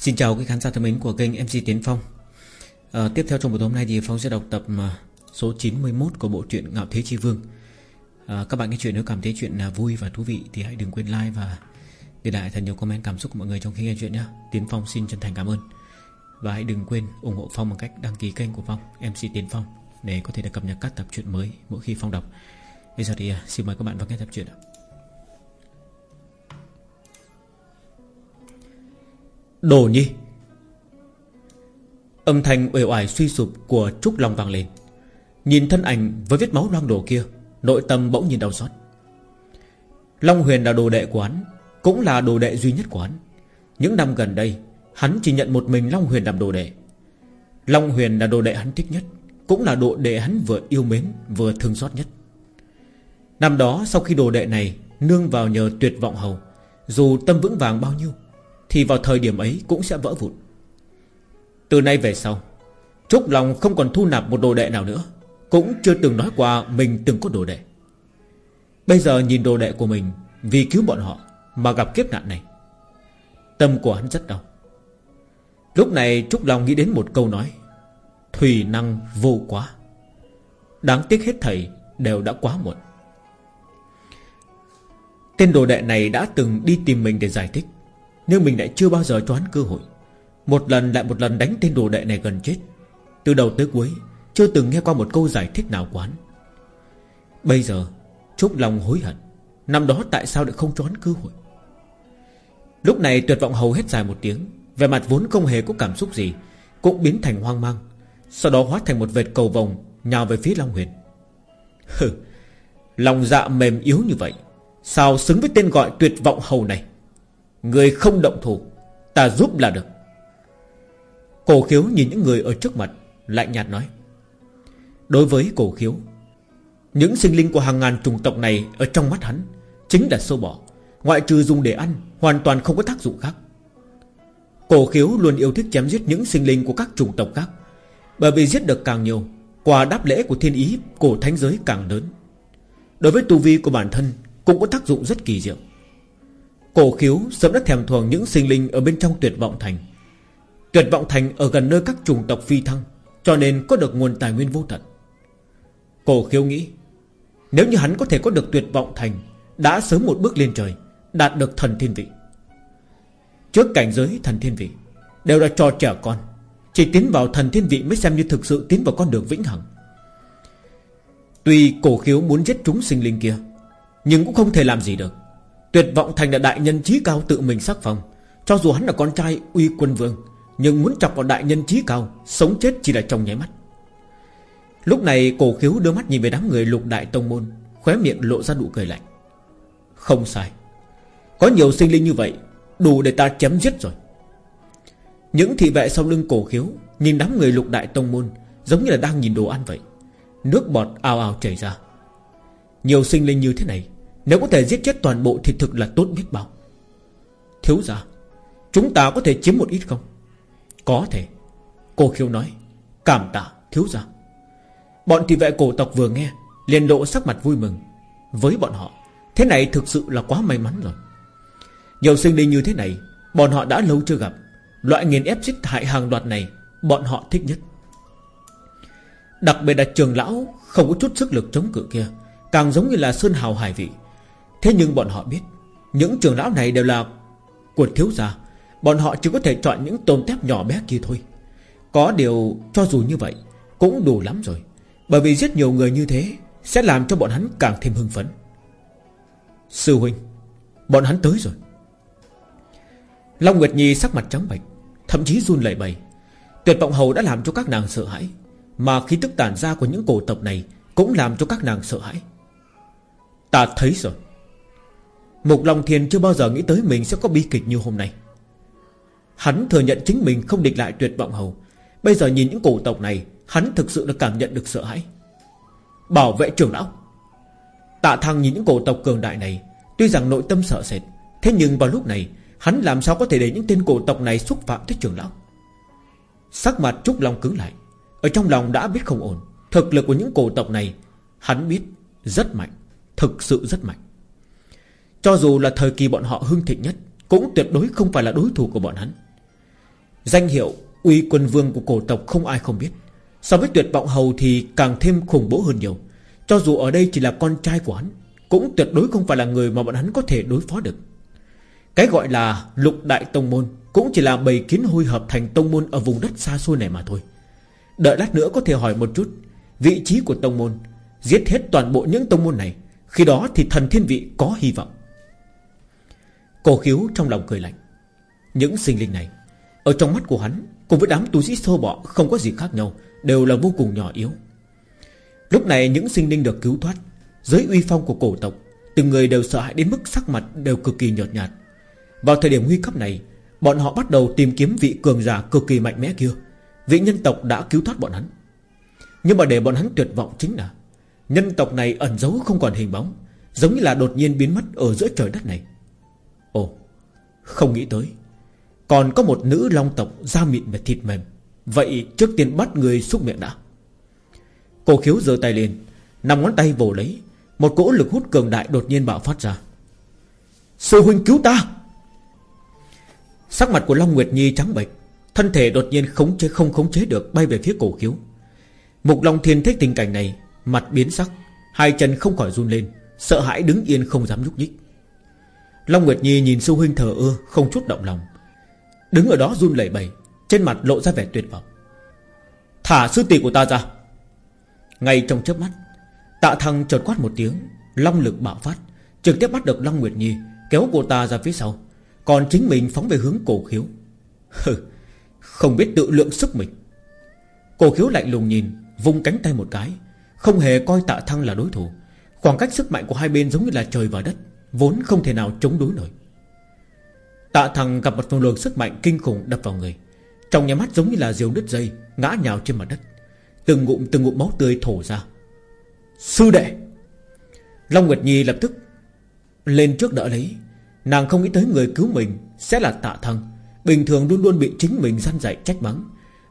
Xin chào quý khán giả thân mến của kênh MC Tiến Phong. À, Tiếp theo trong buổi tối hôm nay thì Phong sẽ đọc tập ờ, số 91 của bộ truyện Ngạo Thế Chi Vương. À, Các bạn nghe chuyện nếu cảm thấy chuyện là vui và thú vị Thì hãy đừng quên like và để lại thật nhiều comment cảm xúc của mọi người trong khi nghe chuyện nhé Tiến Phong xin chân thành cảm ơn. Và hãy đừng quên ủng hộ Phong bằng cách đăng ký kênh của Phong MC Tiến Phong Để có thể được cập nhật các tập truyện mới mỗi khi Phong đọc. Bây giờ thì à, xin mời các bạn vào nghe tập truyện ạ. Đồ nhi. Âm thanh uể oải suy sụp của Trúc Long vang lên. Nhìn thân ảnh với vết máu loang đổ kia, Nội tâm bỗng nhìn đau xót. Long Huyền là đồ đệ của hắn, Cũng là đồ đệ duy nhất của hắn. Những năm gần đây, Hắn chỉ nhận một mình Long Huyền làm đồ đệ. Long Huyền là đồ đệ hắn thích nhất, Cũng là đồ đệ hắn vừa yêu mến, Vừa thương xót nhất. Năm đó, sau khi đồ đệ này Nương vào nhờ tuyệt vọng hầu, Dù tâm vững vàng bao nhiêu thì vào thời điểm ấy cũng sẽ vỡ vụn. Từ nay về sau, Trúc Long không còn thu nạp một đồ đệ nào nữa, Cũng chưa từng nói qua Mình từng có đồ đệ. Bây giờ nhìn đồ đệ của mình Vì cứu bọn họ mà gặp kiếp nạn này, Tâm của hắn rất đau. Lúc này Trúc Long nghĩ đến một câu nói, Thủy năng vô quá, Đáng tiếc hết thầy Đều đã quá muộn. Tên đồ đệ này đã từng đi tìm mình để giải thích nhưng mình lại chưa bao giờ cho hắn cơ hội. Một lần lại một lần đánh tên đồ đệ này gần chết. Từ đầu tới cuối, Chưa từng nghe qua một câu giải thích nào của hắn Bây giờ Trúc lòng hối hận. Năm đó tại sao lại không cho hắn cơ hội? Lúc này tuyệt vọng hầu hết dài một tiếng. Về mặt vốn không hề có cảm xúc gì, Cũng biến thành hoang mang. Sau đó hóa thành một vệt cầu vòng Nhào về phía Long Huyền. Hừ, Lòng dạ mềm yếu như vậy, Sao xứng với tên gọi tuyệt vọng hầu này? Người không động thủ, Ta giúp là được. Cổ khiếu nhìn những người ở trước mặt, Lạnh nhạt nói. Đối với cổ khiếu, Những sinh linh của hàng ngàn chủng tộc này Ở trong mắt hắn Chính là sâu bọ, Ngoại trừ dùng để ăn, Hoàn toàn không có tác dụng khác. Cổ khiếu luôn yêu thích chém giết những sinh linh của các chủng tộc khác, Bởi vì giết được càng nhiều, Quà đáp lễ của thiên ý Cổ thánh giới càng lớn. Đối với tu vi của bản thân Cũng có tác dụng rất kỳ diệu. Cổ khiếu sớm đã thèm thuồng những sinh linh Ở bên trong tuyệt vọng thành. Tuyệt vọng thành ở gần nơi các chủng tộc phi thăng, Cho nên có được nguồn tài nguyên vô tận. Cổ khiếu nghĩ, Nếu như hắn có thể có được tuyệt vọng thành, Đã sớm một bước lên trời, Đạt được thần thiên vị. Trước cảnh giới thần thiên vị, Đều là trò trẻ con, Chỉ tiến vào thần thiên vị mới xem như thực sự tiến vào con đường vĩnh hằng. Tuy cổ khiếu muốn giết chúng sinh linh kia, Nhưng cũng không thể làm gì được. Tuyệt vọng thành là đại nhân trí cao tự mình sắc phong. Cho dù hắn là con trai uy quân vương, Nhưng muốn chọc vào đại nhân trí cao, Sống chết chỉ là trong nháy mắt. Lúc này cổ khiếu đưa mắt nhìn về đám người lục đại tông môn, Khóe miệng lộ ra nụ cười lạnh. Không sai. Có nhiều sinh linh như vậy, Đủ để ta chém giết rồi. Những thị vệ sau lưng cổ khiếu Nhìn đám người lục đại tông môn, Giống như là đang nhìn đồ ăn vậy. Nước bọt ào ào chảy ra. Nhiều sinh linh như thế này nếu có thể giết chết toàn bộ Thì thực là tốt biết bao. Thiếu gia, Chúng ta có thể chiếm một ít không? Có thể. Cô khiêu nói Cảm tạ thiếu gia. Bọn thị vệ cổ tộc vừa nghe liền lộ sắc mặt vui mừng. Với bọn họ Thế này thực sự là quá may mắn rồi. Nhiều sinh linh như thế này Bọn họ đã lâu chưa gặp. Loại nghiền ép giết hại hàng loạt này Bọn họ thích nhất. Đặc biệt là trường lão Không có chút sức lực chống cự kia Càng giống như là sơn hào hải vị. Thế nhưng bọn họ biết, Những trường lão này đều là của thiếu gia. Bọn họ chỉ có thể chọn những tôm tép nhỏ bé kia thôi. Có điều cho dù như vậy, Cũng đủ lắm rồi. Bởi vì rất nhiều người như thế Sẽ làm cho bọn hắn càng thêm hưng phấn. Sư huynh, Bọn hắn tới rồi. Long Nguyệt Nhi sắc mặt trắng bệch, Thậm chí run lẩy bẩy. Tuyệt vọng hầu đã làm cho các nàng sợ hãi, Mà khí tức tản ra của những cổ tộc này Cũng làm cho các nàng sợ hãi. Ta thấy rồi. Mục Long Thiên chưa bao giờ nghĩ tới mình sẽ có bi kịch như hôm nay. Hắn thừa nhận chính mình không địch lại tuyệt vọng hầu. Bây giờ nhìn những cổ tộc này, Hắn thực sự đã cảm nhận được sợ hãi. Bảo vệ trưởng lão. Tạ thăng nhìn những cổ tộc cường đại này, Tuy rằng nội tâm sợ sệt, Thế nhưng vào lúc này, Hắn làm sao có thể để những tên cổ tộc này xúc phạm tới trưởng lão? Sắc mặt Trúc Long cứng lại, Ở trong lòng đã biết không ổn. Thực lực của những cổ tộc này, Hắn biết rất mạnh, Thực sự rất mạnh cho dù là thời kỳ bọn họ hưng thịnh nhất, Cũng tuyệt đối không phải là đối thủ của bọn hắn. Danh hiệu uy quân vương của cổ tộc không ai không biết. So với tuyệt vọng hầu thì càng thêm khủng bố hơn nhiều. Cho dù ở đây chỉ là con trai của hắn, Cũng tuyệt đối không phải là người mà bọn hắn có thể đối phó được. Cái gọi là lục đại tông môn Cũng chỉ là bầy kiến hôi hợp thành tông môn Ở vùng đất xa xôi này mà thôi. Đợi lát nữa có thể hỏi một chút Vị trí của tông môn, Giết hết toàn bộ những tông môn này, Khi đó thì thần thiên vị có hy vọng. Cổ khiếu trong lòng cười lạnh. Những sinh linh này, Ở trong mắt của hắn, Cùng với đám tu sĩ sâu bọ không có gì khác nhau, Đều là vô cùng nhỏ yếu. Lúc này những sinh linh được cứu thoát, Dưới uy phong của cổ tộc, Từng người đều sợ hãi đến mức sắc mặt đều cực kỳ nhợt nhạt. Vào thời điểm nguy cấp này, Bọn họ bắt đầu tìm kiếm vị cường giả cực kỳ mạnh mẽ kia. Vị nhân tộc đã cứu thoát bọn hắn. Nhưng mà để bọn hắn tuyệt vọng chính là, Nhân tộc này ẩn giấu không còn hình bóng, Giống như là đột nhiên biến mất ở giữa trời đất này. Không nghĩ tới. Còn có một nữ long tộc da mịn và thịt mềm. Vậy trước tiên bắt người xúc miệng đã. Cổ khiếu giơ tay lên Nằm ngón tay vồ lấy, Một cỗ lực hút cường đại đột nhiên bạo phát ra. Sư huynh cứu ta! Sắc mặt của Long Nguyệt Nhi trắng bệch, Thân thể đột nhiên khống chế, không khống chế được, Bay về phía cổ khiếu. Mục Long Thiên thấy tình cảnh này, Mặt biến sắc, Hai chân không khỏi run lên, Sợ hãi đứng yên không dám nhúc nhích. Long Nguyệt Nhi nhìn sư huynh thờ ơ, Không chút động lòng. Đứng ở đó run lẩy bẩy, Trên mặt lộ ra vẻ tuyệt vọng. Thả sư tỷ của ta ra. Ngay trong chớp mắt, Tạ thăng chợt quát một tiếng, Long lực bạo phát, Trực tiếp bắt được Long Nguyệt Nhi, Kéo cô ta ra phía sau. Còn chính mình phóng về hướng cổ khiếu. Hừ, Không biết tự lượng sức mình. Cổ khiếu lạnh lùng nhìn, Vung cánh tay một cái, Không hề coi tạ thăng là đối thủ. Khoảng cách sức mạnh của hai bên giống như là trời và đất. Vốn không thể nào chống đối nổi. Tạ thằng gặp một phong luồng sức mạnh kinh khủng đập vào người. Trong nhà mắt giống như là diều đứt dây Ngã nhào trên mặt đất. Từng ngụm từng ngụm máu tươi thổ ra. Sư đệ! Long Nguyệt Nhi lập tức Lên trước đỡ lấy. Nàng không nghĩ tới người cứu mình Sẽ là tạ thằng, Bình thường luôn luôn bị chính mình gian dạy trách mắng.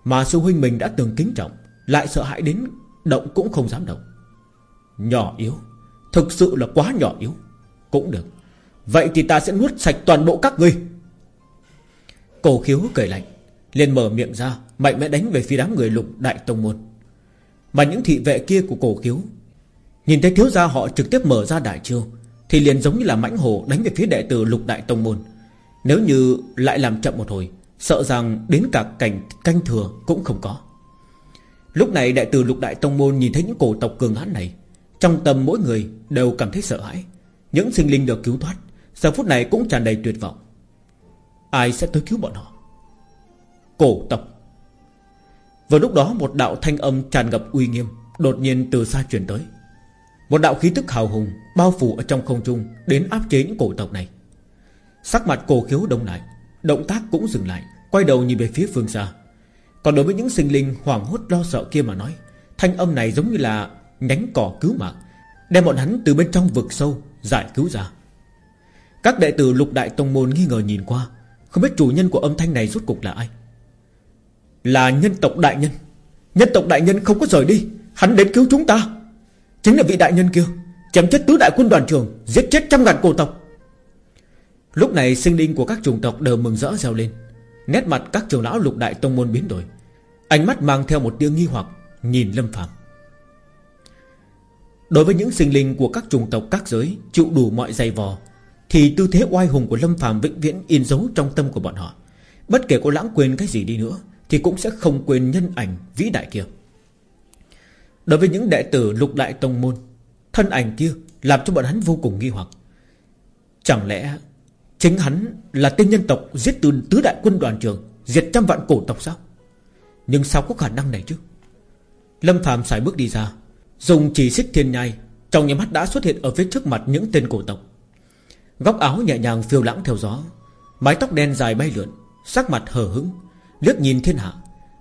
Mà sư huynh mình đã từng kính trọng Lại sợ hãi đến Động cũng không dám động. Nhỏ yếu. Thực sự là quá nhỏ yếu. Cũng được. Vậy thì ta sẽ nuốt sạch toàn bộ các ngươi. Cổ khiếu cười lạnh, liền mở miệng ra, Mạnh mẽ đánh về phía đám người lục đại tông môn. Mà những thị vệ kia của cổ khiếu, Nhìn thấy thiếu gia họ trực tiếp mở ra đại chiêu, Thì liền giống như là mãnh hổ Đánh về phía đệ tử lục đại tông môn. Nếu như lại làm chậm một hồi, Sợ rằng đến cả cảnh canh thừa cũng không có. Lúc này đại tử lục đại tông môn Nhìn thấy những cổ tộc cường hãn này, Trong tâm mỗi người đều cảm thấy sợ hãi. Những sinh linh được cứu thoát, Giờ phút này cũng tràn đầy tuyệt vọng. Ai sẽ tới cứu bọn họ? Cổ tộc Vừa lúc đó, một đạo thanh âm tràn ngập uy nghiêm Đột nhiên từ xa truyền tới. Một đạo khí tức hào hùng Bao phủ ở trong không trung Đến áp chế những cổ tộc này. Sắc mặt cổ khiếu đông lại, Động tác cũng dừng lại, Quay đầu nhìn về phía phương xa. Còn đối với những sinh linh hoảng hốt lo sợ kia mà nói, Thanh âm này giống như là Nhánh cỏ cứu mạng, Đem bọn hắn từ bên trong vực sâu Giải cứu ra. Các đệ tử lục đại tông môn nghi ngờ nhìn qua, Không biết chủ nhân của âm thanh này rốt cục là ai. Là nhân tộc đại nhân. Nhân tộc đại nhân không có rời đi, Hắn đến cứu chúng ta. Chính là vị đại nhân kia, Chém chết tứ đại quân đoàn trưởng, Giết chết trăm ngàn cổ tộc. Lúc này sinh linh của các chủng tộc đều mừng rỡ reo lên. Nét mặt các trưởng lão lục đại tông môn biến đổi. Ánh mắt mang theo một tia nghi hoặc, Nhìn Lâm Phạm Đối với những sinh linh của các chủng tộc các giới, Chịu đủ mọi dày vò, Thì tư thế oai hùng của Lâm phàm vĩnh viễn in dấu trong tâm của bọn họ. Bất kể có lãng quên cái gì đi nữa, Thì cũng sẽ không quên nhân ảnh vĩ đại kia. Đối với những đệ tử lục đại tông môn, Thân ảnh kia làm cho bọn hắn vô cùng nghi hoặc. Chẳng lẽ Chính hắn là tên nhân tộc Giết từ tứ đại quân đoàn trường Diệt trăm vạn cổ tộc sao? Nhưng sao có khả năng này chứ? Lâm phàm xài bước đi ra Dùng chỉ xích thiên nhai, Trong nhà mắt đã xuất hiện ở phía trước mặt những tên cổ tộc. Góc áo nhẹ nhàng phiêu lãng theo gió, Mái tóc đen dài bay lượn, Sắc mặt hờ hững, Liếc nhìn thiên hạ,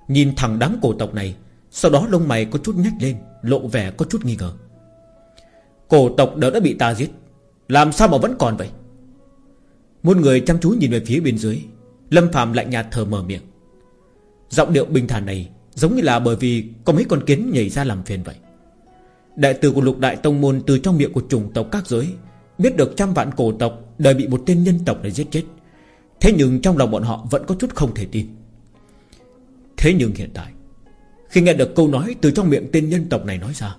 Nhìn thẳng đám cổ tộc này, Sau đó lông mày có chút nhếch lên, Lộ vẻ có chút nghi ngờ. Cổ tộc đều đã bị ta giết, Làm sao mà vẫn còn vậy? Một người chăm chú nhìn về phía bên dưới, Lâm Phạm lạnh nhạt thở mở miệng. Giọng điệu bình thản này Giống như là bởi vì có mấy con kiến nhảy ra làm phiền vậy. Đại tử của lục đại tông môn Từ trong miệng của chủng tộc các giới Biết được trăm vạn cổ tộc Đời bị một tên nhân tộc này giết chết. Thế nhưng trong lòng bọn họ vẫn có chút không thể tin. Thế nhưng hiện tại Khi nghe được câu nói từ trong miệng tên nhân tộc này nói ra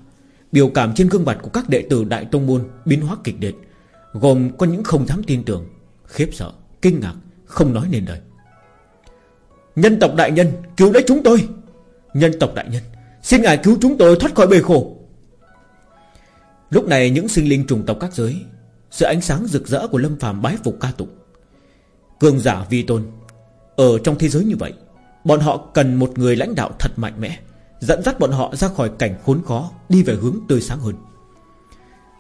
Biểu cảm trên gương mặt của các đệ tử Đại Tông Môn biến hóa kịch liệt Gồm có những không dám tin tưởng Khiếp sợ, kinh ngạc Không nói nên lời. Nhân tộc đại nhân cứu lấy chúng tôi! Nhân tộc đại nhân Xin ngài cứu chúng tôi thoát khỏi bể khổ. Lúc này những sinh linh trùng tộc các giới, Sự ánh sáng rực rỡ của Lâm phàm bái phục ca tụng. Cường giả vi tôn, Ở trong thế giới như vậy, Bọn họ cần một người lãnh đạo thật mạnh mẽ, Dẫn dắt bọn họ ra khỏi cảnh khốn khó, Đi về hướng tươi sáng hơn.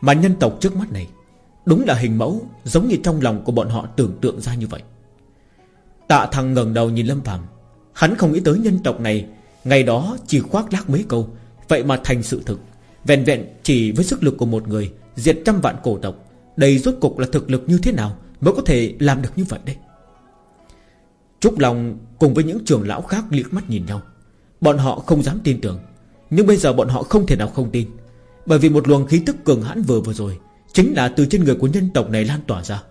Mà nhân tộc trước mắt này, Đúng là hình mẫu Giống như trong lòng của bọn họ tưởng tượng ra như vậy. Tạ thằng ngẩng đầu nhìn Lâm phàm, Hắn không nghĩ tới nhân tộc này, Ngày đó chỉ khoác lác mấy câu, Vậy mà thành sự thực. Vẹn vẹn chỉ với sức lực của một người, Diệt trăm vạn cổ tộc, Đây rốt cục là thực lực như thế nào Mới có thể làm được như vậy đây? Trúc Long cùng với những trưởng lão khác liếc mắt nhìn nhau. Bọn họ không dám tin tưởng, Nhưng bây giờ bọn họ không thể nào không tin, Bởi vì một luồng khí tức cường hãn vừa vừa rồi Chính là từ trên người của nhân tộc này lan tỏa ra.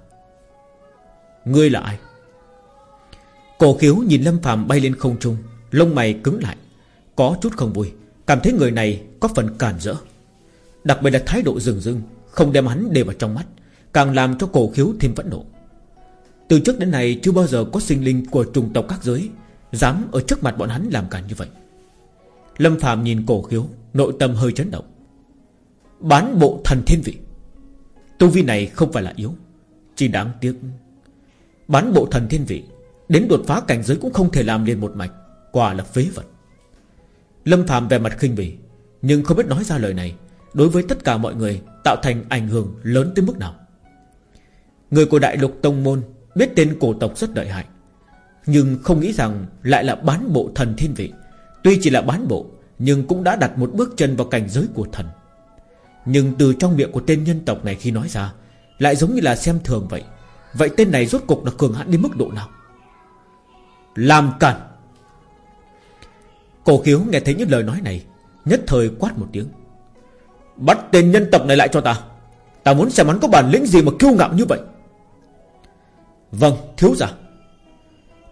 Ngươi là ai? Cổ khiếu nhìn Lâm phàm bay lên không trung, Lông mày cứng lại, Có chút không vui. Cảm thấy người này có phần cản rỡ. Đặc biệt là thái độ rừng rưng, Không đem hắn để vào trong mắt, Càng làm cho cổ khiếu thêm phẫn nộ. Từ trước đến nay chưa bao giờ có sinh linh của trùng tộc các giới Dám ở trước mặt bọn hắn làm cản như vậy. Lâm Phạm nhìn cổ khiếu, Nội tâm hơi chấn động. Bán bộ thần thiên vị, Tu vi này không phải là yếu, Chỉ đáng tiếc. Bán bộ thần thiên vị, Đến đột phá cảnh giới cũng không thể làm liền một mạch, Quả là phế vật. Lâm Phạm về mặt khinh bỉ, Nhưng không biết nói ra lời này, Đối với tất cả mọi người Tạo thành ảnh hưởng lớn tới mức nào. Người của Đại Lục Tông Môn Biết tên cổ tộc rất lợi hại, Nhưng không nghĩ rằng lại là bán bộ thần thiên vị. Tuy chỉ là bán bộ, Nhưng cũng đã đặt một bước chân vào cảnh giới của thần. Nhưng từ trong miệng của tên nhân tộc này khi nói ra, Lại giống như là xem thường vậy. Vậy tên này rốt cục là cường hãn đến mức độ nào? Làm cản. Cổ khiếu nghe thấy những lời nói này, Nhất thời quát một tiếng. Bắt tên nhân tộc này lại cho ta. Ta muốn xem hắn có bản lĩnh gì mà kiêu ngạo như vậy. Vâng thiếu giả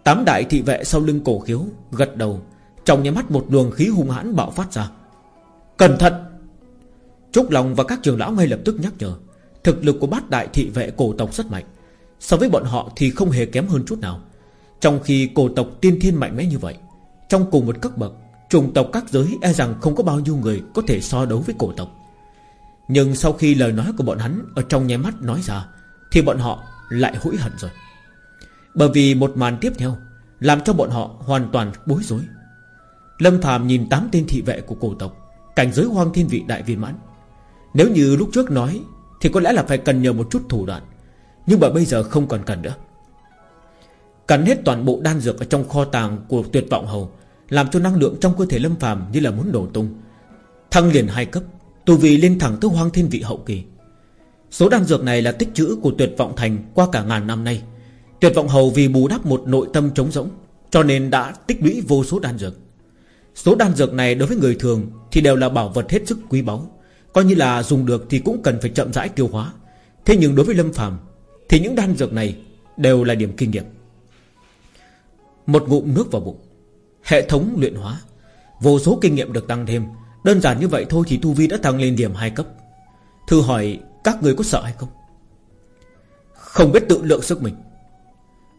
Tám đại thị vệ sau lưng cổ khiếu Gật đầu, Trong nhà mắt một luồng khí hung hãn bạo phát ra. Cẩn thận! Trúc Long và các trường lão ngay lập tức nhắc nhở. Thực lực của bát đại thị vệ cổ tộc rất mạnh. So với bọn họ thì không hề kém hơn chút nào. Trong khi cổ tộc tiên thiên mạnh mẽ như vậy, Trong cùng một cấp bậc Trùng tộc các giới e rằng không có bao nhiêu người Có thể so đấu với cổ tộc. Nhưng sau khi lời nói của bọn hắn Ở trong nháy mắt nói ra, Thì bọn họ lại hối hận rồi. Bởi vì một màn tiếp theo Làm cho bọn họ hoàn toàn bối rối. Lâm Phạm nhìn tám tên thị vệ của cổ tộc, Cảnh giới hoang thiên vị đại viên mãn. Nếu như lúc trước nói, Thì có lẽ là phải cần nhờ một chút thủ đoạn, Nhưng mà bây giờ không còn cần nữa. Cắn hết toàn bộ đan dược Ở trong kho tàng của tuyệt vọng hầu làm cho năng lượng trong cơ thể Lâm phàm như là muốn nổ tung. Thăng liền hai cấp, Tu vi lên thẳng tới hoang thiên vị hậu kỳ. Số đan dược này là tích trữ của tuyệt vọng thành Qua cả ngàn năm nay. Tuyệt vọng hầu vì bù đắp một nội tâm trống rỗng, Cho nên đã tích lũy vô số đan dược. Số đan dược này đối với người thường Thì đều là bảo vật hết sức quý báu. Coi như là dùng được thì cũng cần phải chậm rãi tiêu hóa. Thế nhưng đối với Lâm phàm, Thì những đan dược này đều là điểm kinh nghiệm. Một ngụm nước vào bụng. Hệ thống luyện hóa. Vô số kinh nghiệm được tăng thêm. Đơn giản như vậy thôi thì Tu Vi đã tăng lên điểm 2 cấp. Thư hỏi, các người có sợ hay không? Không biết tự lượng sức mình.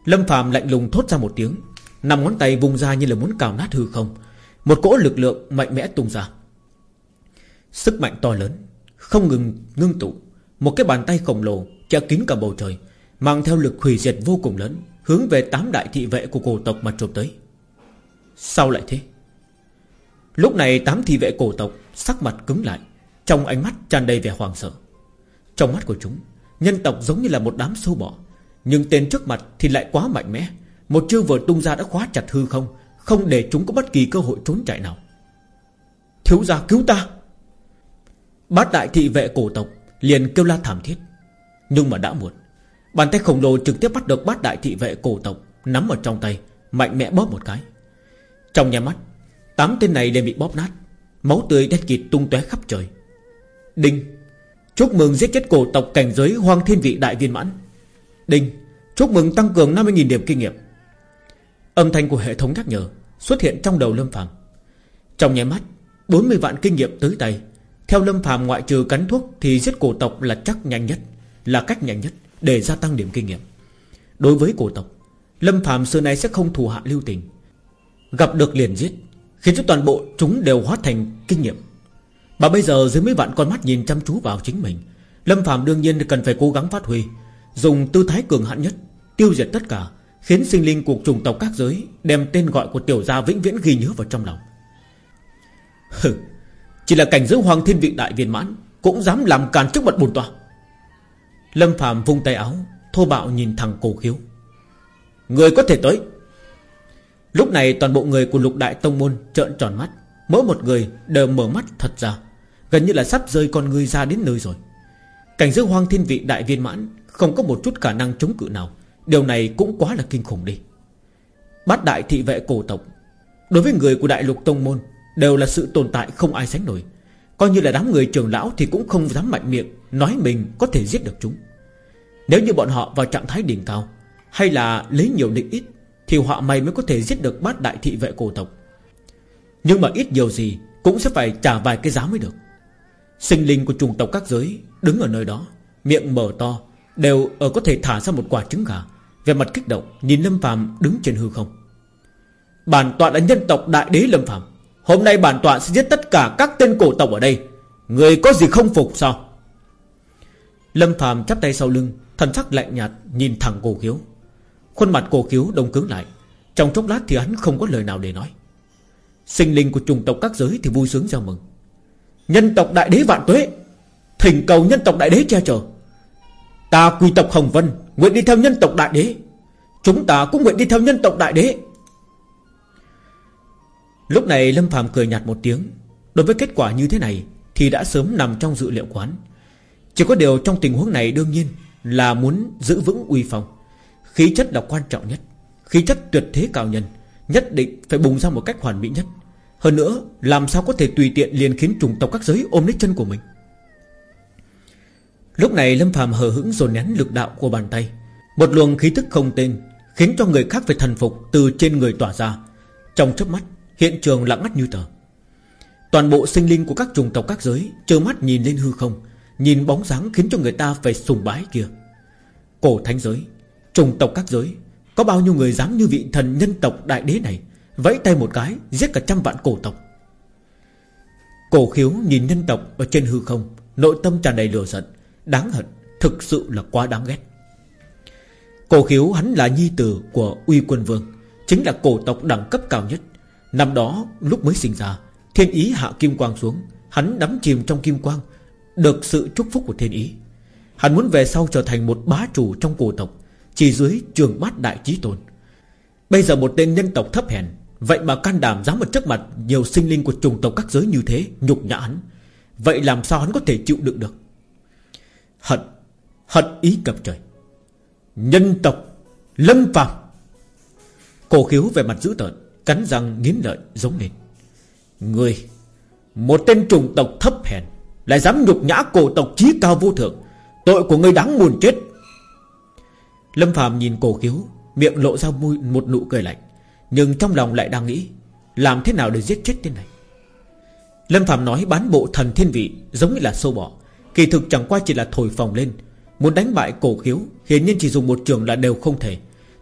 Lâm Phạm lạnh lùng thốt ra một tiếng Nằm ngón tay vùng ra như là muốn cào nát hư không. Một cỗ lực lượng mạnh mẽ tung ra. Sức mạnh to lớn, Không ngừng ngưng tụ. Một cái bàn tay khổng lồ che kín cả bầu trời, Mang theo lực hủy diệt vô cùng lớn, Hướng về tám đại thị vệ của cổ tộc mà trộm tới. Sao lại thế? Lúc này tám thị vệ cổ tộc Sắc mặt cứng lại, Trong ánh mắt tràn đầy vẻ hoàng sợ. Trong mắt của chúng, Nhân tộc giống như là một đám sâu bọ, Nhưng tên trước mặt thì lại quá mạnh mẽ. Một chiêu vừa tung ra đã khóa chặt hư không Không để chúng có bất kỳ cơ hội trốn chạy nào. Thiếu gia cứu ta! Bát đại thị vệ cổ tộc Liền kêu la thảm thiết. Nhưng mà đã muộn, Bàn tay khổng lồ trực tiếp bắt được bát đại thị vệ cổ tộc Nắm ở trong tay, Mạnh mẽ bóp một cái trong nhà mắt, Tám tên này đều bị bóp nát. Máu tươi đen kịt tung tóe khắp trời. Đinh, Chúc mừng giết chết cổ tộc cảnh giới hoang thiên vị đại viên mãn. Đinh, Chúc mừng tăng cường 50.000 điểm kinh nghiệm. Âm thanh của hệ thống nhắc nhở Xuất hiện trong đầu Lâm Phạm Trong nháy mắt 40 vạn kinh nghiệm tới tay. Theo Lâm Phạm ngoại trừ cắn thuốc Thì giết cổ tộc là chắc nhanh nhất, Là cách nhanh nhất để gia tăng điểm kinh nghiệm. Đối với cổ tộc, Lâm Phạm xưa nay sẽ không thù hạ lưu tình. Gặp được liền giết, Khiến cho toàn bộ chúng đều hóa thành kinh nghiệm. Mà bây giờ dưới mấy vạn con mắt nhìn chăm chú vào chính mình, Lâm Phạm đương nhiên cần phải cố gắng phát huy, Dùng tư thái cường hạn nhất, Tiêu diệt tất cả, Khiến sinh linh cuộc trùng tộc các giới Đem tên gọi của tiểu gia vĩnh viễn ghi nhớ vào trong lòng. Hừ, Chỉ là cảnh giới hoàng thiên vị đại viên mãn, Cũng dám làm càn trước mặt bồn tòa Lâm Phạm vung tay áo, Thô bạo nhìn thằng cổ khiếu. Người có thể tới Lúc này toàn bộ người của lục đại tông môn trợn tròn mắt. Mỗi một người đều mở mắt thật ra. Gần như là sắp rơi con người ra đến nơi rồi. Cảnh giới hoang thiên vị đại viên mãn, Không có một chút khả năng chống cự nào. Điều này cũng quá là kinh khủng đi. Bát đại thị vệ cổ tộc, Đối với người của đại lục tông môn, Đều là sự tồn tại không ai sánh nổi. Coi như là đám người trưởng lão Thì cũng không dám mạnh miệng, Nói mình có thể giết được chúng. Nếu như bọn họ vào trạng thái đỉnh cao, Hay là lấy nhiều định ít thì họa mày mới có thể giết được bát đại thị vệ cổ tộc. Nhưng mà ít nhiều gì Cũng sẽ phải trả vài cái giá mới được. Sinh linh của trùng tộc các giới Đứng ở nơi đó, Miệng mở to, Đều ở có thể thả ra một quả trứng gà. Về mặt kích động, Nhìn Lâm phàm đứng trên hư không. Bản tọa là nhân tộc đại đế Lâm phàm. Hôm nay bản tọa sẽ giết tất cả các tên cổ tộc ở đây. Người có gì không phục sao? Lâm phàm chắp tay sau lưng, Thần sắc lạnh nhạt, nhìn thẳng cổ khiếu Khuôn mặt cổ khiếu đông cứng lại. Trong chốc lát thì hắn không có lời nào để nói. Sinh linh của chủng tộc các giới thì vui sướng chào mừng. Nhân tộc đại đế vạn tuế, Thỉnh cầu nhân tộc đại đế che chở. Ta quy tộc Hồng Vân, Nguyện đi theo nhân tộc đại đế. Chúng ta cũng nguyện đi theo nhân tộc đại đế. Lúc này Lâm phàm cười nhạt một tiếng. Đối với kết quả như thế này Thì đã sớm nằm trong dự liệu quán. Chỉ có điều trong tình huống này đương nhiên Là muốn giữ vững uy phong. Khí chất là quan trọng nhất. Khí chất tuyệt thế cao nhân, Nhất định phải bùng ra một cách hoàn mỹ nhất. Hơn nữa, làm sao có thể tùy tiện liền khiến trùng tộc các giới ôm lấy chân của mình? Lúc này Lâm phàm hờ hững dồn nén lực đạo của bàn tay. Một luồng khí thức không tên Khiến cho người khác phải thần phục từ trên người tỏa ra. Trong chớp mắt, Hiện trường lặng ngắt như tờ. Toàn bộ sinh linh của các chủng tộc các giới Trơ mắt nhìn lên hư không, Nhìn bóng dáng khiến cho người ta phải sùng bái kia. Cổ thánh giới trùng tộc các giới, Có bao nhiêu người dám như vị thần nhân tộc đại đế này, Vẫy tay một cái, Giết cả trăm vạn cổ tộc. Cổ khiếu nhìn nhân tộc ở trên hư không, Nội tâm tràn đầy lửa giận, Đáng hận, Thực sự là quá đáng ghét. Cổ khiếu hắn là nhi tử của uy quân vương, Chính là cổ tộc đẳng cấp cao nhất. Năm đó, lúc mới sinh ra, Thiên ý hạ kim quang xuống, Hắn đắm chìm trong kim quang, Được sự chúc phúc của thiên ý. Hắn muốn về sau trở thành một bá chủ trong cổ tộc chỉ dưới trường bát đại trí tôn. Bây giờ một tên nhân tộc thấp hèn, Vậy mà can đảm dám ở trước mặt Nhiều sinh linh của chủng tộc các giới như thế, Nhục nhã hắn. Vậy làm sao hắn có thể chịu đựng được? Hận Hận ý cập trời. Nhân tộc Lâm phạm Cổ khiếu về mặt dữ tợn, Cắn răng nghiến lợi giống lên. Người, Một tên trùng tộc thấp hèn, Lại dám nhục nhã cổ tộc trí cao vô thượng. Tội của người đáng muôn chết Lâm Phạm nhìn cổ khiếu, Miệng lộ ra môi, một nụ cười lạnh. Nhưng trong lòng lại đang nghĩ, Làm thế nào để giết chết tên này? Lâm Phạm nói bán bộ thần thiên vị Giống như là sâu bọ. Kỳ thực chẳng qua chỉ là thổi phồng lên. Muốn đánh bại cổ khiếu, Hiển nhiên chỉ dùng một trường là đều không thể.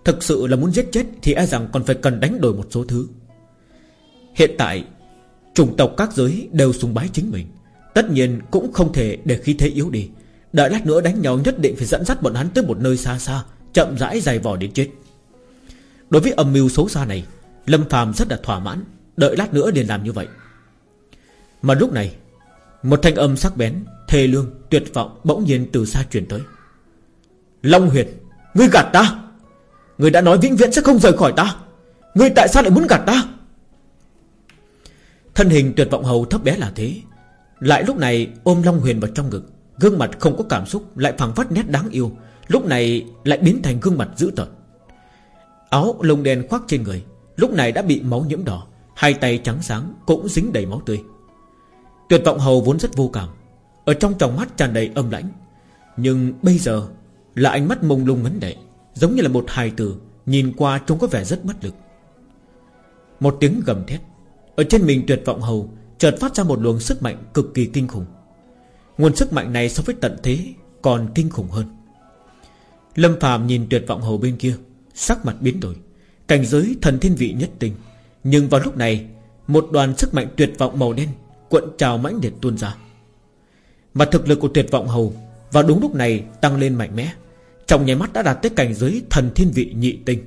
Thực sự là muốn giết chết Thì e rằng còn phải cần đánh đổi một số thứ. Hiện tại, Chủng tộc các giới đều sùng bái chính mình. Tất nhiên cũng không thể để khí thế yếu đi. Đợi lát nữa đánh nhau nhất định phải dẫn dắt bọn hắn tới một nơi xa xa. Chậm rãi dài vò đến chết. Đối với âm mưu xấu xa này Lâm phàm rất là thỏa mãn Đợi lát nữa liền làm như vậy. Mà lúc này Một thanh âm sắc bén Thề lương, tuyệt vọng bỗng nhiên từ xa truyền tới. Long huyền Ngươi gạt ta? Ngươi đã nói vĩnh viễn sẽ không rời khỏi ta. Ngươi tại sao lại muốn gạt ta? Thân hình tuyệt vọng hầu thấp bé là thế. Lại lúc này ôm Long Huyền vào trong ngực Gương mặt không có cảm xúc Lại phẳng phát nét đáng yêu Lúc này lại biến thành gương mặt dữ tợn. Áo lông đen khoác trên người, Lúc này đã bị máu nhiễm đỏ, Hai tay trắng sáng cũng dính đầy máu tươi. Tuyệt vọng hầu vốn rất vô cảm, Ở trong tròng mắt tràn đầy âm lãnh. Nhưng bây giờ Là ánh mắt mông lung ngấn đệ, Giống như là một hài tử Nhìn qua trông có vẻ rất bất lực. Một tiếng gầm thét, Ở trên mình tuyệt vọng hầu Chợt phát ra một luồng sức mạnh cực kỳ kinh khủng. Nguồn sức mạnh này so với tận thế Còn kinh khủng hơn. Lâm Phạm nhìn tuyệt vọng hầu bên kia, Sắc mặt biến đổi. Cảnh giới thần thiên vị nhất tinh. Nhưng vào lúc này, Một đoàn sức mạnh tuyệt vọng màu đen Cuộn trào mãnh liệt tuôn ra. Mà thực lực của tuyệt vọng hầu Vào đúng lúc này tăng lên mạnh mẽ. Trong nháy mắt đã đạt tới cảnh giới thần thiên vị nhị tinh.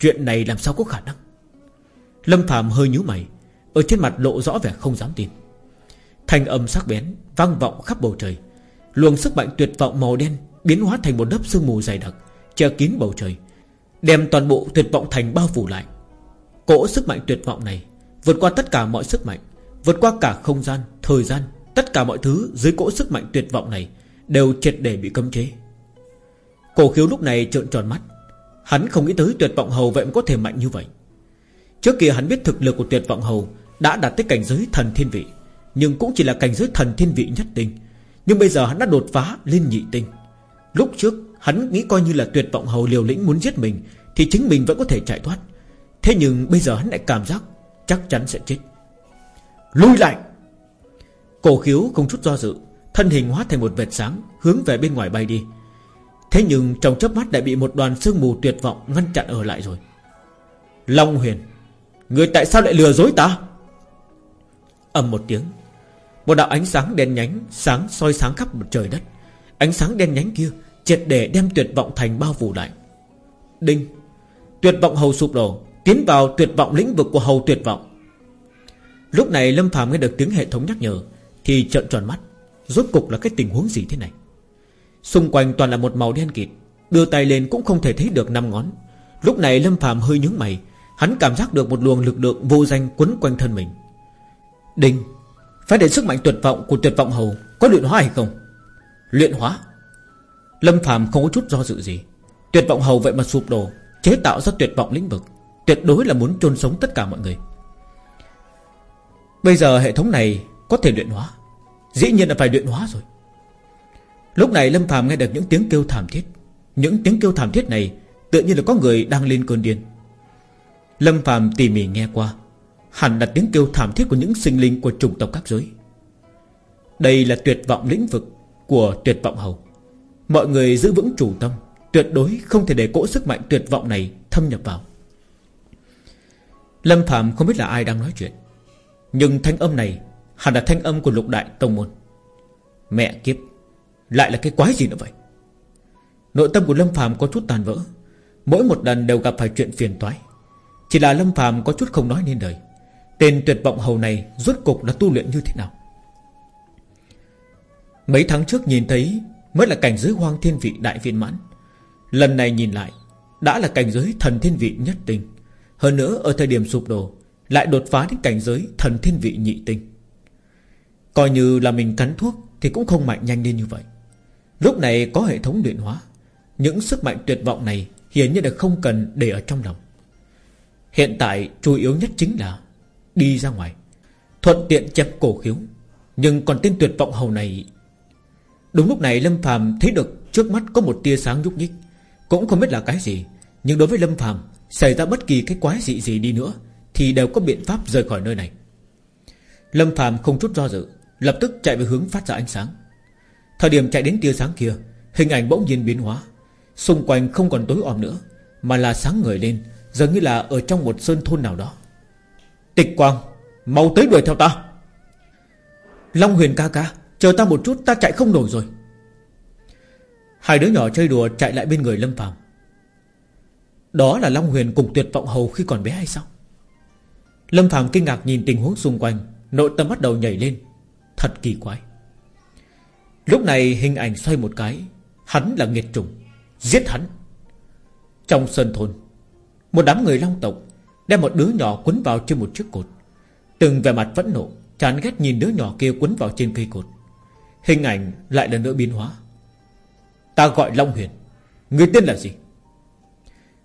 Chuyện này làm sao có khả năng? Lâm Phạm hơi nhíu mày, Ở trên mặt lộ rõ vẻ không dám tin. Thanh âm sắc bén Vang vọng khắp bầu trời. Luồng sức mạnh tuyệt vọng màu đen Biến hóa thành một lớp sương mù dày đặc Che kín bầu trời Đem toàn bộ tuyệt vọng thành bao phủ lại. Cỗ sức mạnh tuyệt vọng này Vượt qua tất cả mọi sức mạnh Vượt qua cả không gian, thời gian Tất cả mọi thứ dưới cỗ sức mạnh tuyệt vọng này Đều triệt để bị cấm chế. Cổ khiếu lúc này trợn tròn mắt. Hắn không nghĩ tới tuyệt vọng hầu vậy mà có thể mạnh như vậy. Trước kia hắn biết thực lực của tuyệt vọng hầu Đã đạt tới cảnh giới thần thiên vị Nhưng cũng chỉ là cảnh giới thần thiên vị nhất tinh. Nhưng bây giờ hắn đã đột phá lên nhị tinh. Lúc trước, hắn nghĩ coi như là tuyệt vọng hầu liều lĩnh muốn giết mình, Thì chính mình vẫn có thể chạy thoát. Thế nhưng bây giờ hắn lại cảm giác Chắc chắn sẽ chết. Lui lại! Cổ khiếu không chút do dự, Thân hình hóa thành một vệt sáng, Hướng về bên ngoài bay đi. Thế nhưng trong chớp mắt đã bị một đoàn sương mù tuyệt vọng Ngăn chặn ở lại rồi. Long huyền, Người tại sao lại lừa dối ta? Ầm một tiếng, Một đạo ánh sáng đen nhánh Sáng soi sáng khắp một trời đất. Ánh sáng đen nhánh kia Triệt để đem tuyệt vọng thành bao phủ lại. Đinh, Tuyệt vọng hầu sụp đổ, Tiến vào tuyệt vọng lĩnh vực của hầu tuyệt vọng. Lúc này Lâm phàm nghe được tiếng hệ thống nhắc nhở Thì trợn tròn mắt. Rốt cục là cái tình huống gì thế này? Xung quanh toàn là một màu đen kịt, Đưa tay lên cũng không thể thấy được năm ngón. Lúc này Lâm phàm hơi nhướng mày, Hắn cảm giác được một luồng lực lượng vô danh quấn quanh thân mình. Đinh, Phải để sức mạnh tuyệt vọng của tuyệt vọng hầu Có luyện hóa hay không? Luyện hóa? Lâm phàm không có chút do dự gì. Tuyệt vọng hầu vậy mà sụp đổ, Chế tạo ra tuyệt vọng lĩnh vực. Tuyệt đối là muốn chôn sống tất cả mọi người. Bây giờ hệ thống này Có thể luyện hóa. Dĩ nhiên là phải luyện hóa rồi. Lúc này Lâm phàm nghe được những tiếng kêu thảm thiết. Những tiếng kêu thảm thiết này Tự nhiên là có người đang lên cơn điên. Lâm phàm tỉ mỉ nghe qua. Hẳn là tiếng kêu thảm thiết của những sinh linh Của chủng tộc các giới. Đây là tuyệt vọng lĩnh vực Của tuyệt vọng hầu. Mọi người giữ vững chủ tâm, Tuyệt đối không thể để cỗ sức mạnh tuyệt vọng này Thâm nhập vào. Lâm Phạm không biết là ai đang nói chuyện, Nhưng thanh âm này Hẳn là thanh âm của lục đại tông môn. Mẹ kiếp, Lại là cái quái gì nữa vậy? Nội tâm của Lâm Phạm có chút tàn vỡ, Mỗi một lần đều gặp phải chuyện phiền toái. Chỉ là Lâm Phạm có chút không nói nên lời, Tên tuyệt vọng hầu này Rốt cục là tu luyện như thế nào? Mấy tháng trước nhìn thấy Mới là cảnh giới hoang thiên vị đại viên mãn. Lần này nhìn lại, Đã là cảnh giới thần thiên vị nhất tinh. Hơn nữa, ở thời điểm sụp đổ, Lại đột phá đến cảnh giới thần thiên vị nhị tinh. Coi như là mình cắn thuốc Thì cũng không mạnh nhanh lên như vậy. Lúc này có hệ thống luyện hóa, Những sức mạnh tuyệt vọng này Hiển nhiên là không cần để ở trong lòng. Hiện tại chủ yếu nhất chính là Đi ra ngoài, Thuận tiện chẹp cổ khiếu. Nhưng còn tên tuyệt vọng hầu này Đúng lúc này Lâm Phàm thấy được trước mắt có một tia sáng nhúc nhích. Cũng không biết là cái gì, Nhưng đối với Lâm Phàm, Xảy ra bất kỳ cái quái dị gì đi nữa Thì đều có biện pháp rời khỏi nơi này. Lâm Phàm không chút do dự, Lập tức chạy về hướng phát ra ánh sáng. Thời điểm chạy đến tia sáng kia, Hình ảnh bỗng nhiên biến hóa. Xung quanh không còn tối om nữa, Mà là sáng ngời lên Giống như là ở trong một sơn thôn nào đó. Tịch Quang, Mau tới đuổi theo ta. Long huyền ca ca Chờ ta một chút, ta chạy không nổi rồi. Hai đứa nhỏ chơi đùa chạy lại bên người Lâm Phạm. Đó là Long Huyền cùng tuyệt vọng hầu khi còn bé hay sao? Lâm Phạm kinh ngạc nhìn tình huống xung quanh, Nội tâm bắt đầu nhảy lên. Thật kỳ quái. Lúc này hình ảnh xoay một cái, Hắn là nghiệt trùng, Giết hắn. Trong sơn thôn, Một đám người long tộc Đem một đứa nhỏ quấn vào trên một chiếc cột. Từng vẻ mặt vẫn nộ, Chán ghét nhìn đứa nhỏ kia quấn vào trên cây cột. Hình ảnh lại lần nữa biến hóa. Ta gọi Long Huyền. Người tên là gì?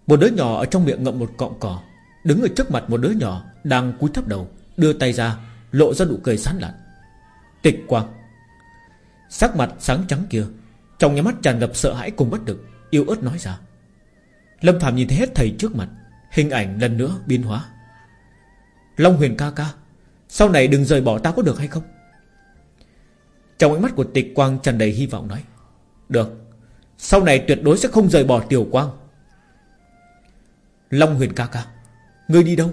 Một đứa nhỏ ở trong miệng ngậm một cọng cỏ, Đứng ở trước mặt một đứa nhỏ Đang cúi thấp đầu, Đưa tay ra, Lộ ra nụ cười sán lạn. Tịch quang. Sắc mặt sáng trắng kia, Trong nhà mắt tràn ngập sợ hãi cùng bất lực Yêu ớt nói ra. Lâm Phạm nhìn thấy hết thầy trước mặt, Hình ảnh lần nữa biến hóa. Long huyền ca ca, Sau này đừng rời bỏ ta có được hay không? Trong ánh mắt của tịch quang tràn đầy hy vọng nói, Được, Sau này tuyệt đối sẽ không rời bỏ tiểu quang. Long huyền ca ca, Ngươi đi đâu?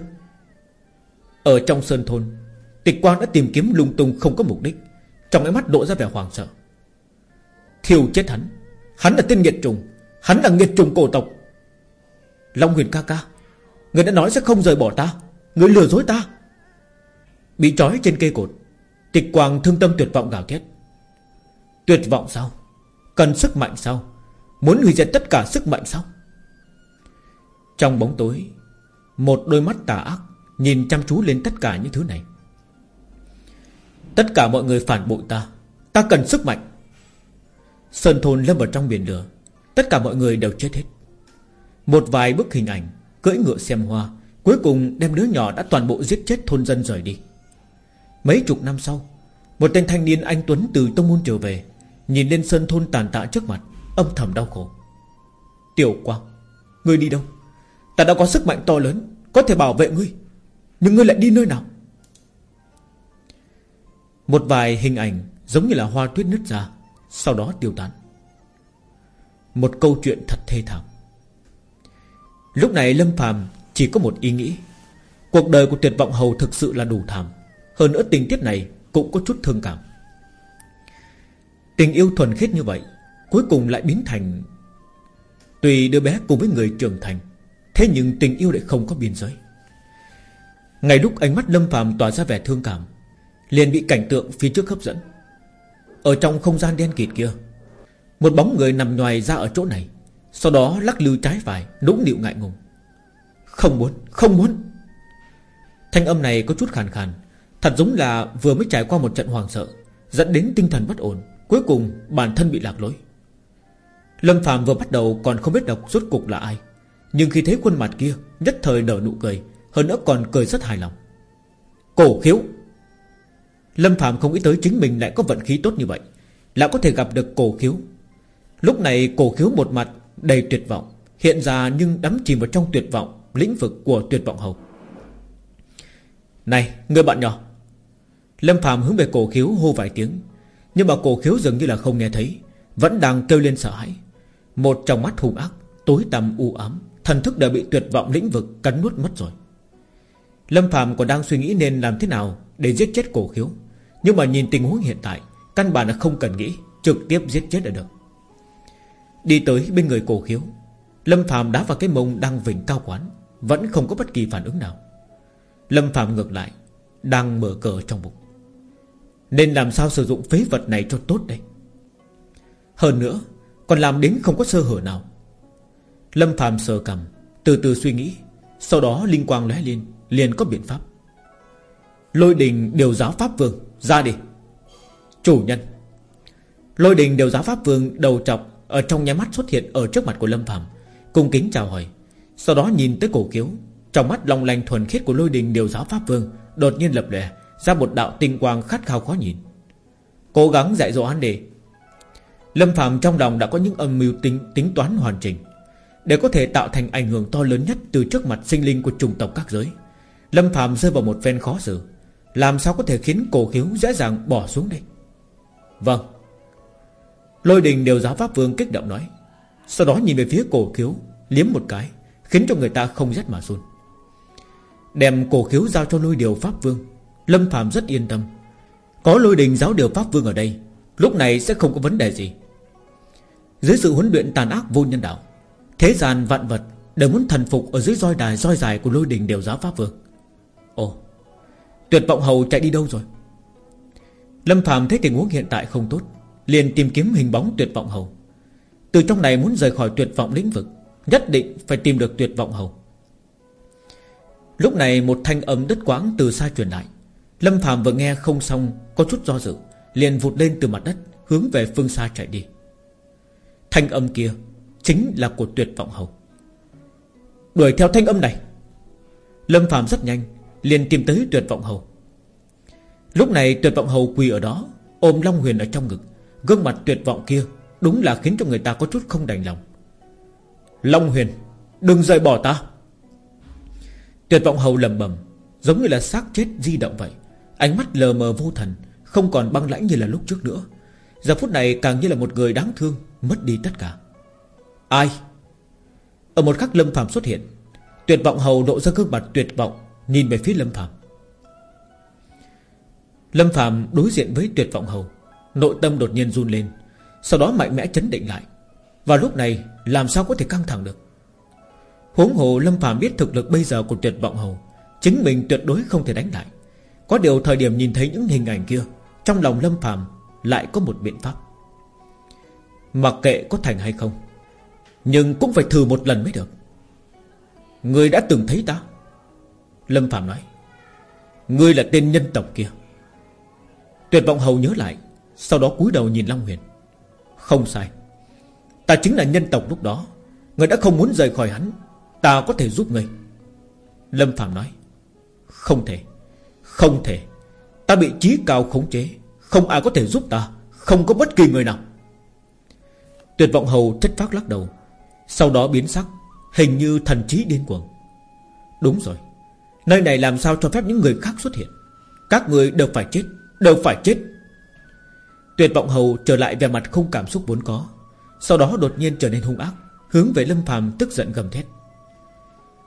Ở trong sơn thôn, Tịch quang đã tìm kiếm lung tung không có mục đích. Trong ánh mắt lộ ra vẻ hoàng sợ. Thiêu chết hắn Hắn là tên nghiệt trùng, Hắn là nghiệt trùng cổ tộc. Long huyền ca ca Người đã nói sẽ không rời bỏ ta Người lừa dối ta. Bị trói trên cây cột, Tịch quang thương tâm tuyệt vọng gào thét. Tuyệt vọng sao? Cần sức mạnh sao? Muốn hủy diệt tất cả sức mạnh sao? Trong bóng tối, Một đôi mắt tà ác Nhìn chăm chú lên tất cả những thứ này. Tất cả mọi người phản bội ta Ta cần sức mạnh. Sơn thôn lâm vào trong biển lửa, Tất cả mọi người đều chết hết. Một vài bức hình ảnh Cưỡi ngựa xem hoa, Cuối cùng đem đứa nhỏ đã toàn bộ giết chết thôn dân rời đi. Mấy chục năm sau, Một tên thanh niên anh Tuấn từ Tông Môn trở về Nhìn lên sân thôn tàn tạ trước mặt, Âm thầm đau khổ. Tiểu Quang, Ngươi đi đâu? Ta đã có sức mạnh to lớn, Có thể bảo vệ ngươi, Nhưng ngươi lại đi nơi nào? Một vài hình ảnh Giống như là hoa tuyết nứt ra, Sau đó tiêu tán. Một câu chuyện thật thê thảm. Lúc này Lâm Phàm chỉ có một ý nghĩ. Cuộc đời của tuyệt vọng hầu thực sự là đủ thảm. Hơn nữa tình tiết này Cũng có chút thương cảm. Tình yêu thuần khiết như vậy Cuối cùng lại biến thành Tùy đứa bé cùng với người trưởng thành. Thế nhưng tình yêu lại không có biên giới. Ngày lúc ánh mắt Lâm phàm tỏa ra vẻ thương cảm Liền bị cảnh tượng phía trước hấp dẫn. Ở trong không gian đen kịt kia Một bóng người nằm ngoài ra ở chỗ này Sau đó lắc lư trái phải Nũng nịu ngại ngùng. Không muốn, không muốn. Thanh âm này có chút khàn khàn Thật giống là vừa mới trải qua một trận hoàng sợ Dẫn đến tinh thần bất ổn. Cuối cùng, bản thân bị lạc lối. Lâm Phạm vừa bắt đầu còn không biết đọc rốt cục là ai, Nhưng khi thấy khuôn mặt kia, Nhất thời nở nụ cười, Hơn nữa còn cười rất hài lòng. Cổ khiếu! Lâm Phạm không nghĩ tới chính mình lại có vận khí tốt như vậy, Lại có thể gặp được cổ khiếu. Lúc này cổ khiếu một mặt Đầy tuyệt vọng, Hiện ra nhưng đắm chìm vào trong tuyệt vọng, Lĩnh vực của tuyệt vọng hầu. Này, người bạn nhỏ! Lâm Phạm hướng về cổ khiếu hô vài tiếng nhưng mà cổ khiếu dường như là không nghe thấy, Vẫn đang kêu lên sợ hãi. Một trong mắt hung ác, Tối tăm u ám, Thần thức đã bị tuyệt vọng lĩnh vực cắn nuốt mất rồi. Lâm Phạm còn đang suy nghĩ nên làm thế nào Để giết chết cổ khiếu, Nhưng mà nhìn tình huống hiện tại, Căn bản là không cần nghĩ, Trực tiếp giết chết là được. Đi tới bên người cổ khiếu, Lâm Phạm đá vào cái mông đang vỉnh cao quán, Vẫn không có bất kỳ phản ứng nào. Lâm Phạm ngược lại, Đang mở cờ trong bụng. Nên làm sao sử dụng phế vật này cho tốt đây? Hơn nữa, Còn làm đến không có sơ hở nào. Lâm Phạm sờ cầm Từ từ suy nghĩ, Sau đó linh quang lóe lên, Liền có biện pháp. Lôi đình điều giáo Pháp Vương, Ra đi. Chủ nhân. Lôi đình điều giáo Pháp Vương đầu chọc Ở trong nháy mắt xuất hiện ở trước mặt của Lâm Phạm Cung kính chào hỏi. Sau đó nhìn tới cổ kiếu, Trong mắt long lanh thuần khiết của lôi đình điều giáo Pháp Vương Đột nhiên lập lè. Ra một đạo tinh quang khát khao khó nhìn. Cố gắng dạy dỗ hắn đi. Lâm Phạm trong lòng đã có những âm mưu tính, tính toán hoàn chỉnh. Để có thể tạo thành ảnh hưởng to lớn nhất Từ trước mặt sinh linh của chủng tộc các giới Lâm Phạm rơi vào một phen khó xử. Làm sao có thể khiến cổ khiếu dễ dàng bỏ xuống đây? Vâng. Lôi đình đều giáo Pháp Vương kích động nói. Sau đó nhìn về phía cổ khiếu Liếm một cái Khiến cho người ta không rét mà run. Đem cổ khiếu giao cho lôi điều Pháp Vương. Lâm Phạm rất yên tâm. Có lôi đình giáo điều Pháp Vương ở đây, Lúc này sẽ không có vấn đề gì. Dưới sự huấn luyện tàn ác vô nhân đạo, Thế gian vạn vật Đều muốn thần phục ở dưới roi đài roi dài Của lôi đình điều giáo Pháp Vương. Ồ, Tuyệt vọng hầu chạy đi đâu rồi? Lâm Phạm thấy tình huống hiện tại không tốt, Liền tìm kiếm hình bóng tuyệt vọng hầu. Từ trong này muốn rời khỏi tuyệt vọng lĩnh vực, Nhất định phải tìm được tuyệt vọng hầu. Lúc này một thanh âm đứt quãng từ xa truyền lại. Lâm Phạm vừa nghe không xong, Có chút do dự, Liền vụt lên từ mặt đất, Hướng về phương xa chạy đi. Thanh âm kia Chính là của tuyệt vọng hầu. Đuổi theo thanh âm này. Lâm Phạm rất nhanh, Liền tìm tới tuyệt vọng hầu. Lúc này tuyệt vọng hầu quỳ ở đó, Ôm Long Huyền ở trong ngực. Gương mặt tuyệt vọng kia Đúng là khiến cho người ta có chút không đành lòng. Long Huyền, Đừng rời bỏ ta. Tuyệt vọng hầu lầm bầm Giống như là xác chết di động vậy. Ánh mắt lờ mờ vô thần, Không còn băng lãnh như là lúc trước nữa. Giờ phút này càng như là một người đáng thương, Mất đi tất cả. Ai? Ở một khắc Lâm Phạm xuất hiện, Tuyệt vọng hầu độ ra gương mặt tuyệt vọng, Nhìn về phía Lâm Phạm Lâm Phạm đối diện với tuyệt vọng hầu, Nội tâm đột nhiên run lên, Sau đó mạnh mẽ chấn định lại. Và lúc này, làm sao có thể căng thẳng được? Huống hồ Lâm Phạm biết thực lực bây giờ của tuyệt vọng hầu, Chính mình tuyệt đối không thể đánh lại. Có điều thời điểm nhìn thấy những hình ảnh kia, Trong lòng Lâm phàm lại có một biện pháp. Mặc kệ có thành hay không, Nhưng cũng phải thử một lần mới được. Người đã từng thấy ta? Lâm phàm nói. Ngươi là tên nhân tộc kia. Tuyệt vọng hầu nhớ lại, Sau đó cúi đầu nhìn Long Huyền. Không sai. Ta chính là nhân tộc lúc đó. Người đã không muốn rời khỏi hắn. Ta có thể giúp người Lâm Phạm nói. Không thể. Không thể. Ta bị trí cao khống chế. Không ai có thể giúp ta. Không có bất kỳ người nào. Tuyệt vọng hầu chất phát lắc đầu. Sau đó biến sắc. Hình như thần trí điên cuồng. Đúng rồi. Nơi này làm sao cho phép những người khác xuất hiện? Các người đều phải chết. Đều phải chết. Tuyệt vọng hầu trở lại về mặt không cảm xúc vốn có. Sau đó đột nhiên trở nên hung ác, Hướng về Lâm phàm tức giận gầm thét.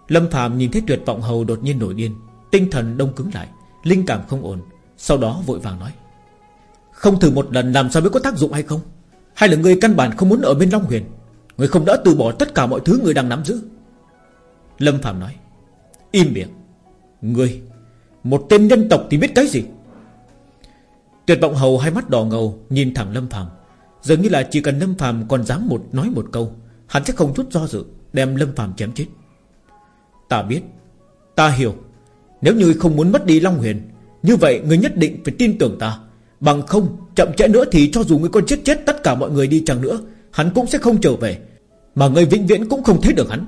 Lâm phàm nhìn thấy tuyệt vọng hầu đột nhiên nổi điên, Tinh thần đông cứng lại. Linh cảm không ổn, Sau đó vội vàng nói. Không thử một lần làm sao biết có tác dụng hay không? Hay là người căn bản không muốn ở bên Long Huyền? Người không đã từ bỏ tất cả mọi thứ người đang nắm giữ? Lâm phàm nói, Im miệng. Người, Một tên nhân tộc thì biết cái gì? Tuyệt vọng hầu hai mắt đỏ ngầu, Nhìn thẳng Lâm Phàm. Dường như là chỉ cần Lâm Phàm còn dám một, nói một câu, Hắn sẽ không chút do dự Đem Lâm Phàm chém chết. Ta biết, Ta hiểu. Nếu như không muốn mất đi Long Huyền, Như vậy người nhất định phải tin tưởng ta. Bằng không, chậm trễ nữa thì cho dù người con chết chết, tất cả mọi người đi chẳng nữa, Hắn cũng sẽ không trở về. Mà người vĩnh viễn cũng không thấy được hắn.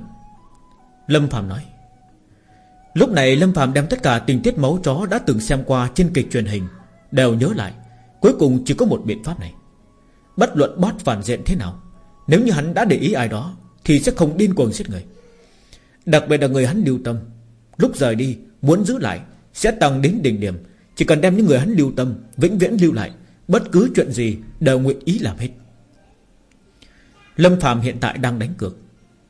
Lâm Phạm nói. Lúc này Lâm Phạm đem tất cả tình tiết máu chó Đã từng xem qua trên kịch truyền hình, Đều nhớ lại. Cuối cùng chỉ có một biện pháp này. Bất luận bót phản diện thế nào, Nếu như hắn đã để ý ai đó, Thì sẽ không điên cuồng giết người. Đặc biệt là người hắn lưu tâm. Lúc rời đi muốn giữ lại, Sẽ tăng đến đỉnh điểm. Chỉ cần đem những người hắn lưu tâm, Vĩnh viễn lưu lại. Bất cứ chuyện gì, đều nguyện ý làm hết. Lâm Phạm hiện tại đang đánh cược.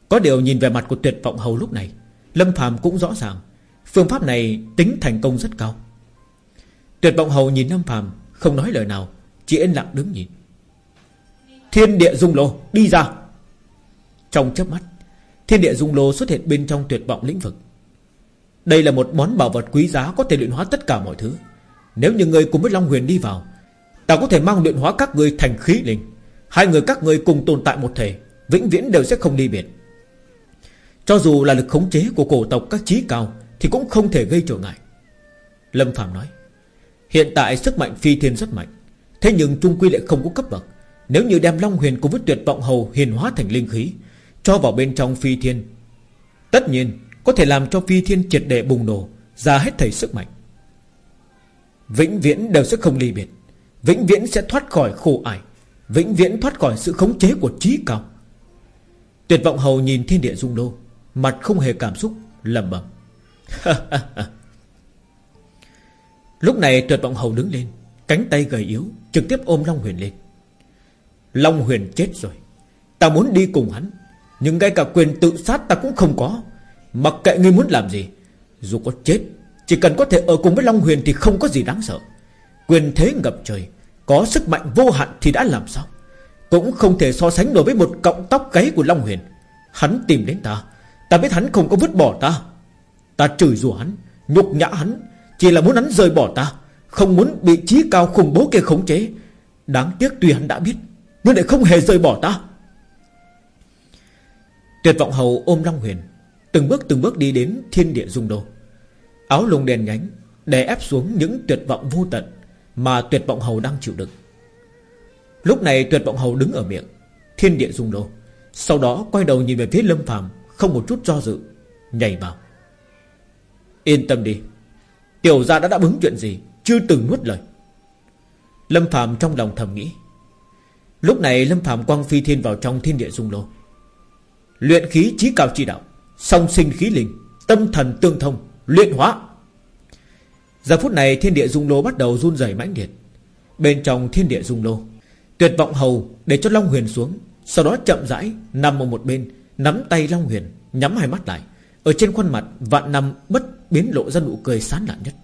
Có điều nhìn về mặt của tuyệt vọng hầu lúc này, Lâm Phạm cũng rõ ràng, Phương pháp này tính thành công rất cao. Tuyệt vọng hầu nhìn Lâm Phạm Không nói lời nào, Chỉ yên lặng đứng nhìn. Thiên địa dung lô, đi ra! Trong chớp mắt, Thiên địa dung lô xuất hiện bên trong tuyệt vọng lĩnh vực. Đây là một món bảo vật quý giá Có thể luyện hóa tất cả mọi thứ. Nếu như người cùng với Long Huyền đi vào, Ta có thể mang luyện hóa các người thành khí linh. Hai người các người cùng tồn tại một thể, Vĩnh viễn đều sẽ không đi biệt. Cho dù là lực khống chế của cổ tộc các trí cao, Thì cũng không thể gây trở ngại. Lâm Phạm nói, Hiện tại sức mạnh phi thiên rất mạnh, Thế nhưng trung quy lại không có cấp bậc. Nếu như đem Long Huyền cùng với tuyệt vọng hầu hiền hóa thành linh khí, Cho vào bên trong phi thiên, Tất nhiên có thể làm cho phi thiên triệt đệ bùng nổ, Ra hết thầy sức mạnh. Vĩnh viễn đều sẽ không ly biệt. Vĩnh viễn sẽ thoát khỏi khổ ải. Vĩnh viễn thoát khỏi sự khống chế của trí cao. Tuyệt vọng hầu nhìn thiên địa dung đô, Mặt không hề cảm xúc lầm bầm Lúc này tuyệt vọng hầu đứng lên, Cánh tay gầy yếu, Trực tiếp ôm Long Huyền lên. Long Huyền chết rồi. Ta muốn đi cùng hắn, Nhưng ngay cả quyền tự sát ta cũng không có. Mặc kệ ngươi muốn làm gì, Dù có chết, Chỉ cần có thể ở cùng với Long Huyền thì không có gì đáng sợ. Quyền thế ngập trời, Có sức mạnh vô hạn thì đã làm sao? Cũng không thể so sánh nổi với một cọng tóc gáy của Long Huyền. Hắn tìm đến ta Ta biết hắn không có vứt bỏ ta. Ta chửi rủa hắn, Nhục nhã hắn, Chỉ là muốn hắn rời bỏ ta, Không muốn bị trí cao khủng bố kia khống chế. Đáng tiếc tuy hắn đã biết, Nhưng lại không hề rời bỏ ta. Tuyệt vọng hầu ôm Long Huyền. Từng bước từng bước đi đến thiên địa dung đô. Áo lông đèn nhánh Đè ép xuống những tuyệt vọng vô tận Mà tuyệt vọng hầu đang chịu đựng. Lúc này tuyệt vọng hầu đứng ở miệng, Thiên địa dung đô. Sau đó quay đầu nhìn về phía lâm phàm, Không một chút do dự, Nhảy vào. Yên tâm đi, Tiểu gia đã đáp ứng chuyện gì Chưa từng nuốt lời. Lâm phàm trong lòng thầm nghĩ. Lúc này Lâm phàm quang phi thiên vào trong thiên địa dung lô Luyện khí trí cao chi đạo Song sinh khí linh, Tâm thần tương thông, Luyện hóa. Giờ phút này thiên địa dung lô bắt đầu run rẩy mãnh liệt. Bên trong thiên địa dung lô, Tuyệt vọng hầu để cho Long Huyền xuống, Sau đó chậm rãi nằm ở một bên, Nắm tay Long Huyền, Nhắm hai mắt lại. Ở trên khuôn mặt vạn năm bất biến lộ ra nụ cười sán lạn nhất.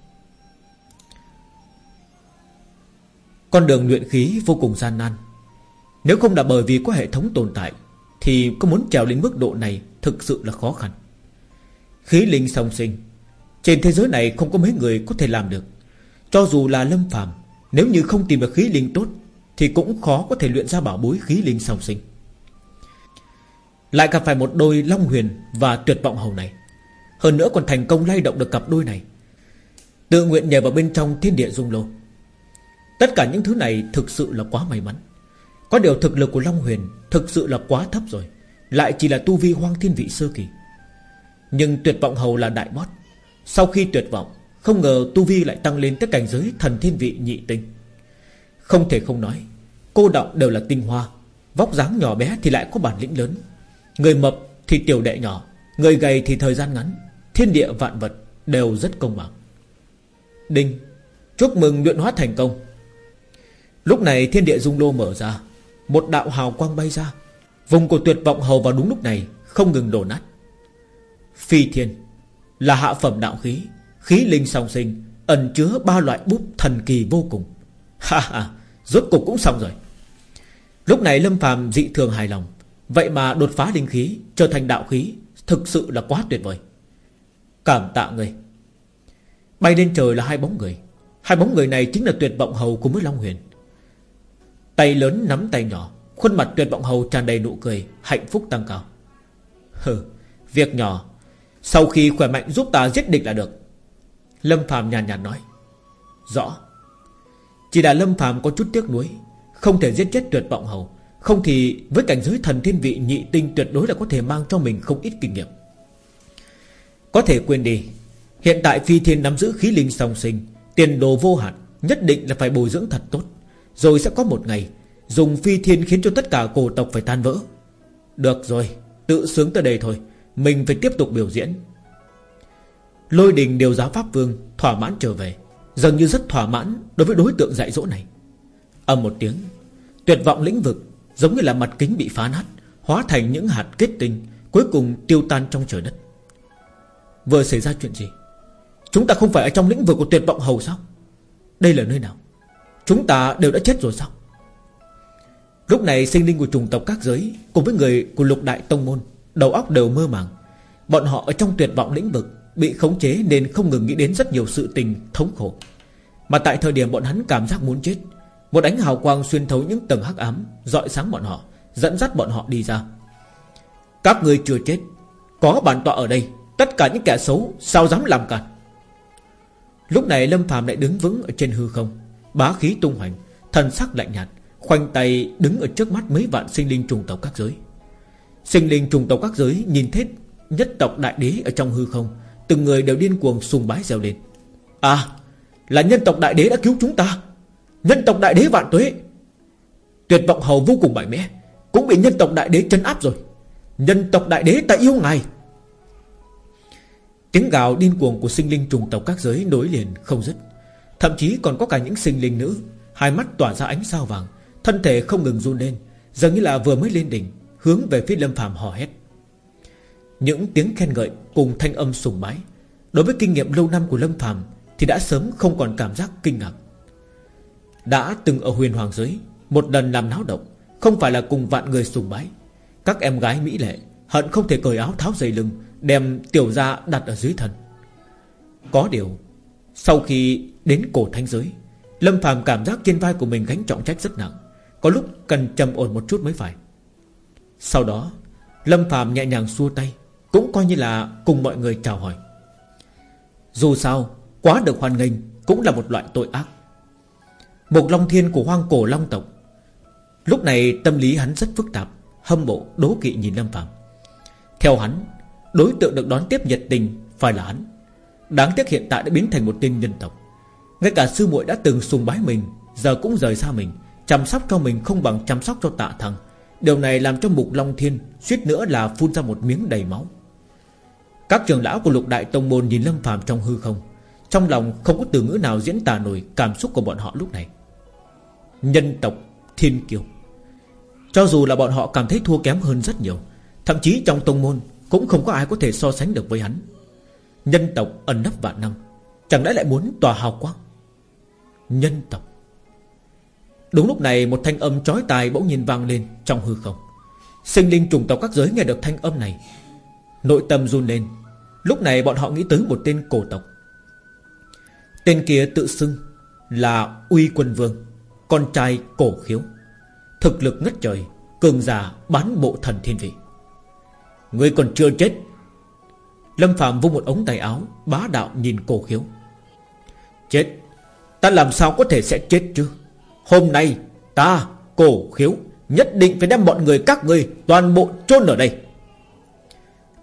Con đường luyện khí vô cùng gian nan. Nếu không là bởi vì có hệ thống tồn tại, Thì có muốn trèo đến mức độ này Thực sự là khó khăn. Khí linh song sinh, Trên thế giới này không có mấy người có thể làm được. Cho dù là lâm phàm, Nếu như không tìm được khí linh tốt, Thì cũng khó có thể luyện ra bảo bối khí linh song sinh. Lại gặp phải một đôi Long Huyền Và tuyệt vọng hầu này. Hơn nữa còn thành công lay động được cặp đôi này. Tự nguyện nhảy vào bên trong thiên địa dung lô. Tất cả những thứ này thực sự là quá may mắn. Có điều thực lực của Long Huyền Thực sự là quá thấp rồi. Lại chỉ là tu vi hoang thiên vị sơ kỳ. Nhưng tuyệt vọng hầu là đại bót. Sau khi tuyệt vọng, Không ngờ tu vi lại tăng lên tới cảnh giới thần thiên vị nhị tinh. Không thể không nói, Cô động đều là tinh hoa. Vóc dáng nhỏ bé thì lại có bản lĩnh lớn. Người mập thì tiểu đệ nhỏ, Người gầy thì thời gian ngắn. Thiên địa vạn vật đều rất công bằng. Đinh, Chúc mừng luyện hóa thành công. Lúc này thiên địa dung lô mở ra, Một đạo hào quang bay ra. Vùng của tuyệt vọng hầu vào đúng lúc này, Không ngừng đổ nát. Phi thiên Là hạ phẩm đạo khí Khí linh song sinh, Ẩn chứa ba loại bút thần kỳ vô cùng. Ha ha, Rốt cục cũng xong rồi. Lúc này Lâm phàm dị thường hài lòng, Vậy mà đột phá linh khí, Trở thành đạo khí, Thực sự là quá tuyệt vời. Cảm tạ người. Bay lên trời là hai bóng người. Hai bóng người này chính là tuyệt vọng hầu cùng với Long Huyền. Tay lớn nắm tay nhỏ Khuôn mặt tuyệt vọng hầu tràn đầy nụ cười, Hạnh phúc tăng cao. Hừ, Việc nhỏ, Sau khi khỏe mạnh giúp ta giết địch là được. Lâm phàm nhàn nhạt nói. Rõ. Chỉ là Lâm phàm có chút tiếc nuối, Không thể giết chết tuyệt vọng hầu. Không thì với cảnh giới thần thiên vị nhị tinh Tuyệt đối là có thể mang cho mình không ít kinh nghiệm. Có thể quên đi, Hiện tại phi thiên nắm giữ khí linh song sinh, Tiền đồ vô hạn, Nhất định là phải bồi dưỡng thật tốt. Rồi sẽ có một ngày Dùng phi thiên khiến cho tất cả cổ tộc phải tan vỡ. Được rồi, Tự sướng tới đây thôi, Mình phải tiếp tục biểu diễn. Lôi đình điều giáo Pháp Vương Thỏa mãn trở về, Dường như rất thỏa mãn đối với đối tượng dạy dỗ này. Âm một tiếng, Tuyệt vọng lĩnh vực Giống như là mặt kính bị phá nát, Hóa thành những hạt kết tinh, Cuối cùng tiêu tan trong trời đất. Vừa xảy ra chuyện gì? Chúng ta không phải ở trong lĩnh vực của tuyệt vọng hầu sao? Đây là nơi nào? Chúng ta đều đã chết rồi sao? Lúc này sinh linh của trùng tộc các giới Cùng với người của lục đại tông môn, Đầu óc đều mơ màng. Bọn họ ở trong tuyệt vọng lĩnh vực, Bị khống chế nên không ngừng nghĩ đến rất nhiều sự tình thống khổ. Mà tại thời điểm bọn hắn cảm giác muốn chết, Một ánh hào quang xuyên thấu những tầng hắc ám, dọi sáng bọn họ, Dẫn dắt bọn họ đi ra. Các người chưa chết, Có bản tọa ở đây, Tất cả những kẻ xấu sao dám làm cản Lúc này Lâm phàm lại đứng vững ở trên hư không, Bá khí tung hoành, Thần sắc lạnh nhạt. Khoanh tay đứng ở trước mắt mấy vạn sinh linh trùng tộc các giới. Sinh linh trùng tộc các giới Nhìn thấy nhất tộc đại đế ở trong hư không, Từng người đều điên cuồng sùng bái reo lên. À Là nhân tộc đại đế đã cứu chúng ta. Nhân tộc đại đế vạn tuế. Tuyệt vọng hầu vô cùng mạnh mẽ, Cũng bị nhân tộc đại đế chân áp rồi. Nhân tộc đại đế ta yêu ngài. Tiếng gào điên cuồng của sinh linh trùng tộc các giới nối liền không dứt. Thậm chí còn có cả những sinh linh nữ, Hai mắt tỏa ra ánh sao vàng Thân thể không ngừng run lên, Dường như là vừa mới lên đỉnh, Hướng về phía Lâm phàm hò hét. Những tiếng khen ngợi cùng thanh âm sùng bái, Đối với kinh nghiệm lâu năm của Lâm phàm Thì đã sớm không còn cảm giác kinh ngạc. Đã từng ở huyền hoàng giới, Một lần làm náo động, Không phải là cùng vạn người sùng bái, Các em gái mỹ lệ Hận không thể cởi áo tháo dây lưng, Đem tiểu ra đặt ở dưới thân. Có điều, Sau khi Đến cổ thanh giới, Lâm phàm cảm giác trên vai của mình gánh trọng trách rất nặng. Có lúc cần trầm ổn một chút mới phải. Sau đó, Lâm Phạm nhẹ nhàng xua tay, Cũng coi như là cùng mọi người chào hỏi. Dù sao, Quá được hoan nghênh Cũng là một loại tội ác. Một long thiên của hoang cổ long tộc, Lúc này tâm lý hắn rất phức tạp, Hâm mộ, đố kỵ nhìn Lâm Phạm. Theo hắn, Đối tượng được đón tiếp nhiệt tình Phải là hắn. Đáng tiếc hiện tại đã biến thành một tên nhân tộc. Ngay cả sư muội đã từng sùng bái mình, Giờ cũng rời xa mình. Chăm sóc cho mình không bằng chăm sóc cho tạ thằng. Điều này làm cho Mục Long Thiên suýt nữa là phun ra một miếng đầy máu. Các trưởng lão của lục đại tông môn nhìn Lâm phàm trong hư không. Trong lòng không có từ ngữ nào diễn tả nổi Cảm xúc của bọn họ lúc này. Nhân tộc Thiên Kiều Cho dù là bọn họ cảm thấy thua kém hơn rất nhiều, Thậm chí trong tông môn Cũng không có ai có thể so sánh được với hắn. Nhân tộc ẩn nấp vạn năm, Chẳng lẽ lại muốn tòa hào quang? Nhân tộc. Đúng lúc này một thanh âm chói tai bỗng nhiên vang lên Trong hư không. Sinh linh trùng tộc các giới nghe được thanh âm này. Nội tâm run lên. Lúc này bọn họ nghĩ tới một tên cổ tộc. Tên kia tự xưng Là Uy Quân Vương, Con trai cổ khiếu. Thực lực ngất trời, Cường giả bán bộ thần thiên vị. Ngươi còn chưa chết. Lâm Phạm vung một ống tay áo, Bá đạo nhìn cổ khiếu. Chết. Ta làm sao có thể sẽ chết chứ? Hôm nay, ta, cổ khiếu, Nhất định phải đem bọn người các ngươi Toàn bộ chôn ở đây.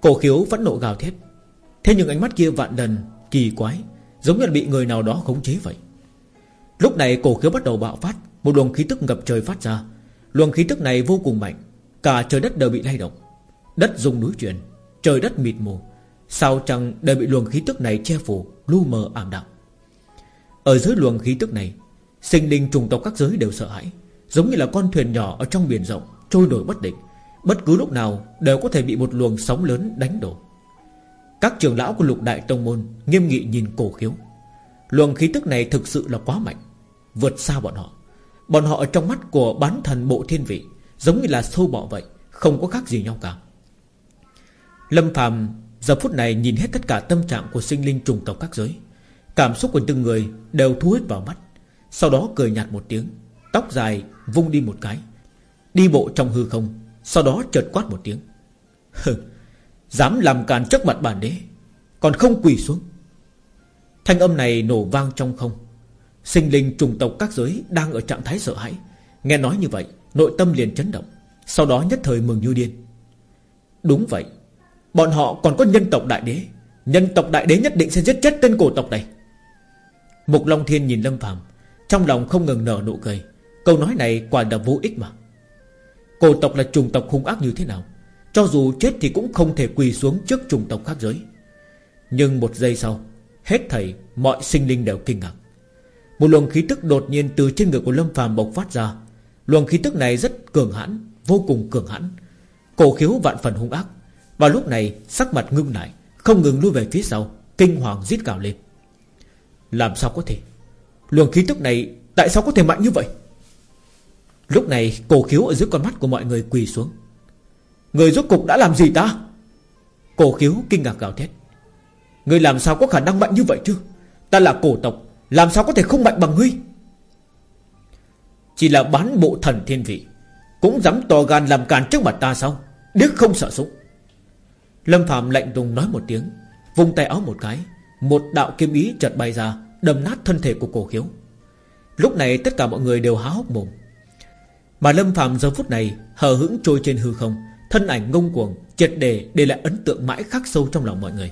Cổ khiếu vẫn nộ gào thét. Thế nhưng ánh mắt kia vạn lần kỳ quái, Giống như bị người nào đó khống chế vậy. Lúc này cổ khiếu bắt đầu bạo phát, Một luồng khí tức ngập trời phát ra. Luồng khí tức này vô cùng mạnh, Cả trời đất đều bị lay động. Đất rung núi chuyển, Trời đất mịt mù. Sao chẳng đều bị luồng khí tức này che phủ, Lu mờ ảm đạm. Ở dưới luồng khí tức này Sinh linh trùng tộc các giới đều sợ hãi, Giống như là con thuyền nhỏ ở trong biển rộng, Trôi nổi bất định. Bất cứ lúc nào đều có thể bị một luồng sóng lớn đánh đổ. Các trưởng lão của lục đại tông môn Nghiêm nghị nhìn cổ khiếu. Luồng khí tức này thực sự là quá mạnh, Vượt xa bọn họ. Bọn họ ở trong mắt của bán thần bộ thiên vị, Giống như là sâu bọ vậy, Không có khác gì nhau cả. Lâm phàm giờ phút này nhìn hết tất cả tâm trạng Của sinh linh trùng tộc các giới. Cảm xúc của từng người đều thu hết vào mắt. Sau đó cười nhạt một tiếng, Tóc dài vung đi một cái. Đi bộ trong hư không, Sau đó chợt quát một tiếng. Hừ, Dám làm càn trước mặt bản đế, Còn không quỳ xuống. Thanh âm này nổ vang trong không. Sinh linh trùng tộc các giới Đang ở trạng thái sợ hãi. Nghe nói như vậy, Nội tâm liền chấn động, Sau đó nhất thời mừng như điên. Đúng vậy, Bọn họ còn có nhân tộc đại đế. Nhân tộc đại đế nhất định sẽ giết chết tên cổ tộc này. Mục Long Thiên nhìn Lâm Phàm trong lòng không ngừng nở nụ cười. Câu nói này quả là vô ích mà. Cổ tộc là trùng tộc hung ác như thế nào? Cho dù chết thì cũng không thể quỳ xuống trước trùng tộc khác giới. Nhưng một giây sau, Hết thảy mọi sinh linh đều kinh ngạc. Một luồng khí tức đột nhiên từ trên người của Lâm phàm bộc phát ra. Luồng khí tức này rất cường hãn, Vô cùng cường hãn. Cổ khiếu vạn phần hung ác. Và lúc này, sắc mặt ngưng lại, Không ngừng lui về phía sau, Kinh hoàng giết gào lên. Làm sao có thể? Luồng khí tức này tại sao có thể mạnh như vậy? Lúc này, cổ khiếu ở dưới con mắt của mọi người quỳ xuống. Người rốt cục đã làm gì ta? Cổ khiếu kinh ngạc gào thét. Người làm sao có khả năng mạnh như vậy chứ? Ta là cổ tộc, Làm sao có thể không mạnh bằng ngươi? Chỉ là bán bộ thần thiên vị, Cũng dám to gan làm càn trước mặt ta sao? Đức không sợ súng. Lâm Phạm lạnh lùng nói một tiếng, Vung tay áo một cái, Một đạo kiếm ý chợt bay ra Đâm nát thân thể của cổ khiếu. Lúc này tất cả mọi người đều há hốc mồm. Mà Lâm phàm giờ phút này hờ hững trôi trên hư không, Thân ảnh ngông cuồng, Triệt đề để lại ấn tượng mãi khắc sâu trong lòng mọi người.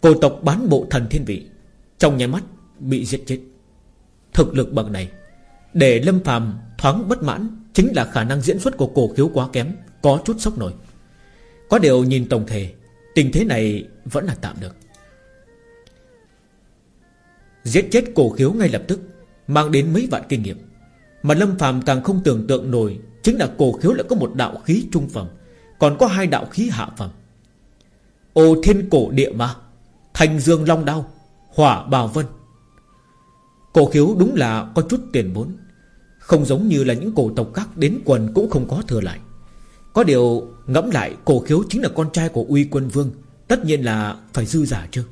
Cổ tộc bán bộ thần thiên vị, Trong nháy mắt bị giết chết. Thực lực bậc này, Để Lâm phàm thoáng bất mãn Chính là khả năng diễn xuất của cổ khiếu quá kém, Có chút sốc nổi. Có điều nhìn tổng thể, Tình thế này vẫn là tạm được. Giết chết cổ khiếu ngay lập tức, Mang đến mấy vạn kinh nghiệm. Mà Lâm phàm càng không tưởng tượng nổi, Chính là cổ khiếu lại có một đạo khí trung phẩm, Còn có hai đạo khí hạ phẩm. Ô thiên cổ địa mà Thành dương long đao, Hỏa bào vân. Cổ khiếu đúng là có chút tiền vốn, Không giống như là những cổ tộc khác Đến quần cũng không có thừa lại. Có điều ngẫm lại, cổ khiếu chính là con trai của uy quân vương, Tất nhiên là phải dư giả chứ.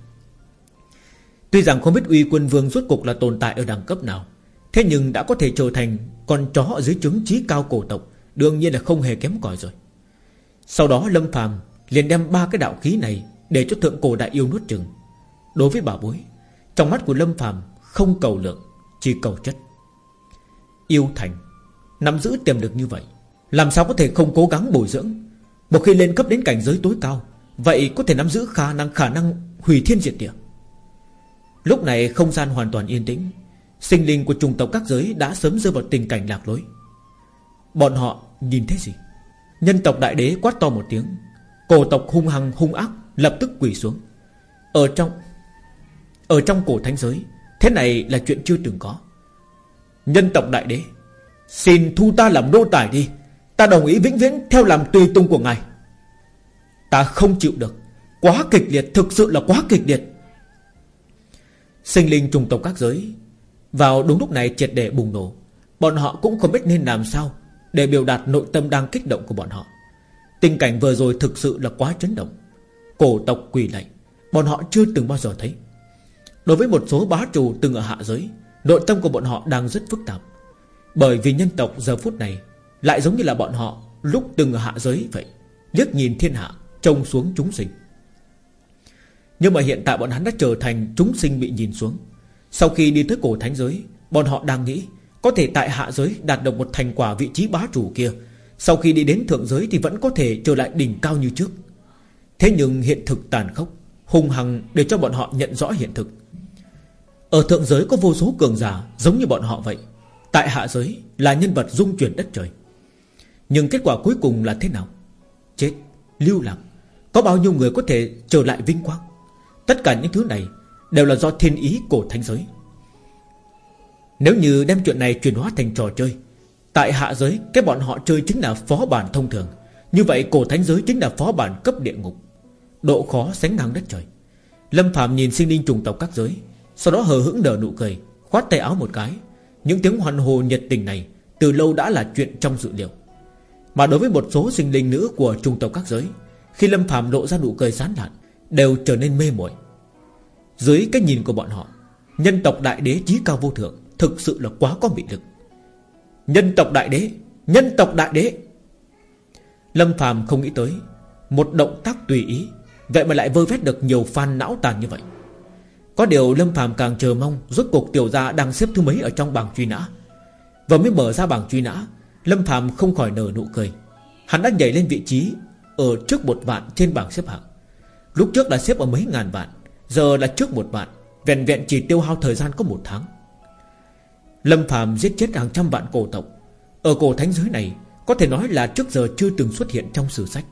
Tuy rằng không biết uy quân vương rốt cục là tồn tại ở đẳng cấp nào, Thế nhưng đã có thể trở thành Con chó ở dưới trứng trí cao cổ tộc, Đương nhiên là không hề kém cỏi rồi. Sau đó Lâm phàm liền đem ba cái đạo khí này Để cho thượng cổ đại yêu nuốt chừng Đối với bảo bối, Trong mắt của Lâm phàm không cầu lượng, Chỉ cầu chất. Yêu thành, Nắm giữ tiềm lực như vậy, Làm sao có thể không cố gắng bồi dưỡng? Một khi lên cấp đến cảnh giới tối cao, Vậy có thể nắm giữ khả năng khả năng hủy thiên diệt địa. Lúc này không gian hoàn toàn yên tĩnh. Sinh linh của trùng tộc các giới đã sớm rơi vào tình cảnh lạc lối. Bọn họ nhìn thấy gì? Nhân tộc đại đế quát to một tiếng. Cổ tộc hung hăng, hung ác Lập tức quỳ xuống. Ở trong Ở trong cổ thánh giới, Thế này là chuyện chưa từng có. Nhân tộc đại đế, Xin thu ta làm đô tài đi. Ta đồng ý vĩnh viễn theo làm tùy tung của ngài. Ta không chịu được. Quá kịch liệt, Thực sự là quá kịch liệt. Sinh linh trùng tộc các giới. Vào đúng lúc này triệt để bùng nổ. Bọn họ cũng không biết nên làm sao Để biểu đạt nội tâm đang kích động của bọn họ. Tình cảnh vừa rồi thực sự là quá chấn động. Cổ tộc quỳ lạy, Bọn họ chưa từng bao giờ thấy. Đối với một số bá chủ từng ở hạ giới, Nội tâm của bọn họ đang rất phức tạp. Bởi vì nhân tộc giờ phút này Lại giống như là bọn họ Lúc từng ở hạ giới vậy, Liếc nhìn thiên hạ, Trông xuống chúng sinh. Nhưng mà hiện tại bọn hắn đã trở thành chúng sinh bị nhìn xuống. Sau khi đi tới cổ thánh giới Bọn họ đang nghĩ Có thể tại hạ giới đạt được một thành quả vị trí bá chủ kia. Sau khi đi đến thượng giới Thì vẫn có thể trở lại đỉnh cao như trước. Thế nhưng hiện thực tàn khốc Hung hăng để cho bọn họ nhận rõ hiện thực. Ở thượng giới có vô số cường giả Giống như bọn họ vậy. Tại hạ giới là nhân vật dung chuyển đất trời. Nhưng kết quả cuối cùng là thế nào? Chết, lưu lạc. Có bao nhiêu người có thể trở lại vinh quang? Tất cả những thứ này Đều là do thiên ý cổ thánh giới. Nếu như đem chuyện này chuyển hóa thành trò chơi, Tại hạ giới, Cái bọn họ chơi chính là phó bản thông thường. Như vậy, cổ thánh giới chính là phó bản cấp địa ngục. Độ khó sánh ngang đất trời. Lâm Phạm nhìn sinh linh trùng tộc các giới, Sau đó hờ hững nở nụ cười, Khoát tay áo một cái. Những tiếng hoàn hồ nhiệt tình này Từ lâu đã là chuyện trong dự liệu. Mà đối với một số sinh linh nữ của trùng tộc các giới, Khi Lâm Phạm lộ ra nụ cười sán lạn Đều trở nên mê muội. Dưới cái nhìn của bọn họ, Nhân tộc đại đế chí cao vô thượng Thực sự là quá có mị lực. Nhân tộc đại đế, Nhân tộc đại đế. Lâm phàm không nghĩ tới, Một động tác tùy ý, Vậy mà lại vơ vét được nhiều fan não tàn như vậy. Có điều Lâm phàm càng chờ mong, Rốt cuộc tiểu gia đang xếp thứ mấy ở trong bảng truy nã. Vừa mới mở ra bảng truy nã, Lâm phàm không khỏi nở nụ cười. Hắn đã nhảy lên vị trí Ở trước một vạn trên bảng xếp hạng. Lúc trước là xếp ở mấy ngàn vạn, Giờ là trước một vạn, Vẹn vẹn chỉ tiêu hao thời gian có một tháng. Lâm Phạm giết chết hàng trăm vạn cổ tộc. Ở cổ thánh giới này, Có thể nói là trước giờ chưa từng xuất hiện trong sử sách.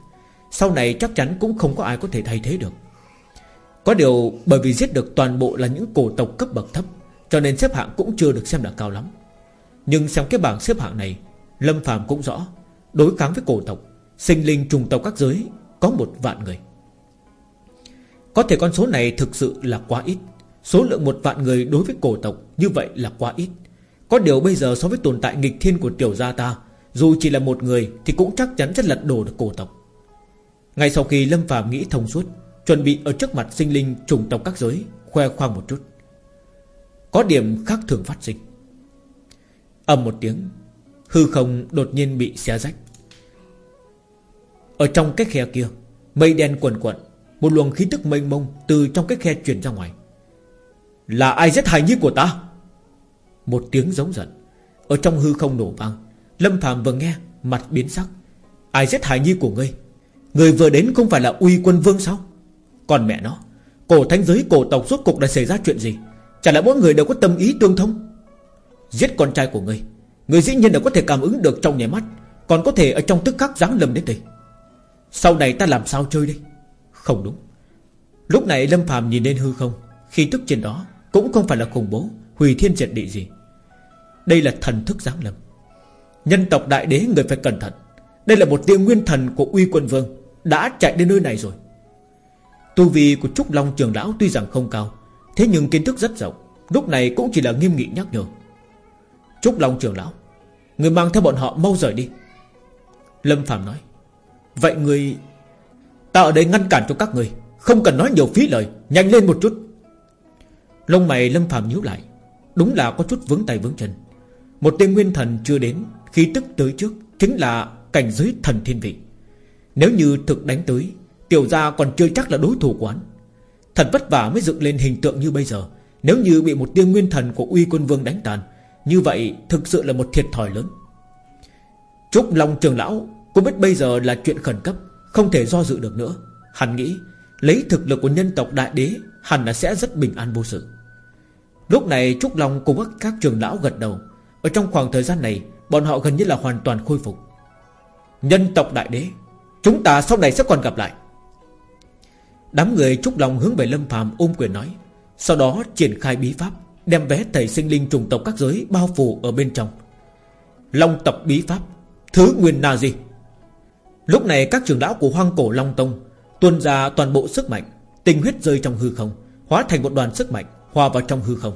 Sau này chắc chắn cũng không có ai có thể thay thế được. Có điều bởi vì giết được toàn bộ là những cổ tộc cấp bậc thấp, Cho nên xếp hạng cũng chưa được xem là cao lắm. Nhưng xem cái bảng xếp hạng này, Lâm phàm cũng rõ, Đối kháng với cổ tộc, Sinh linh trùng tộc các giới Có một vạn người. Có thể con số này thực sự là quá ít. Số lượng một vạn người đối với cổ tộc Như vậy là quá ít. Có điều bây giờ so với tồn tại nghịch thiên của tiểu gia ta, Dù chỉ là một người Thì cũng chắc chắn sẽ lật đổ được cổ tộc. Ngay sau khi Lâm phàm nghĩ thông suốt, Chuẩn bị ở trước mặt sinh linh trùng tộc các giới, Khoe khoang một chút. Có điểm khác thường phát sinh. Ầm một tiếng, Hư không đột nhiên bị xé rách. Ở trong cái khe kia, Mây đen quần quận một luồng khí tức mênh mông Từ trong cái khe chuyển ra ngoài. Là ai giết hài nhi của ta? Một tiếng giống giận. Ở trong hư không nổ vang, Lâm Phạm vừa nghe, Mặt biến sắc. Ai giết hài nhi của ngươi? Người vừa đến không phải là uy quân vương sao? Còn mẹ nó, Cổ thánh giới, cổ tộc suốt cục đã xảy ra chuyện gì? Chả lẽ mỗi người đều có tâm ý tương thông? Giết con trai của ngươi, Người dĩ nhiên đã có thể cảm ứng được trong nhảy mắt, Còn có thể ở trong tức khắc giáng lầm đến đây. Sau này ta làm sao chơi đây? Không đúng. Lúc này Lâm phàm nhìn lên hư không, Khi tức trên đó Cũng không phải là khủng bố, Hủy thiên diệt địa gì. Đây là thần thức giáng lâm. Nhân tộc đại đế người phải cẩn thận. Đây là một tia nguyên thần của uy quân vương, đã chạy đến nơi này rồi. Tu vi của Trúc Long trường lão tuy rằng không cao, Thế nhưng kiến thức rất rộng, Lúc này cũng chỉ là nghiêm nghị nhắc nhở. Trúc Long trường lão, Người mang theo bọn họ mau rời đi. Lâm Phạm nói, Vậy người Ta ở đây ngăn cản cho các người. Không cần nói nhiều phí lời. Nhanh lên một chút. Lông mày Lâm phàm nhíu lại. Đúng là có chút vướng tay vướng chân. Một tên nguyên thần chưa đến Khi tức tới trước, Chính là cảnh giới thần thiên vị. Nếu như thực đánh tới, Tiểu gia còn chưa chắc là đối thủ quán Thật vất vả mới dựng lên hình tượng như bây giờ. Nếu như bị một tiên nguyên thần của uy quân vương đánh tàn, Như vậy thực sự là một thiệt thòi lớn. Trúc Long trường lão, Cũng biết bây giờ là chuyện khẩn cấp. Không thể do dự được nữa. Hắn nghĩ lấy thực lực của nhân tộc đại đế Hẳn là sẽ rất bình an vô sự. Lúc này Trúc Long cùng các, các trường lão gật đầu. Ở trong khoảng thời gian này Bọn họ gần như là hoàn toàn khôi phục. Nhân tộc đại đế Chúng ta sau này sẽ còn gặp lại. Đám người Trúc Long hướng về Lâm phàm ôm quyền nói Sau đó triển khai bí pháp Đem vé thầy sinh linh trùng tộc các giới Bao phủ ở bên trong. Long tập bí pháp Thứ nguyên na gì Lúc này các trưởng lão của hoang cổ Long Tông Tuôn ra toàn bộ sức mạnh, Tinh huyết rơi trong hư không, Hóa thành một đoàn sức mạnh Hòa vào trong hư không.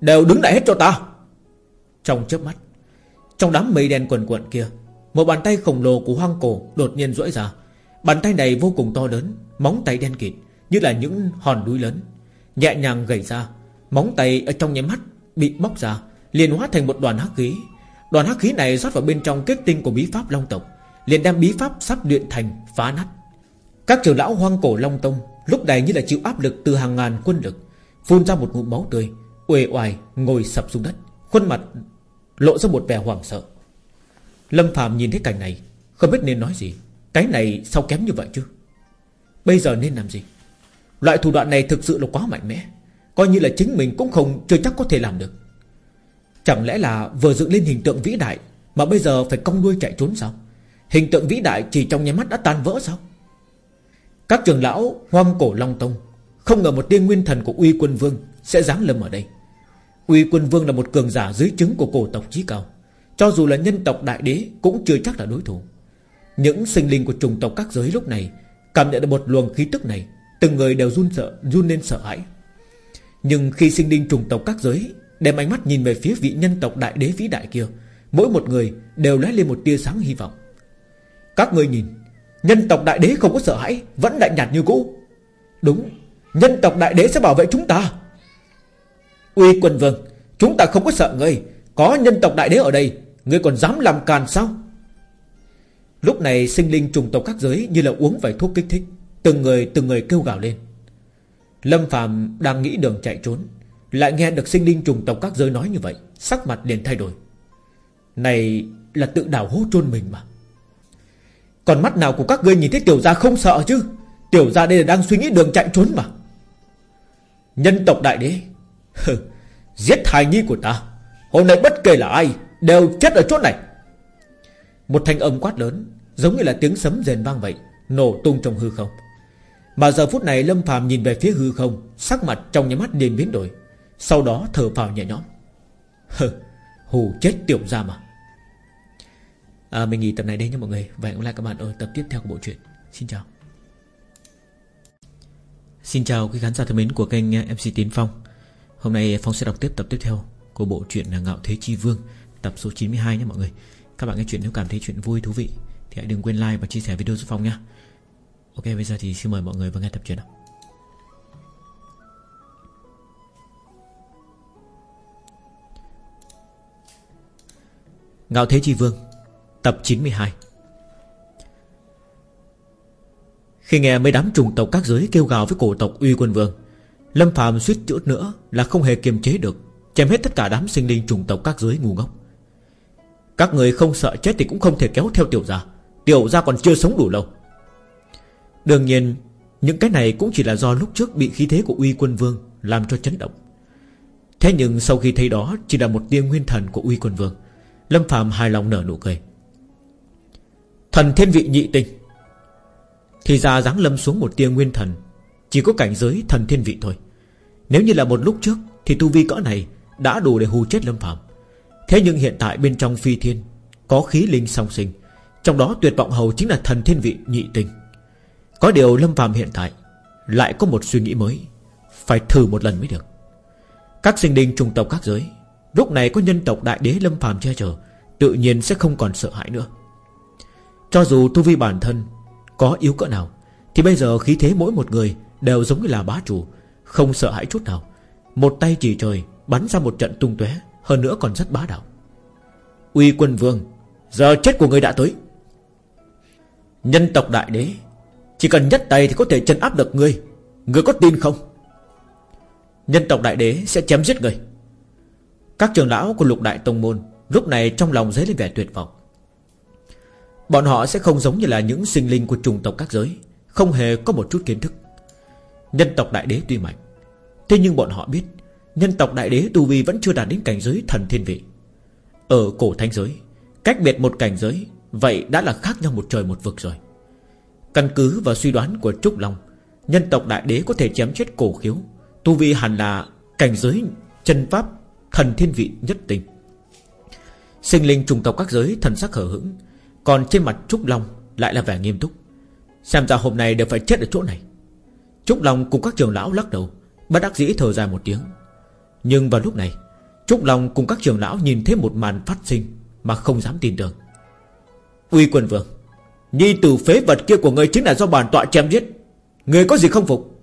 Đều đứng lại hết cho ta. Trong chớp mắt, Trong đám mây đen quần quận kia, Một bàn tay khổng lồ của hoang cổ đột nhiên duỗi ra. Bàn tay này vô cùng to lớn, Móng tay đen kịt Như là những hòn núi lớn, Nhẹ nhàng gầy ra. Móng tay ở trong nháy mắt Bị bóc ra, liền hóa thành một đoàn hắc khí. Đoàn hắc khí này rót vào bên trong kết tinh của bí pháp Long tộc liền đem bí pháp sắp luyện thành phá nát. Các trưởng lão hoang cổ Long Tông, Lúc này như là chịu áp lực từ hàng ngàn quân lực, Phun ra một ngụm máu tươi, uể oải ngồi sập xuống đất, Khuôn mặt lộ ra một vẻ hoảng sợ. Lâm phàm nhìn thấy cảnh này, Không biết nên nói gì, Cái này sao kém như vậy chứ? Bây giờ nên làm gì? Loại thủ đoạn này thực sự là quá mạnh mẽ, Coi như là chính mình cũng không, chưa chắc có thể làm được. Chẳng lẽ là vừa dựng lên hình tượng vĩ đại Mà bây giờ phải cong đuôi chạy trốn sao? Hình tượng vĩ đại chỉ trong nháy mắt đã tan vỡ sao? Các trường lão Hoang cổ Long Tông, Không ngờ một tiên nguyên thần của uy quân vương Sẽ giáng lâm ở đây. Uy quân vương là một cường giả dưới chứng của cổ tộc chí cao. Cho dù là nhân tộc đại đế Cũng chưa chắc là đối thủ. Những sinh linh của trùng tộc các giới lúc này Cảm nhận được một luồng khí tức này, Từng người đều run sợ, run lên sợ hãi. Nhưng khi sinh linh trùng tộc các giới Đem ánh mắt nhìn về phía vị nhân tộc đại đế vĩ đại kia, Mỗi một người đều lóe lên một tia sáng hy vọng. Các người nhìn, Nhân tộc đại đế không có sợ hãi, Vẫn lạnh nhạt như cũ. Đúng, Nhân tộc đại đế sẽ bảo vệ chúng ta. Uy quân vương, Chúng ta không có sợ ngươi, Có nhân tộc đại đế ở đây, Ngươi còn dám làm càn sao? Lúc này sinh linh trùng tộc các giới Như là uống vài thuốc kích thích, Từng người từng người kêu gào lên. Lâm phàm đang nghĩ đường chạy trốn, Lại nghe được sinh linh trùng tộc các giới nói như vậy, Sắc mặt liền thay đổi. Này là tự đào hố chôn mình mà. Còn mắt nào của các ngươi nhìn thấy tiểu gia không sợ chứ? Tiểu gia đây là đang suy nghĩ đường chạy trốn mà. Nhân tộc đại đế. Giết hài nhi của ta. Hôm nay bất kể là ai Đều chết ở chỗ này. Một thanh âm quát lớn Giống như là tiếng sấm rền vang vậy Nổ tung trong hư không. Mà giờ phút này Lâm phàm nhìn về phía hư không Sắc mặt trong nhà mắt liền biến đổi. Sau đó thở phào nhẹ nhõm. Hừ, hù chết tiểu ra mà à, Mình nghỉ tập này đây nha mọi người. Và hẹn gặp lại các bạn ở tập tiếp theo của bộ truyện. Xin chào. Xin chào quý khán giả thân mến của kênh eh, MC Tiến Phong. Hôm nay Phong sẽ đọc tiếp tập tiếp theo Của bộ truyện à, Ngạo Thế Chi Vương Tập số 92 nhé mọi người. Các bạn nghe chuyện nếu cảm thấy chuyện vui thú vị Thì hãy đừng quên like và chia sẻ video giúp Phong nha Ok bây giờ thì xin mời mọi người vào nghe tập truyện nào. Ngạo Thế Chi Vương Tập 92 Khi nghe mấy đám trùng tộc các giới kêu gào với cổ tộc Uy Quân Vương, Lâm Phạm suýt chữa nữa là không hề kiềm chế được, Chém hết tất cả đám sinh linh trùng tộc các giới ngu ngốc. Các người không sợ chết thì cũng không thể kéo theo tiểu gia Tiểu gia còn chưa sống đủ lâu. Đương nhiên, Những cái này cũng chỉ là do lúc trước Bị khí thế của uy quân vương Làm cho chấn động. Thế nhưng sau khi thấy đó Chỉ là một tia nguyên thần của uy quân vương, Lâm Phạm hài lòng nở nụ cười. Thần thiên vị nhị tinh Thì ra dáng lâm xuống một tia nguyên thần, Chỉ có cảnh giới thần thiên vị thôi. Nếu như là một lúc trước, Thì tu vi cỡ này đã đủ để hù chết Lâm Phạm Thế nhưng hiện tại bên trong phi thiên, Có khí linh song sinh, Trong đó tuyệt vọng hầu chính là thần thiên vị nhị tinh Có điều Lâm Phạm hiện tại Lại có một suy nghĩ mới, Phải thử một lần mới được. Các sinh linh trùng tộc các giới, Lúc này có nhân tộc đại đế Lâm phàm che chở, Tự nhiên sẽ không còn sợ hãi nữa. Cho dù tu vi bản thân Có yếu cỡ nào, Thì bây giờ khí thế mỗi một người Đều giống như là bá chủ, Không sợ hãi chút nào. Một tay chỉ trời Bắn ra một trận tung tóe, Hơn nữa còn rất bá đạo. Uy quân vương, Giờ chết của người đã tới. Nhân tộc đại đế, Chỉ cần nhất tay thì có thể chân áp được ngươi. Ngươi có tin không? Nhân tộc đại đế sẽ chém giết ngươi. Các trường lão của lục đại tông môn Lúc này trong lòng dấy lên vẻ tuyệt vọng. Bọn họ sẽ không giống như là những sinh linh của trùng tộc các giới, Không hề có một chút kiến thức. Nhân tộc đại đế tuy mạnh, Thế nhưng bọn họ biết, Nhân tộc đại đế tu vi vẫn chưa đạt đến cảnh giới thần thiên vị. Ở cổ thánh giới, Cách biệt một cảnh giới, Vậy đã là khác nhau một trời một vực rồi. Căn cứ và suy đoán của Trúc Long, Nhân tộc đại đế có thể chém chết cổ khiếu, Tu vi hẳn là cảnh giới chân pháp Thần thiên vị nhất tình Sinh linh trùng tộc các giới thần sắc hở hững còn trên mặt Trúc Long Lại là vẻ nghiêm túc. Xem ra hôm nay đều phải chết ở chỗ này. Trúc Long cùng các trường lão lắc đầu, Bất đắc dĩ thở dài một tiếng. Nhưng vào lúc này, Trúc Long cùng các trường lão nhìn thấy một màn phát sinh Mà không dám tin tưởng. Uy quân vương, Nhi tử phế vật kia của ngươi chính là do bản tọa chém giết. Ngươi có gì không phục?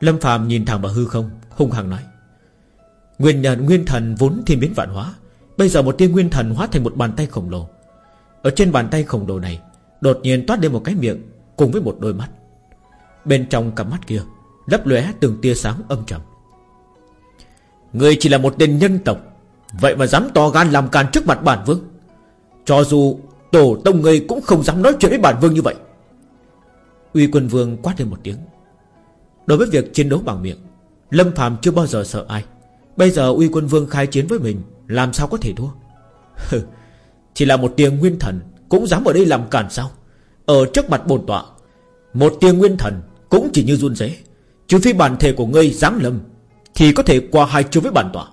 Lâm Phạm nhìn thẳng vào hư không, Hung hăng nói. Nguyên nhận nguyên thần vốn thiên biến vạn hóa, Bây giờ một tiên nguyên thần hóa thành một bàn tay khổng lồ ở trên bàn tay khổng lồ này, Đột nhiên toát lên một cái miệng Cùng với một đôi mắt. Bên trong cặp mắt kia, Lấp lóe từng tia sáng âm trầm. Người chỉ là một tên nhân tộc, Vậy mà dám to gan làm càn trước mặt bản vương. Cho dù Tổ tông người cũng không dám nói chuyện với bản vương như vậy. Uy quân vương quát lên một tiếng. Đối với việc chiến đấu bằng miệng, Lâm Phạm chưa bao giờ sợ ai. Bây giờ uy quân vương khai chiến với mình, Làm sao có thể thua? Chỉ là một tiếng nguyên thần, Cũng dám ở đây làm cản sao? Ở trước mặt bồn tọa, Một tiếng nguyên thần cũng chỉ như run rế. Trừ phi bản thể của ngươi dám lâm, Thì có thể qua hai chiêu với bản tọa.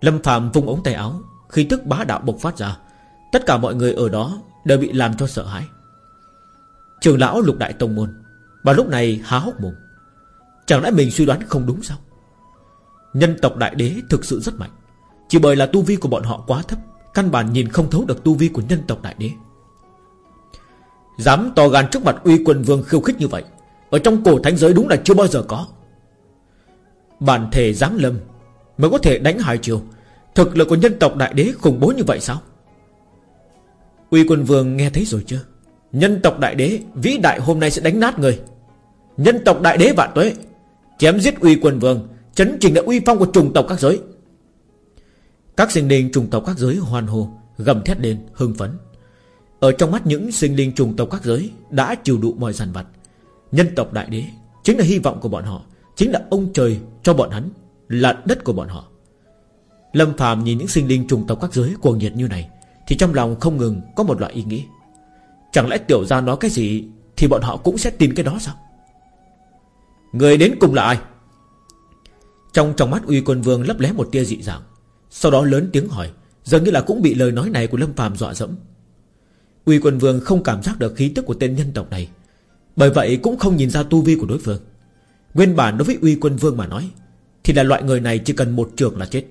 Lâm Phạm vung ống tay áo Khi tức bá đạo bộc phát ra. Tất cả mọi người ở đó Đều bị làm cho sợ hãi. Trường lão lục đại tông môn Và lúc này há hốc mồm. Chẳng lẽ mình suy đoán không đúng sao? Nhân tộc đại đế thực sự rất mạnh. Chỉ bởi là tu vi của bọn họ quá thấp Căn bản nhìn không thấu được tu vi của nhân tộc đại đế. Dám to gan trước mặt uy quân vương khiêu khích như vậy, Ở trong cổ thánh giới đúng là chưa bao giờ có. Bản thể dám lâm Mới có thể đánh hai triều, Thực lực của nhân tộc đại đế khủng bố như vậy sao? Uy quân vương nghe thấy rồi chưa? Nhân tộc đại đế, Vĩ đại hôm nay sẽ đánh nát người. Nhân tộc đại đế vạn tuế, Chém giết uy quân vương, Chấn trình lại uy phong của trùng tộc các giới. Các sinh linh trùng tộc các giới hoan hô, Gầm thét lên, hưng phấn. Ở trong mắt những sinh linh trùng tộc các giới Đã chịu đủ mọi giàn vặt. Nhân tộc đại đế Chính là hy vọng của bọn họ, Chính là ông trời cho bọn hắn, Là đất của bọn họ. Lâm phàm nhìn những sinh linh trùng tộc các giới cuồng nhiệt như này, Thì trong lòng không ngừng có một loại ý nghĩ. Chẳng lẽ tiểu gia nói cái gì Thì bọn họ cũng sẽ tin cái đó sao? Người đến cùng là ai? Trong trong mắt uy quân vương lấp lé một tia dị dạng. Sau đó lớn tiếng hỏi Dường như là cũng bị lời nói này của Lâm phàm dọa dẫm. Uy quân vương không cảm giác được khí tức của tên nhân tộc này, Bởi vậy cũng không nhìn ra tu vi của đối phương. Nguyên bản đối với uy quân vương mà nói, Thì là loại người này chỉ cần một trường là chết.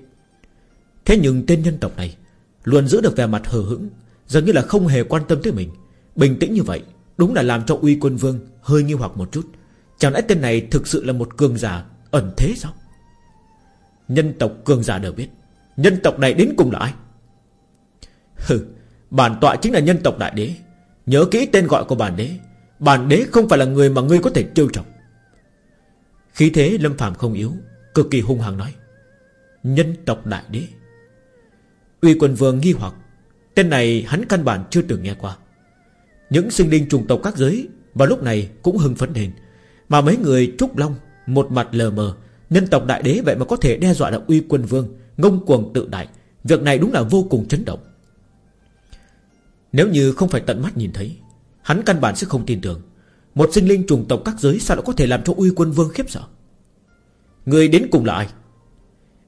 Thế nhưng tên nhân tộc này Luôn giữ được vẻ mặt hờ hững Dường như là không hề quan tâm tới mình. Bình tĩnh như vậy, Đúng là làm cho uy quân vương hơi nghi hoặc một chút. Chẳng lẽ tên này thực sự là một cường giả Ẩn thế sao? Nhân tộc cường giả đều biết Nhân tộc này đến cùng là ai? Hừ, Bản tọa chính là nhân tộc đại đế. Nhớ kỹ tên gọi của bản đế. Bản đế không phải là người mà ngươi có thể trêu chọc Khí thế lâm phàm không yếu, Cực kỳ hung hăng nói. Nhân tộc đại đế. Uy quần vương nghi hoặc. Tên này hắn căn bản chưa từng nghe qua. Những sinh linh trùng tộc các giới Vào lúc này cũng hưng phấn lên. Mà mấy người trúc long, Một mặt lờ mờ, Nhân tộc đại đế vậy mà có thể đe dọa được uy quân vương. Ngông cuồng tự đại, Việc này đúng là vô cùng chấn động. Nếu như không phải tận mắt nhìn thấy, Hắn căn bản sẽ không tin tưởng. Một sinh linh trùng tộc các giới Sao lại có thể làm cho uy quân vương khiếp sợ? Người đến cùng là ai?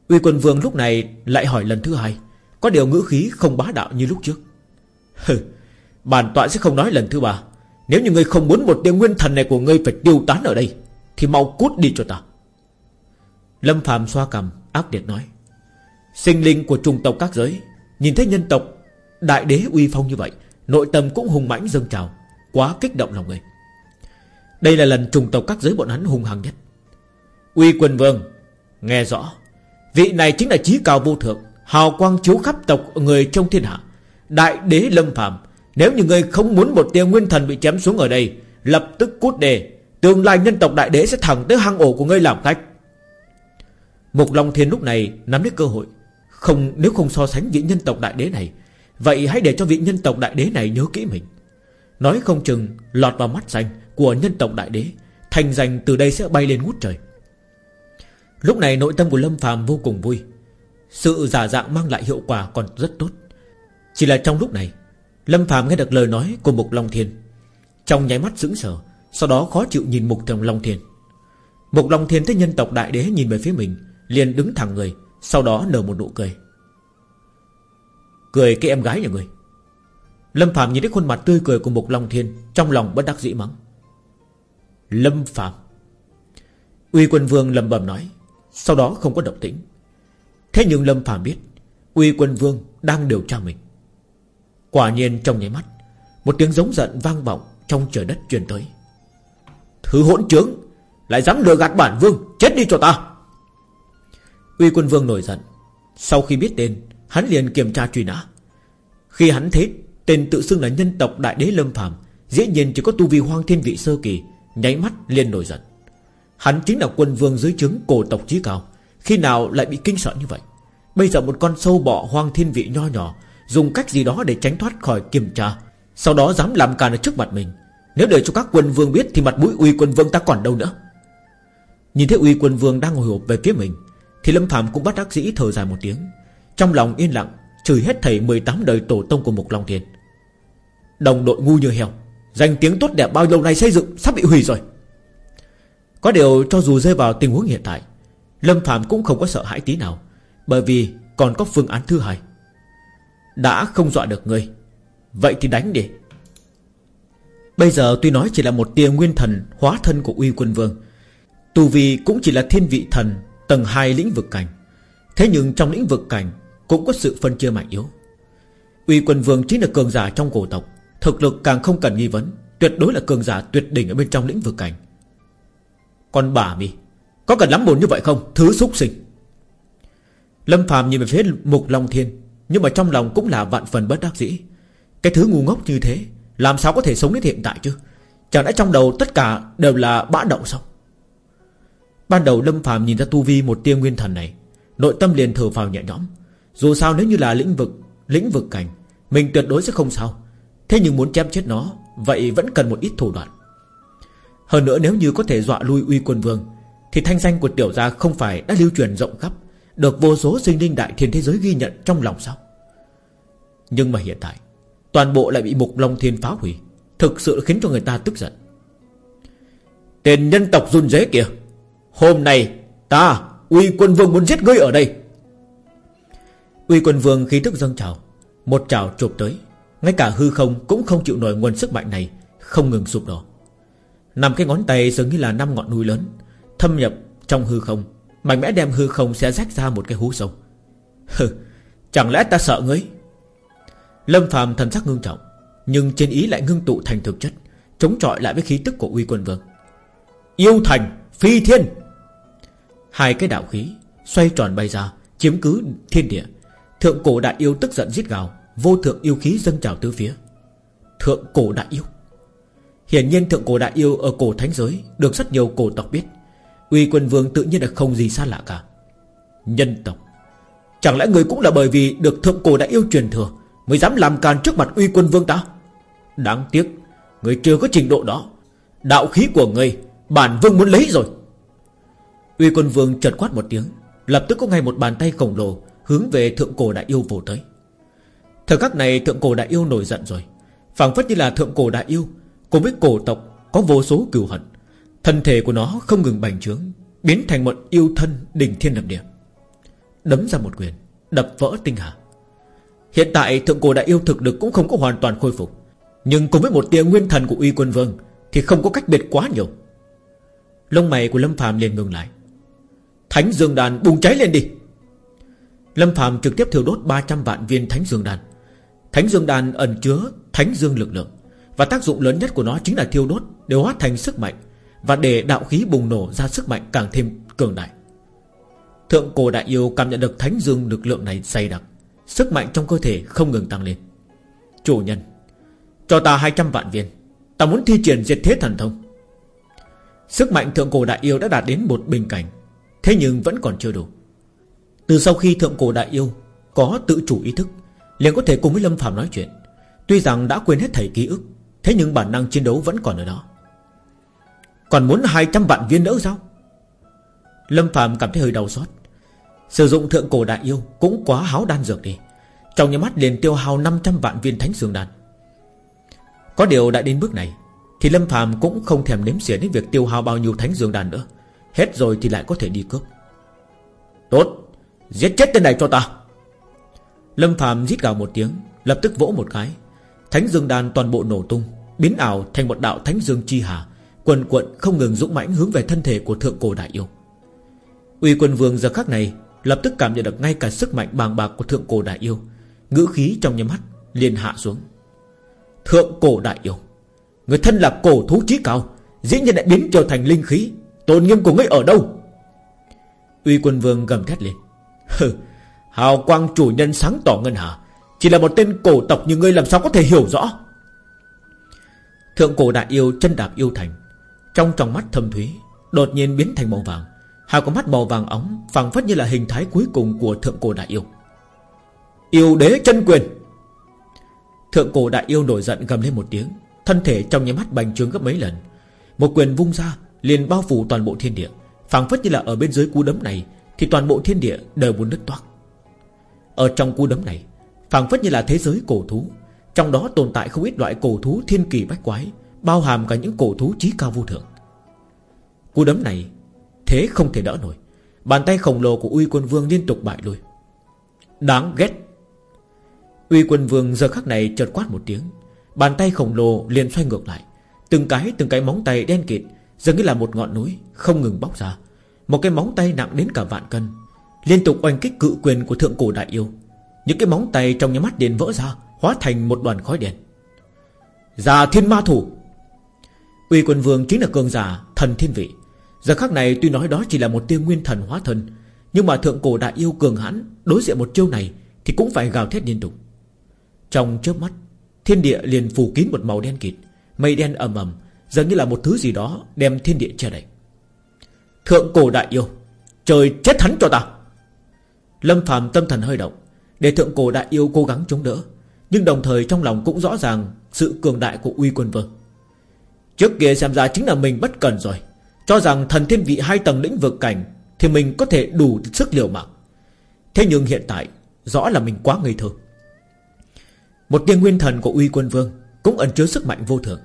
Uy quân vương lúc này lại hỏi lần thứ hai, Có điều ngữ khí không bá đạo như lúc trước. Hừ, Bản tọa sẽ không nói lần thứ ba. Nếu như ngươi không muốn một tiếng nguyên thần này của ngươi Phải tiêu tán ở đây, Thì mau cút đi cho ta. Lâm phàm xoa cầm ác điệt nói. Sinh linh của trùng tộc các giới. Nhìn thấy nhân tộc, Đại đế uy phong như vậy, Nội tâm cũng hùng mãnh dâng trào, Quá kích động lòng người. Đây là lần trùng tộc các giới bọn hắn hung hăng nhất. Uy quần vương, Nghe rõ, Vị này chính là trí cao vô thượng, Hào quang chiếu khắp tộc người trong thiên hạ. Đại đế lâm phàm, Nếu như người không muốn một tia nguyên thần bị chém xuống ở đây, Lập tức cút đề, Tương lai nhân tộc đại đế sẽ thẳng tới hang ổ của ngươi làm khách. Mục Long Thiên lúc này nắm lấy cơ hội không, Nếu không so sánh vị nhân tộc đại đế này, Vậy hãy để cho vị nhân tộc đại đế này nhớ kỹ mình. Nói không chừng, Lọt vào mắt xanh của nhân tộc đại đế, Thành danh từ đây sẽ bay lên ngút trời. Lúc này nội tâm của Lâm phàm vô cùng vui. Sự giả dạng mang lại hiệu quả còn rất tốt. Chỉ là trong lúc này, Lâm phàm nghe được lời nói của Mục Long Thiên. Trong nháy mắt sững sờ, Sau đó khó chịu nhìn Mục Thằng Long Thiên. Mục Long Thiên thấy nhân tộc đại đế nhìn về phía mình, Liền đứng thẳng người sau đó nở một nụ cười. Cười cái em gái nhà người. Lâm Phạm nhìn thấy khuôn mặt tươi cười của Mục Long Thiên, Trong lòng bất đắc dĩ mắng. Lâm Phạm Uy quân vương lầm bầm nói, Sau đó không có động tĩnh. Thế nhưng Lâm Phạm biết, Uy quân vương đang điều tra mình. Quả nhiên trong nháy mắt, Một tiếng giống giận vang vọng Trong trời đất truyền tới. Thứ hỗn trướng, Lại dám lừa gạt bản vương, Chết đi cho ta. Uy quân vương nổi giận. Sau khi biết tên, Hắn liền kiểm tra truy nã. Khi hắn thấy tên tự xưng là nhân tộc đại đế lâm phàm, Dĩ nhiên chỉ có tu vi hoang thiên vị sơ kỳ, Nháy mắt liền nổi giận. Hắn chính là quân vương dưới trướng cổ tộc chí cao, Khi nào lại bị kinh sợ như vậy? Bây giờ một con sâu bọ hoang thiên vị nho nhỏ, Dùng cách gì đó để tránh thoát khỏi kiểm tra, Sau đó dám làm càn ở trước mặt mình. Nếu để cho các quân vương biết Thì mặt mũi uy quân vương ta còn đâu nữa. Nhìn thấy uy quân vương đang ngồi hộp về phía mình thì Lâm Phạm cũng bắt đắc dĩ thở dài một tiếng. Trong lòng yên lặng, Chửi hết thầy 18 đời tổ tông của Mục Long Thiên. Đồng đội ngu như heo, Danh tiếng tốt đẹp bao lâu nay xây dựng, Sắp bị hủy rồi. Có điều cho dù rơi vào tình huống hiện tại, Lâm Phạm cũng không có sợ hãi tí nào, Bởi vì còn có phương án thứ hai. Đã không dọa được ngươi, Vậy thì đánh đi. Bây giờ tuy nói chỉ là một tia nguyên thần Hóa thân của uy quân vương tù vì cũng chỉ là thiên vị thần Tầng 2 lĩnh vực cảnh. Thế nhưng trong lĩnh vực cảnh Cũng có sự phân chia mạnh yếu. Uy quân vương chính là cường giả trong cổ tộc, Thực lực càng không cần nghi vấn, Tuyệt đối là cường giả tuyệt đỉnh ở bên trong lĩnh vực cảnh. Còn bà mi, Có cần lắm bồn như vậy không, Thứ xúc sinh? Lâm phàm nhìn về phía mục Long Thiên, Nhưng mà trong lòng cũng là vạn phần bất đắc dĩ. Cái thứ ngu ngốc như thế, Làm sao có thể sống đến hiện tại chứ? Chẳng lẽ trong đầu tất cả đều là bã đậu sao? Ban đầu Lâm phàm nhìn ra tu vi một tia nguyên thần này, Nội tâm liền thở phào nhẹ nhõm. Dù sao nếu như là lĩnh vực Lĩnh vực cảnh, Mình tuyệt đối sẽ không sao. Thế nhưng muốn chém chết nó, Vậy vẫn cần một ít thủ đoạn. Hơn nữa nếu như có thể dọa lui uy quân vương, Thì thanh danh của tiểu gia không phải đã lưu truyền rộng khắp, Được vô số sinh linh đại thiên thế giới ghi nhận trong lòng sao? Nhưng mà hiện tại, Toàn bộ lại bị mục long thiên phá hủy, Thực sự khiến cho người ta tức giận. Tên nhân tộc run rế kìa Hôm nay, ta, Uy quân vương muốn giết ngươi ở đây. Uy quân vương khí thức dâng trào, Một trào chụp tới. Ngay cả hư không cũng không chịu nổi nguồn sức mạnh này, Không ngừng sụp đổ. Nằm cái ngón tay dường như là năm ngọn núi lớn, Thâm nhập trong hư không, Mạnh mẽ đem hư không sẽ rách ra một cái hú sông Hừ, Chẳng lẽ ta sợ ngươi? Lâm phàm thần sắc ngưng trọng, Nhưng trên ý lại ngưng tụ thành thực chất, Chống chọi lại với khí tức của uy quân vương. Yêu thành phi thiên! Hai cái đạo khí Xoay tròn bay ra, Chiếm cứ thiên địa. Thượng cổ đại yêu tức giận giết gào, Vô thượng yêu khí dâng trào tứ phía. Thượng cổ đại yêu. Hiển nhiên thượng cổ đại yêu ở cổ thánh giới Được rất nhiều cổ tộc biết. Uy quân vương tự nhiên là không gì xa lạ cả. Nhân tộc. Chẳng lẽ người cũng là bởi vì được thượng cổ đại yêu truyền thừa Mới dám làm càn trước mặt uy quân vương ta? Đáng tiếc, Người chưa có trình độ đó. Đạo khí của người Bản vương muốn lấy rồi. Uy quân vương chợt quát một tiếng, Lập tức có ngay một bàn tay khổng lồ Hướng về thượng cổ đại yêu vồ tới. Thời khắc này thượng cổ đại yêu nổi giận rồi, phảng phất như là thượng cổ đại yêu Cùng với cổ tộc có vô số cừu hận. Thân thể của nó không ngừng bành trướng, Biến thành một yêu thân đỉnh thiên lập địa. Đấm ra một quyền, Đập vỡ tinh hà. Hiện tại thượng cổ đại yêu thực lực cũng không có hoàn toàn khôi phục, Nhưng cùng với một tia nguyên thần của uy quân vương Thì không có cách biệt quá nhiều. Lông mày của Lâm phàm liền ngừng lại. Thánh dương đàn bùng cháy lên đi. Lâm phàm trực tiếp thiêu đốt 300 vạn viên thánh dương đàn. Thánh dương đàn ẩn chứa thánh dương lực lượng, Và tác dụng lớn nhất của nó chính là thiêu đốt Để hóa thành sức mạnh, Và để đạo khí bùng nổ ra sức mạnh càng thêm cường đại. Thượng cổ đại yêu cảm nhận được thánh dương lực lượng này dày đặc, Sức mạnh trong cơ thể không ngừng tăng lên. Chủ nhân, Cho ta 200 vạn viên, Ta muốn thi triển diệt thế thần thông. Sức mạnh thượng cổ đại yêu đã đạt đến một bình cảnh Thế nhưng vẫn còn chưa đủ. Từ sau khi thượng cổ đại yêu Có tự chủ ý thức, liền có thể cùng với Lâm Phạm nói chuyện. Tuy rằng đã quên hết thầy ký ức, Thế nhưng bản năng chiến đấu vẫn còn ở đó. Còn muốn 200 vạn viên nữa sao? Lâm Phạm cảm thấy hơi đau xót. Sử dụng thượng cổ đại yêu Cũng quá háo đan dược đi. Trong nhà mắt liền tiêu hao 500 vạn viên thánh xương đan. Có điều đã đến bước này, Thì Lâm phạm cũng không thèm nếm xỉa đến việc tiêu hao bao nhiêu thánh dương đàn nữa. Hết rồi thì lại có thể đi cướp. Tốt, Giết chết tên này cho ta. Lâm phàm giết gào một tiếng, Lập tức vỗ một cái. Thánh dương đàn toàn bộ nổ tung, Biến ảo thành một đạo thánh dương chi hà, Quần quận không ngừng dũng mãnh hướng về thân thể của thượng cổ đại yêu. Uy quân vương giờ khắc này Lập tức cảm nhận được ngay cả sức mạnh bàng bạc của thượng cổ đại yêu, Ngữ khí trong nhắm mắt liền hạ xuống. Thượng cổ đại yêu, Người thân là cổ thú trí cao, Dĩ nhiên lại biến trở thành linh khí Tôn nghiêm của ngươi ở đâu? Uy quân vương gầm thét lên. Hừ, Hào quang chủ nhân sáng tỏ ngân hà, Chỉ là một tên cổ tộc như ngươi làm sao có thể hiểu rõ? Thượng cổ đại yêu chân đạp yêu thành, Trong tròng mắt thâm thúy, Đột nhiên biến thành màu vàng. Hai con mắt màu vàng óng, phảng phất như là hình thái cuối cùng của thượng cổ đại yêu. Yêu đế chân quyền! Thượng cổ đại yêu nổi giận gầm lên một tiếng, Thân thể trong nháy mắt bành trướng gấp mấy lần. Một quyền vung ra liền bao phủ toàn bộ thiên địa, phảng phất như là ở bên dưới cú đấm này, Thì toàn bộ thiên địa đều muốn nứt toác. Ở trong cú đấm này, phảng phất như là thế giới cổ thú, Trong đó tồn tại không ít loại cổ thú thiên kỳ bách quái, Bao hàm cả những cổ thú trí cao vô thượng. Cú đấm này, Thế không thể đỡ nổi, Bàn tay khổng lồ của uy quân vương liên tục bại lui. Đáng ghét. Uy quân vương giờ khắc này chợt quát một tiếng, Bàn tay khổng lồ liền xoay ngược lại, Từng cái từng cái móng tay đen kịt Dường như là một ngọn núi Không ngừng bóc ra. Một cái móng tay nặng đến cả vạn cân. Liên tục oanh kích cự quyền của thượng cổ đại yêu. Những cái móng tay trong nhà mắt điện vỡ ra, Hóa thành một đoàn khói đen. Già thiên ma thủ! Uy quân vương chính là cường giả Thần thiên vị. Giờ khắc này tuy nói đó chỉ là một tiêu nguyên thần hóa thân, Nhưng mà thượng cổ đại yêu cường hãn, Đối diện một chiêu này Thì cũng phải gào thét liên tục. Trong chớp mắt, Thiên địa liền phủ kín một màu đen kịt, Mây đen ầm ầm Giống như là một thứ gì đó đem thiên địa che đậy. Thượng cổ đại yêu, Trời chết hắn cho ta. Lâm phàm tâm thần hơi động, Để thượng cổ đại yêu cố gắng chống đỡ, Nhưng đồng thời trong lòng cũng rõ ràng Sự cường đại của uy quân vương. Trước kia xem ra chính là mình bất cần rồi, Cho rằng thần thiên vị hai tầng lĩnh vực cảnh Thì mình có thể đủ sức liều mạng. Thế nhưng hiện tại, Rõ là mình quá ngây thơ. Một tiên nguyên thần của uy quân vương Cũng ẩn chứa sức mạnh vô thường.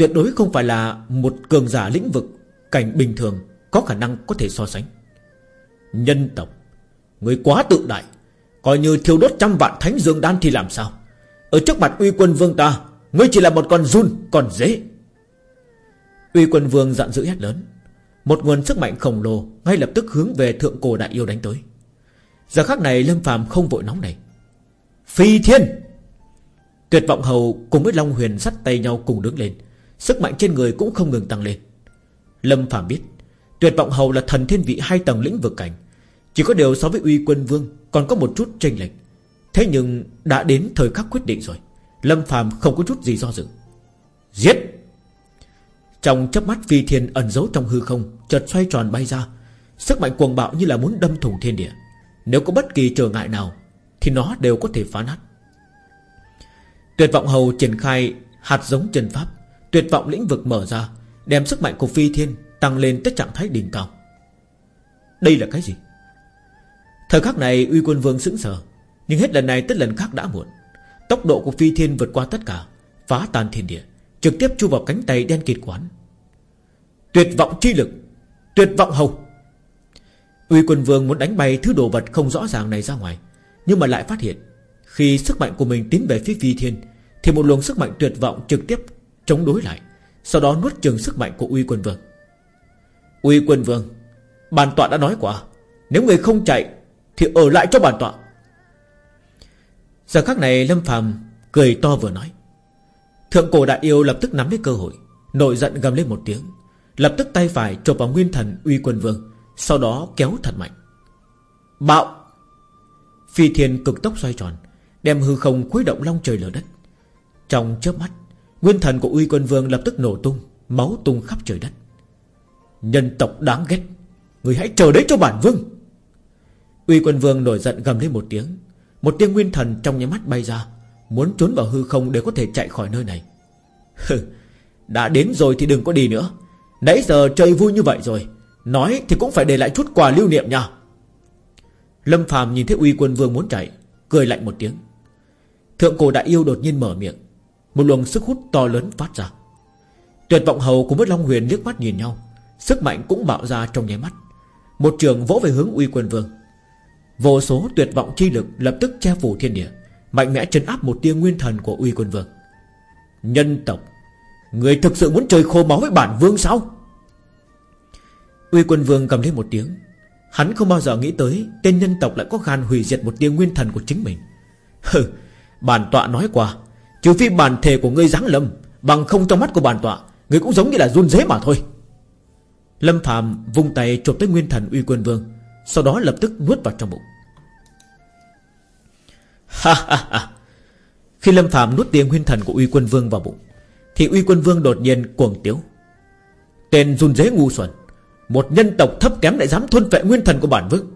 Tuyệt đối không phải là một cường giả lĩnh vực Cảnh bình thường Có khả năng có thể so sánh. Nhân tộc, Người quá tự đại, Coi như thiêu đốt trăm vạn thánh dương đan thì làm sao? Ở trước mặt uy quân vương ta, Ngươi chỉ là một con run Còn dễ Uy quân vương giận dữ hét lớn. Một nguồn sức mạnh khổng lồ Ngay lập tức hướng về thượng cổ đại yêu đánh tới. Giờ khắc này Lâm phàm không vội nóng này. Phi thiên! Tuyệt vọng hầu cùng với Long Huyền sắt tay nhau cùng đứng lên. Sức mạnh trên người cũng không ngừng tăng lên. Lâm Phạm biết, Tuyệt vọng hầu là thần thiên vị hai tầng lĩnh vực cảnh. Chỉ có điều so với uy quân vương, Còn có một chút chênh lệch. Thế nhưng đã đến thời khắc quyết định rồi. Lâm Phạm không có chút gì do dự. Giết! Trong chớp mắt phi thiên ẩn giấu trong hư không, Chợt xoay tròn bay ra. Sức mạnh cuồng bạo như là muốn đâm thủng thiên địa. Nếu có bất kỳ trở ngại nào, Thì nó đều có thể phá nát. Tuyệt vọng hầu triển khai hạt giống chân pháp. Tuyệt vọng lĩnh vực mở ra, Đem sức mạnh của phi thiên Tăng lên tới trạng thái đỉnh cao. Đây là cái gì? Thời khắc này uy quân vương sững sờ, Nhưng hết lần này tới lần khác đã muộn. Tốc độ của phi thiên vượt qua tất cả, Phá tan thiên địa, Trực tiếp chu vào cánh tay đen kịt quán. Tuyệt vọng chi lực, Tuyệt vọng hầu. Uy quân vương muốn đánh bay thứ đồ vật không rõ ràng này ra ngoài, Nhưng mà lại phát hiện, Khi sức mạnh của mình tiến về phía phi thiên, Thì một luồng sức mạnh tuyệt vọng trực tiếp Chống đối lại, Sau đó nuốt chừng sức mạnh của uy quân vương. Uy quân vương, Bản tọa đã nói quả Nếu người không chạy Thì ở lại cho bản tọa. Giờ khắc này Lâm phàm cười to vừa nói. Thượng cổ đại yêu lập tức nắm lấy cơ hội Nội giận gầm lên một tiếng, Lập tức tay phải chộp vào nguyên thần uy quân vương, Sau đó kéo thật mạnh. Bạo! Phi thiên cực tốc xoay tròn, Đem hư không khuấy động long trời lở đất. Trong chớp mắt Nguyên thần của uy quân vương lập tức nổ tung, Máu tung khắp trời đất. Nhân tộc đáng ghét, Người hãy chờ đấy cho bản vương. Uy quân vương nổi giận gầm lên một tiếng Một tiếng nguyên thần trong nháy mắt bay ra, Muốn trốn vào hư không để có thể chạy khỏi nơi này. Đã đến rồi thì đừng có đi nữa. Nãy giờ chơi vui như vậy rồi, Nói thì cũng phải để lại chút quà lưu niệm nha. Lâm phàm nhìn thấy uy quân vương muốn chạy, Cười lạnh một tiếng. Thượng cổ đại yêu đột nhiên mở miệng một luồng sức hút to lớn phát ra. Tuyệt vọng hầu cùng với Long Huyền liếc mắt nhìn nhau, Sức mạnh cũng bạo ra trong nháy mắt. Một trường vỗ về hướng uy quyền vương. Vô số tuyệt vọng chi lực lập tức che phủ thiên địa, Mạnh mẽ chấn áp một tia nguyên thần của uy quân vương. Nhân tộc, Người thực sự muốn chơi khô máu với bản vương sao? Uy quân vương cầm lên một tiếng. Hắn không bao giờ nghĩ tới Tên nhân tộc lại có gan hủy diệt một tia nguyên thần của chính mình. Hừ, Bản tọa nói qua Trừ phi bản thể của ngươi giáng lâm, Bằng không trong mắt của bản tọa, Ngươi cũng giống như là run dế mà thôi. Lâm Phạm vung tay chụp tới nguyên thần uy quân vương, Sau đó lập tức nuốt vào trong bụng. Ha ha ha. Khi Lâm Phạm nuốt tiền nguyên thần của uy quân vương vào bụng, Thì uy quân vương đột nhiên cuồng tiếu. Tên run dế ngu xuẩn, Một nhân tộc thấp kém lại dám thuân phệ nguyên thần của bản vương.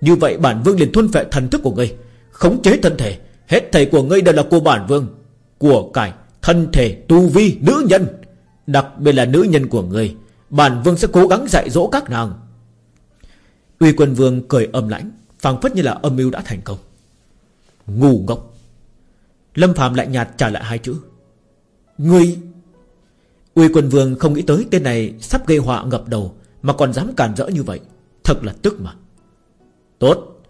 Như vậy bản vương liền thuân phệ thần thức của ngươi, Khống chế thân thể Hết thầy của ngươi đều là của bản vương Của cải, thân thể, tu vi, nữ nhân Đặc biệt là nữ nhân của ngươi. Bản vương sẽ cố gắng dạy dỗ các nàng. Uy quân vương cười âm lãnh phảng phất như là âm mưu đã thành công. Ngu ngốc. Lâm Phạm lại nhạt trả lại hai chữ. Ngươi! Uy quân vương không nghĩ tới tên này Sắp gây họa ngập đầu Mà còn dám cản rỡ như vậy. Thật là tức mà. Tốt.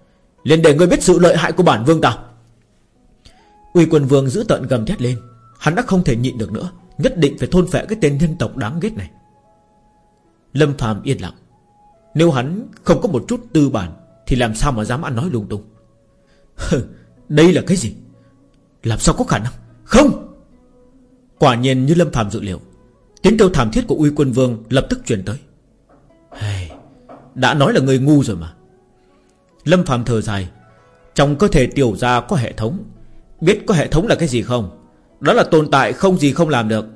Liền để ngươi biết sự lợi hại của bản vương ta. Uy quân vương giữ tận gầm thét lên. Hắn đã không thể nhịn được nữa Nhất định phải thôn phệ cái tên nhân tộc đáng ghét này. Lâm phàm yên lặng. Nếu hắn không có một chút tư bản Thì làm sao mà dám ăn nói lung tung? Đây là cái gì? Làm sao có khả năng? Không! Quả nhiên như Lâm phàm dự liệu Tiếng kêu thảm thiết của Uy Quân Vương lập tức truyền tới. Hey, Đã nói là người ngu rồi mà. Lâm phàm thở dài Trong cơ thể tiểu gia có hệ thống Biết có hệ thống là cái gì không? Đó là tồn tại không gì không làm được.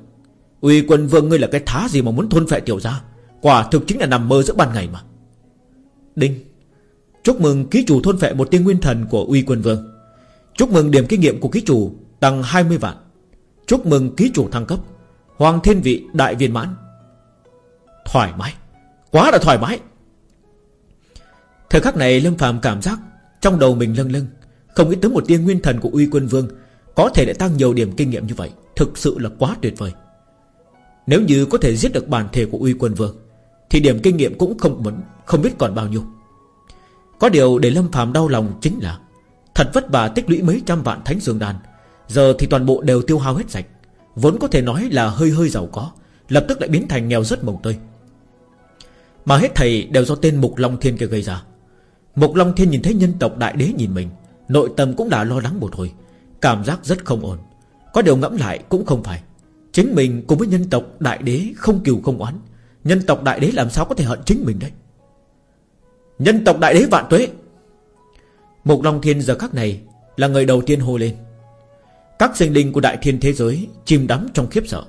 Uy quân vương ngươi là cái thá gì mà muốn thôn phệ tiểu gia? Quả thực chính là nằm mơ giữa ban ngày mà. Đinh. Chúc mừng ký chủ thôn phệ một tiên nguyên thần của uy quân vương. Chúc mừng điểm kinh nghiệm của ký chủ Tăng 20 vạn. Chúc mừng ký chủ thăng cấp. Hoàng thiên vị đại viên mãn. Thoải mái. Quá là thoải mái. Thời khắc này Lâm phàm cảm giác Trong đầu mình lâng lâng. Không nghĩ tới một tiên nguyên thần của uy quân vương Có thể lại tăng nhiều điểm kinh nghiệm như vậy. Thực sự là quá tuyệt vời. Nếu như có thể giết được bản thể của uy quân vương, Thì điểm kinh nghiệm cũng không muốn, Không biết còn bao nhiêu. Có điều để Lâm phàm đau lòng chính là, Thật vất vả tích lũy mấy trăm vạn thánh dương đàn Giờ thì toàn bộ đều tiêu hao hết sạch. Vốn có thể nói là hơi hơi giàu có, Lập tức lại biến thành nghèo rất mồng tơi. Mà hết thầy đều do tên Mục Long Thiên kia gây ra. Mục Long Thiên nhìn thấy nhân tộc đại đế nhìn mình Nội tâm cũng đã lo lắng một hồi. Cảm giác rất không ổn. Có điều ngẫm lại cũng không phải. Chính mình cùng với nhân tộc đại đế không kiều không oán. Nhân tộc đại đế làm sao có thể hận chính mình đấy Nhân tộc đại đế vạn tuế. Mục Long Thiên giờ khắc này Là người đầu tiên hô lên. Các sinh linh của đại thiên thế giới Chìm đắm trong khiếp sợ.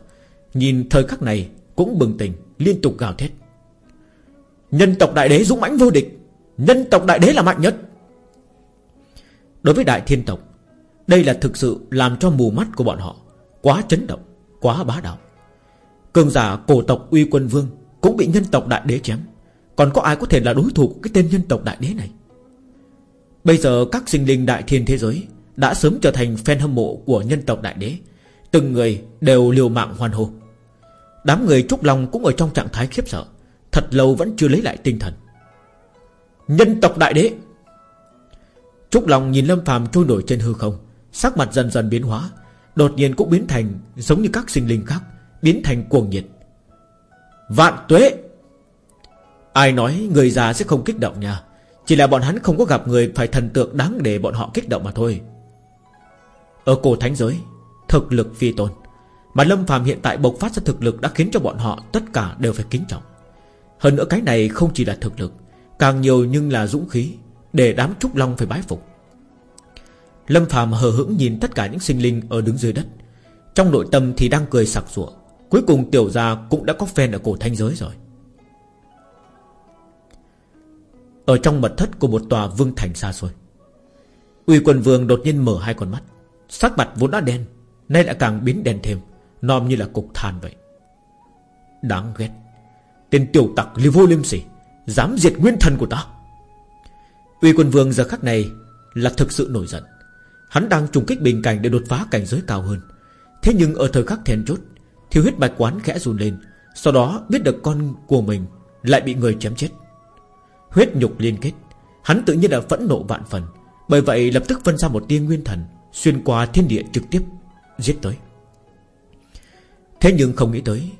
Nhìn thời khắc này cũng bừng tỉnh, Liên tục gào thét. Nhân tộc đại đế dũng mãnh vô địch. Nhân tộc đại đế là mạnh nhất. Đối với đại thiên tộc, Đây là thực sự làm cho mù mắt của bọn họ Quá chấn động, Quá bá đạo. Cường giả cổ tộc uy quân vương Cũng bị nhân tộc đại đế chém. Còn có ai có thể là đối thủ của cái tên nhân tộc đại đế này? Bây giờ các sinh linh đại thiên thế giới Đã sớm trở thành fan hâm mộ của nhân tộc đại đế. Từng người đều liều mạng hoan hô. Đám người Trúc Long cũng ở trong trạng thái khiếp sợ, Thật lâu vẫn chưa lấy lại tinh thần. Nhân tộc đại đế Trúc Long nhìn Lâm phàm trôi nổi trên hư không, Sắc mặt dần dần biến hóa, Đột nhiên cũng biến thành giống như các sinh linh khác, Biến thành cuồng nhiệt. Vạn tuế! Ai nói người già sẽ không kích động nha? Chỉ là bọn hắn không có gặp người Phải thần tượng đáng để bọn họ kích động mà thôi. Ở cổ thánh giới, Thực lực phi tôn Mà Lâm phàm hiện tại bộc phát ra thực lực Đã khiến cho bọn họ tất cả đều phải kính trọng. Hơn nữa cái này không chỉ là thực lực, Càng nhiều nhưng là dũng khí. Để đám trúc long phải bái phục. Lâm phàm hờ hững nhìn tất cả những sinh linh Ở đứng dưới đất. Trong nội tâm thì đang cười sặc sụa. Cuối cùng tiểu gia cũng đã có fan ở cổ thanh giới rồi. Ở trong mật thất của một tòa vương thành xa xôi, Uy quân vương đột nhiên mở hai con mắt. Sắc mặt vốn đã đen, Nay lại càng biến đen thêm, Nòm như là cục than vậy. Đáng ghét, Tên tiểu tặc li vô liêm sỉ, Dám diệt nguyên thần của ta. Uy quân vương giờ khắc này Là thực sự nổi giận. Hắn đang trùng kích bình cảnh để đột phá cảnh giới cao hơn. Thế nhưng ở thời khắc then chốt, thiếu huyết bạch quán khẽ run lên, Sau đó biết được con của mình Lại bị người chém chết. Huyết nhục liên kết, Hắn tự nhiên đã phẫn nộ vạn phần, Bởi vậy lập tức phân ra một tia nguyên thần, Xuyên qua thiên địa trực tiếp, Giết tới. Thế nhưng không nghĩ tới,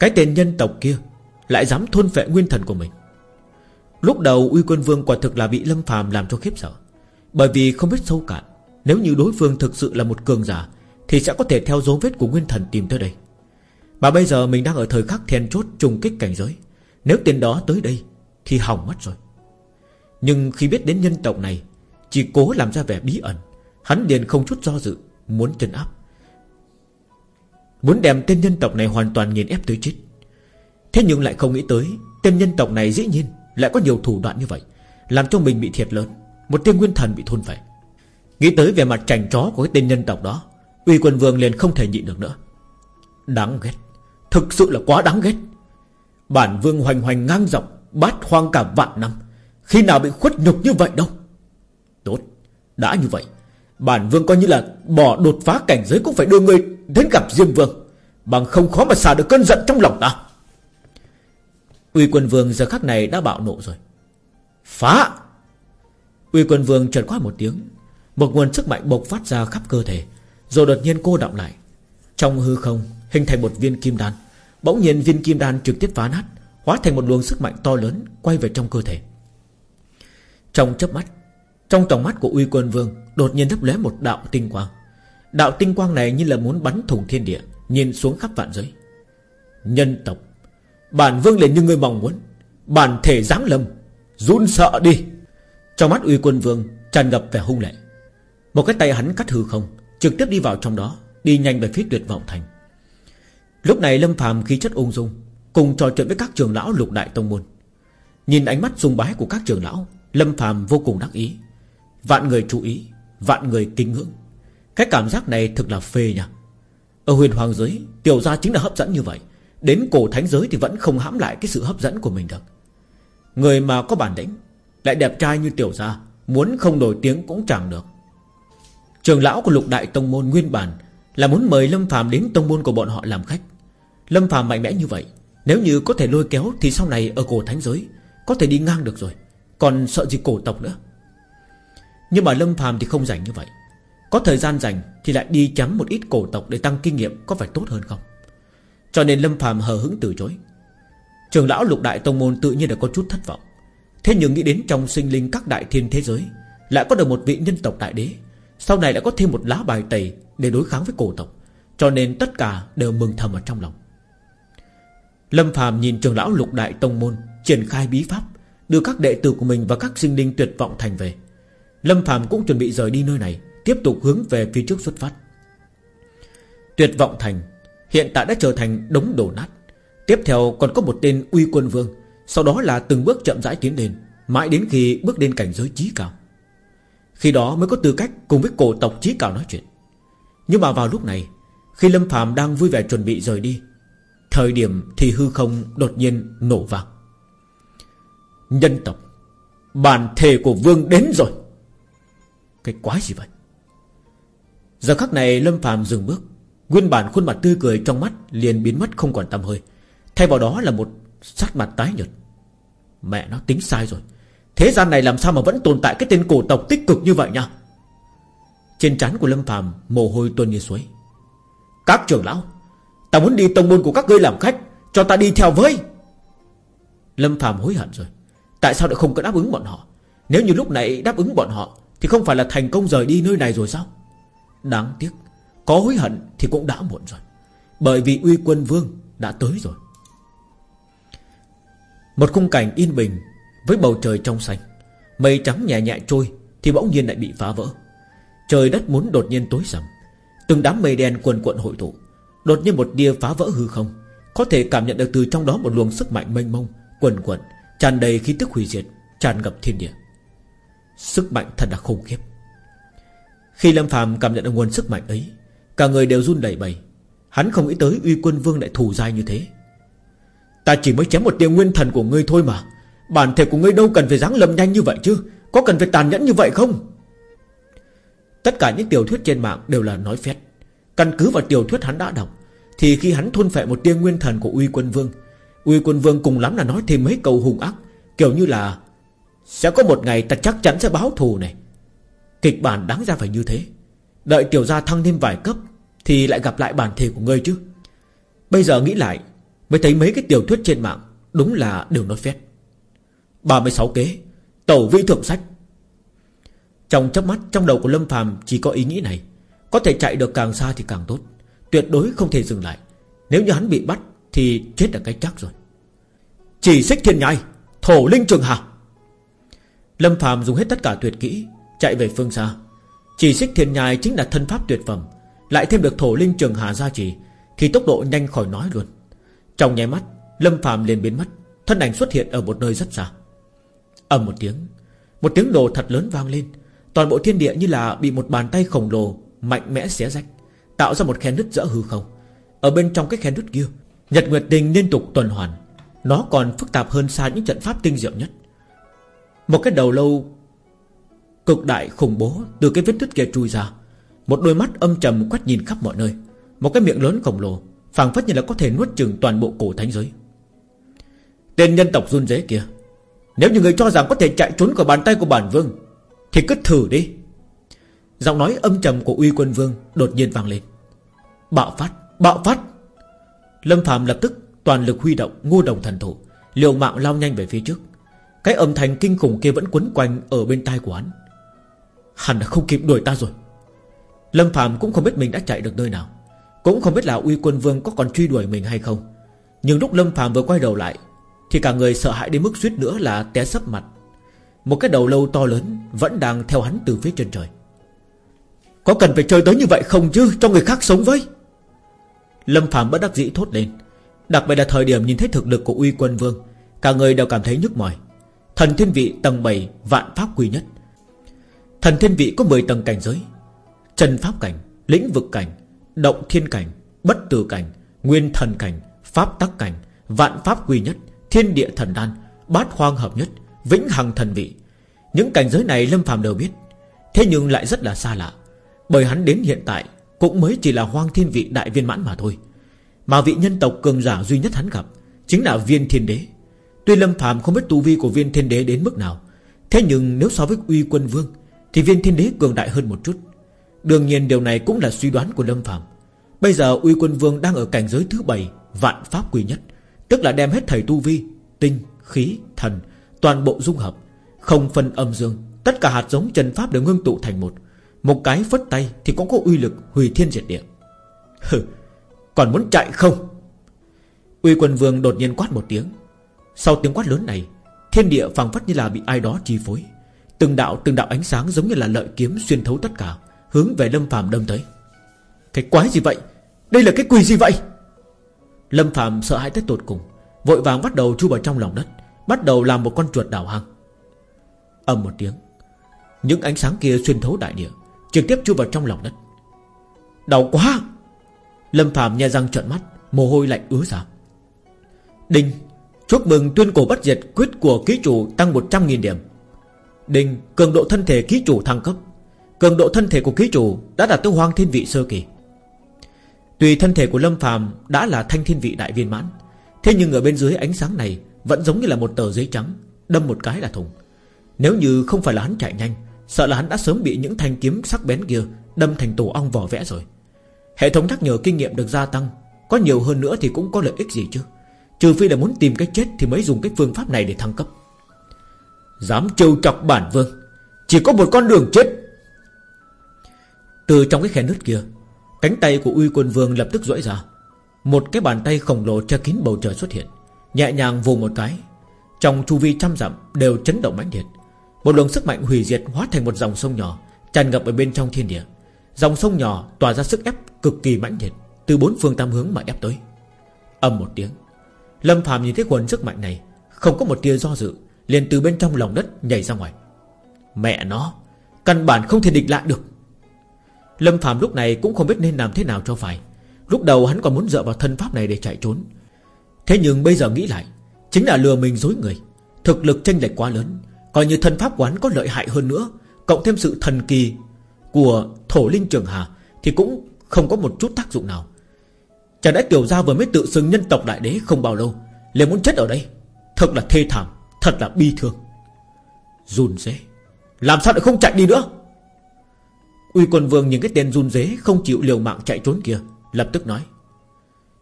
Cái tên nhân tộc kia Lại dám thôn phệ nguyên thần của mình. Lúc đầu Uy Quân Vương quả thực là bị Lâm phàm làm cho khiếp sợ. Bởi vì không biết sâu cạn, Nếu như đối phương thực sự là một cường giả, Thì sẽ có thể theo dấu vết của nguyên thần tìm tới đây. Mà bây giờ mình đang ở thời khắc then chốt trùng kích cảnh giới. Nếu tên đó tới đây, Thì hỏng mất rồi. Nhưng khi biết đến nhân tộc này, Chỉ cố làm ra vẻ bí ẩn, Hắn liền không chút do dự, Muốn chân áp. Muốn đem tên nhân tộc này hoàn toàn nghiền ép tới chết. Thế nhưng lại không nghĩ tới, Tên nhân tộc này dĩ nhiên lại có nhiều thủ đoạn như vậy, Làm cho mình bị thiệt lớn. Một tiên nguyên thần bị thôn vậy Nghĩ tới về mặt chành chó của cái tên nhân tộc đó, Uy quân vương liền không thể nhịn được nữa. Đáng ghét. Thực sự là quá đáng ghét. Bản vương hoành hoành ngang dọc, Bát hoang cả vạn năm. Khi nào bị khuất nhục như vậy đâu? Tốt. Đã như vậy, Bản vương coi như là bỏ đột phá cảnh giới Cũng phải đưa người đến gặp Diêm Vương. Bằng không khó mà xả được cơn giận trong lòng ta. Uy quân vương giờ khắc này đã bạo nộ rồi. Phá! Uy quân vương chợt quát một tiếng. Một nguồn sức mạnh bộc phát ra khắp cơ thể, Rồi đột nhiên cô động lại. Trong hư không, hình thành một viên kim đan. Bỗng nhiên viên kim đan trực tiếp phá nát, Hóa thành một luồng sức mạnh to lớn Quay về trong cơ thể. Trong chớp mắt, Trong tròng mắt của Uy quân vương Đột nhiên lấp lóe một đạo tinh quang. Đạo tinh quang này như là muốn bắn thủng thiên địa, Nhìn xuống khắp vạn giới. Nhân tộc Bản vương liền như người mong muốn. Bản thể dáng lâm. Run sợ đi. Trong mắt uy quân vương tràn ngập vẻ hung lệ. Một cái tay hắn cắt hư không, Trực tiếp đi vào trong đó, Đi nhanh về phía tuyệt vọng thành. Lúc này Lâm phàm khí chất ung dung, Cùng trò chuyện với các trường lão lục đại tông môn. Nhìn ánh mắt sùng bái của các trường lão, Lâm phàm vô cùng đắc ý. Vạn người chú ý, Vạn người kính ngưỡng. Cái cảm giác này thực là phê nhỉ Ở huyền hoàng giới, Tiểu gia chính là hấp dẫn như vậy. Đến cổ thánh giới thì vẫn không hãm lại cái sự hấp dẫn của mình được. Người mà có bản lĩnh, Lại đẹp trai như tiểu gia, Muốn không nổi tiếng cũng chẳng được. Trường lão của lục đại tông môn nguyên bản Là muốn mời Lâm phàm đến tông môn của bọn họ làm khách. Lâm phàm mạnh mẽ như vậy, Nếu như có thể lôi kéo Thì sau này ở cổ thánh giới Có thể đi ngang được rồi, Còn sợ gì cổ tộc nữa. Nhưng mà Lâm phàm thì không rảnh như vậy. Có thời gian rảnh thì lại đi chấm một ít cổ tộc Để tăng kinh nghiệm có phải tốt hơn không? Cho nên Lâm phàm hờ hững từ chối. Trường lão lục đại tông môn tự nhiên là có chút thất vọng. Thế nhưng nghĩ đến trong sinh linh các đại thiên thế giới, Lại có được một vị nhân tộc đại đế, Sau này lại có thêm một lá bài tẩy Để đối kháng với cổ tộc, Cho nên tất cả đều mừng thầm ở trong lòng. Lâm phàm nhìn trường lão lục đại tông môn Triển khai bí pháp, Đưa các đệ tử của mình và các sinh linh tuyệt vọng thành về. Lâm phàm cũng chuẩn bị rời đi nơi này, Tiếp tục hướng về phía trước xuất phát. Tuyệt vọng thành Hiện tại đã trở thành đống đổ nát. Tiếp theo còn có một tên uy quân vương, Sau đó là từng bước chậm rãi tiến lên, Mãi đến khi bước lên cảnh giới trí cao. Khi đó mới có tư cách Cùng với cổ tộc trí cao nói chuyện. Nhưng mà vào lúc này, Khi Lâm phàm đang vui vẻ chuẩn bị rời đi, Thời điểm thì hư không đột nhiên nổ vang. Nhân tộc, Bản thể của vương đến rồi. Cái quái gì vậy? Giờ khắc này Lâm phàm dừng bước. Nguyên bản khuôn mặt tươi cười trong mắt liền biến mất không còn tăm hơi. Thay vào đó là một sắc mặt tái nhợt. Mẹ nó, tính sai rồi. Thế gian này làm sao mà vẫn tồn tại cái tên cổ tộc tích cực như vậy nha Trên trán của Lâm phàm Mồ hôi tuôn như suối. Các trưởng lão, Ta muốn đi tông môn của các ngươi làm khách, Cho ta đi theo với. Lâm phàm hối hận rồi. Tại sao lại không có đáp ứng bọn họ? Nếu như lúc này đáp ứng bọn họ, Thì không phải là thành công rời đi nơi này rồi sao? Đáng tiếc có hối hận thì cũng đã muộn rồi. Bởi vì uy quân vương đã tới rồi. Một khung cảnh yên bình Với bầu trời trong xanh. Mây trắng nhẹ nhẹ trôi Thì bỗng nhiên lại bị phá vỡ. Trời đất muốn đột nhiên tối sầm. Từng đám mây đen quần quận hội tụ. Đột nhiên một đia phá vỡ hư không. Có thể cảm nhận được từ trong đó một luồng sức mạnh mênh mông, Quần quận, tràn đầy khí tức hủy diệt, Tràn ngập thiên địa. Sức mạnh thật là khủng khiếp. Khi Lâm phàm cảm nhận được nguồn sức mạnh ấy Cả người đều run đẩy bầy Hắn không nghĩ tới uy quân vương lại thù dai như thế. Ta chỉ mới chém một tiêu nguyên thần của ngươi thôi mà. Bản thể của ngươi đâu cần phải dáng lầm nhanh như vậy chứ? Có cần phải tàn nhẫn như vậy không? Tất cả những tiểu thuyết trên mạng đều là nói phét. Căn cứ vào tiểu thuyết hắn đã đọc, Thì khi hắn thôn phệ một tia nguyên thần của uy quân vương, Uy quân vương cùng lắm là nói thêm mấy câu hùng ác, Kiểu như là, Sẽ có một ngày ta chắc chắn sẽ báo thù này. Kịch bản đáng ra phải như thế. Đợi tiểu gia thăng thêm vài cấp Thì lại gặp lại bản thể của ngươi chứ. Bây giờ nghĩ lại, Mới thấy mấy cái tiểu thuyết trên mạng Đúng là đều nói phép 36 kế, Tẩu vi thượng sách. Trong chớp mắt, trong đầu của Lâm phàm Chỉ có ý nghĩ này. Có thể chạy được càng xa thì càng tốt, Tuyệt đối không thể dừng lại. Nếu như hắn bị bắt Thì chết là cái chắc rồi. Chỉ xích thiên nhai, Thổ linh trường hạ. Lâm phàm dùng hết tất cả tuyệt kỹ, Chạy về phương xa. Chỉ xích thiên nhai chính là thân pháp tuyệt phẩm, Lại thêm được thổ linh trường hà gia trì, Thì tốc độ nhanh khỏi nói luôn. Trong nháy mắt, Lâm phàm liền biến mất, Thân ảnh xuất hiện ở một nơi rất xa. Ầm một tiếng Một tiếng đồ thật lớn vang lên, Toàn bộ thiên địa như là bị một bàn tay khổng lồ Mạnh mẽ xé rách, Tạo ra một khe nứt rỡ hư không. Ở bên trong cái khe nứt kia, Nhật Nguyệt Tình liên tục tuần hoàn, Nó còn phức tạp hơn xa những trận pháp tinh diệu nhất. Một cái đầu lâu Cực đại khủng bố Từ cái vết nứt kia chui ra. Một đôi mắt âm trầm quét nhìn khắp mọi nơi. Một cái miệng lớn khổng lồ phảng phất như là có thể nuốt chừng toàn bộ cổ thánh giới. Tên nhân tộc run rế kia Nếu như người cho rằng có thể chạy trốn khỏi bàn tay của bản vương Thì cứ thử đi. Giọng nói âm trầm của uy quân vương Đột nhiên vang lên. Bạo phát, bạo phát. Lâm phàm lập tức toàn lực huy động Ngô đồng thần thủ Liều mạng lao nhanh về phía trước. Cái âm thanh kinh khủng kia vẫn quấn quanh Ở bên tai của hắn. Hắn đã không kịp đuổi ta rồi. Lâm Phạm cũng không biết mình đã chạy được nơi nào, Cũng không biết là uy quân vương có còn truy đuổi mình hay không. Nhưng lúc Lâm Phạm vừa quay đầu lại, Thì cả người sợ hãi đến mức suýt nữa là té sấp mặt. Một cái đầu lâu to lớn Vẫn đang theo hắn từ phía trên trời. Có cần phải chơi tới như vậy không chứ, Cho người khác sống với? Lâm Phạm bất đắc dĩ thốt lên. Đặc biệt là thời điểm nhìn thấy thực lực của uy quân vương, Cả người đều cảm thấy nhức mỏi. Thần thiên vị tầng 7 vạn pháp quy nhất. Thần thiên vị có 10 tầng cảnh giới. Trần pháp cảnh, Lĩnh vực cảnh, Động thiên cảnh, Bất tử cảnh, Nguyên thần cảnh, Pháp tắc cảnh, Vạn pháp quy nhất, Thiên địa thần đan, Bát hoang hợp nhất, Vĩnh hằng thần vị. Những cảnh giới này Lâm phàm đều biết. Thế nhưng lại rất là xa lạ, Bởi hắn đến hiện tại Cũng mới chỉ là hoang thiên vị đại viên mãn mà thôi. Mà vị nhân tộc cường giả duy nhất hắn gặp Chính là viên thiên đế. Tuy Lâm phàm không biết tu vi của viên thiên đế đến mức nào, Thế nhưng nếu so với uy quân vương thì viên thiên đế cường đại hơn một chút. Đương nhiên điều này cũng là suy đoán của Lâm phàm. Bây giờ uy quân vương đang ở cảnh giới thứ bảy Vạn pháp quy nhất Tức là đem hết thầy tu vi Tinh, khí, thần Toàn bộ dung hợp Không phân âm dương Tất cả hạt giống chân pháp đều ngưng tụ thành một. Một cái phất tay thì cũng có uy lực hủy thiên diệt địa. Hừ Còn muốn chạy không? Uy quân vương đột nhiên quát một tiếng. Sau tiếng quát lớn này Thiên địa phảng phất như là bị ai đó chi phối. Từng đạo từng đạo ánh sáng giống như là lợi kiếm xuyên thấu tất cả, Hướng về Lâm Phạm đâm tới. Cái quái gì vậy? Đây là cái quỷ gì vậy? Lâm Phạm sợ hãi tới tột cùng, Vội vàng bắt đầu chui vào trong lòng đất, Bắt đầu làm một con chuột đảo hang. Ầm một tiếng, Những ánh sáng kia xuyên thấu đại địa, Trực tiếp chui vào trong lòng đất. Đau quá! Lâm Phạm nhai răng trợn mắt, Mồ hôi lạnh ứa ra. Đinh, Chúc mừng tuyên cổ bất diệt quyết của ký chủ tăng 100.000 điểm. Đinh Cường độ thân thể ký chủ thăng cấp. Cường độ thân thể của ký chủ Đã đạt tới hoang thiên vị sơ kỳ. Tùy thân thể của Lâm phàm Đã là thanh thiên vị đại viên mãn, Thế nhưng ở bên dưới ánh sáng này Vẫn giống như là một tờ giấy trắng, Đâm một cái là thùng. Nếu như không phải là hắn chạy nhanh, Sợ là hắn đã sớm bị những thanh kiếm sắc bén kia Đâm thành tổ ong vỏ vẽ rồi. Hệ thống nhắc nhở kinh nghiệm được gia tăng, Có nhiều hơn nữa thì cũng có lợi ích gì chứ? Trừ phi là muốn tìm cách chết Thì mới dùng cái phương pháp này để thăng cấp. Dám trêu chọc bản vương. Chỉ có một con đường chết. Từ trong cái khe nứt kia, Cánh tay của uy quân vương lập tức duỗi ra. Một cái bàn tay khổng lồ che kín bầu trời xuất hiện, Nhẹ nhàng vù một cái. Trong chu vi trăm dặm đều chấn động mãnh liệt. Một luồng sức mạnh hủy diệt hóa thành một dòng sông nhỏ, Tràn ngập ở bên trong thiên địa. Dòng sông nhỏ tỏa ra sức ép cực kỳ mãnh liệt, Từ bốn phương tam hướng mà ép tới. Âm một tiếng, Lâm Phạm nhìn thấy nguồn sức mạnh này, Không có một tia do dự liền từ bên trong lòng đất nhảy ra ngoài. Mẹ nó, Căn bản không thể địch lại được. Lâm Phạm lúc này cũng không biết nên làm thế nào cho phải. Lúc đầu hắn còn muốn dựa vào thân pháp này để chạy trốn. Thế nhưng bây giờ nghĩ lại, Chính là lừa mình dối người. Thực lực tranh lệch quá lớn, Coi như thân pháp quán có lợi hại hơn nữa, Cộng thêm sự thần kỳ Của thổ linh trường hà Thì cũng không có một chút tác dụng nào. Chả đã tiểu gia vừa mới tự xưng nhân tộc đại đế không bao lâu, liền muốn chết ở đây? Thật là thê thảm. Thật là bi thương. Run dế Làm sao lại không chạy đi nữa? Uy quân vương nhìn cái tên run dế Không chịu liều mạng chạy trốn kia, Lập tức nói.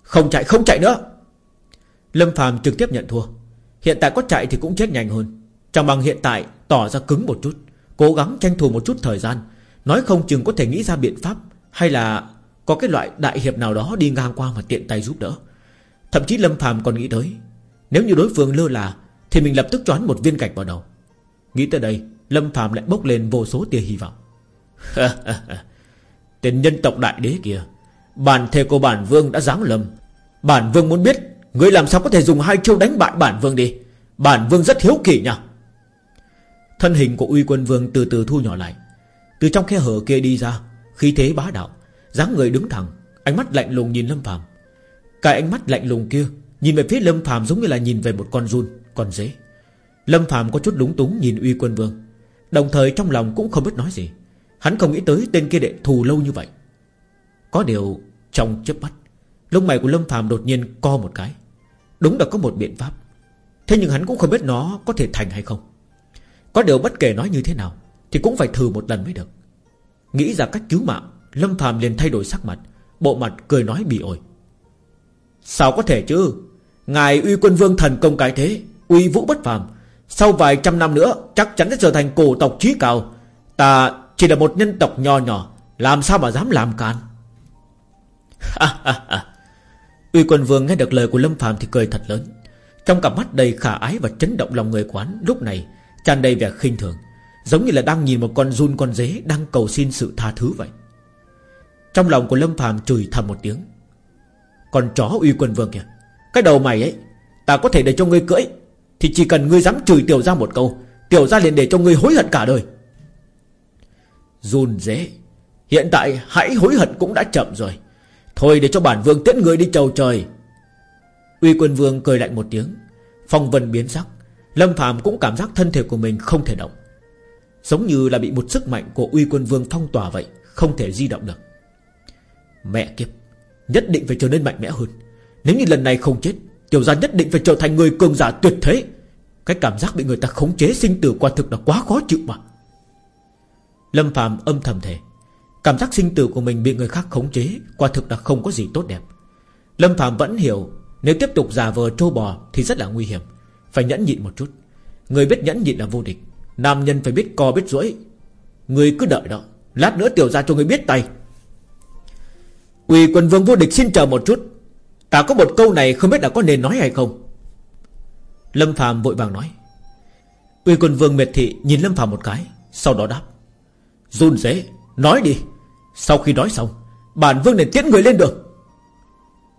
Không chạy không chạy nữa. Lâm phàm trực tiếp nhận thua. Hiện tại có chạy thì cũng chết nhanh hơn. Chẳng bằng hiện tại, tỏ ra cứng một chút, Cố gắng tranh thủ một chút thời gian. Nói không chừng có thể nghĩ ra biện pháp, Hay là có cái loại đại hiệp nào đó Đi ngang qua mà tiện tay giúp đỡ. Thậm chí Lâm phàm còn nghĩ tới, Nếu như đối phương lơ là thì mình lập tức choán một viên gạch vào đầu. Nghĩ tới đây, Lâm phàm lại bốc lên vô số tia hy vọng. Tên nhân tộc đại đế kia, Bản thể của bản vương đã giáng lầm Bản vương muốn biết Người làm sao có thể dùng hai chiêu đánh bại bản vương đi? Bản vương rất hiếu kỳ nha. Thân hình của uy quân vương từ từ thu nhỏ lại. Từ trong khe hở kia đi ra, Khí thế bá đạo, dáng người đứng thẳng, Ánh mắt lạnh lùng nhìn Lâm Phạm Cái ánh mắt lạnh lùng kia, Nhìn về phía Lâm Phạm giống như là nhìn về một con run còn dễ, Lâm Phạm có chút lúng túng nhìn uy quân vương Đồng thời trong lòng cũng không biết nói gì. Hắn không nghĩ tới tên kia đệ thù lâu như vậy. Có điều Trong chớp mắt Lông mày của Lâm Phạm đột nhiên co một cái. Đúng là có một biện pháp. Thế nhưng hắn cũng không biết nó có thể thành hay không. Có điều bất kể nói như thế nào Thì cũng phải thử một lần mới được. Nghĩ ra cách cứu mạng Lâm Phạm liền thay đổi sắc mặt Bộ mặt cười nói bị ổi. Sao có thể chứ? Ngài uy quân vương thần công cái thế Uy vũ bất phàm. Sau vài trăm năm nữa, Chắc chắn sẽ trở thành cổ tộc trí cao. Ta chỉ là một nhân tộc nho nhỏ, Làm sao mà dám làm can Uy quân vương nghe được lời của Lâm phàm thì cười thật lớn. Trong cặp mắt đầy khả ái và chấn động lòng người quán, Lúc này tràn đầy vẻ khinh thường, Giống như là đang nhìn một con run con dế Đang cầu xin sự tha thứ vậy. Trong lòng của Lâm phàm chửi thầm một tiếng. Con chó uy quân vương kìa, Cái đầu mày ấy, Ta có thể để cho ngươi cưỡi. Thì chỉ cần ngươi dám chửi tiểu ra một câu Tiểu ra liền để cho ngươi hối hận cả đời. Run dễ, Hiện tại hãy hối hận cũng đã chậm rồi. Thôi để cho bản vương tiễn người đi chầu trời. Uy quân vương cười lạnh một tiếng. Phong vân biến sắc. Lâm phàm cũng cảm giác thân thể của mình không thể động. Giống như là bị một sức mạnh của uy quân vương phong tỏa vậy Không thể di động được. Mẹ kiếp. Nhất định phải trở nên mạnh mẽ hơn. Nếu như lần này không chết Tiểu gia nhất định phải trở thành người cường giả tuyệt thế. Cái cảm giác bị người ta khống chế sinh tử quả thực là quá khó chịu mà. Lâm phàm âm thầm thề, Cảm giác sinh tử của mình bị người khác khống chế Quả thực là không có gì tốt đẹp. Lâm Phạm vẫn hiểu, Nếu tiếp tục giả vờ trâu bò thì rất là nguy hiểm. Phải nhẫn nhịn một chút. Người biết nhẫn nhịn là vô địch, Nam nhân phải biết co biết rỗi Người cứ đợi đó, Lát nữa tiểu ra cho người biết tay. Quỳ quần vương vô địch xin chờ một chút. Ta có một câu này không biết là có nên nói hay không? Lâm Phạm vội vàng nói. Uy quân vương miệt thị nhìn Lâm Phạm một cái, Sau đó đáp. Run dễ Nói đi. Sau khi nói xong, Bản vương nên tiễn người lên được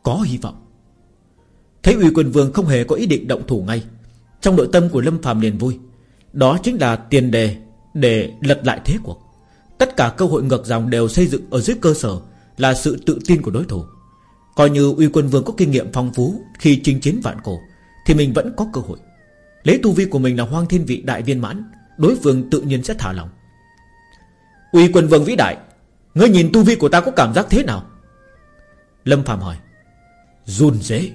Có hy vọng. Thấy uy quyền vương không hề có ý định động thủ ngay, Trong nội tâm của Lâm Phạm liền vui. Đó chính là tiền đề Để lật lại thế cuộc. Tất cả cơ hội ngược dòng đều xây dựng ở dưới cơ sở Là sự tự tin của đối thủ. Coi như uy quân vương có kinh nghiệm phong phú, Khi chinh chiến vạn cổ, Thì mình vẫn có cơ hội. Lấy tu vi của mình là hoang thiên vị đại viên mãn, Đối phương tự nhiên sẽ thả lòng. Uy quân vương vĩ đại, Ngươi nhìn tu vi của ta có cảm giác thế nào? Lâm Phạm hỏi. Run dế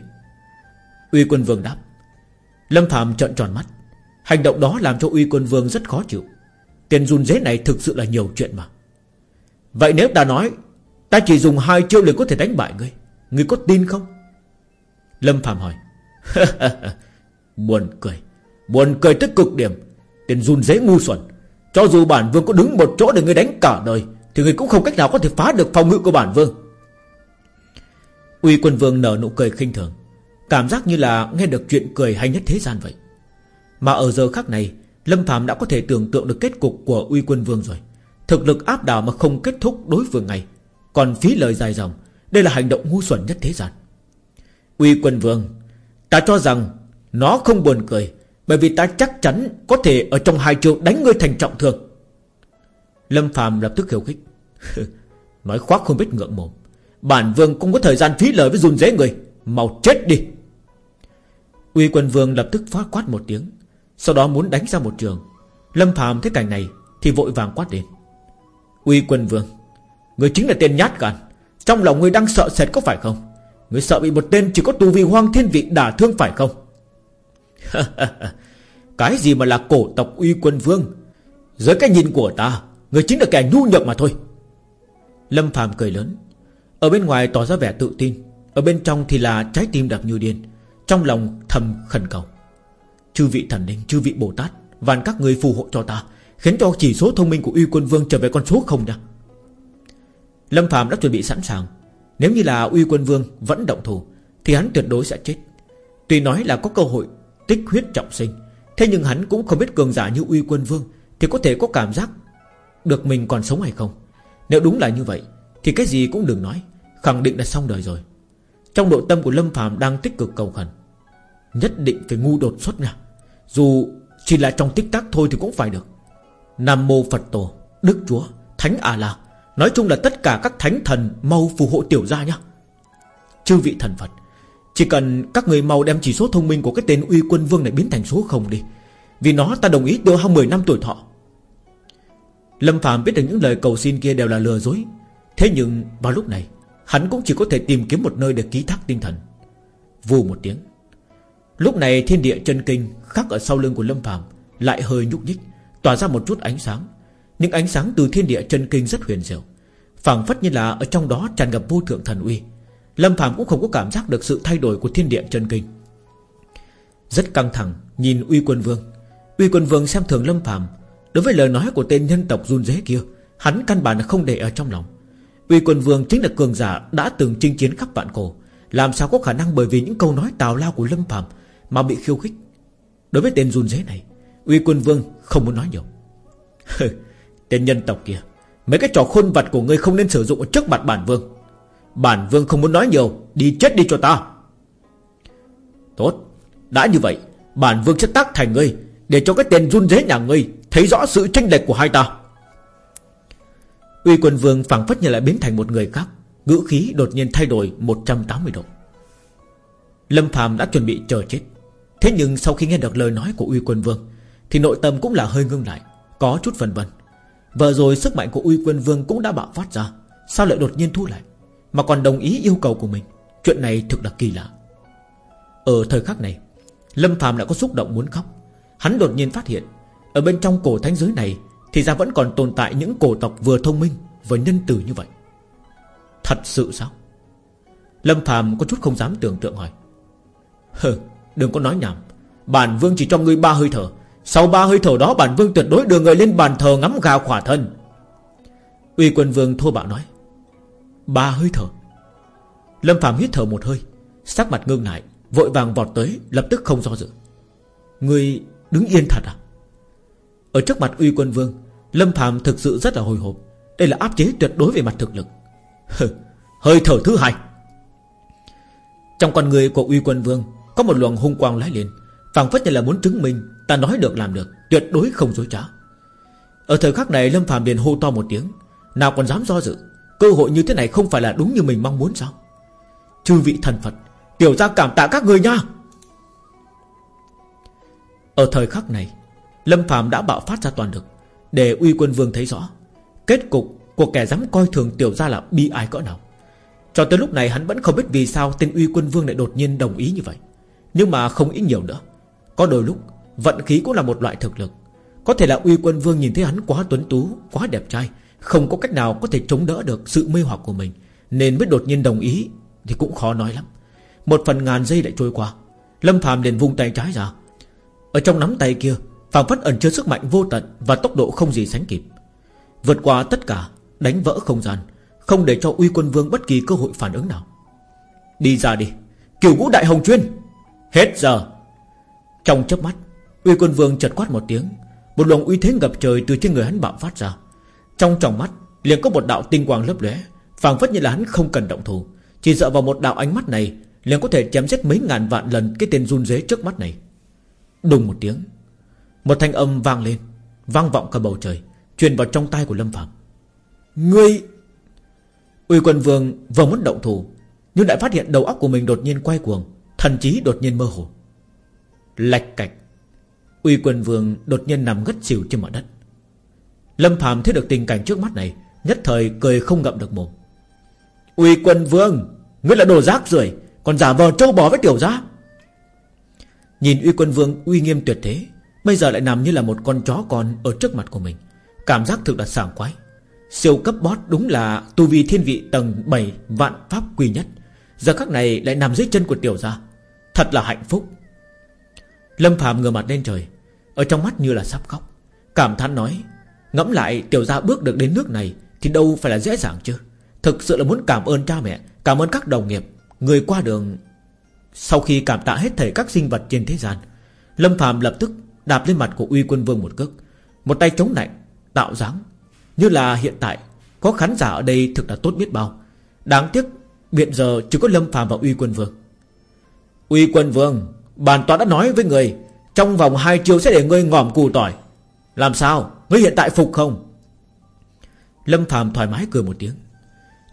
Uy quân vương đáp. Lâm Phạm trợn tròn mắt. Hành động đó làm cho uy quân vương rất khó chịu. Tiền run dế này thực sự là nhiều chuyện mà. Vậy nếu ta nói, Ta chỉ dùng hai chiêu liền có thể đánh bại ngươi người có tin không? Lâm Phạm hỏi. Buồn cười. Buồn cười tới cực điểm. Tiền run dễ ngu xuẩn. Cho dù bản vương có đứng một chỗ để người đánh cả đời, Thì người cũng không cách nào có thể phá được phòng ngự của bản vương. Uy quân vương nở nụ cười khinh thường. Cảm giác như là nghe được chuyện cười hay nhất thế gian vậy. Mà ở giờ khắc này, Lâm Phạm đã có thể tưởng tượng được kết cục của Uy quân vương rồi. Thực lực áp đảo mà không kết thúc đối phương ngày Còn phí lời dài dòng đây là hành động ngu xuẩn nhất thế gian. Uy quân vương Ta cho rằng Nó không buồn cười bởi vì ta chắc chắn Có thể ở trong hai chiều đánh ngươi thành trọng thương. Lâm Phạm lập tức khiêu khích. Nói khoác không biết ngượng mồm. Bản vương cũng có thời gian phí lời với run dế người. Mau chết đi. Uy quân vương lập tức phát quát một tiếng Sau đó muốn đánh ra một trường. Lâm Phạm thấy cảnh này Thì vội vàng quát đến, Uy quân vương Người chính là tên nhát gan. Trong lòng người đang sợ sệt có phải không? Người sợ bị một tên chỉ có tu vi hoang thiên vị đả thương phải không? Cái gì mà là cổ tộc uy quân vương? Dưới cái nhìn của ta Người chính là kẻ nhu nhược mà thôi. Lâm Phạm cười lớn. Ở bên ngoài tỏ ra vẻ tự tin. Ở bên trong thì là trái tim đập như điên. Trong lòng thầm khẩn cầu. Chư vị thần linh, chư vị Bồ Tát Và các người phù hộ cho ta Khiến cho chỉ số thông minh của uy quân vương trở về con số không nha. Lâm Phạm đã chuẩn bị sẵn sàng. Nếu như là uy quân vương vẫn động thủ, Thì hắn tuyệt đối sẽ chết. Tuy nói là có cơ hội tích huyết trọng sinh, Thế nhưng hắn cũng không biết cường giả như uy quân vương Thì có thể có cảm giác Được mình còn sống hay không. Nếu đúng là như vậy, Thì cái gì cũng đừng nói, Khẳng định là xong đời rồi. Trong nội tâm của Lâm Phạm đang tích cực cầu khẩn. Nhất định phải ngu đột xuất nha. Dù chỉ là trong tích tắc thôi thì cũng phải được. Nam Mô Phật Tổ, Đức Chúa, Thánh A La Nói chung là tất cả các thánh thần Mau phù hộ tiểu gia nhá. Chư vị thần Phật, Chỉ cần các người mau đem chỉ số thông minh của cái tên uy quân vương này biến thành số không đi. Vì nó, ta đồng ý đưa hơn 10 năm tuổi thọ. Lâm Phạm biết được những lời cầu xin kia đều là lừa dối. Thế nhưng, vào lúc này, Hắn cũng chỉ có thể tìm kiếm một nơi để ký thác tinh thần. Vù một tiếng. Lúc này thiên địa chân kinh Khắc ở sau lưng của Lâm Phạm Lại hơi nhúc nhích, Tỏa ra một chút ánh sáng những ánh sáng từ thiên địa chân kinh rất huyền diệu, phảng phất như là ở trong đó tràn ngập vô thượng thần uy. Lâm Phạm cũng không có cảm giác được sự thay đổi của thiên địa chân kinh. Rất căng thẳng Nhìn uy quân vương. Uy quân vương xem thường Lâm Phạm Đối với lời nói của tên nhân tộc run rế kia, Hắn căn bản không để ở trong lòng. Uy quân vương chính là cường giả Đã từng chinh chiến khắp vạn cổ, Làm sao có khả năng bởi vì những câu nói tào lao của Lâm Phạm Mà bị khiêu khích? Đối với tên run rế này, Uy quân vương không muốn nói nhiều. Tên nhân tộc kia. Mấy cái trò khôn vật của ngươi không nên sử dụng ở trước mặt bản vương. Bản vương không muốn nói nhiều, Đi chết đi cho ta. Tốt, Đã như vậy, Bản vương sẽ tác thành ngươi, Để cho cái tên run rế nhà ngươi Thấy rõ sự tranh lệch của hai ta. Uy quân vương phẳng phất như lại biến thành một người khác, Ngữ khí đột nhiên thay đổi 180 độ. Lâm phàm đã chuẩn bị chờ chết. Thế nhưng sau khi nghe được lời nói của Uy quân vương, Thì nội tâm cũng là hơi ngưng lại, Có chút vần vân. Vừa rồi sức mạnh của uy quân vương cũng đã bạo phát ra. Sao lại đột nhiên thu lại? Mà còn đồng ý yêu cầu của mình. Chuyện này thực là kỳ lạ. Ở thời khắc này, Lâm phàm đã có xúc động muốn khóc. Hắn đột nhiên phát hiện, Ở bên trong cổ thánh giới này Thì ra vẫn còn tồn tại những cổ tộc vừa thông minh, Vừa nhân từ như vậy. Thật sự sao? Lâm phàm có chút không dám tưởng tượng hỏi. Hừ, đừng có nói nhảm. Bản vương chỉ cho ngươi ba hơi thở sau ba hơi thở đó, bản vương tuyệt đối đưa người lên bàn thờ ngắm gà khỏa thân. Uy quân vương thô bạo nói, Ba hơi thở. Lâm Phạm hít thở một hơi, Sắc mặt ngưng lại, Vội vàng vọt tới, Lập tức không do dự. Người đứng yên thật à? Ở trước mặt uy quân vương, Lâm Phạm thực sự rất là hồi hộp. Đây là áp chế tuyệt đối về mặt thực lực. Hơi thở thứ hai. Trong con người của uy quân vương, Có một luồng hung quang lái liền phảng phất như là muốn chứng minh, Ta nói được làm được, Tuyệt đối không dối trá. Ở thời khắc này Lâm Phạm liền hô to một tiếng, Nào còn dám do dự, Cơ hội như thế này không phải là đúng như mình mong muốn sao? Chư vị thần Phật, Tiểu ra cảm tạ các người nha! Ở thời khắc này, Lâm Phạm đã bạo phát ra toàn lực, Để uy quân vương thấy rõ, Kết cục của kẻ dám coi thường tiểu ra là bi ai cỡ nào. Cho tới lúc này hắn vẫn không biết vì sao Tên uy quân vương lại đột nhiên đồng ý như vậy. Nhưng mà không ít nhiều nữa có đôi lúc, Vận khí cũng là một loại thực lực. Có thể là uy quân vương nhìn thấy hắn quá tuấn tú, Quá đẹp trai, Không có cách nào có thể chống đỡ được sự mê hoặc của mình. Nên mới đột nhiên đồng ý Thì cũng khó nói lắm. Một phần ngàn giây lại trôi qua. Lâm phàm liền vung tay trái ra. Ở trong nắm tay kia phàm phất ẩn chứa sức mạnh vô tận Và tốc độ không gì sánh kịp. Vượt qua tất cả, Đánh vỡ không gian, Không để cho uy quân vương bất kỳ cơ hội phản ứng nào. Đi ra đi Kiều ngũ đại hồng chuyên. Hết giờ. Trong chớp mắt, Uy quân vương chợt quát một tiếng. Một luồng uy thế ngập trời từ trên người hắn bạo phát ra. Trong tròng mắt, liền có một đạo tinh quang lấp lóe, phảng phất như là hắn không cần động thủ. Chỉ dựa vào một đạo ánh mắt này, liền có thể chém giết mấy ngàn vạn lần Cái tên run rế trước mắt này. Đùng một tiếng, Một thanh âm vang lên, Vang vọng cả bầu trời, Truyền vào trong tai của Lâm Phạm Ngươi! Uy quân vương vừa muốn động thủ, Nhưng lại phát hiện đầu óc của mình đột nhiên quay cuồng, Thần trí đột nhiên mơ hồ. Lạch cạch. Uy quân vương đột nhiên nằm ngất xỉu trên mặt đất. Lâm Phạm thấy được tình cảnh trước mắt này, Nhất thời cười không ngậm được mồm. Uy quân vương, Ngươi là đồ rác rưởi, Còn giả vờ trâu bò với tiểu gia Nhìn uy quân vương uy nghiêm tuyệt thế, Bây giờ lại nằm như là một con chó con Ở trước mặt của mình. Cảm giác thực là sảng quái. Siêu cấp boss đúng là tu vi thiên vị tầng 7 vạn pháp quy nhất. Giờ khắc này lại nằm dưới chân của tiểu gia. Thật là hạnh phúc. Lâm Phạm ngửa mặt lên trời, Ở trong mắt như là sắp khóc. Cảm thán nói, Ngẫm lại, tiểu gia bước được đến nước này Thì đâu phải là dễ dàng chứ. Thực sự là muốn cảm ơn cha mẹ, Cảm ơn các đồng nghiệp, Người qua đường. Sau khi cảm tạ hết thảy các sinh vật trên thế gian, Lâm Phạm lập tức đạp lên mặt của Uy Quân Vương một cước, Một tay chống lạnh Tạo dáng Như là hiện tại Có khán giả ở đây thực là tốt biết bao. Đáng tiếc, Hiện giờ chỉ có Lâm Phạm và Uy Quân Vương. Uy Quân Vương Bản tọa đã nói với người, Trong vòng hai chiều sẽ để ngươi ngòm cù tỏi. Làm sao? Ngươi hiện tại phục không? Lâm Phạm thoải mái cười một tiếng.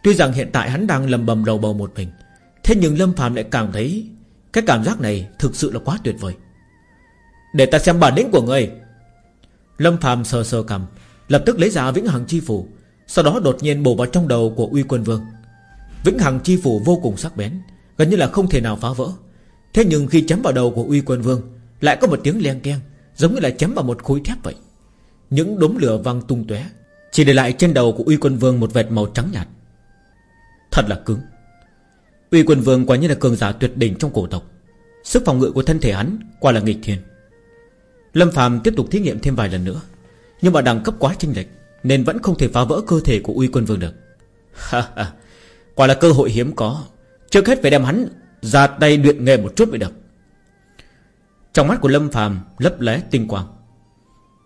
Tuy rằng hiện tại hắn đang lầm bầm đầu bầu một mình, Thế nhưng Lâm Phạm lại cảm thấy Cái cảm giác này thực sự là quá tuyệt vời. Để ta xem bản lĩnh của ngươi Lâm Phạm sờ sờ cầm Lập tức lấy ra Vĩnh Hằng Chi Phủ, Sau đó đột nhiên bổ vào trong đầu của Uy Quân Vương. Vĩnh Hằng Chi Phủ vô cùng sắc bén, Gần như là không thể nào phá vỡ. Thế nhưng khi chấm vào đầu của Uy Quân Vương, Lại có một tiếng len keng, Giống như là chấm vào một khối thép vậy. Những đốm lửa văng tung tóe, Chỉ để lại trên đầu của Uy Quân Vương một vệt màu trắng nhạt. Thật là cứng. Uy Quân Vương quả nhiên là cường giả tuyệt đỉnh trong cổ tộc. Sức phòng ngự của thân thể hắn Quả là nghịch thiên. Lâm Phàm tiếp tục thí nghiệm thêm vài lần nữa, Nhưng mà đẳng cấp quá chênh lệch, Nên vẫn không thể phá vỡ cơ thể của Uy Quân Vương được. Quả là cơ hội hiếm có. Trước hết phải đem hắn ra tay luyện nghề một chút mới được. Trong mắt của Lâm Phàm lấp lóe tinh quang.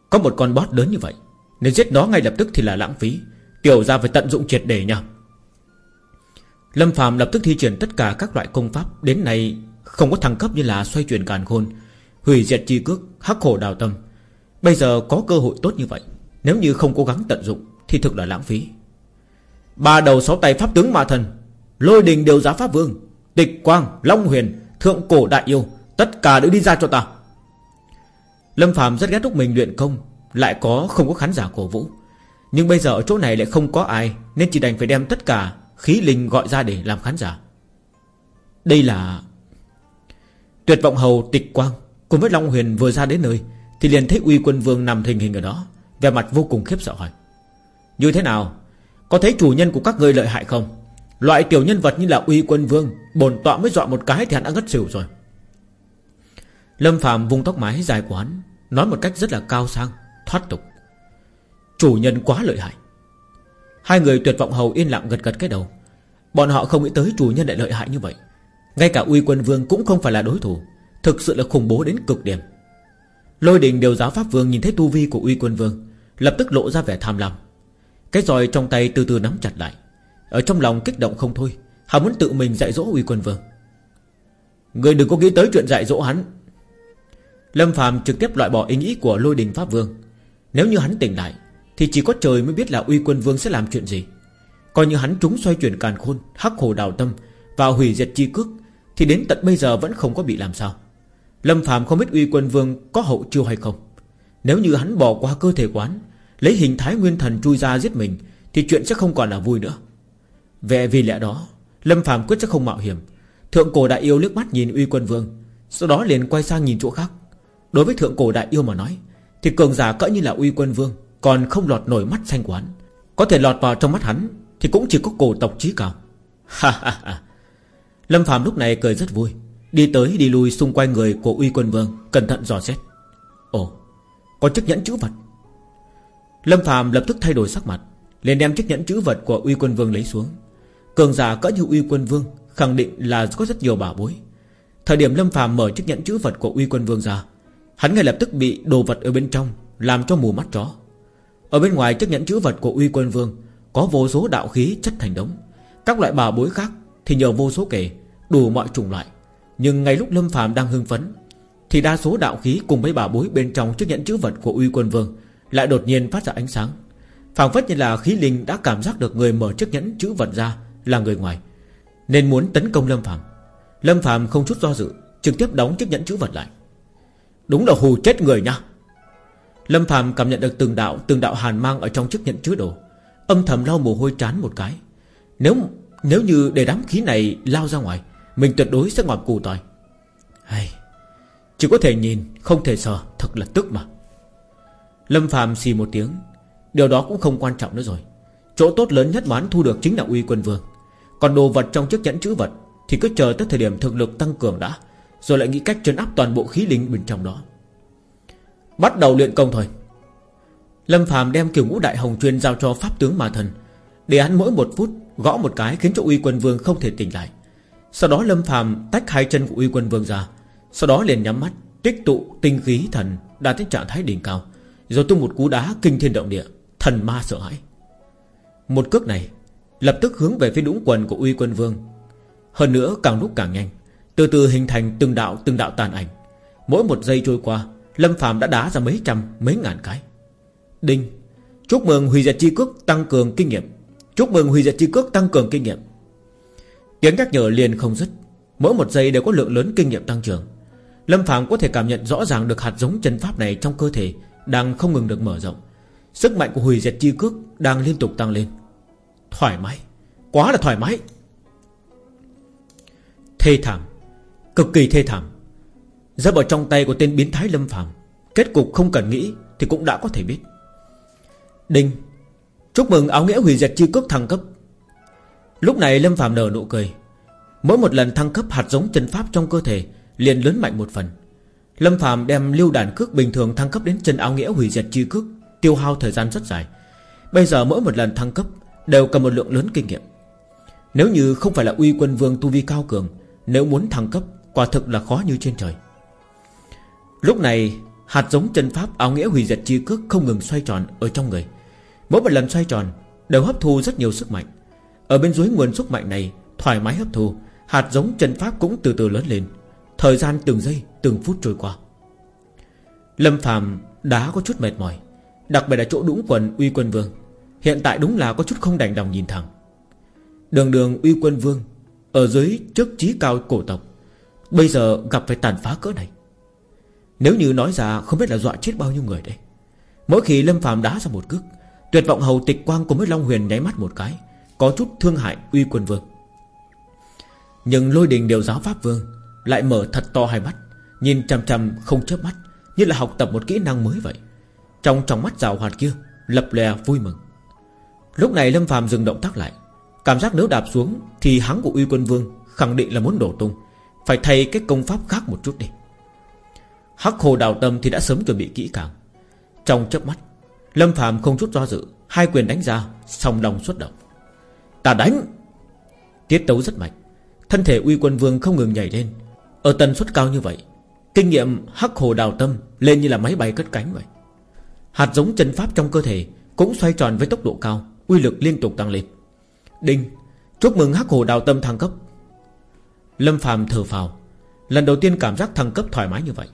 Có một con bót lớn như vậy, Nếu giết nó ngay lập tức thì là lãng phí. Tiểu ra phải tận dụng triệt để nha Lâm Phàm lập tức thi triển tất cả các loại công pháp. Đến nay không có thăng cấp như là xoay chuyển càn khôn, Hủy diệt chi cước, Hắc khổ đào tâm. Bây giờ có cơ hội tốt như vậy, Nếu như không cố gắng tận dụng Thì thực là lãng phí. Ba đầu sáu tay pháp tướng ma thần, Lôi đình đều giá pháp vương. Tịch quang, long huyền, thượng cổ đại yêu Tất cả đều đi ra cho ta. Lâm Phạm rất ghét lúc mình luyện công Lại có không có khán giả cổ vũ. Nhưng bây giờ ở chỗ này lại không có ai Nên chỉ đành phải đem tất cả khí linh gọi ra để làm khán giả. Đây là Tuyệt vọng hầu tịch quang Cùng với Long Huyền vừa ra đến nơi Thì liền thấy uy quân vương nằm thình hình ở đó Về mặt vô cùng khiếp sợ hỏi. Như thế nào? Có thấy chủ nhân của các người lợi hại không? Loại tiểu nhân vật như là uy quân vương Bồn tọa mới dọa một cái thì hắn đã ngất xỉu rồi. Lâm Phạm vung tóc mái dài của hắn, Nói một cách rất là cao sang, Thoát tục. Chủ nhân quá lợi hại. Hai người tuyệt vọng hầu yên lặng gật gật cái đầu. Bọn họ không nghĩ tới chủ nhân lại lợi hại như vậy. Ngay cả uy quân vương cũng không phải là đối thủ, Thực sự là khủng bố đến cực điểm. Lôi đình điều giáo pháp vương nhìn thấy tu vi của uy quân vương, Lập tức lộ ra vẻ tham lam. Cái roi trong tay từ từ nắm chặt lại. Ở trong lòng kích động không thôi Hắn muốn tự mình dạy dỗ uy quân vương. Người đừng có nghĩ tới chuyện dạy dỗ hắn. Lâm phàm trực tiếp loại bỏ ý nghĩ của lôi đình pháp vương. Nếu như hắn tỉnh lại, Thì chỉ có trời mới biết là uy quân vương sẽ làm chuyện gì. Coi như hắn trúng xoay chuyển càn khôn, Hắc hồ đào tâm Và hủy diệt chi cước, Thì đến tận bây giờ vẫn không có bị làm sao. Lâm phàm không biết uy quân vương có hậu chiêu hay không. Nếu như hắn bỏ qua cơ thể quán, Lấy hình thái nguyên thần chui ra giết mình, Thì chuyện sẽ không còn là vui nữa. Về vì lẽ đó, Lâm phàm quyết sẽ không mạo hiểm. Thượng cổ đại yêu liếc mắt nhìn uy quân vương, Sau đó liền quay sang nhìn chỗ khác. Đối với thượng cổ đại yêu mà nói, Thì cường giả cỡ như là uy quân vương Còn không lọt nổi mắt xanh quán Có thể lọt vào trong mắt hắn Thì cũng chỉ có cổ tộc trí cao. Ha ha ha. Lâm phàm lúc này cười rất vui, Đi tới đi lui xung quanh người của uy quân vương, Cẩn thận dò xét. Ồ, có chiếc nhẫn chữ vật. Lâm phàm lập tức thay đổi sắc mặt, liền đem chiếc nhẫn chữ vật của uy quân vương lấy xuống. Cường giả cỡ như uy quân vương Khẳng định là có rất nhiều bảo bối. Thời điểm Lâm phàm mở chiếc nhẫn chữ vật của uy quân vương ra, Hắn ngay lập tức bị đồ vật ở bên trong Làm cho mù mắt chó. Ở bên ngoài chiếc nhẫn chữ vật của uy quân vương Có vô số đạo khí chất thành đống. Các loại bảo bối khác thì nhờ vô số kể, Đủ mọi chủng loại. Nhưng ngay lúc Lâm phàm đang hưng phấn, Thì đa số đạo khí cùng với bảo bối bên trong chiếc nhẫn chữ vật của uy quân vương Lại đột nhiên phát ra ánh sáng. Phảng phất như là khí linh đã cảm giác được người mở chiếc nhẫn chữ vật ra là người ngoài, Nên muốn tấn công Lâm Phạm Lâm Phạm không chút do dự, Trực tiếp đóng chiếc nhẫn chữ vật lại. Đúng là hù chết người nha. Lâm Phạm cảm nhận được từng đạo Từng đạo hàn mang ở trong chiếc nhẫn chứa đồ. Âm thầm lau mồ hôi trán một cái. Nếu Nếu như để đám khí này lao ra ngoài, Mình tuyệt đối sẽ ngọt cù tỏi hay, Chỉ có thể nhìn, Không thể sờ, Thật là tức mà. Lâm Phạm xì một tiếng. Điều đó cũng không quan trọng nữa rồi. Chỗ tốt lớn nhất mà hắn thu được chính là uy quân vương. Còn đồ vật trong chiếc nhẫn chữ vật Thì cứ chờ tới thời điểm thực lực tăng cường đã, Rồi lại nghĩ cách trấn áp toàn bộ khí linh bên trong đó. Bắt đầu luyện công thôi. Lâm phàm đem kiểu ngũ đại hồng chuyên giao cho pháp tướng ma thần, Để hắn mỗi một phút Gõ một cái khiến cho uy quân vương không thể tỉnh lại. Sau đó Lâm phàm tách hai chân của uy quân vương ra, Sau đó liền nhắm mắt, Tích tụ tinh khí thần Đạt đến trạng thái đỉnh cao, Rồi tung một cú đá kinh thiên động địa, Thần ma sợ hãi. Một cước này Lập tức hướng về phía đũng quần của uy quân vương. Hơn nữa, càng lúc càng nhanh, Từ từ hình thành từng đạo từng đạo tàn ảnh. Mỗi một giây trôi qua, Lâm Phạm đã đá ra mấy trăm, mấy ngàn cái. Đinh. Chúc mừng hủy diệt chi cước tăng cường kinh nghiệm. Chúc mừng hủy diệt chi cước tăng cường kinh nghiệm. Tiếng nhắc nhở liền không dứt. Mỗi một giây đều có lượng lớn kinh nghiệm tăng trưởng. Lâm Phạm có thể cảm nhận rõ ràng được hạt giống chân pháp này trong cơ thể Đang không ngừng được mở rộng. Sức mạnh của hủy diệt chi cước Đang liên tục tăng lên. Thoải mái. Quá là thoải mái. Thê thảm. Cực kỳ thê thảm. Rơi vào trong tay của tên biến thái Lâm phàm, Kết cục không cần nghĩ Thì cũng đã có thể biết. Đinh, Chúc mừng áo nghĩa hủy diệt chi cước thăng cấp. Lúc này Lâm Phạm nở nụ cười. Mỗi một lần thăng cấp hạt giống chân pháp trong cơ thể liền lớn mạnh một phần. Lâm Phạm đem lưu đàn cước bình thường thăng cấp đến chân áo nghĩa hủy diệt chi cước, Tiêu hao thời gian rất dài. Bây giờ mỗi một lần thăng cấp Đều cần một lượng lớn kinh nghiệm. Nếu như không phải là uy quân vương tu vi cao cường, Nếu muốn thăng cấp, Quả thực là khó như trên trời. Lúc này, Hạt giống chân pháp áo nghĩa hủy diệt chi cước Không ngừng xoay tròn ở trong người. Mỗi một lần xoay tròn Đều hấp thu rất nhiều sức mạnh. Ở bên dưới nguồn sức mạnh này Thoải mái hấp thu, Hạt giống chân pháp cũng từ từ lớn lên. Thời gian từng giây, từng phút trôi qua. Lâm phàm đã có chút mệt mỏi, Đặc biệt là chỗ đũng quần uy quân vương. Hiện tại đúng là có chút không đành đồng nhìn thẳng. Đường đường uy quân vương, Ở dưới chức trí cao cổ tộc, Bây giờ gặp phải tàn phá cỡ này. Nếu như nói ra không biết là dọa chết bao nhiêu người đây. Mỗi khi Lâm phàm đá ra một cước, Tuyệt vọng hầu tịch quang cùng với Long Huyền nháy mắt một cái, Có chút thương hại uy quân vương. Nhưng lôi đình điều giáo pháp vương Lại mở thật to hai mắt, Nhìn chằm chằm không chớp mắt, Như là học tập một kỹ năng mới vậy. Trong trong mắt rào hoạt kia, Lập lè vui mừng. Lúc này Lâm phàm dừng động tác lại. Cảm giác nếu đạp xuống Thì hắn của uy quân vương khẳng định là muốn đổ tung. Phải thay cái công pháp khác một chút đi. Hắc hồ đào tâm thì đã sớm chuẩn bị kỹ càng. Trong chớp mắt, Lâm Phạm không chút do dự, Hai quyền đánh ra, Song đồng xuất động. Ta đánh! Tiết tấu rất mạnh. Thân thể uy quân vương không ngừng nhảy lên. Ở tần suất cao như vậy, Kinh nghiệm hắc hồ đào tâm Lên như là máy bay cất cánh vậy. Hạt giống chân pháp trong cơ thể Cũng xoay tròn với tốc độ cao. Uy lực liên tục tăng lên. Đinh, Chúc mừng hắc hồ đào tâm thăng cấp. Lâm Phạm thở phào. Lần đầu tiên cảm giác thăng cấp thoải mái như vậy.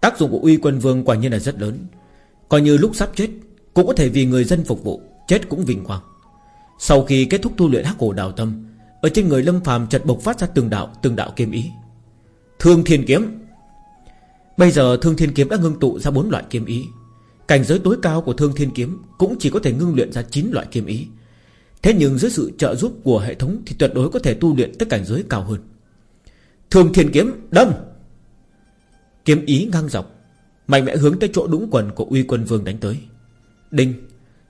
Tác dụng của uy quân vương quả nhiên là rất lớn. Coi như lúc sắp chết, cũng có thể vì người dân phục vụ, Chết cũng vinh quang. Sau khi kết thúc tu luyện hắc hồ đào tâm, Ở trên người lâm phàm chợt bộc phát ra từng đạo Từng đạo kiếm ý. Thương thiên kiếm. Bây giờ thương thiên kiếm đã ngưng tụ ra bốn loại kiếm ý. Cảnh giới tối cao của thương thiên kiếm Cũng chỉ có thể ngưng luyện ra 9 loại kiếm ý. Thế nhưng dưới sự trợ giúp của hệ thống Thì tuyệt đối có thể tu luyện tới cảnh giới cao hơn. Thương thiên kiếm, đâm! Kiếm ý ngang dọc, Mạnh mẽ hướng tới chỗ đũng quần của uy quân vương đánh tới. Đinh!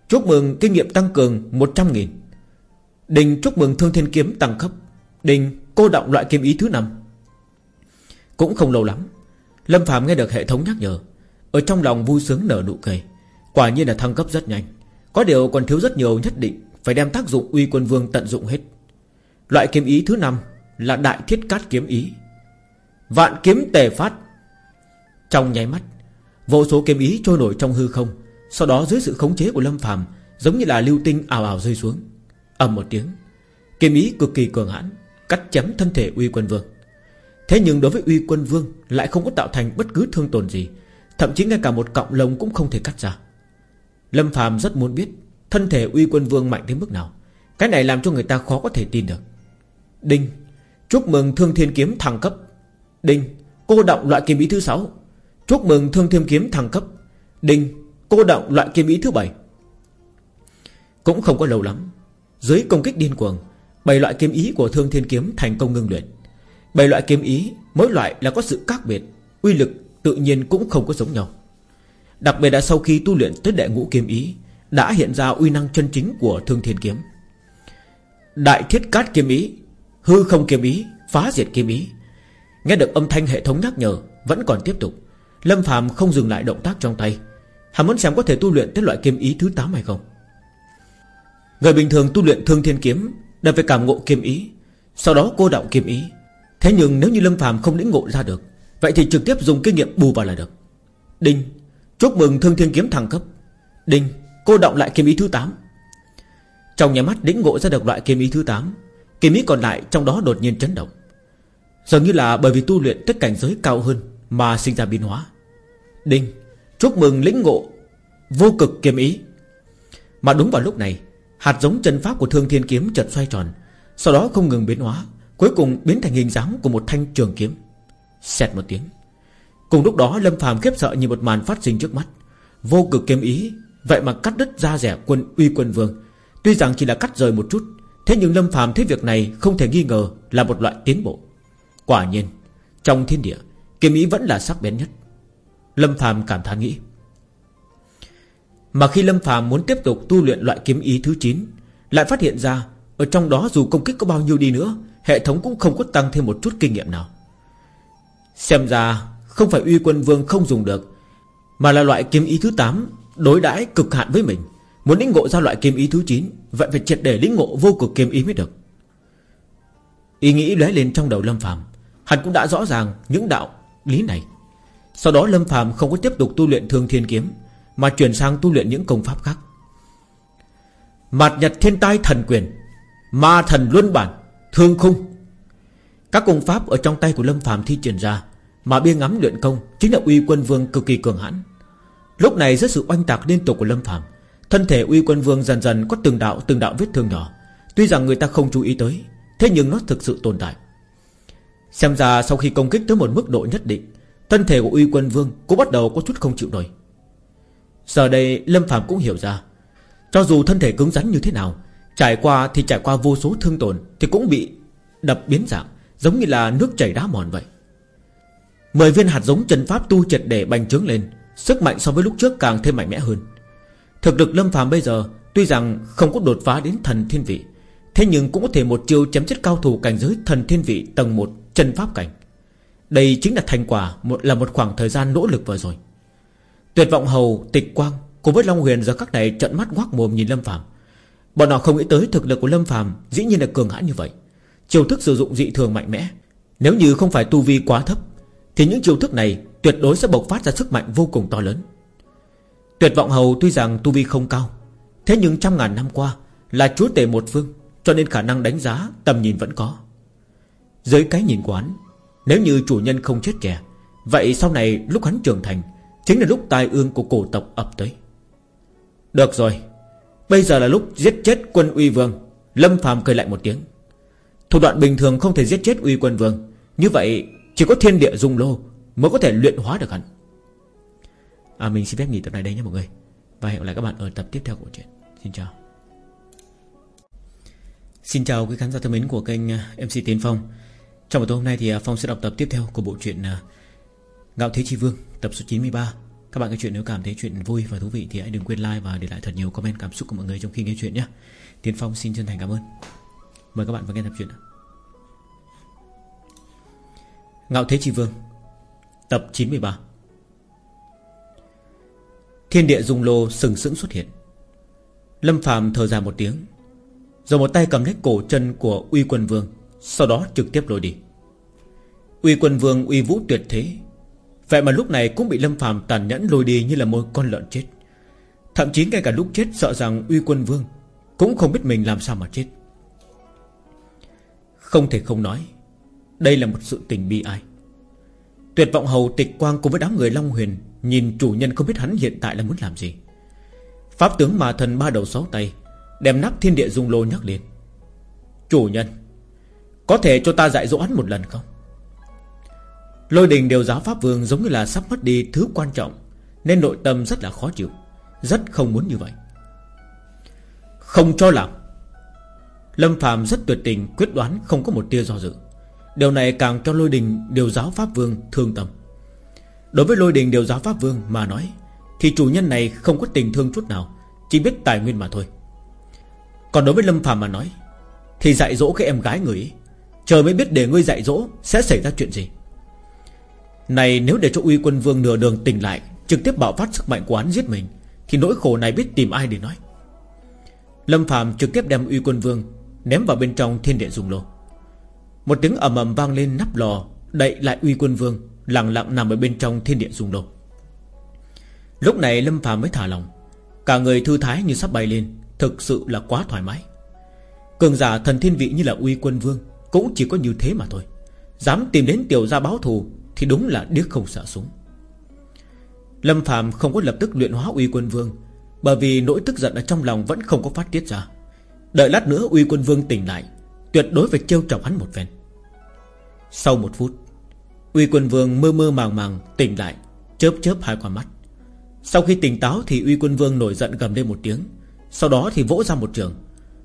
Chúc mừng kinh nghiệm tăng cường 100.000 Đinh chúc mừng thương thiên kiếm tăng cấp. Đinh, cô động loại kiếm ý thứ năm. Cũng không lâu lắm, Lâm Phạm nghe được hệ thống nhắc nhở ở trong lòng vui sướng nở nụ cười. Quả nhiên là thăng cấp rất nhanh. Có điều còn thiếu rất nhiều nhất định Phải đem tác dụng uy quân vương tận dụng hết. Loại kiếm ý thứ năm Là đại thiết cát kiếm ý. Vạn kiếm tề phát. Trong nháy mắt, Vô số kiếm ý trôi nổi trong hư không, sau đó dưới sự khống chế của Lâm Phàm Giống như là lưu tinh ảo ảo rơi xuống. Ầm một tiếng, Kiếm ý cực kỳ cường hãn, Cắt chém thân thể uy quân vương. Thế nhưng đối với uy quân vương Lại không có tạo thành bất cứ thương tổn gì Thậm chí ngay cả một cọng lông cũng không thể cắt ra. Lâm Phàm rất muốn biết Thân thể uy quân vương mạnh đến mức nào. Cái này làm cho người ta khó có thể tin được. Đinh, Chúc mừng thương thiên kiếm thăng cấp. Đinh, Cô động loại kiếm ý thứ sáu. Chúc mừng thương thiên kiếm thăng cấp. Đinh, Cô động loại kiếm ý thứ bảy. Cũng không có lâu lắm, Dưới công kích điên cuồng, Bảy loại kiếm ý của Thương Thiên Kiếm thành công ngưng luyện. Bảy loại kiếm ý Mỗi loại là có sự khác biệt, Uy lực tự nhiên cũng không có giống nhau. Đặc biệt là sau khi tu luyện tới đệ ngũ kiếm ý, Đã hiện ra uy năng chân chính của Thương Thiên Kiếm. Đại thiết cát kiếm ý, Hư không kiếm ý, Phá diệt kiếm ý, Nghe được âm thanh hệ thống nhắc nhở, Vẫn còn tiếp tục. Lâm phàm không dừng lại động tác trong tay. Hắn muốn xem có thể tu luyện tới loại kiếm ý thứ 8 hay không. Người bình thường tu luyện thương thiên kiếm Đều phải cảm ngộ kiếm ý, Sau đó cô đạo kiếm ý. Thế nhưng nếu như Lâm phàm không lĩnh ngộ ra được Vậy thì trực tiếp dùng kinh nghiệm bù vào là được. Đinh, Chúc mừng thương thiên kiếm thăng cấp. Đinh, Cô động lại kiếm ý thứ 8 Trong nhà mắt lĩnh ngộ ra được loại kiếm ý thứ 8 Kiếm ý còn lại trong đó đột nhiên chấn động. Dường như là bởi vì tu luyện tất cảnh giới cao hơn Mà sinh ra biến hóa. Đinh, Chúc mừng lĩnh ngộ Vô cực kiếm ý. Mà đúng vào lúc này, Hạt giống chân pháp của thương thiên kiếm chợt xoay tròn, Sau đó không ngừng biến hóa, Cuối cùng biến thành hình dáng của một thanh trường kiếm. Xẹt một tiếng. Cùng lúc đó, Lâm phàm khiếp sợ như một màn phát sinh trước mắt. Vô cực kiếm ý, Vậy mà cắt đứt ra rẻ quân uy quân vương. Tuy rằng chỉ là cắt rời một chút, Thế nhưng Lâm phàm thấy việc này không thể nghi ngờ Là một loại tiến bộ. Quả nhiên, Trong thiên địa, Kiếm ý vẫn là sắc bén nhất. Lâm phàm cảm thán nghĩ, Mà khi Lâm phàm muốn tiếp tục tu luyện loại kiếm ý thứ 9 Lại phát hiện ra Ở trong đó dù công kích có bao nhiêu đi nữa, Hệ thống cũng không có tăng thêm một chút kinh nghiệm nào. Xem ra Không phải uy quân vương không dùng được, Mà là loại kiếm ý thứ 8 Đối đãi cực hạn với mình. Muốn lĩnh ngộ ra loại kiếm ý thứ 9 Vậy phải triệt để lĩnh ngộ vô cực kiếm ý mới được. Ý nghĩ lóe lên trong đầu Lâm Phạm Hắn cũng đã rõ ràng những đạo lý này. Sau đó Lâm Phạm không có tiếp tục tu luyện thương thiên kiếm, Mà chuyển sang tu luyện những công pháp khác. Mạt nhật thiên tai thần quyền, Ma thần luân bản, Thương khung. Các công pháp ở trong tay của Lâm Phạm thi triển ra mà biên ngắm luyện công Chính là uy quân vương cực kỳ cường hãn. Lúc này dưới sự oanh tạc liên tục của Lâm Phạm Thân thể uy quân vương dần dần có từng đạo từng đạo vết thương nhỏ. Tuy rằng người ta không chú ý tới, Thế nhưng nó thực sự tồn tại. Xem ra sau khi công kích tới một mức độ nhất định, Thân thể của uy quân vương Cũng bắt đầu có chút không chịu nổi. Giờ đây Lâm Phạm cũng hiểu ra, Cho dù thân thể cứng rắn như thế nào, Trải qua thì trải qua vô số thương tổn Thì cũng bị đập biến dạng, Giống như là nước chảy đá mòn vậy. Mười viên hạt giống chân pháp tu triệt để bành trướng lên, Sức mạnh so với lúc trước càng thêm mạnh mẽ hơn. Thực lực Lâm phàm bây giờ, Tuy rằng không có đột phá đến thần thiên vị, Thế nhưng cũng có thể một chiêu chém chết cao thủ cảnh giới thần thiên vị tầng 1 chân pháp cảnh. Đây chính là thành quả, một, Là một khoảng thời gian nỗ lực vừa rồi. Tuyệt vọng hầu, tịch quang, Cùng với Long Huyền giờ các này trận mắt ngoác mồm nhìn Lâm Phạm Bọn họ không nghĩ tới thực lực của Lâm Phạm Dĩ nhiên là cường hãn như vậy. Chiêu thức sử dụng dị thường mạnh mẽ, Nếu như không phải tu vi quá thấp thì những chiêu thức này tuyệt đối sẽ bộc phát ra sức mạnh vô cùng to lớn. Tuyệt vọng hầu tuy rằng tu vi không cao, Thế nhưng trăm ngàn năm qua Là chúa tể một phương, Cho nên khả năng đánh giá, tầm nhìn vẫn có. Dưới cái nhìn quán Nếu như chủ nhân không chết trẻ Vậy sau này lúc hắn trưởng thành, Chính là lúc tai ương của cổ tộc ập tới. Được rồi, Bây giờ là lúc giết chết quân uy vương. Lâm phàm cười lại một tiếng. Thủ đoạn bình thường không thể giết chết uy quân vương, Như vậy chỉ có thiên địa dung lô Mới có thể luyện hóa được hắn. À, Mình xin phép nghỉ tập này đây nhé mọi người. Và hẹn gặp lại các bạn ở tập tiếp theo của chuyện Xin chào. Xin chào quý khán giả thân mến của kênh à, MC Tiến Phong. Trong buổi tối hôm nay thì à, Phong sẽ đọc tập tiếp theo của bộ truyện à, Ngạo Thế Chi Vương Tập số 93 Các bạn nghe chuyện nếu cảm thấy chuyện vui và thú vị Thì hãy đừng quên like và để lại thật nhiều comment cảm xúc của mọi người trong khi nghe chuyện nhé. Tiến Phong xin chân thành cảm ơn. Mời các bạn vào nghe tập truyện Ngạo Thế Chi Vương, Tập 93 Thiên địa dung lô sừng sững xuất hiện. Lâm Phàm thở dài một tiếng Rồi một tay cầm lấy cổ chân của Uy Quân Vương, Sau đó trực tiếp lôi đi. Uy Quân Vương uy vũ tuyệt thế, Vậy mà lúc này cũng bị Lâm Phàm tàn nhẫn lôi đi như là một con lợn chết. Thậm chí ngay cả lúc chết sợ rằng Uy Quân Vương Cũng không biết mình làm sao mà chết. Không thể không nói đây là một sự tình bi ai. Tuyệt vọng hầu tịch quang cùng với đám người Long Huyền Nhìn chủ nhân không biết hắn hiện tại là muốn làm gì. Pháp tướng mà thần ba đầu sáu tay, Đem nắp thiên địa dung lô nhắc lên. Chủ nhân, Có thể cho ta dạy dỗ hắn một lần không? Lôi đình đều giáo Pháp Vương Giống như là sắp mất đi thứ quan trọng, Nên nội tâm rất là khó chịu, Rất không muốn như vậy. Không cho làm. Lâm Phạm rất tuyệt tình Quyết đoán không có một tia do dự. Điều này càng cho lôi đình điều giáo Pháp Vương thương tâm. Đối với lôi đình điều giáo Pháp Vương mà nói, Thì chủ nhân này không có tình thương chút nào, Chỉ biết tài nguyên mà thôi. Còn đối với Lâm phàm mà nói, Thì dạy dỗ cái em gái người ấy, Chờ mới biết để ngươi dạy dỗ Sẽ xảy ra chuyện gì. Này, nếu để cho uy quân vương nửa đường tỉnh lại, Trực tiếp bạo phát sức mạnh của án giết mình, Thì nỗi khổ này biết tìm ai để nói? Lâm phàm trực tiếp đem uy quân vương Ném vào bên trong thiên địa dung lô. Một tiếng ầm ầm vang lên nắp lò, Đậy lại uy quân vương, Lặng lặng nằm ở bên trong thiên địa dung động Lúc này Lâm phàm mới thả lòng Cả người thư thái như sắp bay lên, Thực sự là quá thoải mái. Cường giả thần thiên vị như là uy quân vương Cũng chỉ có như thế mà thôi, Dám tìm đến tiểu gia báo thù Thì đúng là điếc không sợ súng. Lâm phàm không có lập tức luyện hóa uy quân vương, Bởi vì nỗi tức giận ở trong lòng Vẫn không có phát tiết ra. Đợi lát nữa uy quân vương tỉnh lại, Tuyệt đối phải trêu chọc hắn một phen. Sau một phút, Uy quân vương mơ mơ màng màng tỉnh lại, Chớp chớp hai quả mắt. Sau khi tỉnh táo thì uy quân vương nổi giận gầm lên một tiếng, Sau đó thì vỗ ra một trường.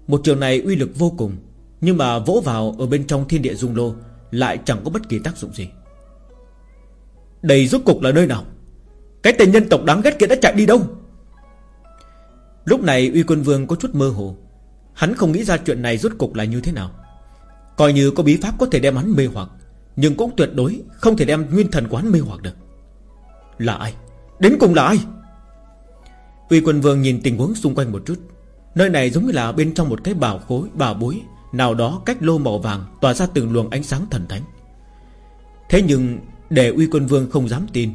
Một trường này uy lực vô cùng, Nhưng mà vỗ vào ở bên trong thiên địa dung lô Lại chẳng có bất kỳ tác dụng gì. Đây rốt cục là nơi nào? Cái tên nhân tộc đáng ghét kia đã chạy đi đâu? Lúc này uy quân vương có chút mơ hồ, Hắn không nghĩ ra chuyện này rốt cục là như thế nào. Coi như có bí pháp có thể đem hắn mê hoặc, Nhưng cũng tuyệt đối Không thể đem nguyên thần của hắn mê hoặc được. Là ai? Đến cùng là ai? Uy quân vương nhìn tình huống xung quanh một chút. Nơi này giống như là bên trong một cái bảo khối, Bảo bối, Nào đó cách lô màu vàng Tỏa ra từng luồng ánh sáng thần thánh. Thế nhưng, để uy quân vương không dám tin,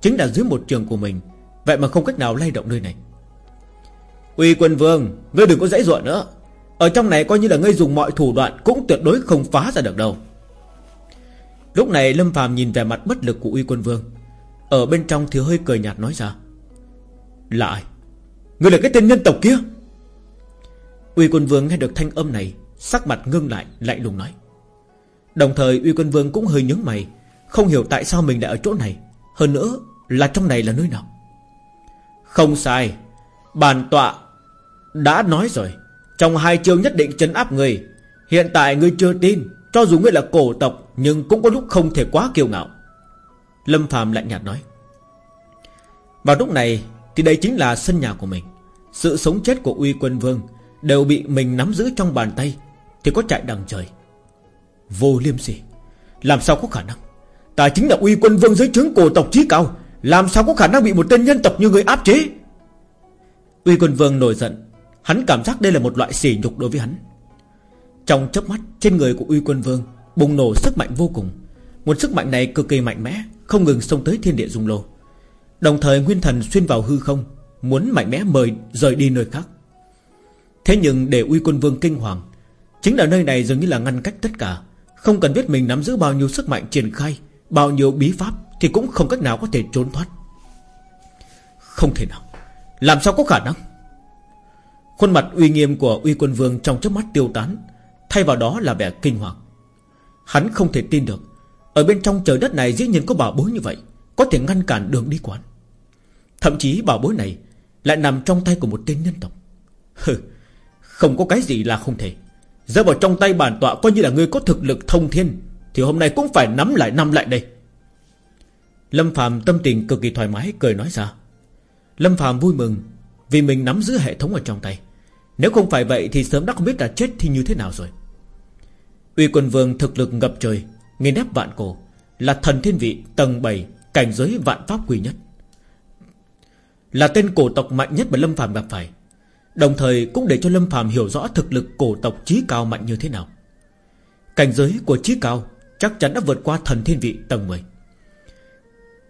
Chính là dưới một trường của mình, Vậy mà không cách nào lay động nơi này. Uy quân vương, Ngươi đừng có dãy ruộng nữa ở trong này coi như là ngươi dùng mọi thủ đoạn Cũng tuyệt đối không phá ra được đâu. Lúc này Lâm phàm nhìn về mặt bất lực của Uy Quân Vương. Ở bên trong thì hơi cười nhạt nói ra, Là ai? Ngươi là cái tên nhân tộc kia? Uy Quân Vương nghe được thanh âm này, Sắc mặt ngưng lại, lạnh lùng nói. Đồng thời Uy Quân Vương cũng hơi nhướng mày, Không hiểu tại sao mình lại ở chỗ này, Hơn nữa là trong này là nơi nào. Không sai, Bàn tọa Đã nói rồi trong hai chiêu nhất định chấn áp người, Hiện tại ngươi chưa tin, Cho dù ngươi là cổ tộc, Nhưng cũng có lúc không thể quá kiêu ngạo. Lâm Phạm lạnh nhạt nói. Vào lúc này, Thì đây chính là sân nhà của mình. Sự sống chết của uy quân vương Đều bị mình nắm giữ trong bàn tay, Thì có chạy đằng trời. Vô liêm sỉ. Làm sao có khả năng? Ta chính là uy quân vương dưới trướng cổ tộc trí cao, Làm sao có khả năng bị một tên nhân tộc như người áp chế? Uy quân vương nổi giận. Hắn cảm giác đây là một loại sỉ nhục đối với hắn. Trong chớp mắt, Trên người của uy quân vương Bùng nổ sức mạnh vô cùng. Một sức mạnh này cực kỳ mạnh mẽ, Không ngừng xông tới thiên địa dung lô. Đồng thời nguyên thần xuyên vào hư không, Muốn mạnh mẽ mời, rời đi nơi khác. Thế nhưng để uy quân vương kinh hoàng, Chính là nơi này dường như là ngăn cách tất cả. Không cần biết mình nắm giữ bao nhiêu sức mạnh triển khai, Bao nhiêu bí pháp Thì cũng không cách nào có thể trốn thoát. Không thể nào. Làm sao có khả năng? Khuôn mặt uy nghiêm của uy quân vương trong chớp mắt tiêu tán, Thay vào đó là vẻ kinh hoàng. Hắn không thể tin được, Ở bên trong trời đất này dĩ nhiên có bảo bối như vậy, Có thể ngăn cản đường đi quán. Thậm chí bảo bối này Lại nằm trong tay của một tên nhân tộc. Hừ, Không có cái gì là không thể. Rơi vào trong tay bản tọa coi như là người có thực lực thông thiên, Thì hôm nay cũng phải nắm lại năm lại đây. Lâm Phạm tâm tình cực kỳ thoải mái, cười nói ra. Lâm Phạm vui mừng vì mình nắm giữ hệ thống ở trong tay. Nếu không phải vậy thì sớm đã không biết là chết thì như thế nào rồi. Uy quần vương thực lực ngập trời Nghiên ép vạn cổ, Là thần thiên vị tầng 7 Cảnh giới vạn pháp quỷ nhất. Là tên cổ tộc mạnh nhất mà Lâm phàm gặp phải. Đồng thời cũng để cho Lâm phàm hiểu rõ thực lực cổ tộc trí cao mạnh như thế nào. Cảnh giới của trí cao Chắc chắn đã vượt qua thần thiên vị tầng 10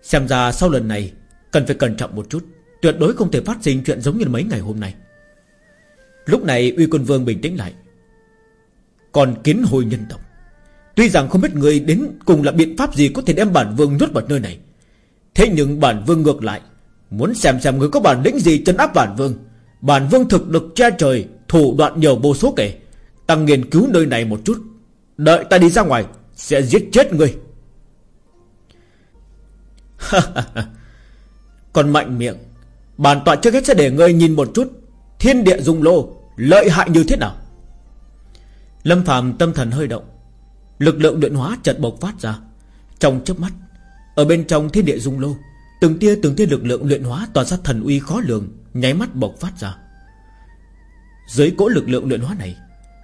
Xem ra sau lần này Cần phải cẩn trọng một chút. Tuyệt đối không thể phát sinh chuyện giống như mấy ngày hôm nay. Lúc này uy quân vương bình tĩnh lại. Còn kiến hồi nhân tộc. Tuy rằng không biết người đến cùng là biện pháp gì Có thể đem bản vương nhốt vào nơi này. Thế nhưng bản vương ngược lại. Muốn xem xem người có bản lĩnh gì chân áp bản vương. Bản vương thực lực che trời, Thủ đoạn nhiều vô số kể. Tăng nghiên cứu nơi này một chút. Đợi ta đi ra ngoài, Sẽ giết chết người. Còn mạnh miệng. Bản tọa trước hết sẽ để ngươi nhìn một chút. Thiên địa dung lô, Lợi hại như thế nào? Lâm phàm tâm thần hơi động. Lực lượng luyện hóa chợt bộc phát ra. Trong chớp mắt, Ở bên trong thiên địa dung lô, Từng tia từng tia lực lượng luyện hóa tỏa ra thần uy khó lường, Nháy mắt bộc phát ra. Dưới cỗ lực lượng luyện hóa này,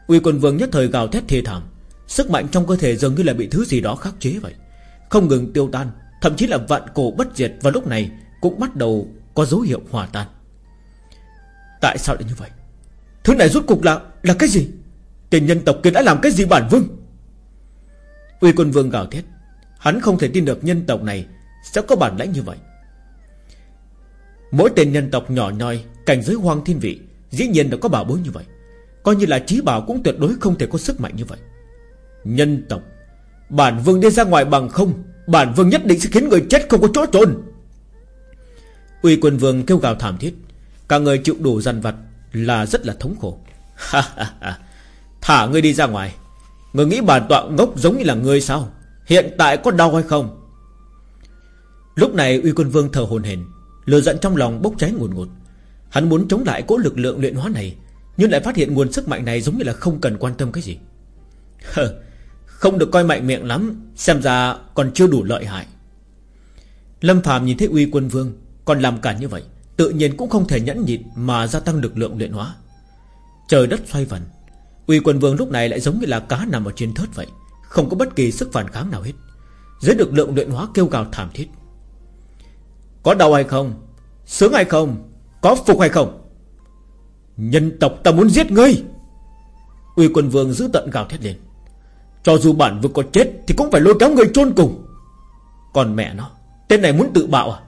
Uy quân vương nhất thời gào thét thê thảm. Sức mạnh trong cơ thể dường như là bị thứ gì đó khắc chế vậy. Không ngừng tiêu tan, Thậm chí là vạn cổ bất diệt vào lúc này Cũng bắt đầu có dấu hiệu hòa tan. Tại sao lại như vậy? Thứ này rốt cục là là cái gì? Tên nhân tộc kia đã làm cái gì bản vương? Uy quân vương gào thét. Hắn không thể tin được nhân tộc này Sẽ có bản lãnh như vậy. Mỗi tên nhân tộc nhỏ nhoi, Cảnh giới hoang thiên vị, Dĩ nhiên đã có bảo bối như vậy. Coi như là trí bảo cũng tuyệt đối không thể có sức mạnh như vậy. Nhân tộc, Bản vương đi ra ngoài bằng không, Bản vương nhất định sẽ khiến người chết không có chỗ trốn Uy quân vương kêu gào thảm thiết. Cả người chịu đủ dằn vặt Là rất là thống khổ. Thả ngươi đi ra ngoài. Ngươi nghĩ bản tọa ngốc giống như là ngươi sao? Hiện tại có đau hay không? Lúc này uy quân vương thở hồn hển Lừa giận trong lòng bốc cháy ngùn ngụt. Hắn muốn chống lại cỗ lực lượng luyện hóa này, Nhưng lại phát hiện nguồn sức mạnh này giống như là không cần quan tâm cái gì. Không được coi mạnh miệng lắm, Xem ra còn chưa đủ lợi hại. Lâm Phạm nhìn thấy uy quân vương còn làm cả như vậy, Tự nhiên cũng không thể nhẫn nhịn Mà gia tăng lực lượng luyện hóa. Trời đất xoay vần, Uy quân vương lúc này lại giống như là cá nằm ở trên thớt vậy, Không có bất kỳ sức phản kháng nào hết. Dưới lực lượng luyện hóa kêu gào thảm thiết. Có đau hay không? Sướng hay không? Có phục hay không? Nhân tộc ta muốn giết ngươi! Uy quân vương giữ tận gào thét lên. Cho dù bản vương có chết Thì cũng phải lôi kéo người chôn cùng. Còn mẹ nó, Tên này muốn tự bạo à?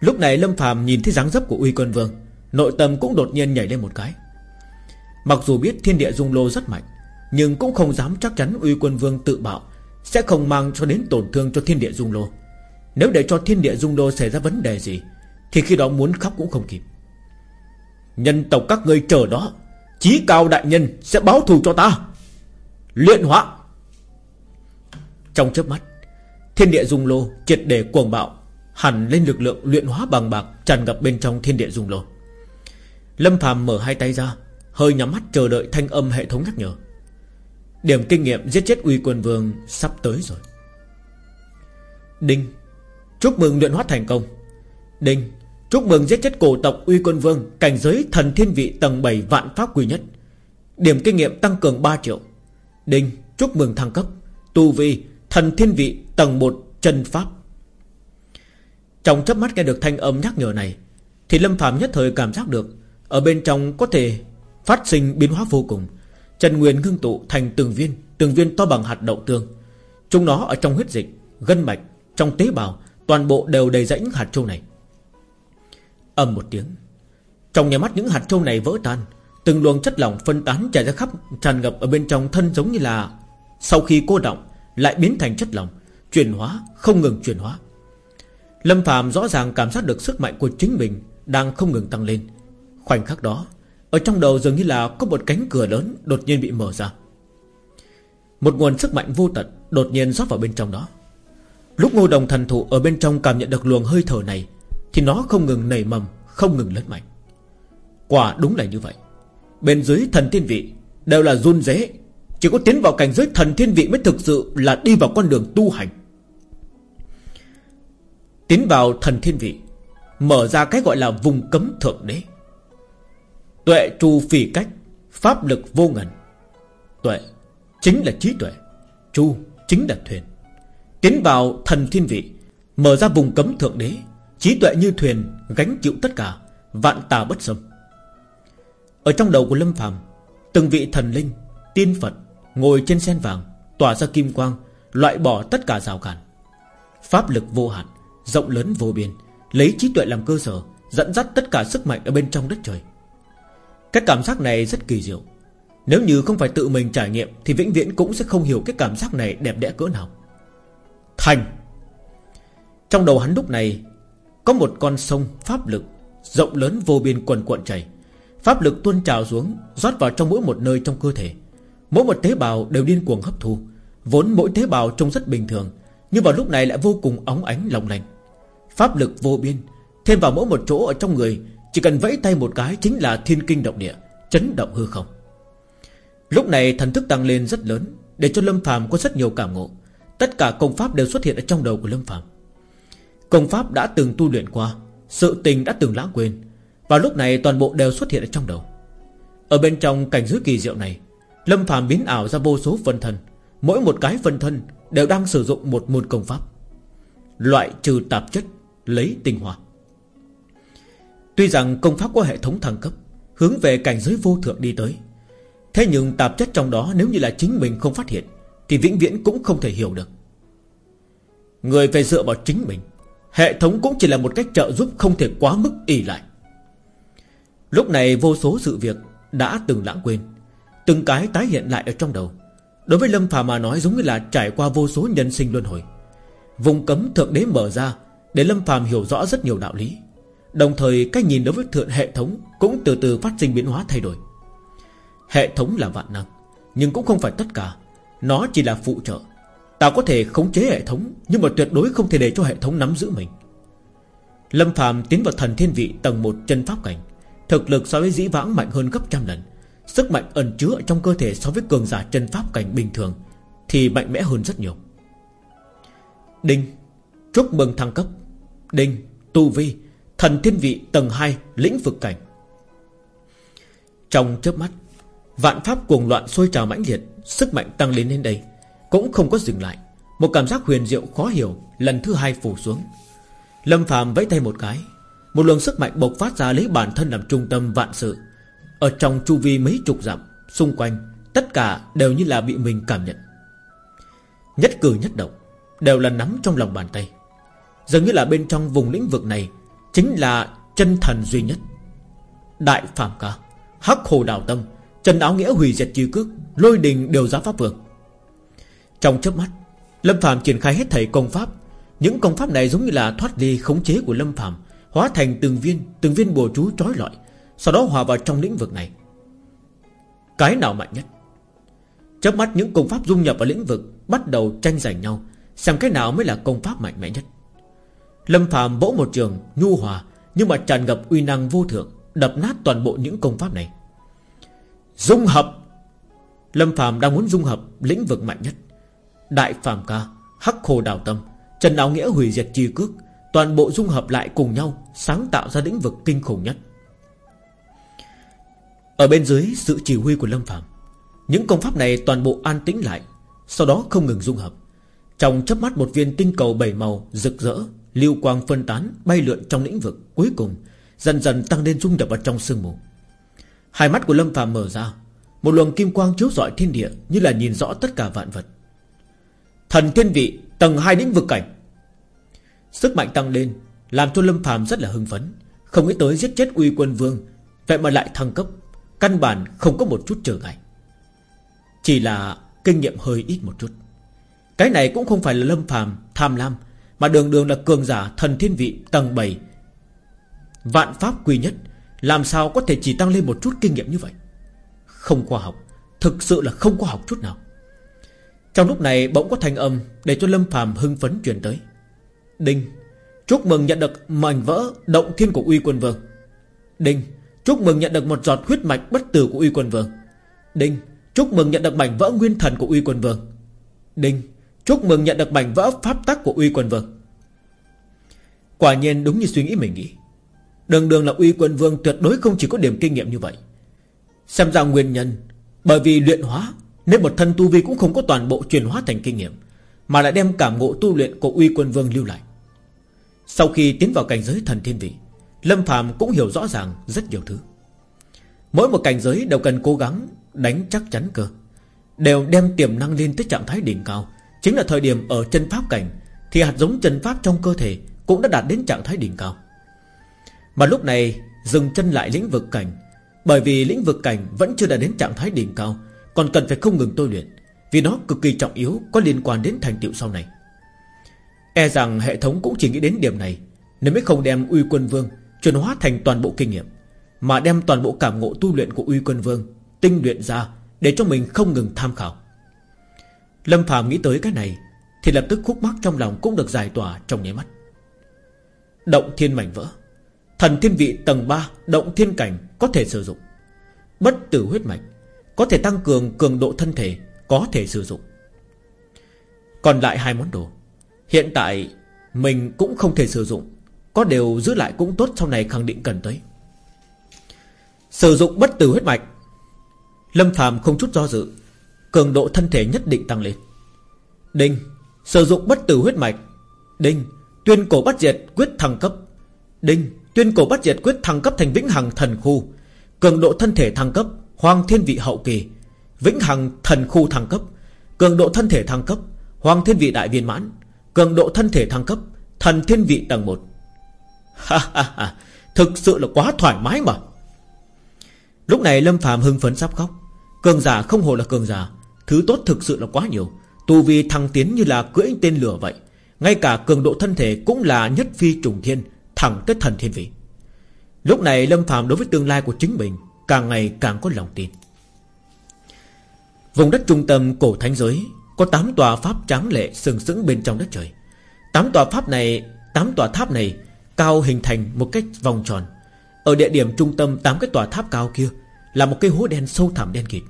Lúc này Lâm phàm nhìn thấy dáng dấp của Uy quân vương, Nội tâm cũng đột nhiên nhảy lên một cái. Mặc dù biết thiên địa dung lô rất mạnh, Nhưng cũng không dám chắc chắn Uy quân vương tự bạo Sẽ không mang cho đến tổn thương cho thiên địa dung lô. Nếu để cho thiên địa dung lô xảy ra vấn đề gì, Thì khi đó muốn khóc cũng không kịp. Nhân tộc các ngươi chờ đó, Chí cao đại nhân sẽ báo thù cho ta. Luyện hóa. Trong chớp mắt, Thiên địa dung lô triệt để cuồng bạo Hẳn lên lực lượng luyện hóa bằng bạc Tràn ngập bên trong thiên địa dung lô. Lâm phàm mở hai tay ra, Hơi nhắm mắt chờ đợi thanh âm hệ thống nhắc nhở. Điểm kinh nghiệm giết chết uy quân vương Sắp tới rồi. Đinh, Chúc mừng luyện hóa thành công. Đinh, Chúc mừng giết chết cổ tộc uy quân vương, Cảnh giới thần thiên vị tầng 7 vạn pháp quy nhất. Điểm kinh nghiệm tăng cường 3 triệu. Đinh, Chúc mừng thăng cấp. Tu vi Thần thiên vị tầng 1 chân pháp. Trong chớp mắt nghe được thanh âm nhắc nhở này Thì Lâm Phạm nhất thời cảm giác được Ở bên trong có thể Phát sinh biến hóa vô cùng. Trần Nguyên ngưng tụ thành từng viên Từng viên to bằng hạt đậu tương. Chúng nó ở trong huyết dịch, gân mạch Trong tế bào Toàn bộ đều đầy rãnh hạt châu này. Âm một tiếng Trong nhà mắt những hạt châu này vỡ tan Từng luồng chất lỏng phân tán chảy ra khắp Tràn ngập ở bên trong thân giống như là Sau khi cô động Lại biến thành chất lỏng Chuyển hóa, không ngừng chuyển hóa. Lâm Phạm rõ ràng cảm giác được sức mạnh của chính mình Đang không ngừng tăng lên. Khoảnh khắc đó, ở trong đầu dường như là có một cánh cửa lớn Đột nhiên bị mở ra. Một nguồn sức mạnh vô tận Đột nhiên rót vào bên trong đó. Lúc ngô đồng thần thụ ở bên trong cảm nhận được luồng hơi thở này, Thì nó không ngừng nảy mầm, Không ngừng lớn mạnh. Quả đúng là như vậy. Bên dưới thần thiên vị Đều là run rế, Chỉ có tiến vào cảnh giới thần thiên vị mới thực sự Là đi vào con đường tu hành. Tiến vào thần thiên vị Mở ra cái gọi là vùng cấm thượng đế. Tuệ trù phỉ cách Pháp lực vô ngần. Tuệ chính là trí tuệ Chu chính là thuyền. Tiến vào thần thiên vị Mở ra vùng cấm thượng đế Trí tuệ như thuyền gánh chịu tất cả Vạn tà bất xâm. Ở trong đầu của Lâm phàm Từng vị thần linh, tiên Phật Ngồi trên sen vàng Tỏa ra kim quang Loại bỏ tất cả rào cản. Pháp lực vô hạn Rộng lớn vô biên, Lấy trí tuệ làm cơ sở, Dẫn dắt tất cả sức mạnh ở bên trong đất trời. Cái cảm giác này rất kỳ diệu. Nếu như không phải tự mình trải nghiệm, Thì vĩnh viễn cũng sẽ không hiểu cái cảm giác này đẹp đẽ cỡ nào. Thành. Trong đầu hắn lúc này, Có một con sông pháp lực Rộng lớn vô biên quần cuộn chảy. Pháp lực tuôn trào xuống, Rót vào trong mỗi một nơi trong cơ thể. Mỗi một tế bào đều điên cuồng hấp thu, Vốn mỗi tế bào trông rất bình thường, Nhưng vào lúc này lại vô cùng óng ánh, lòng lành. Pháp lực vô biên, Thêm vào mỗi một chỗ ở trong người, chỉ cần vẫy tay một cái chính là thiên kinh động địa, Chấn động hư không. Lúc này thần thức tăng lên rất lớn, Để cho Lâm phàm có rất nhiều cảm ngộ. Tất cả công pháp đều xuất hiện ở trong đầu của Lâm phàm. Công pháp đã từng tu luyện qua, Sự tình đã từng lãng quên, Và lúc này toàn bộ đều xuất hiện ở trong đầu. Ở bên trong cảnh giới kỳ diệu này, Lâm phàm biến ảo ra vô số phân thân, Mỗi một cái phân thân Đều đang sử dụng một môn công pháp. Loại trừ tạp chất Lấy tinh hoa. Tuy rằng công pháp có hệ thống thăng cấp, Hướng về cảnh giới vô thượng đi tới, Thế nhưng tạp chất trong đó Nếu như là chính mình không phát hiện, Thì vĩnh viễn cũng không thể hiểu được. Người phải dựa vào chính mình, Hệ thống cũng chỉ là một cách trợ giúp Không thể quá mức ỉ lại. Lúc này vô số sự việc Đã từng lãng quên, Từng cái tái hiện lại ở trong đầu. Đối với Lâm Phàm mà nói giống như là trải qua vô số nhân sinh luân hồi, Vùng cấm thượng đế mở ra để Lâm Phàm hiểu rõ rất nhiều đạo lý. Đồng thời cách nhìn đối với thượng hệ thống Cũng từ từ phát sinh biến hóa thay đổi. Hệ thống là vạn năng, Nhưng cũng không phải tất cả. Nó chỉ là phụ trợ. Ta có thể khống chế hệ thống, Nhưng mà tuyệt đối không thể để cho hệ thống nắm giữ mình. Lâm phàm tiến vào thần thiên vị tầng 1 chân pháp cảnh. Thực lực so với dĩ vãng mạnh hơn gấp trăm lần. Sức mạnh ẩn chứa trong cơ thể so với cường giả chân pháp cảnh bình thường Thì mạnh mẽ hơn rất nhiều. Đinh Chúc mừng thăng cấp. Đinh, Tu Vi, Thần thiên vị tầng 2 lĩnh vực cảnh. Trong chớp mắt, Vạn pháp cuồng loạn sôi trào mãnh liệt, Sức mạnh tăng lên đến đây, Cũng không có dừng lại. Một cảm giác huyền diệu khó hiểu Lần thứ hai phủ xuống. Lâm phàm vẫy tay một cái, Một luồng sức mạnh bộc phát ra lấy bản thân làm trung tâm vạn sự. Ở trong chu vi mấy chục dặm, Xung quanh, Tất cả đều như là bị mình cảm nhận. Nhất cử nhất động, Đều là nắm trong lòng bàn tay. Dường như là bên trong vùng lĩnh vực này Chính là chân thần duy nhất. Đại Phạm Ca, Hắc Hồ Đào Tâm Trần Áo Nghĩa hủy diệt chi cước, Lôi đình đều giá pháp vượng Trong chớp mắt, Lâm Phạm triển khai hết thảy công pháp. Những công pháp này giống như là thoát ly khống chế của Lâm Phạm Hóa thành từng viên Từng viên bùa chú trói lọi, Sau đó hòa vào trong lĩnh vực này. Cái nào mạnh nhất? Chớp mắt, những công pháp dung nhập vào lĩnh vực Bắt đầu tranh giành nhau. Xem cái nào mới là công pháp mạnh mẽ nhất? Lâm Phạm vỗ một trường, nhu hòa, Nhưng mà tràn ngập uy năng vô thượng, Đập nát toàn bộ những công pháp này. Dung hợp. Lâm Phạm đang muốn dung hợp lĩnh vực mạnh nhất. Đại Phạm Ca, Hắc Hồ Đào Tâm, Trần Áo Nghĩa hủy diệt chi cước, Toàn bộ dung hợp lại cùng nhau, Sáng tạo ra lĩnh vực kinh khủng nhất. Ở bên dưới sự chỉ huy của Lâm Phạm Những công pháp này toàn bộ an tĩnh lại, Sau đó không ngừng dung hợp. Trong chớp mắt một viên tinh cầu bảy màu rực rỡ Lưu quang phân tán, bay lượn trong lĩnh vực. Cuối cùng, dần dần tăng lên dung nhập vào trong sương mù. Hai mắt của Lâm phàm mở ra. Một luồng kim quang chiếu rọi thiên địa, Như là nhìn rõ tất cả vạn vật. Thần thiên vị, tầng hai lĩnh vực cảnh. Sức mạnh tăng lên, Làm cho Lâm phàm rất là hưng phấn. Không nghĩ tới giết chết uy quân vương, Vậy mà lại thăng cấp. Căn bản không có một chút trở ngại. Chỉ là kinh nghiệm hơi ít một chút. Cái này cũng không phải là Lâm phàm tham lam mà đường đường là cường giả thần thiên vị tầng 7 Vạn pháp quy nhất, Làm sao có thể chỉ tăng lên một chút kinh nghiệm như vậy? Không khoa học, Thực sự là không khoa học chút nào. Trong lúc này bỗng có thanh âm Để cho Lâm phàm hưng phấn truyền tới. Đinh, Chúc mừng nhận được mảnh vỡ động thiên của uy quân vương. Đinh, Chúc mừng nhận được một giọt huyết mạch bất tử của uy quân vương. Đinh, Chúc mừng nhận được mảnh vỡ nguyên thần của uy quân vương. Đinh Chúc mừng nhận được mảnh vỡ pháp tắc của uy quân vương. Quả nhiên đúng như suy nghĩ mình nghĩ. Đường đường là uy quân vương tuyệt đối không chỉ có điểm kinh nghiệm như vậy. Xem ra nguyên nhân, Bởi vì luyện hóa Nên một thân tu vi cũng không có toàn bộ chuyển hóa thành kinh nghiệm, Mà lại đem cảm ngộ tu luyện của uy quân vương lưu lại. Sau khi tiến vào cảnh giới thần thiên vị, Lâm phàm cũng hiểu rõ ràng rất nhiều thứ. Mỗi một cảnh giới đều cần cố gắng Đánh chắc chắn cơ, Đều đem tiềm năng lên tới trạng thái đỉnh cao Chính là thời điểm ở chân pháp cảnh, Thì hạt giống chân pháp trong cơ thể Cũng đã đạt đến trạng thái đỉnh cao. Mà lúc này, dừng chân lại lĩnh vực cảnh, Bởi vì lĩnh vực cảnh vẫn chưa đạt đến trạng thái đỉnh cao, Còn cần phải không ngừng tôi luyện, Vì nó cực kỳ trọng yếu, Có liên quan đến thành tựu sau này. E rằng hệ thống cũng chỉ nghĩ đến điểm này nếu mới không đem uy quân vương Chuyển hóa thành toàn bộ kinh nghiệm, Mà đem toàn bộ cảm ngộ tu luyện của uy quân vương Tinh luyện ra Để cho mình không ngừng tham khảo. Lâm Phạm nghĩ tới cái này, Thì lập tức khúc mắc trong lòng cũng được giải tỏa trong nháy mắt. Động thiên mảnh vỡ. Thần thiên vị tầng 3 Động thiên cảnh có thể sử dụng. Bất tử huyết mạch Có thể tăng cường cường độ thân thể, Có thể sử dụng. Còn lại hai món đồ. Hiện tại, mình cũng không thể sử dụng. Có điều giữ lại cũng tốt Sau này khẳng định cần tới. Sử dụng bất tử huyết mạch. Lâm Phạm không chút do dự Cường độ thân thể nhất định tăng lên. Đinh, Sử dụng bất tử huyết mạch. Đinh, Tuyên cổ bắt diệt quyết thăng cấp. Đinh, Tuyên cổ bắt diệt quyết thăng cấp thành vĩnh hằng thần khu. Cường độ thân thể thăng cấp Hoàng thiên vị hậu kỳ. Vĩnh hằng thần khu thăng cấp. Cường độ thân thể thăng cấp Hoàng thiên vị đại viên mãn. Cường độ thân thể thăng cấp, Thần thiên vị tầng 1 Ha ha ha. Thực sự là quá thoải mái mà. Lúc này Lâm Phạm hưng phấn sắp khóc. Cường giả không hồ là cường giả. Thứ tốt thực sự là quá nhiều. Tu vi thăng tiến như là cưỡi tên lửa vậy. Ngay cả cường độ thân thể cũng là nhất phi trùng thiên, Thẳng tới thần thiên vị. Lúc này Lâm Phạm đối với tương lai của chính mình Càng ngày càng có lòng tin. Vùng đất trung tâm cổ thánh giới, Có 8 tòa pháp tráng lệ sừng sững bên trong đất trời. 8 tòa pháp này 8 tòa tháp này Cao hình thành một cách vòng tròn. Ở địa điểm trung tâm 8 cái tòa tháp cao kia Là một cái hố đen sâu thẳm đen kịt.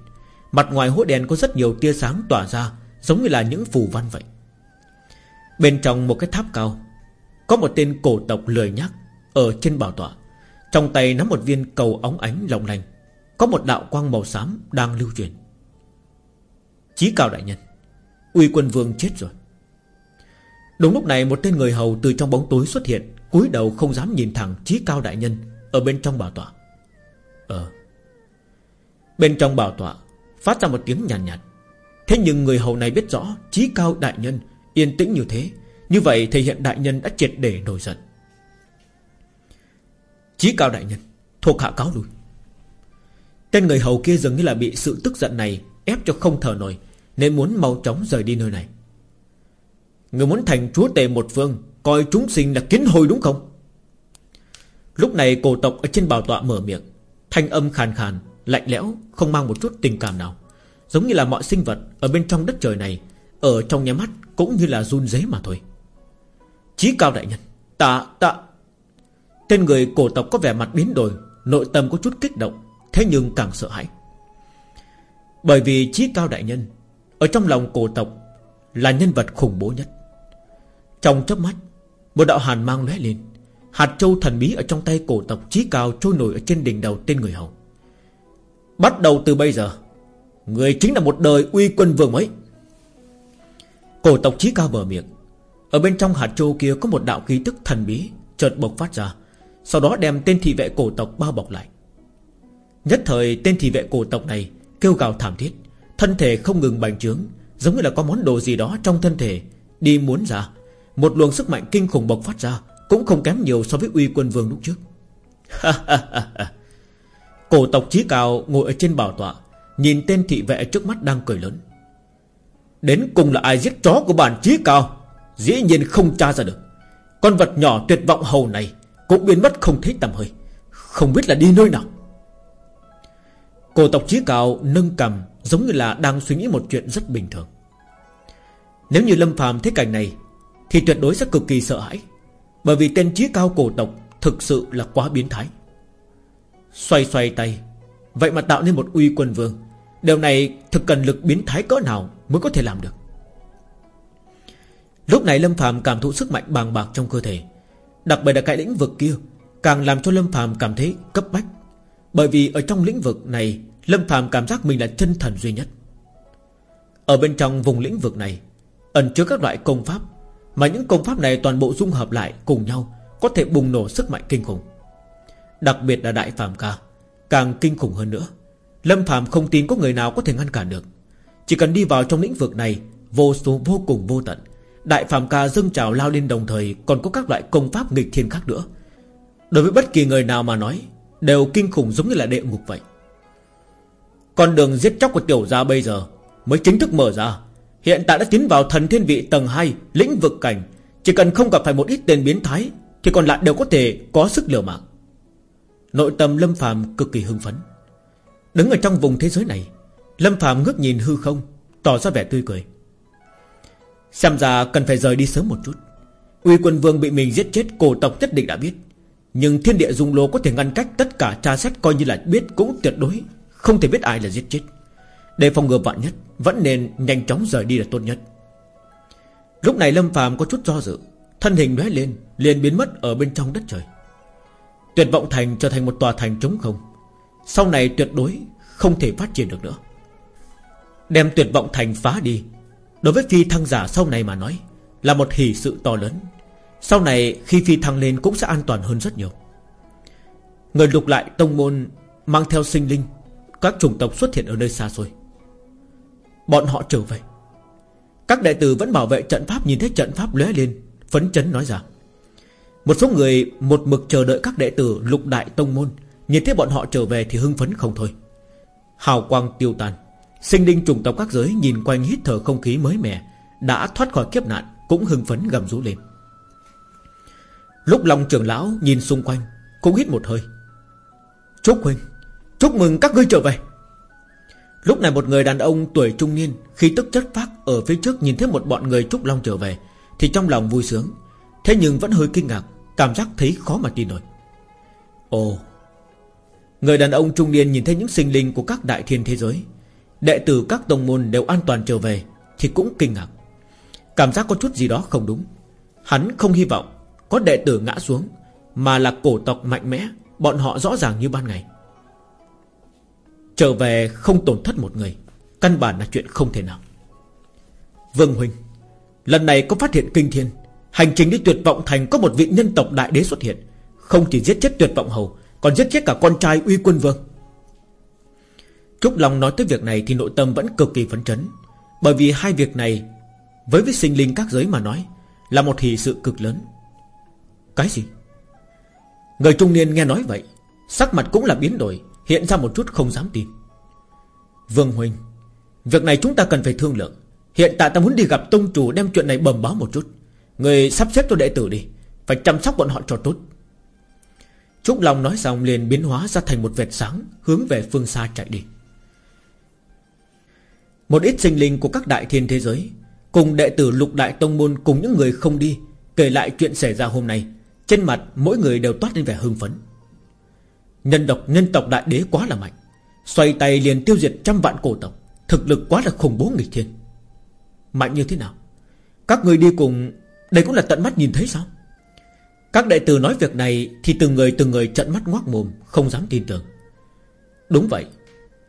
Mặt ngoài hố đen có rất nhiều tia sáng tỏa ra, Giống như là những phù văn vậy. Bên trong một cái tháp cao, Có một tên cổ tộc lười nhác Ở trên bảo tọa. Trong tay nắm một viên cầu óng ánh lộng lành, Có một đạo quang màu xám đang lưu truyền. Chí cao đại nhân, Uy quân vương chết rồi. Đúng lúc này, một tên người hầu từ trong bóng tối xuất hiện, cúi đầu không dám nhìn thẳng Chí cao đại nhân Ở bên trong bảo tọa. Ờ. Bên trong bảo tọa Phát ra một tiếng nhàn nhạt, nhạt Thế nhưng người hầu này biết rõ Chí cao đại nhân yên tĩnh như thế Như vậy thể hiện đại nhân đã triệt để nổi giận. Chí cao đại nhân Thuộc hạ cáo lui. Tên người hầu kia dường như là bị sự tức giận này Ép cho không thở nổi Nên muốn mau chóng rời đi nơi này. Người muốn thành chúa tể một phương Coi chúng sinh là kiến hồi đúng không? Lúc này cổ tộc ở trên bảo tọa mở miệng Thanh âm khàn khàn. Lạnh lẽo, không mang một chút tình cảm nào. Giống như là mọi sinh vật Ở bên trong đất trời này, Ở trong nhà mắt cũng như là run rế mà thôi. Chí cao đại nhân, Tạ tạ. Tên người cổ tộc có vẻ mặt biến đổi, Nội tâm có chút kích động, Thế nhưng càng sợ hãi. Bởi vì chí cao đại nhân, Ở trong lòng cổ tộc Là nhân vật khủng bố nhất. Trong chớp mắt, Một đạo hàn mang lóe lên, Hạt châu thần bí ở trong tay cổ tộc chí cao trôi nổi ở trên đỉnh đầu tên người hầu. Bắt đầu từ bây giờ, Người chính là một đời uy quân vương ấy. Cổ tộc chí cao mở miệng. Ở bên trong hạt châu kia có một đạo khí tức thần bí Chợt bộc phát ra, Sau đó đem tên thị vệ cổ tộc bao bọc lại. Nhất thời, tên thị vệ cổ tộc này Kêu gào thảm thiết, Thân thể không ngừng bành trướng, Giống như là có món đồ gì đó trong thân thể Đi muốn ra. Một luồng sức mạnh kinh khủng bộc phát ra, Cũng không kém nhiều so với uy quân vương lúc trước. Cổ tộc chí cao ngồi ở trên bảo tọa, Nhìn tên thị vệ trước mắt đang cười lớn. Đến cùng là ai giết chó của bản chí cao? Dĩ nhiên không tra ra được. Con vật nhỏ tuyệt vọng hầu này Cũng biến mất không thấy tầm hơi. Không biết là đi nơi nào. Cổ tộc chí cao nâng cầm Giống như là đang suy nghĩ một chuyện rất bình thường. Nếu như Lâm phàm thấy cảnh này, Thì tuyệt đối sẽ cực kỳ sợ hãi, Bởi vì tên chí cao cổ tộc Thực sự là quá biến thái. Xoay xoay tay. Vậy mà tạo nên một uy quân vương. Điều này thực cần lực biến thái cỡ nào Mới có thể làm được? Lúc này Lâm Phạm cảm thụ sức mạnh bàng bạc trong cơ thể. Đặc biệt là cái lĩnh vực kia, Càng làm cho Lâm Phạm cảm thấy cấp bách. Bởi vì ở trong lĩnh vực này, Lâm Phạm cảm giác mình là chân thần duy nhất. Ở bên trong vùng lĩnh vực này, Ẩn chứa các loại công pháp, Mà những công pháp này toàn bộ dung hợp lại cùng nhau, Có thể bùng nổ sức mạnh kinh khủng. Đặc biệt là Đại Phạm Ca, Càng kinh khủng hơn nữa. Lâm Phạm không tin có người nào có thể ngăn cản được. Chỉ cần đi vào trong lĩnh vực này, Vô số vô cùng vô tận. Đại Phạm Ca dâng trào lao lên đồng thời, Còn có các loại công pháp nghịch thiên khác nữa. Đối với bất kỳ người nào mà nói, Đều kinh khủng giống như là địa ngục vậy. Con đường giết chóc của tiểu gia bây giờ Mới chính thức mở ra. Hiện tại đã tiến vào thần thiên vị tầng 2 Lĩnh vực cảnh. Chỉ cần không gặp phải một ít tên biến thái, Thì còn lại đều có thể có sức liều mạng. Nội tâm Lâm Phạm cực kỳ hưng phấn. Đứng ở trong vùng thế giới này, Lâm Phạm ngước nhìn hư không, Tỏ ra vẻ tươi cười. Xem ra cần phải rời đi sớm một chút. Uy quân vương bị mình giết chết, Cổ tộc nhất định đã biết. Nhưng thiên địa dung lô có thể ngăn cách Tất cả tra xét coi như là biết cũng tuyệt đối, Không thể biết ai là giết chết. Để phòng ngừa vạn nhất, Vẫn nên nhanh chóng rời đi là tốt nhất. Lúc này Lâm Phạm có chút do dự, Thân hình lóe lên, liền biến mất ở bên trong đất trời. Tuyệt vọng thành trở thành một tòa thành trống không. Sau này tuyệt đối Không thể phát triển được nữa. Đem tuyệt vọng thành phá đi. Đối với phi thăng giả sau này mà nói, Là một hỷ sự to lớn. Sau này khi phi thăng lên cũng sẽ an toàn hơn rất nhiều. Người lục lại tông môn Mang theo sinh linh, Các chủng tộc xuất hiện ở nơi xa xôi. Bọn họ trở về. Các đệ tử vẫn bảo vệ trận pháp, Nhìn thấy trận pháp lóe lên, Phấn chấn nói rằng một số người một mực chờ đợi các đệ tử lục đại tông môn. Nhìn thấy bọn họ trở về thì hưng phấn không thôi. Hào quang tiêu tan Sinh linh trùng tộc các giới nhìn quanh hít thở không khí mới mẻ, Đã thoát khỏi kiếp nạn, Cũng hưng phấn gầm rú lên. Lúc lòng trưởng lão nhìn xung quanh, Cũng hít một hơi. Chúc huynh, Chúc mừng các ngươi trở về. Lúc này một người đàn ông tuổi trung niên Khi tức chất phát ở phía trước Nhìn thấy một bọn người Trúc Long trở về, Thì trong lòng vui sướng. Thế nhưng vẫn hơi kinh ngạc. Cảm giác thấy khó mà tin nổi. Ồ, Người đàn ông trung niên nhìn thấy những sinh linh của các đại thiên thế giới, Đệ tử các tông môn đều an toàn trở về Thì cũng kinh ngạc. Cảm giác có chút gì đó không đúng. Hắn không hy vọng Có đệ tử ngã xuống, Mà là cổ tộc mạnh mẽ, Bọn họ rõ ràng như ban ngày. Trở về không tổn thất một người, Căn bản là chuyện không thể nào. Vương Huynh, Lần này có phát hiện kinh thiên Hành trình đi tuyệt vọng thành có một vị nhân tộc đại đế xuất hiện. Không chỉ giết chết tuyệt vọng hầu, Còn giết chết cả con trai uy quân vương. Trúc Long nói tới việc này Thì nội tâm vẫn cực kỳ phấn chấn. Bởi vì hai việc này, Với với sinh linh các giới mà nói, Là một hỷ sự cực lớn. Cái gì? Người trung niên nghe nói vậy, Sắc mặt cũng là biến đổi, Hiện ra một chút không dám tin. Vương Huynh Việc này chúng ta cần phải thương lượng. Hiện tại ta muốn đi gặp tông chủ đem chuyện này bầm báo một chút. Người sắp xếp cho đệ tử đi, Phải chăm sóc bọn họ cho tốt. Trúc Long nói xong liền biến hóa ra thành một vệt sáng, Hướng về phương xa chạy đi. Một ít sinh linh của các đại thiên thế giới, Cùng đệ tử lục đại tông môn Cùng những người không đi, Kể lại chuyện xảy ra hôm nay, Trên mặt mỗi người đều toát lên vẻ hưng phấn. Nhân độc nhân tộc đại đế quá là mạnh, Xoay tay liền tiêu diệt trăm vạn cổ tộc, Thực lực quá là khủng bố nghịch thiên. Mạnh như thế nào? Các người đi cùng đây cũng là tận mắt nhìn thấy sao? Các đệ tử nói việc này Thì từng người từng người trận mắt ngoác mồm, Không dám tin tưởng. Đúng vậy,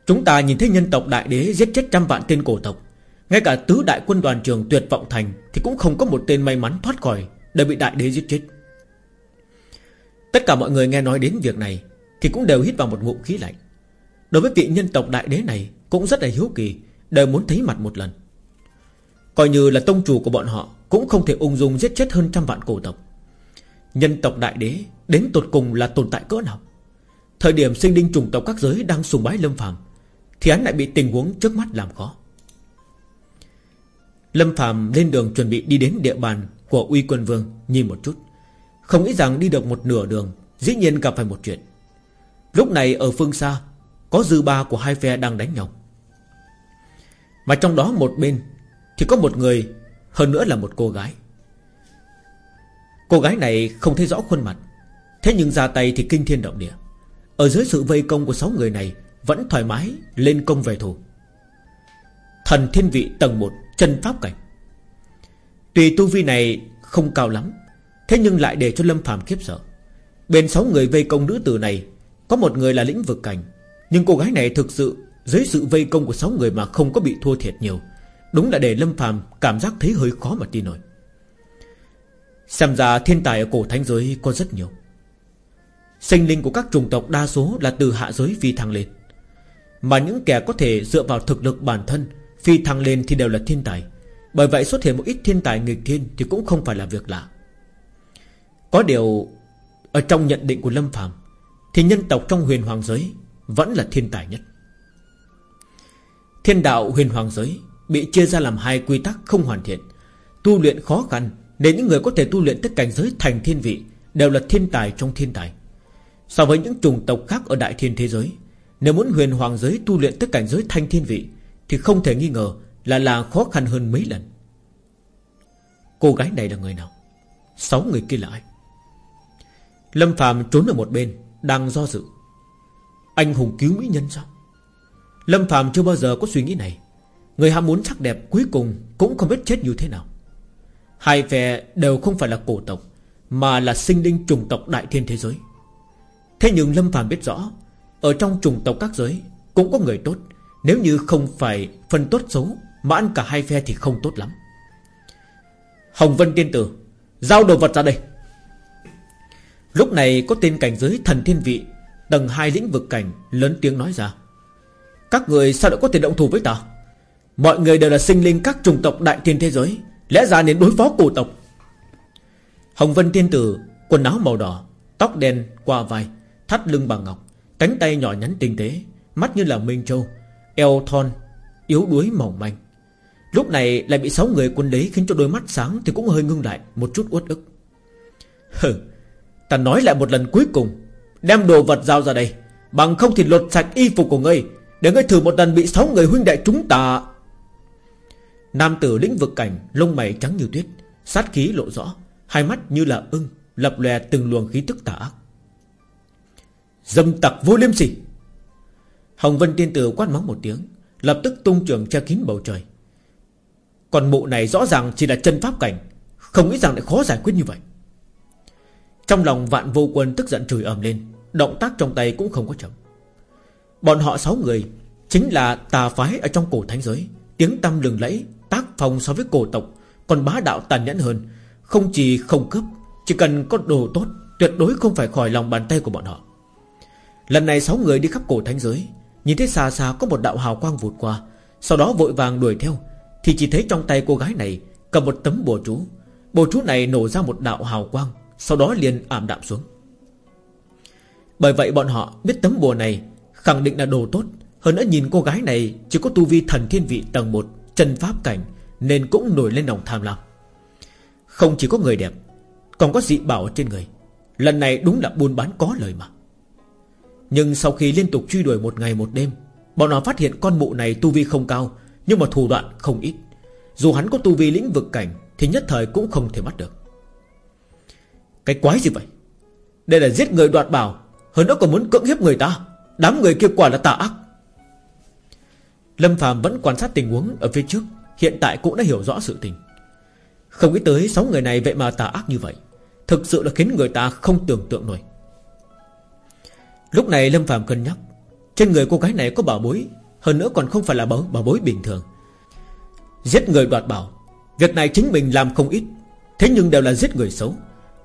Chúng ta nhìn thấy nhân tộc đại đế giết chết trăm vạn tên cổ tộc. Ngay cả tứ đại quân đoàn trường tuyệt vọng thành Thì cũng không có một tên may mắn thoát khỏi Để bị đại đế giết chết. Tất cả mọi người nghe nói đến việc này Thì cũng đều hít vào một ngụm khí lạnh. Đối với vị nhân tộc đại đế này Cũng rất là hiếu kỳ, Đều muốn thấy mặt một lần. Coi như là tông chủ của bọn họ cũng không thể ung dung giết chết hơn trăm vạn cổ tộc. Nhân tộc đại đế Đến tột cùng là tồn tại cỡ nào? Thời điểm sinh linh trùng tộc các giới Đang sùng bái lâm phàm, Thì hắn lại bị tình huống trước mắt làm khó. Lâm phàm lên đường chuẩn bị đi đến địa bàn Của uy quân vương nhìn một chút. Không nghĩ rằng đi được một nửa đường, Dĩ nhiên gặp phải một chuyện. Lúc này ở phương xa, Có dư ba của hai phe đang đánh nhau. Mà trong đó một bên, Thì có một người hơn nữa là một cô gái. Cô gái này không thấy rõ khuôn mặt, Thế nhưng ra tay thì kinh thiên động địa. Ở dưới sự vây công của sáu người này, Vẫn thoải mái lên công về thù. Thần thiên vị tầng 1 Chân pháp cảnh. Tùy tu vi này không cao lắm, Thế nhưng lại để cho Lâm phàm khiếp sợ. Bên sáu người vây công nữ tử này, Có một người là lĩnh vực cảnh, Nhưng cô gái này thực sự, Dưới sự vây công của sáu người mà không có bị thua thiệt nhiều Đúng là để Lâm phàm cảm giác thấy hơi khó mà tin nổi. Xem ra thiên tài ở cổ thánh giới có rất nhiều. Sinh linh của các chủng tộc đa số là từ hạ giới phi thăng lên. Mà những kẻ có thể dựa vào thực lực bản thân Phi thăng lên thì đều là thiên tài. Bởi vậy xuất hiện một ít thiên tài nghịch thiên Thì cũng không phải là việc lạ. Có điều, Ở trong nhận định của Lâm phàm, Thì nhân tộc trong huyền hoàng giới Vẫn là thiên tài nhất. Thiên đạo huyền hoàng giới Bị chia ra làm hai quy tắc không hoàn thiện. Tu luyện khó khăn nên những người có thể tu luyện tất cảnh giới thành thiên vị Đều là thiên tài trong thiên tài. So với những chủng tộc khác ở đại thiên thế giới, Nếu muốn huyền hoàng giới tu luyện tất cảnh giới thanh thiên vị Thì không thể nghi ngờ Là là khó khăn hơn mấy lần. Cô gái này là người nào? Sáu người kia là ai? Lâm phàm trốn ở một bên, Đang do dự. Anh hùng cứu mỹ nhân sao? Lâm Phạm chưa bao giờ có suy nghĩ này. Người ham muốn sắc đẹp cuối cùng Cũng không biết chết như thế nào. Hai phe đều không phải là cổ tộc, Mà là sinh linh trùng tộc đại thiên thế giới. Thế nhưng Lâm phàm biết rõ, Ở trong trùng tộc các giới Cũng có người tốt. Nếu như không phải phần tốt xấu, Mà ăn cả hai phe thì không tốt lắm. Hồng Vân Tiên Tử, Giao đồ vật ra đây. Lúc này có tên cảnh giới thần thiên vị, Tầng hai lĩnh vực cảnh Lớn tiếng nói ra. Các người sao đã có thể động thủ với ta? Mọi người đều là sinh linh các chủng tộc đại thiên thế giới, Lẽ ra nên đối phó cổ tộc. Hồng Vân Tiên Tử, Quần áo màu đỏ, Tóc đen qua vai, Thắt lưng bằng ngọc, Cánh tay nhỏ nhắn tinh tế, Mắt như là Minh Châu, Eo thon, Yếu đuối mỏng manh. Lúc này lại bị sáu người quân lấy Khiến cho đôi mắt sáng thì cũng hơi ngưng lại Một chút uất ức. Hừ, Ta nói lại một lần cuối cùng, Đem đồ vật giao ra đây, Bằng không thì lột sạch y phục của ngươi, Để ngươi thử một lần bị sáu người huynh đệ chúng ta. Nam tử lĩnh vực cảnh, Lông mày trắng như tuyết, Sát khí lộ rõ, Hai mắt như là ưng, Lập lè từng luồng khí tức tà ác. Dâm tặc vô liêm sỉ! Hồng Vân Tiên Tử quát mắng một tiếng, Lập tức tung trường che kín bầu trời. Còn mụ này rõ ràng chỉ là chân pháp cảnh, Không nghĩ rằng lại khó giải quyết như vậy. Trong lòng vạn vô quân tức giận chửi ầm lên, Động tác trong tay cũng không có chậm. Bọn họ sáu người Chính là tà phái ở trong cổ thánh giới, Tiếng tâm lừng lẫy Tác phong so với cổ tộc, Còn bá đạo tàn nhẫn hơn. Không chỉ không cướp, Chỉ cần có đồ tốt, Tuyệt đối không phải khỏi lòng bàn tay của bọn họ. Lần này sáu người đi khắp cổ thánh giới, Nhìn thấy xa xa có một đạo hào quang vụt qua, Sau đó vội vàng đuổi theo. Thì chỉ thấy trong tay cô gái này Cầm một tấm bùa chú. Bùa chú này nổ ra một đạo hào quang, Sau đó liền ảm đạm xuống. Bởi vậy bọn họ biết tấm bùa này Khẳng định là đồ tốt. Hơn nữa nhìn cô gái này Chỉ có tu vi thần thiên vị tầng 1 Chân pháp cảnh Nên cũng nổi lên lòng tham lam. Không chỉ có người đẹp, Còn có dị bảo trên người. Lần này đúng là buôn bán có lời mà. Nhưng sau khi liên tục truy đuổi một ngày một đêm, Bọn họ phát hiện con mụ này tu vi không cao, Nhưng mà thủ đoạn không ít. Dù hắn có tu vi lĩnh vực cảnh, Thì nhất thời cũng không thể bắt được. Cái quái gì vậy? Đây là giết người đoạt bảo, Hơn nữa còn muốn cưỡng hiếp người ta. Đám người kia quả là tà ác. Lâm Phạm vẫn quan sát tình huống ở phía trước Hiện tại cũng đã hiểu rõ sự tình. Không nghĩ tới sáu người này vậy mà tà ác như vậy Thực sự là khiến người ta không tưởng tượng nổi. Lúc này Lâm Phạm cân nhắc Trên người cô gái này có bảo bối Hơn nữa còn không phải là bảo, bảo bối bình thường. Giết người đoạt bảo Việc này chính mình làm không ít Thế nhưng đều là giết người xấu.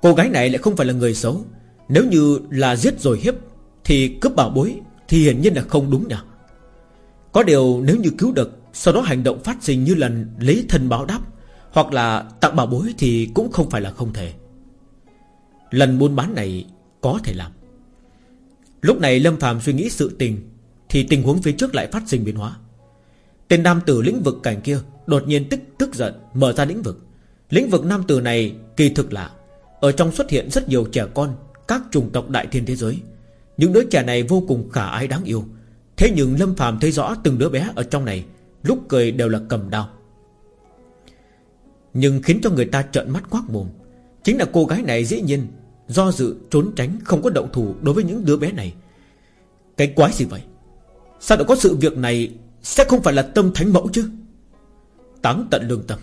Cô gái này lại không phải là người xấu Nếu như là giết rồi hiếp Thì cướp bảo bối Thì hiển nhiên là không đúng nhỉ? Có điều nếu như cứu được, Sau đó hành động phát sinh như lần lấy thân báo đáp, Hoặc là tặng bảo bối Thì cũng không phải là không thể. Lần buôn bán này Có thể làm. Lúc này Lâm Phàm suy nghĩ sự tình, Thì tình huống phía trước lại phát sinh biến hóa. Tên nam tử lĩnh vực cảnh kia Đột nhiên tức tức giận, Mở ra lĩnh vực. Lĩnh vực nam tử này kỳ thực lạ Ở trong xuất hiện rất nhiều trẻ con, Các chủng tộc đại thiên thế giới. Những đứa trẻ này vô cùng khả ái đáng yêu Thế nhưng Lâm Phàm thấy rõ từng đứa bé ở trong này, Lúc cười đều là cầm đao. Nhưng khiến cho người ta trợn mắt quát mồm, Chính là cô gái này dĩ nhiên Do dự trốn tránh không có động thủ Đối với những đứa bé này. Cái quái gì vậy? Sao đã có sự việc này? Sẽ không phải là tâm thánh mẫu chứ? Táng tận lương tâm,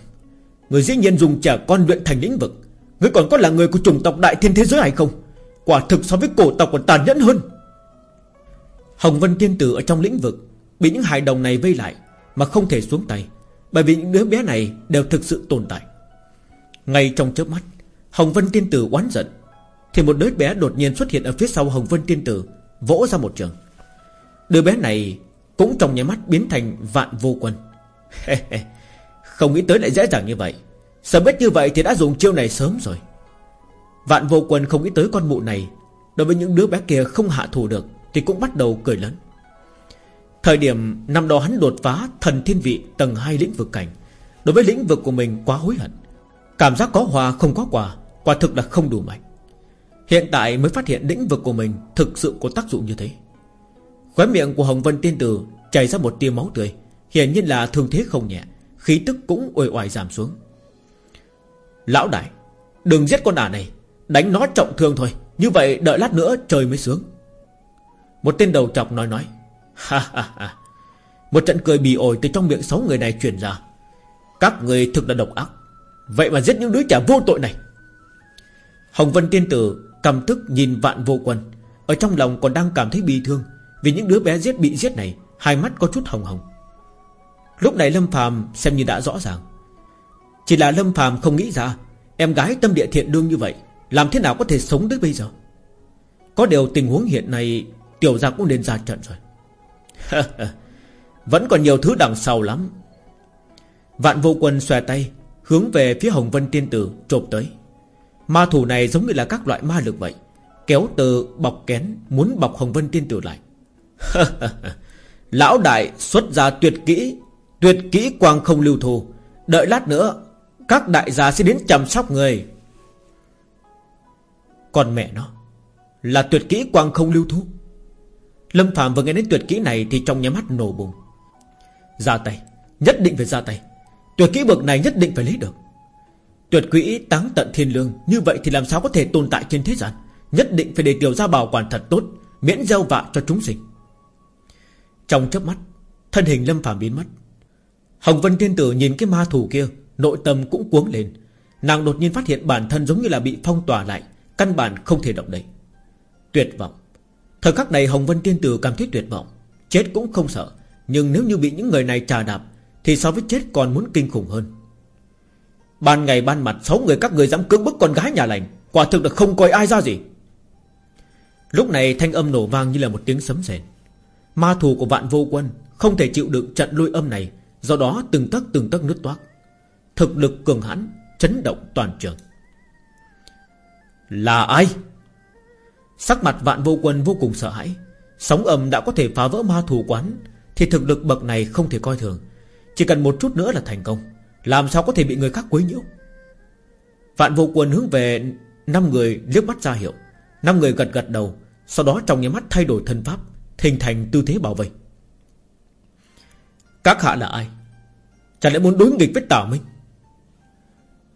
Người dĩ nhiên dùng trẻ con luyện thành lĩnh vực, Người còn có là người của chủng tộc đại thiên thế giới hay không? Quả thực so với cổ tộc còn tàn nhẫn hơn. Hồng Vân Tiên Tử ở trong lĩnh vực Bị những hài đồng này vây lại Mà không thể xuống tay, Bởi vì những đứa bé này đều thực sự tồn tại. Ngay trong chớp mắt, Hồng Vân Tiên Tử oán giận, Thì một đứa bé đột nhiên xuất hiện ở phía sau Hồng Vân Tiên Tử, Vỗ ra một trường. Đứa bé này cũng trong nhà mắt biến thành vạn vô quân. Không nghĩ tới lại dễ dàng như vậy. Sớm biết như vậy thì đã dùng chiêu này sớm rồi. Vạn vô quân không nghĩ tới con mụ này Đối với những đứa bé kia không hạ thủ được. Thì cũng bắt đầu cười lớn. Thời điểm năm đó hắn đột phá Thần thiên vị tầng 2 lĩnh vực cảnh, Đối với lĩnh vực của mình quá hối hận. Cảm giác có hòa không có quả Quả thực là không đủ mạnh. Hiện tại mới phát hiện lĩnh vực của mình Thực sự có tác dụng như thế. Khóe miệng của Hồng Vân Tiên Tử Chảy ra một tia máu tươi, Hiển nhiên là thương thế không nhẹ, Khí tức cũng uể oải giảm xuống. Lão đại, Đừng giết con ả này, Đánh nó trọng thương thôi, Như vậy đợi lát nữa trời mới sướng. Một tên đầu trọc nói nói. Ha ha ha. Một trận cười bì ổi từ trong miệng sáu người này truyền ra. Các người thực là độc ác. Vậy mà giết những đứa trẻ vô tội này. Hồng Vân Tiên Tử cầm tức nhìn vạn vô quân. Ở trong lòng còn đang cảm thấy bi thương Vì những đứa bé giết bị giết này, Hai mắt có chút hồng hồng. Lúc này Lâm Phàm xem như đã rõ ràng. Chỉ là Lâm Phàm không nghĩ ra, Em gái tâm địa thiện lương như vậy, Làm thế nào có thể sống đến bây giờ? Có điều tình huống hiện nay Tiểu gia cũng nên ra trận rồi. Vẫn còn nhiều thứ đằng sau lắm. Vạn vô quân xòe tay, Hướng về phía Hồng Vân Tiên Tử trộm tới. Ma thủ này giống như là các loại ma lực vậy, Kéo từ bọc kén Muốn bọc Hồng Vân Tiên Tử lại. Lão đại xuất ra tuyệt kỹ Tuyệt kỹ quang không lưu thù. Đợi lát nữa, Các đại gia sẽ đến chăm sóc người. Còn mẹ nó, Là tuyệt kỹ quang không lưu thù. Lâm Phạm vừa nghe đến tuyệt kỹ này Thì trong nhà mắt nổ bùng. Ra tay, Nhất định phải ra tay. Tuyệt kỹ bậc này nhất định phải lấy được. Tuyệt kỹ táng tận thiên lương, Như vậy thì làm sao có thể tồn tại trên thế gian? Nhất định phải để tiểu gia bảo quản thật tốt, Miễn gieo vạ cho chúng sinh. Trong chớp mắt, Thân hình Lâm Phạm biến mất. Hồng Vân Thiên Tử nhìn cái ma thủ kia, Nội tâm cũng cuống lên. Nàng đột nhiên phát hiện bản thân giống như là bị phong tỏa lại, Căn bản không thể động đậy. Tuyệt vọng. Thời khắc này Hồng Vân Tiên Tử cảm thấy tuyệt vọng. Chết cũng không sợ, Nhưng nếu như bị những người này trà đạp Thì so với chết còn muốn kinh khủng hơn. Ban ngày ban mặt, Sáu người các người dám cưỡng bức con gái nhà lành, Quả thực là không coi ai ra gì. Lúc này thanh âm nổ vang như là một tiếng sấm sền. Ma thù của vạn vô quân Không thể chịu đựng trận lôi âm này, Do đó từng tấc từng tấc nứt toát Thực lực cường hãn, Chấn động toàn trường. Là ai? Sắc mặt vạn vô quân vô cùng sợ hãi. Sóng âm đã có thể phá vỡ ma thù quán, Thì thực lực bậc này không thể coi thường. Chỉ cần một chút nữa là thành công. Làm sao có thể bị người khác quấy nhiễu? Vạn vô quân hướng về năm người liếc mắt ra hiệu. Năm người gật gật đầu, Sau đó trong nhà mắt thay đổi thân pháp, Hình thành tư thế bảo vệ. Các hạ là ai? Chẳng lẽ muốn đối nghịch với Tào Minh?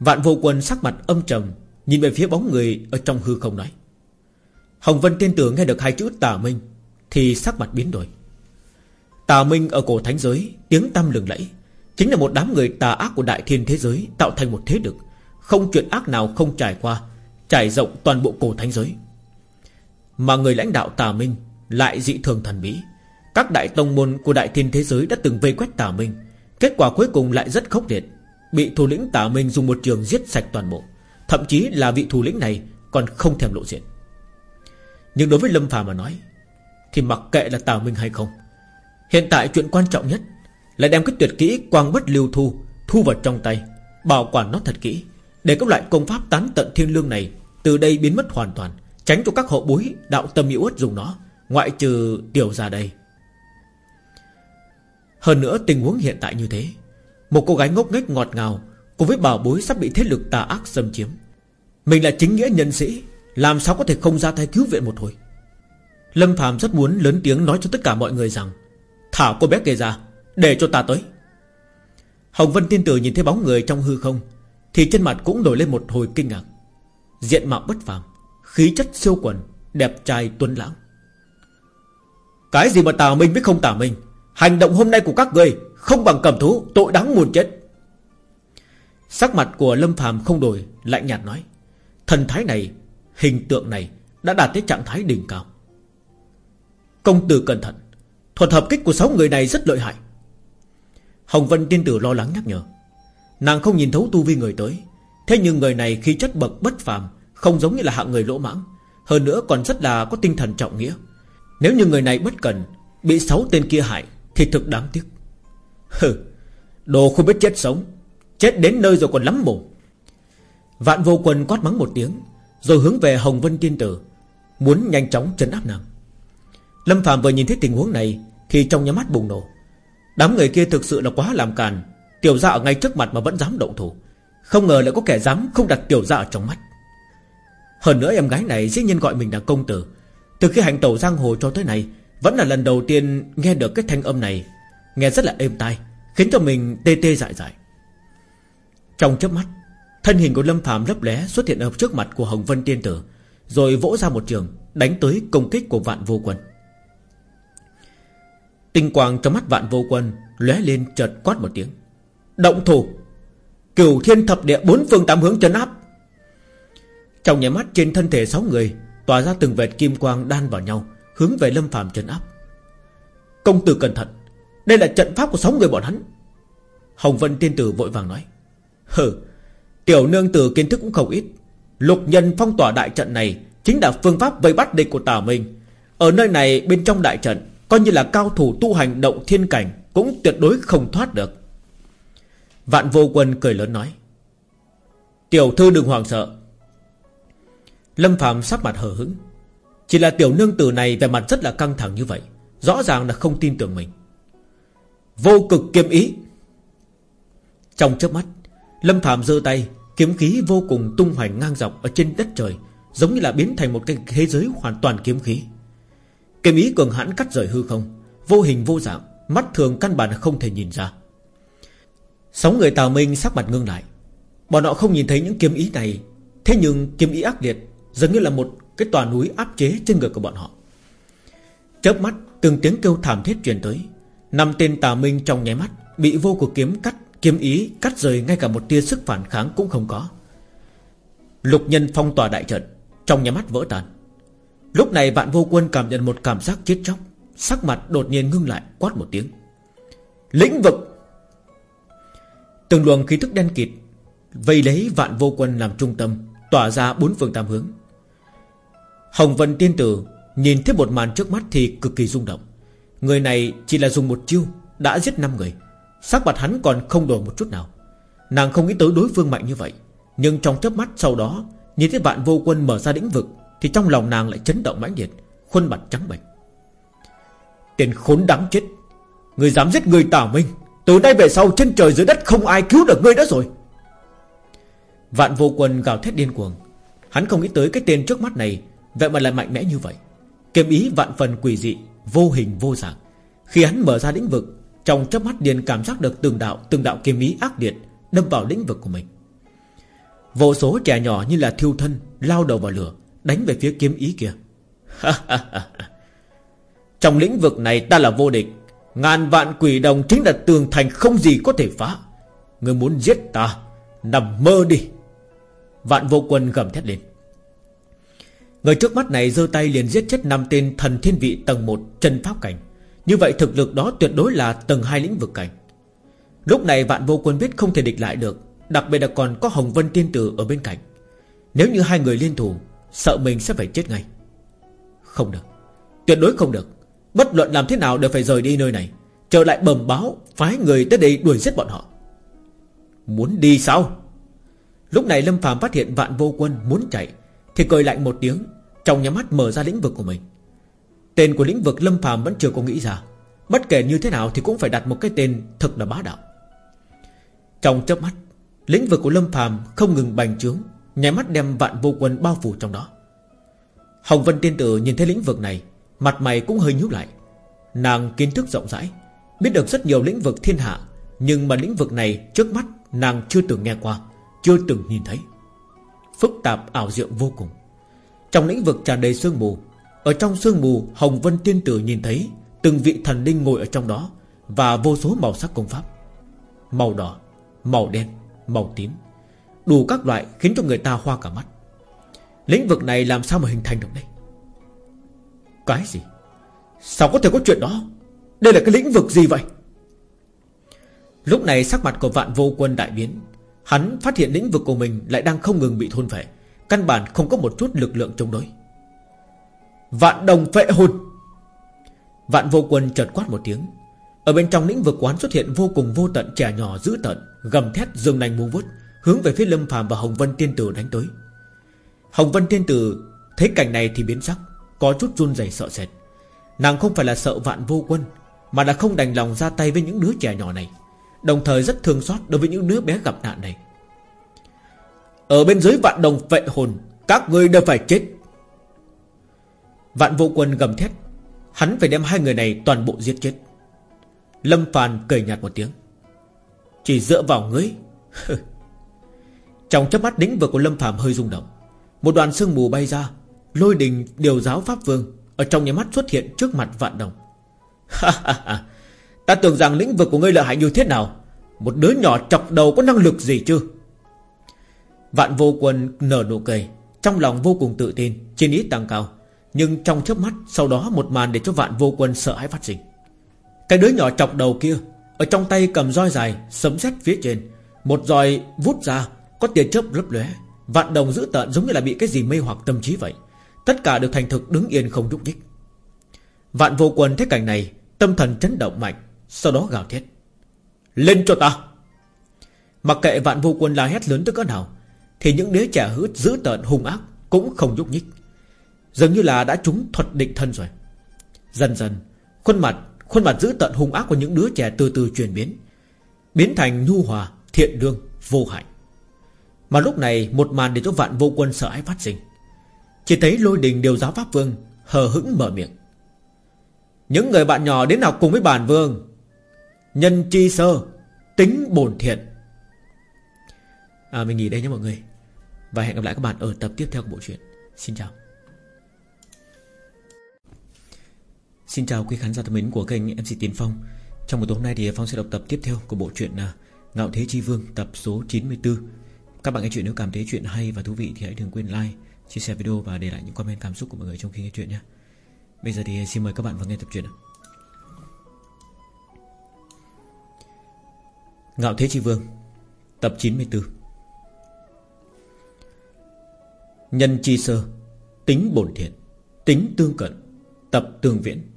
Vạn vô quân sắc mặt âm trầm, Nhìn về phía bóng người ở trong hư không nói. Hồng Vân tiên tưởng nghe được hai chữ tà minh, Thì sắc mặt biến đổi. Tà minh ở cổ thánh giới, Tiếng tăm lừng lẫy, Chính là một đám người tà ác của đại thiên thế giới Tạo thành một thế lực, Không chuyện ác nào không trải qua, Trải rộng toàn bộ cổ thánh giới. Mà người lãnh đạo tà minh Lại dị thường thần bí. Các đại tông môn của đại thiên thế giới Đã từng vây quét tà minh, Kết quả cuối cùng lại rất khốc liệt, Bị thủ lĩnh tà minh dùng một trường giết sạch toàn bộ, Thậm chí là vị thủ lĩnh này Còn không thèm lộ diện nhưng đối với Lâm Phàm mà nói, Thì mặc kệ là Tào Minh hay không, Hiện tại chuyện quan trọng nhất Là đem cái tuyệt kỹ quang bất lưu thu Thu vào trong tay, Bảo quản nó thật kỹ, Để các loại công pháp tán tận thiên lương này Từ đây biến mất hoàn toàn, Tránh cho các hộ bối, đạo tâm yếu ớt dùng nó, Ngoại trừ tiểu ra đây. Hơn nữa tình huống hiện tại như thế, Một cô gái ngốc nghếch ngọt ngào Cùng với bảo bối sắp bị thế lực tà ác xâm chiếm, Mình là chính nghĩa nhân sĩ làm sao có thể không ra tay cứu viện một hồi? Lâm Phạm rất muốn lớn tiếng nói cho tất cả mọi người rằng, Thả cô bé kia ra, Để cho ta tới. Hồng Vân tin tử nhìn thấy bóng người trong hư không, Thì trên mặt cũng nổi lên một hồi kinh ngạc. Diện mạo bất phàm, Khí chất siêu quần Đẹp trai tuấn lãng. Cái gì mà tà minh với không tà minh? Hành động hôm nay của các người Không bằng cầm thú, tội đáng muôn chết. Sắc mặt của Lâm Phàm không đổi, Lạnh nhạt nói, Thần thái này Hình tượng này đã đạt tới trạng thái đỉnh cao. Công tử cẩn thận, Thuật hợp kích của sáu người này rất lợi hại. Hồng Vân tiên tử lo lắng nhắc nhở. Nàng không nhìn thấu tu vi người tới, Thế nhưng người này khi chất bậc bất phàm, Không giống như là hạng người lỗ mãng, Hơn nữa còn rất là có tinh thần trọng nghĩa. Nếu như người này bất cần, Bị sáu tên kia hại Thì thực đáng tiếc. Hừ, Đồ không biết chết sống, Chết đến nơi rồi còn lắm mồm. Vạn vô quần quát mắng một tiếng rồi hướng về Hồng Vân Tiên Tử, Muốn nhanh chóng trấn áp nàng. Lâm Phạm vừa nhìn thấy tình huống này, Thì trong nhà mắt bùng nổ. Đám người kia thực sự là quá làm càn, Tiểu ra ở ngay trước mặt mà vẫn dám động thủ. Không ngờ lại có kẻ dám không đặt tiểu ra ở trong mắt. Hơn nữa em gái này dĩ nhiên gọi mình là công tử. Từ khi hành tẩu giang hồ cho tới này Vẫn là lần đầu tiên nghe được cái thanh âm này. Nghe rất là êm tai, Khiến cho mình tê tê dại dại. Trong chớp mắt Thân hình của Lâm Phạm lấp lé xuất hiện ở trước mặt của Hồng Vân Tiên Tử, Rồi vỗ ra một trường, Đánh tới công kích của vạn vô quân. Tinh quang trong mắt vạn vô quân lóe lên chợt quát một tiếng. Động thủ! Cửu thiên thập địa bốn phương tám hướng chấn áp! Trong nhà mắt trên thân thể sáu người, Tỏa ra từng vệt kim quang đan vào nhau, Hướng về lâm phàm chấn áp. Công tử cẩn thận, Đây là trận pháp của sáu người bọn hắn. Hồng Vân tiên tử vội vàng nói, Hừ Tiểu nương tử kiến thức cũng không ít. Lục nhân phong tỏa đại trận này Chính là phương pháp vây bắt địch của tà mình. Ở nơi này, bên trong đại trận, Coi như là cao thủ tu hành động thiên cảnh Cũng tuyệt đối không thoát được. Vạn vô quân cười lớn nói, Tiểu thư đừng hoàng sợ. Lâm Phạm sắc mặt hờ hững. Chỉ là tiểu nương tử này Về mặt rất là căng thẳng như vậy, Rõ ràng là không tin tưởng mình. Vô cực kiêm ý. Trong chớp mắt, Lâm Phạm giơ tay Kiếm khí vô cùng tung hoành ngang dọc Ở trên đất trời, Giống như là biến thành một cái thế giới hoàn toàn kiếm khí. Kiếm ý cường hãn cắt rời hư không, Vô hình vô dạng, Mắt thường căn bản không thể nhìn ra. Sáu người Tào Minh sắc mặt ngưng lại. Bọn họ không nhìn thấy những kiếm ý này, Thế nhưng kiếm ý ác liệt Giống như là một cái tòa núi áp chế trên người của bọn họ. Chớp mắt, Từng tiếng kêu thảm thiết truyền tới. Năm tên Tào Minh trong nháy mắt Bị vô cực kiếm cắt Kiếm ý cắt rời ngay cả một tia sức phản kháng cũng không có. Lục nhân phong tỏa đại trận, Trong nhà mắt vỡ tan. Lúc này vạn vô quân cảm nhận một cảm giác chết chóc, Sắc mặt đột nhiên ngưng lại, quát một tiếng. Lĩnh vực! Từng luồng khí thức đen kịt, Vây lấy vạn vô quân làm trung tâm, Tỏa ra bốn phương tam hướng. Hồng Vân tiên tử Nhìn thấy một màn trước mắt thì cực kỳ rung động. Người này chỉ là dùng một chiêu, Đã giết năm người. Sắc mặt hắn còn không đổi một chút nào. Nàng không nghĩ tới đối phương mạnh như vậy. Nhưng trong chớp mắt sau đó, Nhìn thấy vạn vô quân mở ra lĩnh vực, Thì trong lòng nàng lại chấn động mãnh liệt, Khuôn mặt trắng bệch. Tên khốn đáng chết, Người dám giết người tả minh Từ nay về sau trên trời dưới đất không ai cứu được ngươi nữa rồi. Vạn vô quân gào thét điên cuồng. Hắn không nghĩ tới cái tên trước mắt này, Vậy mà lại mạnh mẽ như vậy. Kiếm ý vạn phần quỷ dị, Vô hình vô dạng. Khi hắn mở ra lĩnh vực trong chớp mắt điền cảm giác được từng đạo Từng đạo kiếm ý ác liệt Đâm vào lĩnh vực của mình. Vô số trẻ nhỏ như là thiêu thân Lao đầu vào lửa, Đánh về phía kiếm ý kia. Trong lĩnh vực này ta là vô địch, Ngàn vạn quỷ đồng chính là tường thành không gì có thể phá. Người muốn giết ta, Nằm mơ đi. Vạn vô quân gầm thét lên. Người trước mắt này giơ tay liền giết chết năm tên thần thiên vị tầng 1 chân pháp cảnh. Như vậy thực lực đó tuyệt đối là tầng hai lĩnh vực cảnh. Lúc này vạn vô quân biết không thể địch lại được, Đặc biệt là còn có Hồng Vân Tiên Tử ở bên cạnh. Nếu như hai người liên thủ, Sợ mình sẽ phải chết ngay. Không được. Tuyệt đối không được. Bất luận làm thế nào đều phải rời đi nơi này. Trở lại bầm báo, Phái người tới đây đuổi giết bọn họ. Muốn đi sao? Lúc này Lâm phàm phát hiện vạn vô quân muốn chạy, Thì cười lạnh một tiếng, Trong nhà mắt mở ra lĩnh vực của mình. Tên của lĩnh vực Lâm phàm vẫn chưa có nghĩ ra. Bất kể như thế nào thì cũng phải đặt một cái tên Thật là bá đạo. Trong chớp mắt, Lĩnh vực của Lâm phàm không ngừng bành trướng, Nháy mắt đem vạn vô quân bao phủ trong đó. Hồng Vân Tiên Tử nhìn thấy lĩnh vực này, Mặt mày cũng hơi nhíu lại. Nàng kiến thức rộng rãi, Biết được rất nhiều lĩnh vực thiên hạ, Nhưng mà lĩnh vực này trước mắt nàng chưa từng nghe qua, Chưa từng nhìn thấy. Phức tạp ảo diệu vô cùng. Trong lĩnh vực tràn đầy sương mù ở trong sương mù Hồng Vân Tiên Tử nhìn thấy Từng vị thần linh ngồi ở trong đó Và vô số màu sắc công pháp. Màu đỏ, màu đen, màu tím Đủ các loại khiến cho người ta hoa cả mắt. Lĩnh vực này làm sao mà hình thành được đây? Cái gì? Sao có thể có chuyện đó? Đây là cái lĩnh vực gì vậy? Lúc này sắc mặt của vạn vô quân đại biến. Hắn phát hiện lĩnh vực của mình Lại đang không ngừng bị thôn phệ Căn bản không có một chút lực lượng chống đối. Vạn đồng phệ hồn. Vạn vô quân chợt quát một tiếng. Ở bên trong lĩnh vực quán xuất hiện vô cùng vô tận trẻ nhỏ dữ tận Gầm thét dương nành muôn vút Hướng về phía Lâm phàm và Hồng Vân Tiên Tử đánh tới. Hồng Vân Tiên Tử Thấy cảnh này thì biến sắc, Có chút run rẩy sợ sệt. Nàng không phải là sợ vạn vô quân, Mà là không đành lòng ra tay với những đứa trẻ nhỏ này, Đồng thời rất thương xót đối với những đứa bé gặp nạn này. Ở bên dưới vạn đồng vệ hồn, Các ngươi đều phải chết. Vạn vô quân gầm thét. Hắn phải đem hai người này toàn bộ giết chết. Lâm Phàn cười nhạt một tiếng. Chỉ dựa vào ngươi? Trong chớp mắt đỉnh vực của Lâm Phàm hơi rung động. Một đoàn sương mù bay ra. Lôi đình điều giáo Pháp Vương Ở trong nhà mắt xuất hiện trước mặt vạn đồng. Ta tưởng rằng lĩnh vực của ngươi lợi hại như thế nào? Một đứa nhỏ chọc đầu có năng lực gì chứ? Vạn vô quân nở nụ cười, Trong lòng vô cùng tự tin, Trên ý tăng cao. Nhưng trong chớp mắt, Sau đó một màn để cho vạn vô quân sợ hãi phát sinh. Cái đứa nhỏ chọc đầu kia, Ở trong tay cầm roi dài, Sấm sét phía trên. Một roi vút ra, Có tia chớp lấp lóe. Vạn đồng giữ tợn giống như là bị cái gì mê hoặc tâm trí vậy. Tất cả được thành thực, đứng yên không nhúc nhích. Vạn vô quân thấy cảnh này, Tâm thần chấn động mạnh, Sau đó gào thét. Lên cho ta! Mặc kệ vạn vô quân la hét lớn tới cỡ nào, Thì những đứa trẻ hứa giữ tợn hung ác Cũng không nhúc nhích. Dường như là đã trúng thuật định thân rồi. Dần dần Khuôn mặt khuôn mặt giữ tận hung ác của những đứa trẻ từ từ chuyển biến Biến thành nhu hòa, thiện lương, vô hại. Mà lúc này một màn để cho vạn vô quân sợ hãi phát sinh. Chỉ thấy lôi đình điều giáo Pháp Vương Hờ hững mở miệng. Những người bạn nhỏ đến học cùng với bản vương. Nhân chi sơ Tính bổn thiện. À, Mình nghỉ đây nhé mọi người. Và hẹn gặp lại các bạn ở tập tiếp theo của bộ truyện. Xin chào. Xin chào quý khán giả thân mến của kênh MC Tiến Phong. Trong một tối hôm nay thì Phong sẽ đọc tập tiếp theo của bộ truyện à, Ngạo Thế Chi Vương tập số 94 Các bạn nghe chuyện nếu cảm thấy chuyện hay và thú vị thì hãy đừng quên like, chia sẻ video và để lại những comment cảm xúc của mọi người trong khi nghe chuyện nhé. Bây giờ thì xin mời các bạn vào nghe tập truyện Ngạo Thế Chi Vương Tập 94 Nhân chi sơ Tính bổn thiện Tính tương cận Tập tương viễn.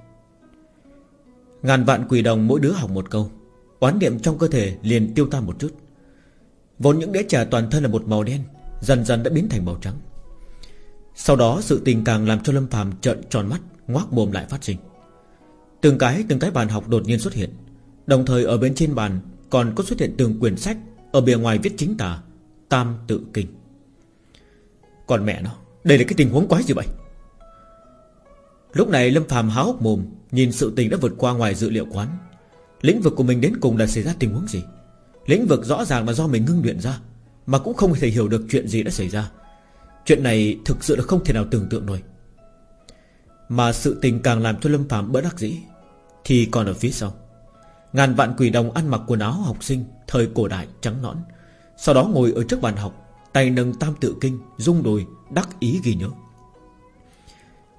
Ngàn vạn quỷ đồng mỗi đứa học một câu. Oán niệm trong cơ thể liền tiêu tan một chút. Vốn những đế trà toàn thân là một màu đen, Dần dần đã biến thành màu trắng. Sau đó sự tình càng làm cho Lâm phàm trợn tròn mắt, Ngoác mồm lại phát sinh. Từng cái từng cái bàn học đột nhiên xuất hiện. Đồng thời ở bên trên bàn Còn có xuất hiện từng quyển sách, Ở bề ngoài viết chính tả Tam tự kinh. Còn mẹ nó, Đây là cái tình huống quái gì vậy? Lúc này Lâm phàm há hốc mồm, Nhìn sự tình đã vượt qua ngoài dự liệu quán. Lĩnh vực của mình đến cùng là xảy ra tình huống gì? Lĩnh vực rõ ràng là do mình ngưng luyện ra, Mà cũng không thể hiểu được chuyện gì đã xảy ra. Chuyện này thực sự là không thể nào tưởng tượng nổi. Mà sự tình càng làm cho Lâm Phạm bỡ đắc dĩ, Thì còn ở phía sau. Ngàn vạn quỷ đồng ăn mặc quần áo học sinh, Thời cổ đại, trắng nõn, Sau đó ngồi ở trước bàn học, Tay nâng tam tự kinh, Rung đùi đắc ý ghi nhớ.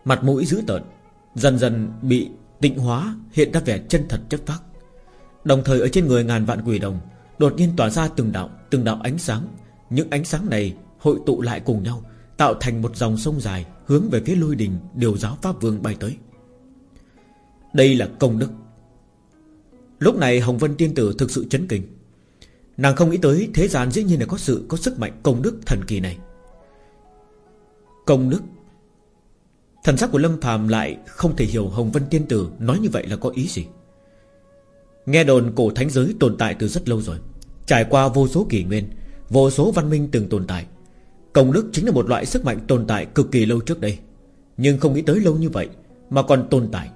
Mặt mũi dữ tợn, Dần dần bị tịnh hóa, Hiện ra vẻ chân thật chất phác. Đồng thời ở trên người ngàn vạn quỷ đồng, Đột nhiên tỏa ra từng đạo Từng đạo ánh sáng. Những ánh sáng này hội tụ lại cùng nhau, Tạo thành một dòng sông dài Hướng về phía lôi đình Điều giáo Pháp Vương bay tới. Đây là công đức. Lúc này Hồng Vân Tiên Tử thực sự chấn kinh. Nàng không nghĩ tới Thế gian dĩ nhiên là có sự, có sức mạnh công đức thần kỳ này. Công đức Thần sắc của Lâm phàm lại không thể hiểu Hồng Vân Tiên Tử nói như vậy là có ý gì. Nghe đồn cổ thánh giới tồn tại từ rất lâu rồi, Trải qua vô số kỷ nguyên, Vô số văn minh từng tồn tại. Công đức chính là một loại sức mạnh tồn tại cực kỳ lâu trước đây. Nhưng không nghĩ tới lâu như vậy Mà còn tồn tại.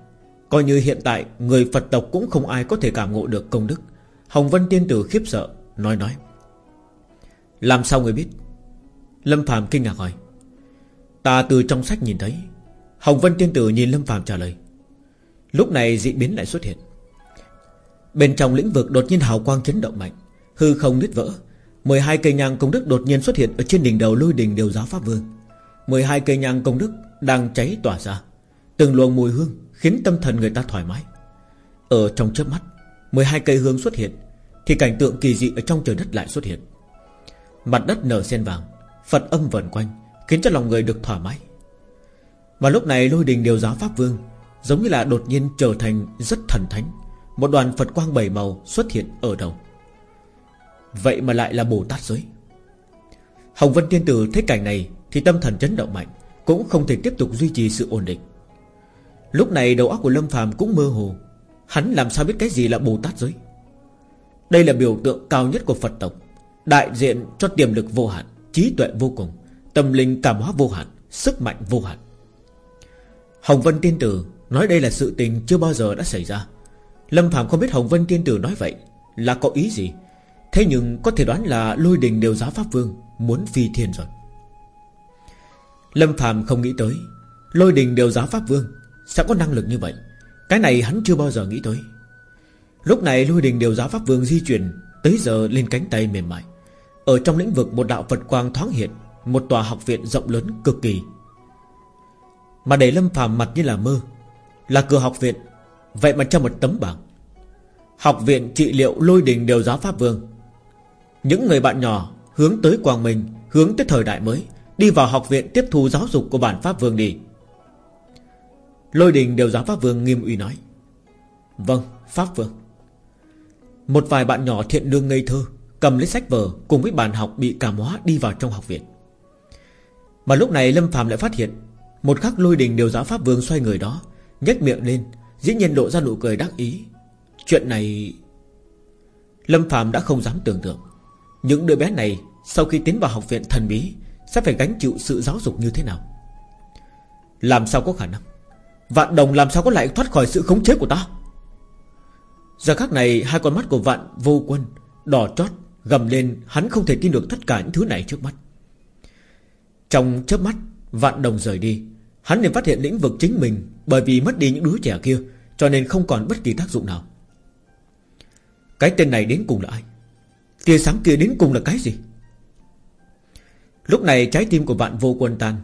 Coi như hiện tại người Phật tộc cũng không ai có thể cảm ngộ được công đức. Hồng Vân Tiên Tử khiếp sợ, Nói nói. Làm sao người biết? Lâm phàm kinh ngạc hỏi. Ta từ trong sách nhìn thấy Hồng Vân Tiên Tử nhìn Lâm Phạm trả lời. Lúc này dị biến lại xuất hiện. Bên trong lĩnh vực đột nhiên hào quang chấn động mạnh, Hư không nứt vỡ. 12 cây nhang công đức đột nhiên xuất hiện Ở trên đỉnh đầu lôi đình điều giáo Pháp Vương. 12 cây nhang công đức đang cháy tỏa ra. Từng luồng mùi hương Khiến tâm thần người ta thoải mái. Ở trong chớp mắt 12 cây hương xuất hiện, Thì cảnh tượng kỳ dị ở trong trời đất lại xuất hiện. Mặt đất nở sen vàng, Phật âm vần quanh, Khiến cho lòng người được thoải mái và lúc này lôi đình điều giáo Pháp Vương, Giống như là đột nhiên trở thành rất thần thánh. Một đoàn Phật quang bảy màu xuất hiện ở đầu. Vậy mà lại là Bồ Tát giới. Hồng Vân Tiên Tử thấy cảnh này Thì tâm thần chấn động mạnh, Cũng không thể tiếp tục duy trì sự ổn định. Lúc này đầu óc của Lâm phàm cũng mơ hồ. Hắn làm sao biết cái gì là Bồ Tát giới? Đây là biểu tượng cao nhất của Phật tộc, Đại diện cho tiềm lực vô hạn, Trí tuệ vô cùng, Tâm linh cảm hóa vô hạn, Sức mạnh vô hạn. Hồng Vân Tiên Tử Nói đây là sự tình chưa bao giờ đã xảy ra. Lâm Phạm không biết Hồng Vân Tiên Tử nói vậy Là có ý gì. Thế nhưng có thể đoán là lôi đình đều giáo Pháp Vương Muốn phi thiên rồi. Lâm Phạm không nghĩ tới, Lôi đình đều giáo Pháp Vương Sẽ có năng lực như vậy. Cái này hắn chưa bao giờ nghĩ tới. Lúc này lôi đình Đều giáo Pháp Vương di chuyển Tới giờ lên cánh tay mềm mại. Ở trong lĩnh vực một đạo Phật quang thoáng hiện, Một tòa học viện rộng lớn cực kỳ. Mà để Lâm phàm mặt như là mơ, Là cửa học viện, Vậy mà trong một tấm bảng. Học viện trị liệu lôi đình đều giáo Pháp Vương. Những người bạn nhỏ Hướng tới Quang Minh, Hướng tới thời đại mới, Đi vào học viện tiếp thu giáo dục của bản Pháp Vương đi. Lôi đình đều giáo Pháp Vương nghiêm uy nói Vâng Pháp Vương. Một vài bạn nhỏ thiện lương ngây thơ, Cầm lấy sách vở cùng với bàn học bị cảm hóa đi vào trong học viện. Mà lúc này Lâm Phạm lại phát hiện một khắc lôi đình điều giáo Pháp Vương xoay người đó, nhếch miệng lên, Dĩ nhiên lộ ra nụ cười đắc ý. Chuyện này, Lâm Phạm đã không dám tưởng tượng. Những đứa bé này Sau khi tiến vào học viện thần bí, Sẽ phải gánh chịu sự giáo dục như thế nào? Làm sao có khả năng? Vạn đồng làm sao có lại thoát khỏi sự khống chế của ta? Giờ khắc này, Hai con mắt của vạn vô quân Đỏ chót, gầm lên, Hắn không thể tin được tất cả những thứ này trước mắt. Trong chớp mắt, Vạn đồng rời đi. Hắn liền phát hiện lĩnh vực chính mình Bởi vì mất đi những đứa trẻ kia, Cho nên không còn bất kỳ tác dụng nào. Cái tên này đến cùng là ai? Tia sáng kia đến cùng là cái gì? Lúc này trái tim của bạn vô quân tan.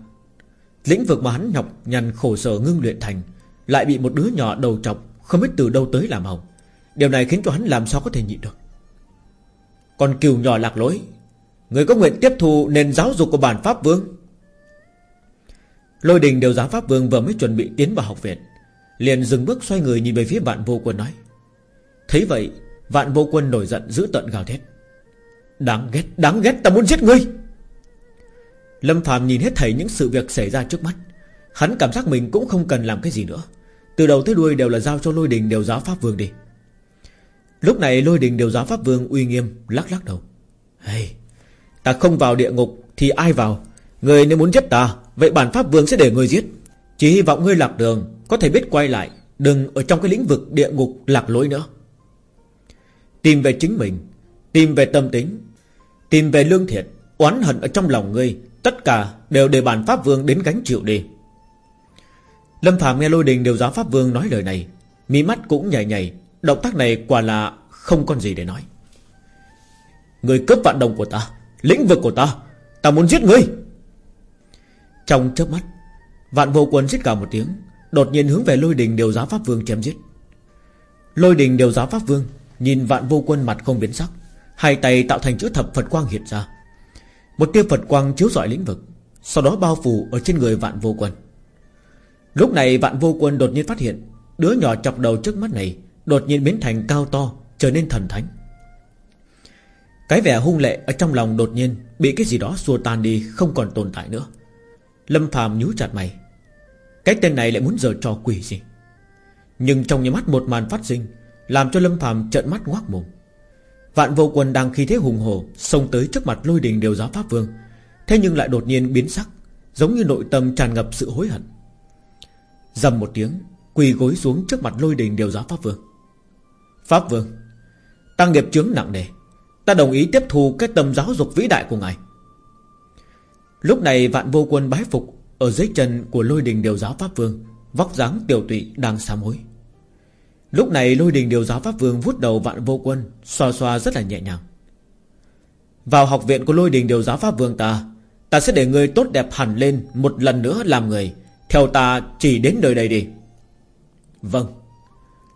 Lĩnh vực mà hắn nhọc nhằn khổ sở ngưng luyện thành Lại bị một đứa nhỏ đầu trọc Không biết từ đâu tới làm hỏng. Điều này khiến cho hắn làm sao có thể nhịn được. Còn kiều nhỏ lạc lối, Người có nguyện tiếp thu nền giáo dục của bản Pháp Vương Lôi đình đều giáo Pháp Vương vừa mới chuẩn bị tiến vào học viện Liền dừng bước xoay người nhìn về phía vạn vô quân nói Thấy vậy Vạn vô quân nổi giận giữ tận gào thét Đáng ghét, đáng ghét, ta muốn giết ngươi! Lâm Phạm nhìn hết thảy những sự việc xảy ra trước mắt Hắn cảm giác mình cũng không cần làm cái gì nữa Từ đầu tới đuôi đều là giao cho lôi đình đều giáo Pháp Vương đi. Lúc này lôi đình đều giáo Pháp Vương uy nghiêm Lắc lắc đầu hey, Ta không vào địa ngục Thì ai vào? Người nếu muốn giết ta, Vậy bản Pháp Vương sẽ để người giết. Chỉ hy vọng ngươi lạc đường, Có thể biết quay lại, Đừng ở trong cái lĩnh vực địa ngục lạc lối nữa. Tìm về chính mình, Tìm về tâm tính, Tìm về lương thiện, Oán hận ở trong lòng ngươi, Tất cả đều để bản Pháp Vương đến gánh chịu đi. Lâm Phạm nghe lôi đình đều giáo Pháp Vương nói lời này, Mí mắt cũng nhảy nhảy, Động tác này quả là không còn gì để nói. Người cướp vạn đồng của ta, Lĩnh vực của ta Ta muốn giết ngươi. Trong chớp mắt, Vạn vô quân giết cả một tiếng, Đột nhiên hướng về lôi đình điều giáo Pháp Vương chém giết. Lôi đình điều giáo Pháp Vương, Nhìn vạn vô quân mặt không biến sắc, Hai tay tạo thành chữ thập Phật quang hiện ra. Một tia Phật quang chiếu rọi lĩnh vực, Sau đó bao phủ ở trên người vạn vô quân. Lúc này vạn vô quân đột nhiên phát hiện, Đứa nhỏ chọc đầu trước mắt này Đột nhiên biến thành cao to, Trở nên thần thánh. Cái vẻ hung lệ ở trong lòng đột nhiên Bị cái gì đó xua tan đi, Không còn tồn tại nữa. Lâm Phạm nhú chặt mày. Cái tên này lại muốn giờ trò quỷ gì? Nhưng trong nhà mắt một màn phát sinh, Làm cho Lâm Phạm trợn mắt ngoác mồm. Vạn vô quân đang khí thế hùng hồ Xông tới trước mặt lôi đình đều giáo Pháp Vương. Thế nhưng lại đột nhiên biến sắc, Giống như nội tâm tràn ngập sự hối hận. Dầm một tiếng, Quỳ gối xuống trước mặt lôi đình đều giáo Pháp Vương. Pháp Vương, Tăng nghiệp chướng nặng nề. Ta đồng ý tiếp thu cái tầm giáo dục vĩ đại của ngài. Lúc này vạn vô quân bái phục, Ở dưới chân của lôi đình điều giáo Pháp Vương, Vóc dáng tiểu tụy đang sám hối. Lúc này lôi đình điều giáo Pháp Vương vút đầu vạn vô quân, Xoa xoa rất là nhẹ nhàng. Vào học viện của lôi đình điều giáo Pháp Vương ta Ta sẽ để người tốt đẹp hẳn lên Một lần nữa làm người, Theo ta chỉ đến nơi đây đi. Vâng.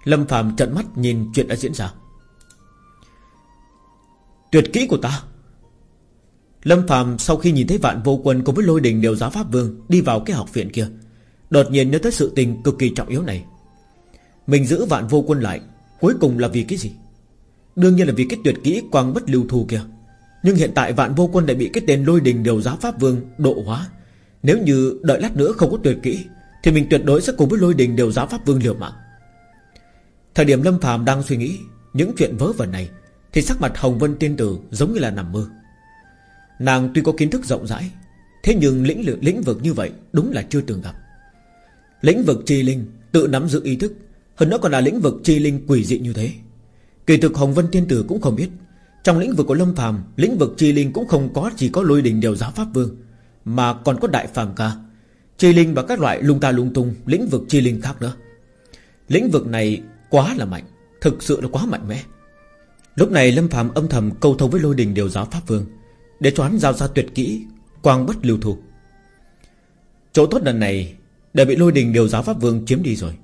Lâm Phạm trận mắt nhìn chuyện đã diễn ra. Tuyệt kỹ của ta. Lâm Phạm sau khi nhìn thấy vạn vô quân Cùng với lôi đình đều giáo Pháp Vương, Đi vào cái học viện kia, Đột nhiên nhớ tới sự tình cực kỳ trọng yếu này. Mình giữ vạn vô quân lại, Cuối cùng là vì cái gì? Đương nhiên là vì cái tuyệt kỹ quang bất lưu thù kia. Nhưng hiện tại vạn vô quân lại bị cái tên lôi đình đều giáo Pháp Vương độ hóa. Nếu như đợi lát nữa không có tuyệt kỹ, Thì mình tuyệt đối sẽ cùng với lôi đình đều giáo Pháp Vương liều mạng. Thời điểm Lâm Phạm đang suy nghĩ Những chuyện vớ vẩn này, Thì sắc mặt Hồng Vân Tiên Tử giống như là nằm mơ. Nàng tuy có kiến thức rộng rãi Thế nhưng lĩnh lĩnh, lĩnh vực như vậy Đúng là chưa từng gặp. Lĩnh vực chi linh tự nắm giữ ý thức Hơn nữa còn là lĩnh vực chi linh quỷ dị như thế. Kỳ thực Hồng Vân Tiên Tử cũng không biết Trong lĩnh vực của Lâm Phàm Lĩnh vực chi linh cũng không có chỉ có lôi đình đều giáo Pháp Vương Mà còn có đại phàm ca Chi linh và các loại lung ta lung tung Lĩnh vực chi linh khác nữa. Lĩnh vực này quá là mạnh Thực sự là quá mạnh mẽ. Lúc này Lâm phàm âm thầm câu thông với lôi đình điều giáo Pháp Vương để choán giao ra tuyệt kỹ, Quang bất lưu thu Chỗ tốt lần này, Đã bị lôi đình điều giáo Pháp Vương chiếm đi rồi.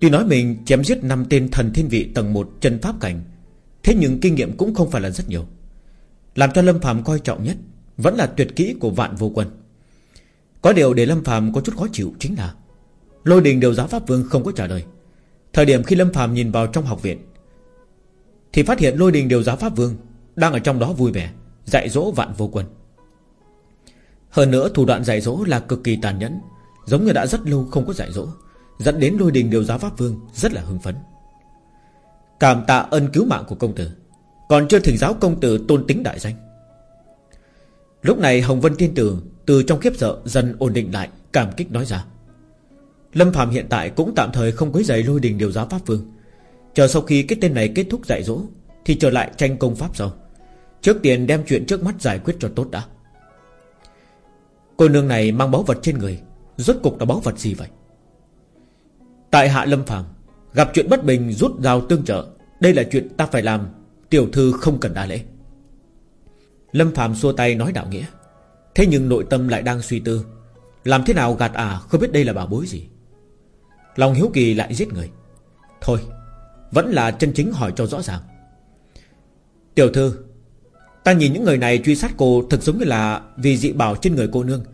Tuy nói mình chém giết năm tên thần thiên vị tầng 1 chân pháp cảnh, Thế nhưng kinh nghiệm cũng không phải là rất nhiều. Làm cho Lâm Phạm coi trọng nhất Vẫn là tuyệt kỹ của vạn vô quân. Có điều để Lâm Phạm có chút khó chịu chính là, Lôi đình điều giáo Pháp Vương không có trả lời. Thời điểm khi Lâm Phạm nhìn vào trong học viện, Thì phát hiện lôi đình điều giáo Pháp Vương Đang ở trong đó vui vẻ. Dạy dỗ vạn vô quân. Hơn nữa, thủ đoạn dạy dỗ là cực kỳ tàn nhẫn, Giống như đã rất lâu không có dạy dỗ, Dẫn đến lôi đình điều giáo Pháp Vương Rất là hưng phấn. Cảm tạ ân cứu mạng của công tử, Còn chưa thỉnh giáo công tử tôn tính đại danh. Lúc này Hồng Vân Tiên Tử Từ trong khiếp sợ dần ổn định lại, Cảm kích nói ra. Lâm Phạm hiện tại cũng tạm thời không quấy giày lôi đình điều giáo Pháp Vương. Chờ sau khi cái tên này kết thúc dạy dỗ, Thì trở lại tranh công Pháp sau. Trước tiên đem chuyện trước mắt giải quyết cho tốt đã. Cô nương này mang báu vật trên người, Rốt cục là báu vật gì vậy? Tại hạ Lâm phàm, Gặp chuyện bất bình rút dao tương trợ, Đây là chuyện ta phải làm, Tiểu thư không cần đa lễ. Lâm phàm xua tay nói đạo nghĩa. Thế nhưng nội tâm lại đang suy tư, Làm thế nào gạt à không biết đây là bảo bối gì. Lòng hiếu kỳ lại giết người. Thôi, Vẫn là chân chính hỏi cho rõ ràng. Tiểu thư Ta nhìn những người này truy sát cô Thực giống như là vì dị bảo trên người cô nương.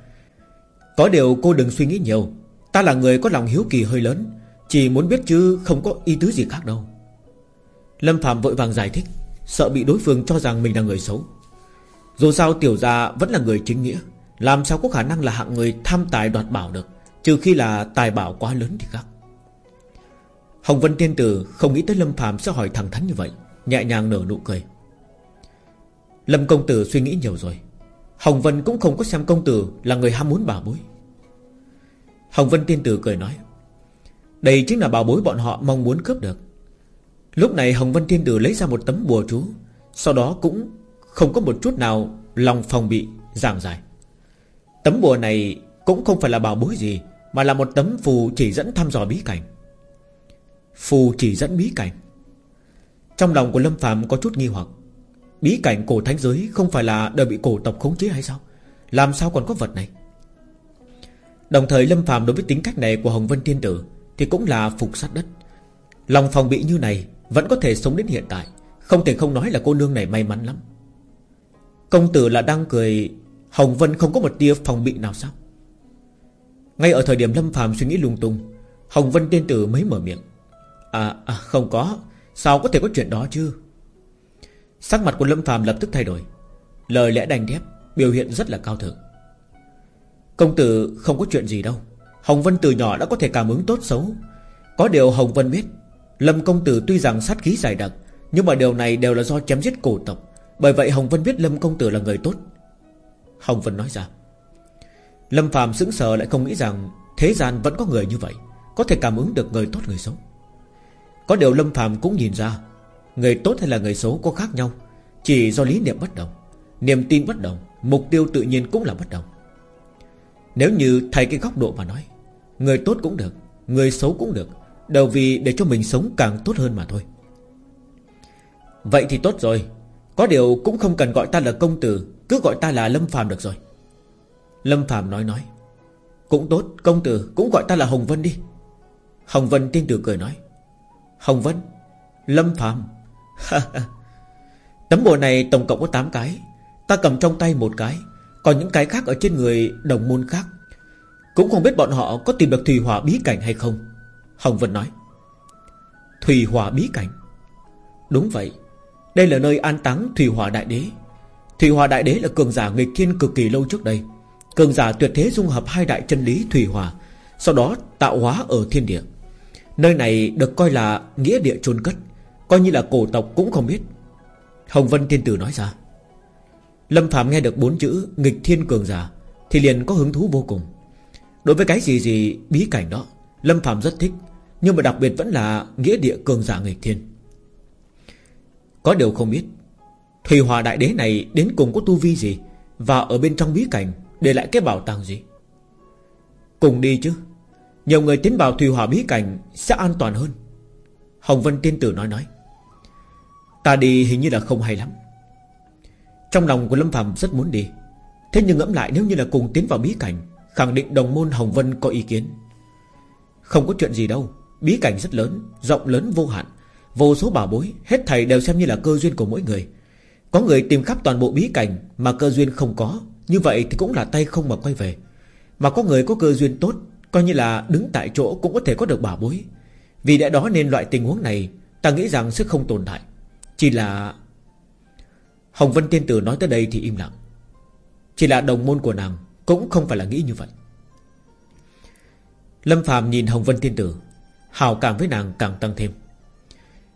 Có điều cô đừng suy nghĩ nhiều. Ta là người có lòng hiếu kỳ hơi lớn, Chỉ muốn biết chứ không có ý tứ gì khác đâu. Lâm Phạm vội vàng giải thích, Sợ bị đối phương cho rằng mình là người xấu. Dù sao tiểu gia vẫn là người chính nghĩa, Làm sao có khả năng là hạng người tham tài đoạt bảo được, Trừ khi là tài bảo quá lớn thì khác. Hồng Vân Tiên Tử không nghĩ tới Lâm Phạm sẽ hỏi thẳng thắn như vậy, Nhẹ nhàng nở nụ cười. Lâm Công Tử suy nghĩ nhiều rồi. Hồng Vân cũng không có xem công tử Là người ham muốn bảo bối. Hồng Vân Tiên Tử cười nói, Đây chính là bảo bối bọn họ mong muốn cướp được. Lúc này Hồng Vân Tiên Tử lấy ra một tấm bùa chú, Sau đó cũng không có một chút nào Lòng phòng bị giảng giải. Tấm bùa này cũng không phải là bảo bối gì, Mà là một tấm phù chỉ dẫn thăm dò bí cảnh. Phù chỉ dẫn bí cảnh. Trong lòng của Lâm Phạm có chút nghi hoặc. Bí cảnh cổ thánh giới Không phải là đều bị cổ tộc khống chế hay sao? Làm sao còn có vật này? Đồng thời Lâm phàm đối với tính cách này của Hồng Vân tiên Tử Thì cũng là phục sát đất. Lòng phòng bị như này Vẫn có thể sống đến hiện tại Không thể không nói là cô nương này may mắn lắm. Công tử là đang cười Hồng Vân không có một tia phòng bị nào sao? Ngay ở thời điểm Lâm phàm suy nghĩ lung tung Hồng Vân Tiên Tử mới mở miệng. À, à không có Sao có thể có chuyện đó chứ? Sắc mặt của Lâm Phạm lập tức thay đổi. Lời lẽ đành đép Biểu hiện rất là cao thượng. Công tử không có chuyện gì đâu. Hồng Vân từ nhỏ đã có thể cảm ứng tốt xấu. Có điều Hồng Vân biết, Lâm công tử tuy rằng sát khí dài đặc, Nhưng mà điều này đều là do chém giết cổ tộc. Bởi vậy Hồng Vân biết Lâm công tử là người tốt. Hồng Vân nói ra, Lâm Phạm sững sờ lại không nghĩ rằng Thế gian vẫn có người như vậy, Có thể cảm ứng được người tốt người xấu. Có điều Lâm Phạm cũng nhìn ra Người tốt hay là người xấu có khác nhau. Chỉ do lý niệm bất đồng Niềm tin bất đồng Mục tiêu tự nhiên cũng là bất đồng Nếu như thay cái góc độ mà nói, Người tốt cũng được, Người xấu cũng được. Đều vì để cho mình sống càng tốt hơn mà thôi. Vậy thì tốt rồi. Có điều cũng không cần gọi ta là công tử, Cứ gọi ta là Lâm Phàm được rồi. Lâm Phàm nói nói, Cũng tốt, công tử cũng gọi ta là Hồng Vân đi. Hồng Vân tiên tử cười nói, Hồng Vân, Lâm Phàm Tấm bùa này tổng cộng có 8 cái. Ta cầm trong tay một cái. Còn những cái khác ở trên người đồng môn khác. Cũng không biết bọn họ có tìm được Thủy Hỏa bí cảnh hay không. Hồng Vân nói. Thủy Hỏa bí cảnh? Đúng vậy. Đây là nơi an táng Thủy Hỏa Đại Đế. Thủy Hỏa Đại Đế là cường giả nghịch thiên cực kỳ lâu trước đây. Cường giả tuyệt thế dung hợp hai đại chân lý Thủy Hỏa, Sau đó tạo hóa ở thiên địa. Nơi này được coi là nghĩa địa chôn cất. Coi như là cổ tộc cũng không biết. Hồng Vân Thiên Tử nói ra. Lâm Phạm nghe được bốn chữ nghịch thiên cường giả, Thì liền có hứng thú vô cùng. Đối với cái gì gì bí cảnh đó, Lâm Phạm rất thích, Nhưng mà đặc biệt vẫn là nghĩa địa cường giả nghịch thiên. Có điều không biết Thủy Hòa Đại Đế này đến cùng có tu vi gì Và ở bên trong bí cảnh Để lại cái bảo tàng gì? Cùng đi chứ. Nhiều người tiến vào thủy Hòa bí cảnh Sẽ an toàn hơn. Hồng Vân tiên tử nói nói. Ta đi hình như là không hay lắm. Trong lòng của Lâm Phạm rất muốn đi. Thế nhưng ngẫm lại nếu như là cùng tiến vào bí cảnh Khẳng định đồng môn Hồng Vân có ý kiến. Không có chuyện gì đâu. Bí cảnh rất lớn, rộng lớn vô hạn. Vô số bảo bối Hết thầy đều xem như là cơ duyên của mỗi người. Có người tìm khắp toàn bộ bí cảnh Mà cơ duyên không có Như vậy thì cũng là tay không mà quay về. Mà có người có cơ duyên tốt Coi như là đứng tại chỗ cũng có thể có được bảo bối. Vì đã đó nên loại tình huống này Ta nghĩ rằng sẽ không tồn tại. Chỉ là Hồng Vân Tiên Tử nói tới đây thì im lặng. Chỉ là đồng môn của nàng Cũng không phải là nghĩ như vậy. Lâm Phạm nhìn Hồng Vân Tiên Tử, Hào cảm với nàng càng tăng thêm.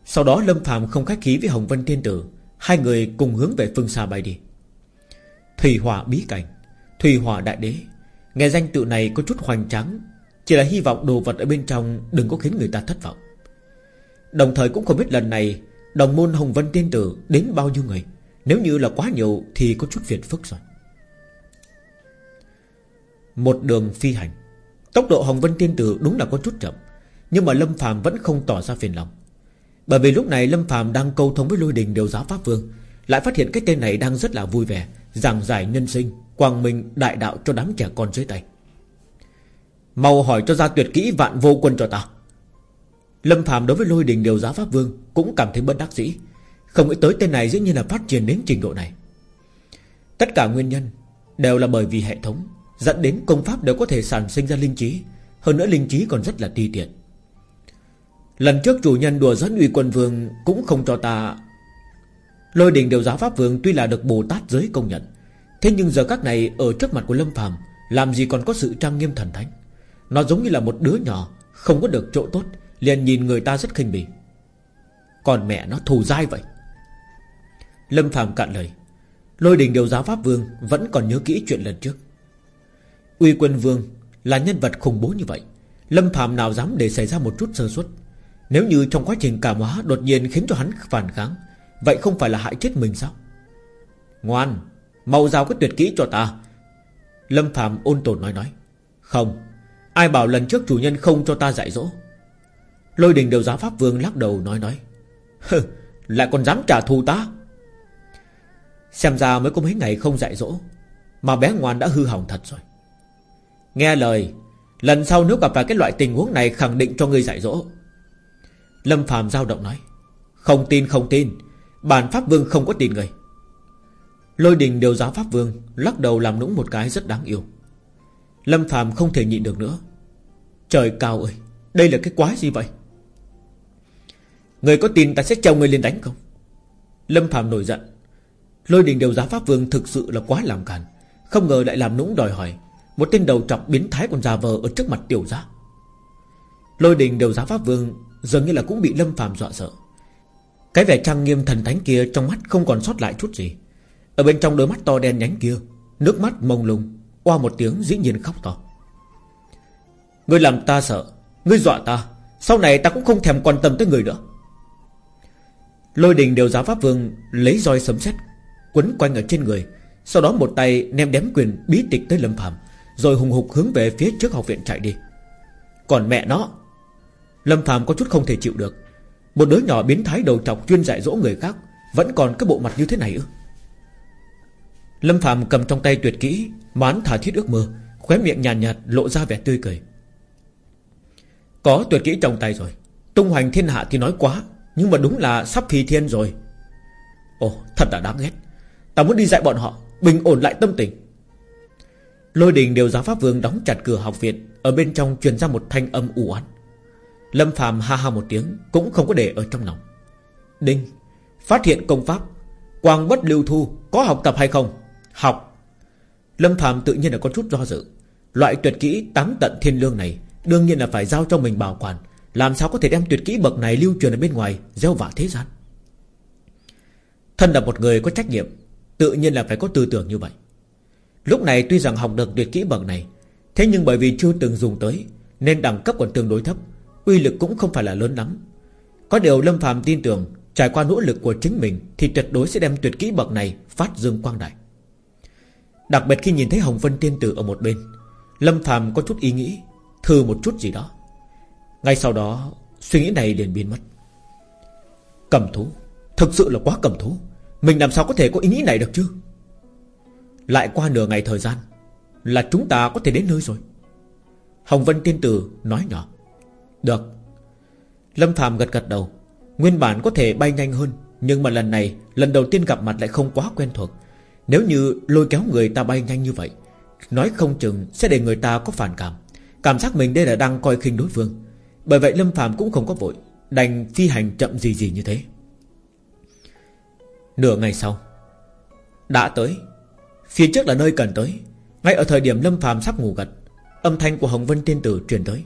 Sau đó Lâm Phạm không khách khí với Hồng Vân Tiên Tử, Hai người cùng hướng về phương xa bay đi. Thủy hỏa bí cảnh, Thủy hỏa đại đế, Nghe danh tự này có chút hoành tráng, Chỉ là hy vọng đồ vật ở bên trong Đừng có khiến người ta thất vọng. Đồng thời cũng không biết lần này Đồng môn Hồng Vân Tiên Tử đến bao nhiêu người? Nếu như là quá nhiều Thì có chút phiền phức rồi. Một đường phi hành. Tốc độ Hồng Vân Tiên Tử đúng là có chút chậm, Nhưng mà Lâm Phàm vẫn không tỏ ra phiền lòng. Bởi vì lúc này Lâm Phàm đang câu thông với lôi đình điều giáo Pháp Vương, Lại phát hiện cái tên này đang rất là vui vẻ, Giảng giải nhân sinh, Quang minh, đại đạo cho đám trẻ con dưới tay. Mau hỏi cho ra tuyệt kỹ vạn vô quân cho ta. Lâm Phạm đối với lôi đình điều giá Pháp Vương Cũng cảm thấy bất đắc dĩ. Không nghĩ tới tên này dĩ nhiên là phát triển đến trình độ này. Tất cả nguyên nhân Đều là bởi vì hệ thống Dẫn đến công pháp đều có thể sản sinh ra linh trí, Hơn nữa linh trí còn rất là ti tiện. Lần trước chủ nhân đùa dẫn uy quân vương Cũng không cho ta. Lôi đình điều giá Pháp Vương Tuy là được Bồ Tát giới công nhận, Thế nhưng giờ các này ở trước mặt của Lâm Phàm, Làm gì còn có sự trang nghiêm thần thánh? Nó giống như là một đứa nhỏ, Không có được chỗ tốt Liền nhìn người ta rất khinh bỉ. Còn mẹ nó thù dai vậy. Lâm Phàm cạn lời. Lôi đình điều giáo Pháp Vương Vẫn còn nhớ kỹ chuyện lần trước. Uy quân Vương là nhân vật khủng bố như vậy. Lâm Phạm nào dám để xảy ra một chút sơ suất. Nếu như trong quá trình cảm hóa Đột nhiên khiến cho hắn phản kháng, Vậy không phải là hại chết mình sao? Ngoan, Mau giao cái tuyệt kỹ cho ta. Lâm Phạm ôn tồn nói nói. Không, Ai bảo lần trước chủ nhân không cho ta dạy dỗ? Lôi đình đều giáo Pháp Vương lắc đầu nói nói. Hừ, Lại còn dám trả thù ta. Xem ra mới có mấy ngày không dạy dỗ, Mà bé ngoan đã hư hỏng thật rồi. Nghe lời, Lần sau nếu gặp phải cái loại tình huống này Khẳng định cho ngươi dạy dỗ. Lâm Phạm giao động nói, Không tin không tin, Bản Pháp Vương không có tin người Lôi đình đều giáo Pháp Vương Lắc đầu làm nũng một cái rất đáng yêu. Lâm Phạm không thể nhịn được nữa. Trời cao ơi, Đây là cái quái gì vậy? Người có tin ta sẽ treo người lên đánh không? Lâm Phạm nổi giận. Lôi đình đều giá Pháp Vương thực sự là quá làm càn. Không ngờ lại làm nũng đòi hỏi. Một tên đầu trọc biến thái còn già vờ Ở trước mặt tiểu giá. Lôi đình đều giá Pháp Vương Dường như là cũng bị Lâm Phạm dọa sợ. Cái vẻ trang nghiêm thần thánh kia Trong mắt không còn sót lại chút gì. Ở bên trong đôi mắt to đen nhánh kia, Nước mắt mông lung, Qua một tiếng dĩ nhiên khóc to. Ngươi làm ta sợ, Ngươi dọa ta, Sau này ta cũng không thèm quan tâm tới người nữa. Lôi đình đều giáo pháp vương Lấy roi sấm sét Quấn quanh ở trên người Sau đó một tay ném đếm quyền bí tịch tới lâm phàm Rồi hùng hục hướng về phía trước học viện chạy đi. Còn mẹ nó Lâm phàm có chút không thể chịu được. Một đứa nhỏ biến thái đầu trọc chuyên dạy dỗ người khác Vẫn còn cái bộ mặt như thế này ư? Lâm Phạm cầm trong tay tuyệt kỹ Mán thả thiết ước mơ Khóe miệng nhàn nhạt, nhạt lộ ra vẻ tươi cười. Có tuyệt kỹ trong tay rồi Tung hoành thiên hạ thì nói quá. Nhưng mà đúng là sắp phi thiên rồi. Ồ, thật là đáng ghét. Ta muốn đi dạy bọn họ Bình ổn lại tâm tình. Lôi đình đều giáo pháp vương đóng chặt cửa học viện, Ở bên trong truyền ra một thanh âm u oán. Lâm phàm ha ha một tiếng, Cũng không có để ở trong lòng. Đinh, Phát hiện công pháp, Quang bất lưu thu, Có học tập hay không? Học. Lâm phàm tự nhiên là có chút do dự. Loại tuyệt kỹ tám tận thiên lương này Đương nhiên là phải giao cho mình bảo quản. Làm sao có thể đem tuyệt kỹ bậc này lưu truyền ở bên ngoài, Gieo vả thế gian? Thân là một người có trách nhiệm, Tự nhiên là phải có tư tưởng như vậy. Lúc này tuy rằng học được tuyệt kỹ bậc này, Thế nhưng bởi vì chưa từng dùng tới, Nên đẳng cấp còn tương đối thấp, Uy lực cũng không phải là lớn lắm. Có điều Lâm phàm tin tưởng, Trải qua nỗ lực của chính mình Thì tuyệt đối sẽ đem tuyệt kỹ bậc này Phát dương quang đại. Đặc biệt khi nhìn thấy Hồng Vân Tiên Tử ở một bên, Lâm phàm có chút ý nghĩ, Thử một chút gì đó. Ngay sau đó, Suy nghĩ này liền biến mất. Cầm thú, Thực sự là quá cầm thú. Mình làm sao có thể có ý nghĩ này được chứ? Lại qua nửa ngày thời gian, Là chúng ta có thể đến nơi rồi. Hồng Vân Tiên Tử nói nhỏ, Được. Lâm Phạm gật gật đầu, Nguyên bản có thể bay nhanh hơn, Nhưng mà lần này, Lần đầu tiên gặp mặt lại không quá quen thuộc. Nếu như lôi kéo người ta bay nhanh như vậy, Nói không chừng sẽ để người ta có phản cảm. Cảm giác mình đây là đang coi khinh đối phương. Bởi vậy Lâm Phạm cũng không có vội, Đành phi hành chậm gì gì như thế. Nửa ngày sau, Đã tới, Phía trước là nơi cần tới. Ngay ở thời điểm Lâm Phạm sắp ngủ gật, Âm thanh của Hồng Vân Tiên Tử truyền tới.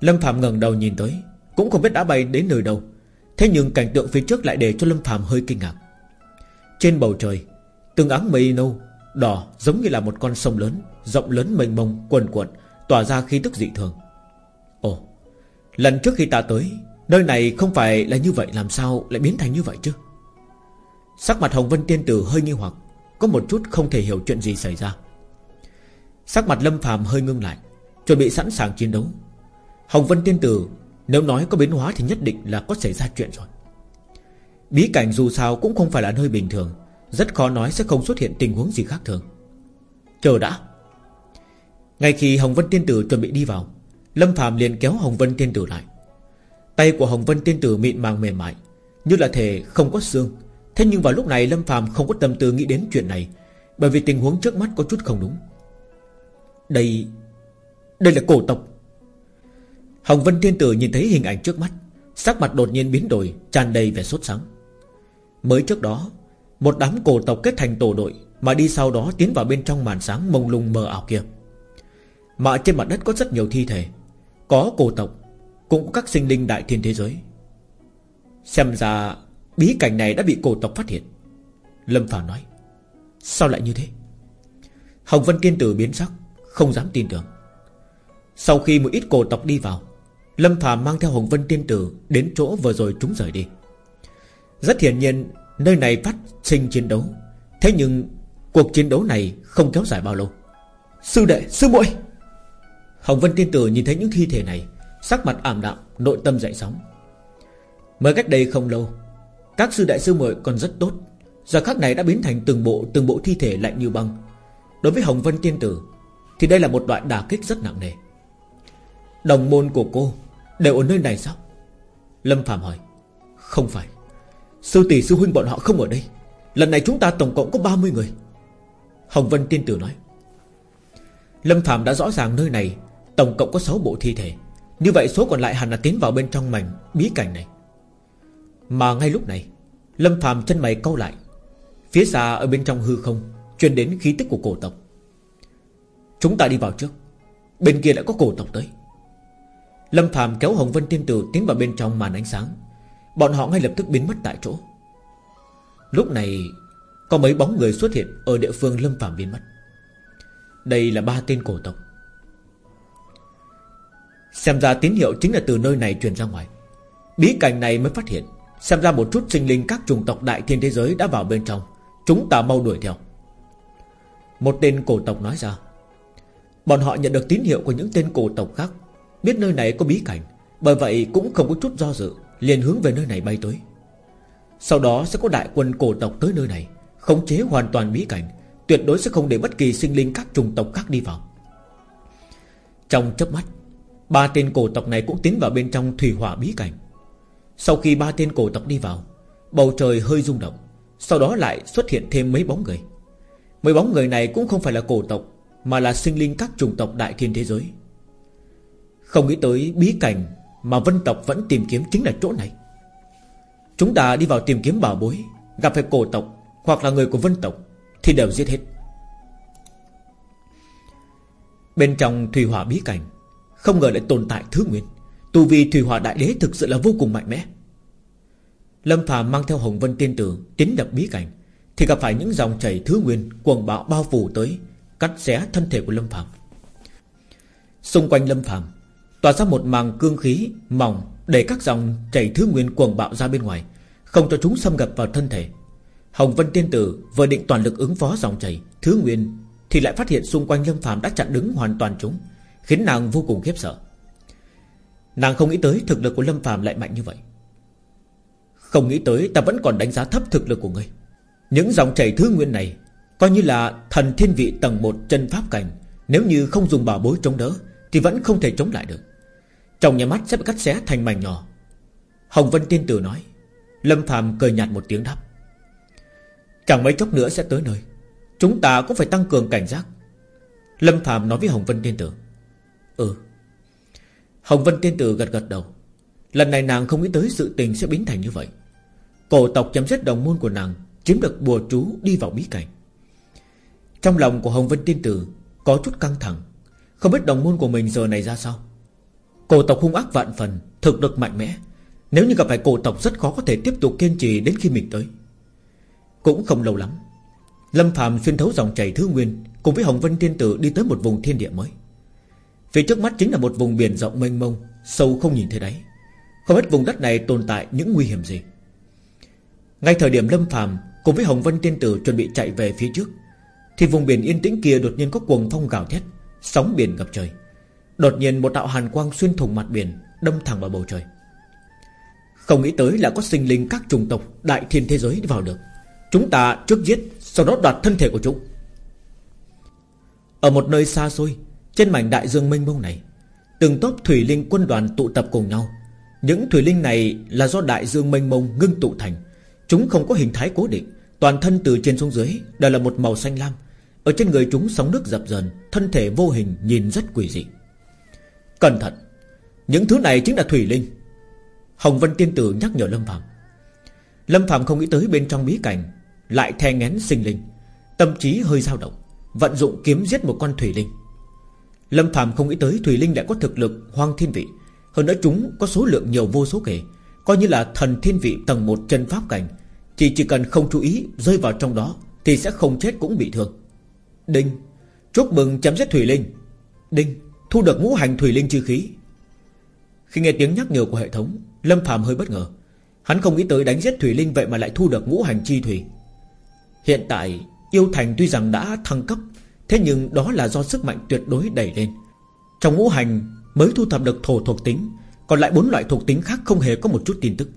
Lâm Phạm ngẩng đầu nhìn tới, Cũng không biết đã bay đến nơi đâu. Thế nhưng cảnh tượng phía trước lại để cho Lâm Phạm hơi kinh ngạc. Trên bầu trời, Từng áng mây nâu, Đỏ giống như là một con sông lớn, Rộng lớn mênh mông, quần cuộn Tỏa ra khí tức dị thường. Lần trước khi ta tới, Nơi này không phải là như vậy, Làm sao lại biến thành như vậy chứ? Sắc mặt Hồng Vân Tiên Tử hơi nghi hoặc, Có một chút không thể hiểu chuyện gì xảy ra. Sắc mặt Lâm phàm hơi ngưng lại, Chuẩn bị sẵn sàng chiến đấu. Hồng Vân Tiên Tử, Nếu nói có biến hóa thì nhất định là có xảy ra chuyện rồi. Bí cảnh dù sao cũng không phải là nơi bình thường, Rất khó nói sẽ không xuất hiện tình huống gì khác thường. Chờ đã. Ngay khi Hồng Vân Tiên Tử chuẩn bị đi vào Lâm Phạm liền kéo Hồng Vân Tiên Tử lại. Tay của Hồng Vân Tiên Tử mịn màng mềm mại, Như là thể không có xương. Thế nhưng vào lúc này Lâm Phạm không có tâm tư nghĩ đến chuyện này, Bởi vì tình huống trước mắt có chút không đúng. Đây Đây là cổ tộc. Hồng Vân Tiên Tử nhìn thấy hình ảnh trước mắt, Sắc mặt đột nhiên biến đổi, tràn đầy vẻ sốt sắng. Mới trước đó, Một đám cổ tộc kết thành tổ đội Mà đi sau đó tiến vào bên trong màn sáng mông lung mờ ảo kia. Mà trên mặt đất có rất nhiều thi thể có cổ tộc Cũng có các sinh linh đại thiên thế giới. Xem ra Bí cảnh này đã bị cổ tộc phát hiện. Lâm Phàm nói Sao lại như thế? Hồng Vân Tiên Tử biến sắc Không dám tin tưởng. Sau khi một ít cổ tộc đi vào Lâm Phàm mang theo Hồng Vân Tiên Tử Đến chỗ vừa rồi chúng rời đi. Rất hiển nhiên Nơi này phát sinh chiến đấu. Thế nhưng cuộc chiến đấu này không kéo dài bao lâu. Sư đệ, sư muội! Hồng Vân Tiên Tử nhìn thấy những thi thể này Sắc mặt ảm đạm, nội tâm dậy sóng. Mới cách đây không lâu Các sư đại sư muội còn rất tốt Giờ khắc này đã biến thành từng bộ Từng bộ thi thể lạnh như băng. Đối với Hồng Vân Tiên Tử Thì đây là một đoạn đả kích rất nặng nề. Đồng môn của cô Đều ở nơi này sao? Lâm Phạm hỏi. Không phải Sư tỷ sư huynh bọn họ không ở đây. Lần này chúng ta tổng cộng có 30 người. Hồng Vân Tiên Tử nói. Lâm Phạm đã rõ ràng nơi này Tổng cộng có 6 bộ thi thể. Như vậy số còn lại hẳn là tiến vào bên trong mảnh bí cảnh này. Mà ngay lúc này, Lâm Phạm chân mày câu lại. Phía xa ở bên trong hư không, Truyền đến khí tức của cổ tộc. Chúng ta đi vào trước. Bên kia đã có cổ tộc tới. Lâm Phạm kéo Hồng Vân Tiên Tử tiến vào bên trong màn ánh sáng. Bọn họ ngay lập tức biến mất tại chỗ. Lúc này, Có mấy bóng người xuất hiện Ở địa phương Lâm Phạm biến mất. Đây là ba tên cổ tộc. Xem ra tín hiệu chính là từ nơi này truyền ra ngoài. Bí cảnh này mới phát hiện. Xem ra một chút sinh linh các chủng tộc đại thiên thế giới đã vào bên trong. Chúng ta mau đuổi theo. Một tên cổ tộc nói ra. Bọn họ nhận được tín hiệu của những tên cổ tộc khác. Biết nơi này có bí cảnh. Bởi vậy cũng không có chút do dự, liền hướng về nơi này bay tới. Sau đó sẽ có đại quân cổ tộc tới nơi này, Khống chế hoàn toàn bí cảnh. Tuyệt đối sẽ không để bất kỳ sinh linh các chủng tộc khác đi vào. Trong chớp mắt Ba tên cổ tộc này cũng tiến vào bên trong thủy hỏa bí cảnh. Sau khi ba tên cổ tộc đi vào, Bầu trời hơi rung động, Sau đó lại xuất hiện thêm mấy bóng người. Mấy bóng người này cũng không phải là cổ tộc, Mà là sinh linh các chủng tộc đại thiên thế giới. Không nghĩ tới bí cảnh Mà vân tộc vẫn tìm kiếm chính là chỗ này. Chúng ta đi vào tìm kiếm bảo bối, Gặp phải cổ tộc Hoặc là người của vân tộc Thì đều giết hết. Bên trong thủy hỏa bí cảnh không ngờ lại tồn tại thứ nguyên. Tu vi thủy hỏa đại đế thực sự là vô cùng mạnh mẽ. Lâm Phàm mang theo Hồng Vân Tiên Tử Tiến nhập bí cảnh, Thì gặp phải những dòng chảy thứ nguyên Cuồng bạo bao phủ tới, Cắt xé thân thể của Lâm Phàm. Xung quanh Lâm Phàm, Tỏa ra một màng cương khí mỏng Để các dòng chảy thứ nguyên cuồng bạo ra bên ngoài, Không cho chúng xâm nhập vào thân thể. Hồng Vân Tiên Tử vừa định toàn lực ứng phó dòng chảy Thứ nguyên, Thì lại phát hiện xung quanh Lâm phàm đã chặn đứng hoàn toàn chúng. Khiến nàng vô cùng khiếp sợ. Nàng không nghĩ tới thực lực của Lâm phàm lại mạnh như vậy. Không nghĩ tới ta vẫn còn đánh giá thấp thực lực của ngươi. Những dòng chảy thứ nguyên này Coi như là thần thiên vị tầng 1 chân pháp cảnh, Nếu như không dùng bảo bối chống đỡ Thì vẫn không thể chống lại được. Trong nhà mắt sẽ bị cắt xé thành mảnh nhỏ. Hồng Vân Tiên Tử nói. Lâm phàm cười nhạt một tiếng đáp. Chẳng mấy chốc nữa sẽ tới nơi. Chúng ta cũng phải tăng cường cảnh giác. Lâm phàm nói với Hồng Vân Tiên Tử. Ừ. Hồng Vân Tiên Tử gật gật đầu. Lần này nàng không nghĩ tới sự tình sẽ biến thành như vậy. Cổ tộc chấm dứt đồng môn của nàng Chiếm được bùa chú đi vào bí cảnh. Trong lòng của Hồng Vân Tiên Tử Có chút căng thẳng. Không biết đồng môn của mình giờ này ra sao? Cổ tộc hung ác vạn phần, Thực lực mạnh mẽ. Nếu như gặp phải cổ tộc rất khó có thể tiếp tục kiên trì đến khi mình tới. Cũng không lâu lắm, Lâm Phạm xuyên thấu dòng chảy thứ nguyên Cùng với Hồng Vân Tiên Tử đi tới một vùng thiên địa mới. Phía trước mắt chính là một vùng biển rộng mênh mông, Sâu không nhìn thấy đáy. Không biết vùng đất này tồn tại những nguy hiểm gì. Ngay thời điểm Lâm Phàm Cùng với Hồng Vân Tiên Tử chuẩn bị chạy về phía trước, Thì vùng biển yên tĩnh kia đột nhiên có cuồng phong gào thét, Sóng biển ngập trời. Đột nhiên một đạo hàn quang xuyên thủng mặt biển, Đâm thẳng vào bầu trời. Không nghĩ tới là có sinh linh các chủng tộc, Đại thiên thế giới vào được. Chúng ta trước giết, Sau đó đoạt thân thể của chúng. Ở một nơi xa xôi trên mảnh đại dương mênh mông này, Từng tốp thủy linh quân đoàn tụ tập cùng nhau. Những thủy linh này là do đại dương mênh mông ngưng tụ thành. Chúng không có hình thái cố định, Toàn thân từ trên xuống dưới Đều là một màu xanh lam. Ở trên người chúng sóng nước dập dờn, Thân thể vô hình nhìn rất quỷ dị. Cẩn thận, Những thứ này chính là thủy linh. Hồng Vân Tiên Tử nhắc nhở Lâm Phạm Lâm Phạm không nghĩ tới bên trong bí cảnh Lại thè ngén sinh linh, Tâm trí hơi dao động, Vận dụng kiếm giết một con thủy linh. Lâm Phạm không nghĩ tới Thủy Linh lại có thực lực hoang thiên vị. Hơn nữa chúng có số lượng nhiều vô số kể, Coi như là thần thiên vị tầng 1 chân pháp cảnh. Chỉ chỉ cần không chú ý Rơi vào trong đó Thì sẽ không chết cũng bị thương. Đinh, Chúc mừng chấm dứt Thủy Linh. Đinh, Thu được ngũ hành Thủy Linh chi khí. Khi nghe tiếng nhắc nhở của hệ thống, Lâm Phạm hơi bất ngờ. Hắn không nghĩ tới đánh giết Thủy Linh Vậy mà lại thu được ngũ hành chi thủy. Hiện tại, Yêu Thành tuy rằng đã thăng cấp Thế nhưng đó là do sức mạnh tuyệt đối đẩy lên. Trong ngũ hành mới thu thập được thổ thuộc tính, Còn lại bốn loại thuộc tính khác không hề có một chút tin tức.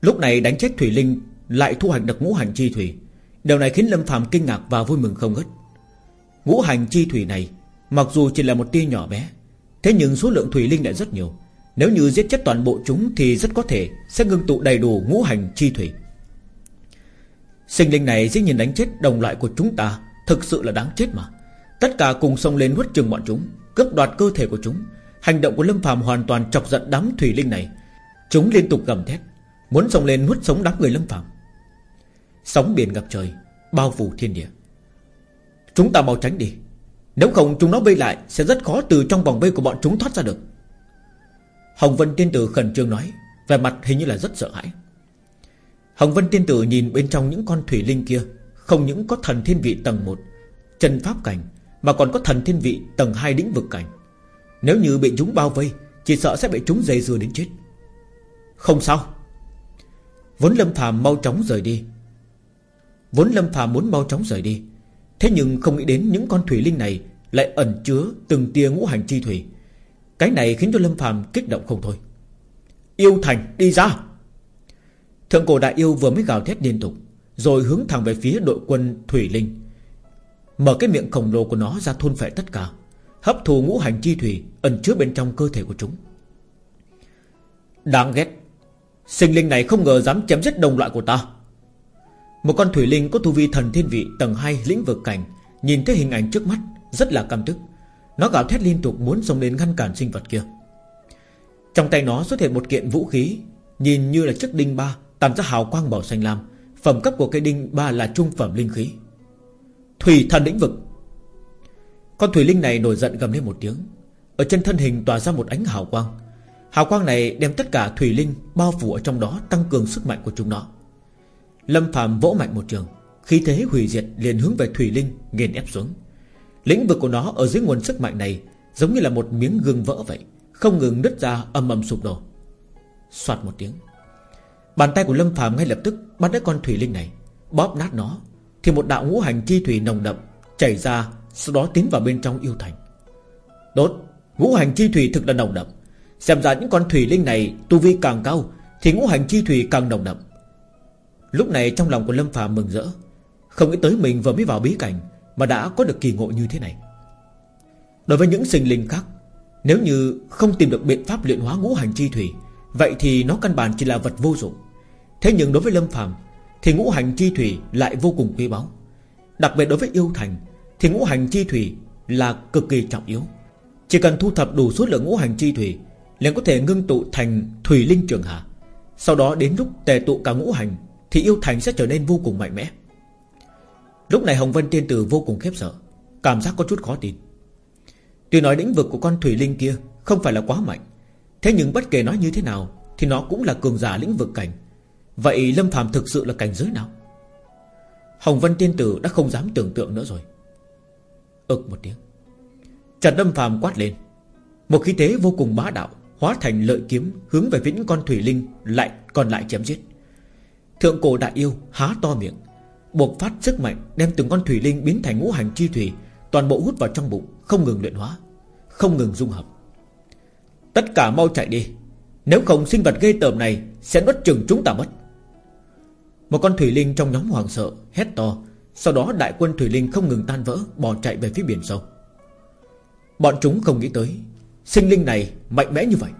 Lúc này đánh chết Thủy Linh Lại thu hoạch được ngũ hành chi thủy. Điều này khiến Lâm phàm kinh ngạc và vui mừng không ngớt. Ngũ hành chi thủy này, Mặc dù chỉ là một tia nhỏ bé, Thế nhưng số lượng Thủy Linh lại rất nhiều. Nếu như giết chết toàn bộ chúng Thì rất có thể sẽ ngưng tụ đầy đủ ngũ hành chi thủy. Sinh linh này dĩ nhiên đánh chết đồng loại của chúng ta. Thực sự là đáng chết mà. Tất cả cùng xông lên nuốt chừng bọn chúng, Cướp đoạt cơ thể của chúng. Hành động của Lâm phàm hoàn toàn chọc giận đám thủy linh này. Chúng liên tục gầm thét, Muốn xông lên nuốt sống đám người Lâm phàm. Sóng biển ngập trời, Bao phủ thiên địa. Chúng ta mau tránh đi. Nếu không chúng nó vây lại Sẽ rất khó từ trong vòng vây của bọn chúng thoát ra được. Hồng Vân Tiên Tử khẩn trương nói Về mặt hình như là rất sợ hãi. Hồng Vân Tiên Tử nhìn bên trong những con thủy linh kia không những có thần thiên vị tầng 1 Chân pháp cảnh, Mà còn có thần thiên vị tầng 2 lĩnh vực cảnh. Nếu như bị chúng bao vây, Chỉ sợ sẽ bị chúng dây dưa đến chết. Không sao. Vốn Lâm phàm mau chóng rời đi. Vốn Lâm phàm muốn mau chóng rời đi, Thế nhưng không nghĩ đến những con thủy linh này Lại ẩn chứa từng tia ngũ hành chi thủy. Cái này khiến cho Lâm phàm kích động không thôi. Yêu thành, đi ra! Thượng cổ đại yêu vừa mới gào thét liên tục rồi hướng thẳng về phía đội quân Thủy Linh. Mở cái miệng khổng lồ của nó ra thôn phệ tất cả. Hấp thù ngũ hành chi thủy, Ẩn chứa bên trong cơ thể của chúng. Đáng ghét. Sinh linh này không ngờ dám chém giết đồng loại của ta. Một con thủy linh có tu vi thần thiên vị tầng 2 lĩnh vực cảnh. Nhìn thấy hình ảnh trước mắt, Rất là căm tức. Nó gào thét liên tục muốn xông đến ngăn cản sinh vật kia. Trong tay nó xuất hiện một kiện vũ khí, Nhìn như là chiếc đinh ba Tàn ra hào quang màu xanh lam. Phẩm cấp của cây đinh ba là trung phẩm linh khí. Thủy thần lĩnh vực. Con thủy linh này nổi giận gầm lên một tiếng. Ở chân thân hình tỏa ra một ánh hào quang. Hào quang này đem tất cả thủy linh Bao phủ ở trong đó, tăng cường sức mạnh của chúng nó. Lâm phàm vỗ mạnh một trường. Khi thế hủy diệt liền hướng về thủy linh nghiền ép xuống. Lĩnh vực của nó ở dưới nguồn sức mạnh này Giống như là một miếng gương vỡ vậy, Không ngừng nứt ra âm âm sụp đổ. Xoạt một tiếng. Bàn tay của Lâm Phạm ngay lập tức bắt lấy con thủy linh này, Bóp nát nó, Thì một đạo ngũ hành chi thủy nồng đậm Chảy ra, Sau đó tiến vào bên trong yêu thành. Đốt, Ngũ hành chi thủy thực là nồng đậm. Xem ra những con thủy linh này tu vi càng cao, Thì ngũ hành chi thủy càng nồng đậm. Lúc này trong lòng của Lâm phàm mừng rỡ, Không nghĩ tới mình vừa mới vào bí cảnh Mà đã có được kỳ ngộ như thế này. Đối với những sinh linh khác, Nếu như không tìm được biện pháp luyện hóa ngũ hành chi thủy Vậy thì nó căn bản chỉ là vật vô dụng. Thế nhưng đối với Lâm phàm, Thì ngũ hành chi thủy lại vô cùng quý báu. Đặc biệt đối với yêu thành, Thì ngũ hành chi thủy là cực kỳ trọng yếu. Chỉ cần thu thập đủ số lượng ngũ hành chi thủy, liền có thể ngưng tụ thành thủy linh trường hạ. Sau đó đến lúc tề tụ cả ngũ hành, Thì yêu thành sẽ trở nên vô cùng mạnh mẽ. Lúc này Hồng Vân Tiên Tử vô cùng khiếp sợ, Cảm giác có chút khó tin. Tuy nói lĩnh vực của con thủy linh kia Không phải là quá mạnh Thế nhưng bất kể nói như thế nào, Thì nó cũng là cường giả lĩnh vực cảnh. Vậy Lâm Phạm thực sự là cảnh giới nào? Hồng Vân Tiên Tử đã không dám tưởng tượng nữa rồi. Ực một tiếng. Trần Lâm Phạm quát lên. Một khí thế vô cùng bá đạo, Hóa thành lợi kiếm, hướng về vĩnh con thủy linh Lại còn lại chém giết. Thượng cổ đại yêu há to miệng Buộc phát sức mạnh, Đem từng con thủy linh biến thành ngũ hành chi thủy, Toàn bộ hút vào trong bụng, Không ngừng luyện hóa, Không ngừng dung hợp. Tất cả mau chạy đi. Nếu không, sinh vật gây tởm này Sẽ nuốt chừng chúng ta mất. Một con thủy linh trong nhóm hoàng sợ, Hét to. Sau đó, đại quân thủy linh không ngừng tan vỡ, Bỏ chạy về phía biển sâu. Bọn chúng không nghĩ tới, Sinh linh này mạnh mẽ như vậy.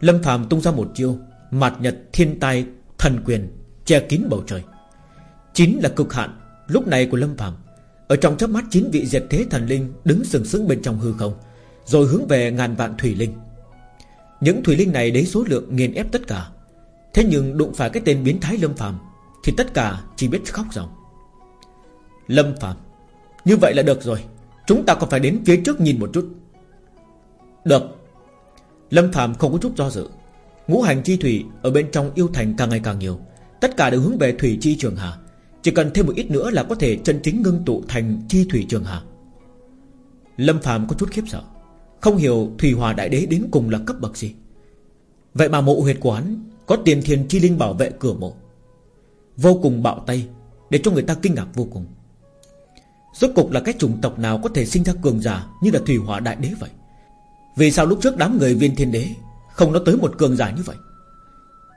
Lâm Phạm tung ra một chiêu, Mạt nhật thiên tai thần quyền Che kín bầu trời. Chính là cực hạn, lúc này của Lâm Phạm Ở trong chớp mắt chín vị diệt thế thần linh Đứng sừng sững bên trong hư không. Rồi hướng về ngàn vạn thủy linh. Những thủy linh này đấy số lượng nghiền ép tất cả. Thế nhưng đụng phải cái tên biến thái Lâm Phạm Thì tất cả chỉ biết khóc ròng. Lâm Phạm Như vậy là được rồi. Chúng ta còn phải đến phía trước nhìn một chút. Được. Lâm Phạm không có chút do dự. Ngũ hành chi thủy ở bên trong yêu thành càng ngày càng nhiều. Tất cả đều hướng về thủy chi trường hà Chỉ cần thêm một ít nữa là có thể chân chính ngưng tụ thành chi thủy trường hà Lâm Phạm có chút khiếp sợ. Không hiểu thủy hòa đại đế đến cùng là cấp bậc gì. Vậy mà mộ huyệt của hắn Có tiền thiền chi linh bảo vệ cửa mộ. Vô cùng bạo tay, Để cho người ta kinh ngạc vô cùng. Rốt cục là cái chủng tộc nào Có thể sinh ra cường giả như là thủy hòa đại đế vậy? Vì sao lúc trước đám người viên thiên đế Không nói tới một cường giả như vậy?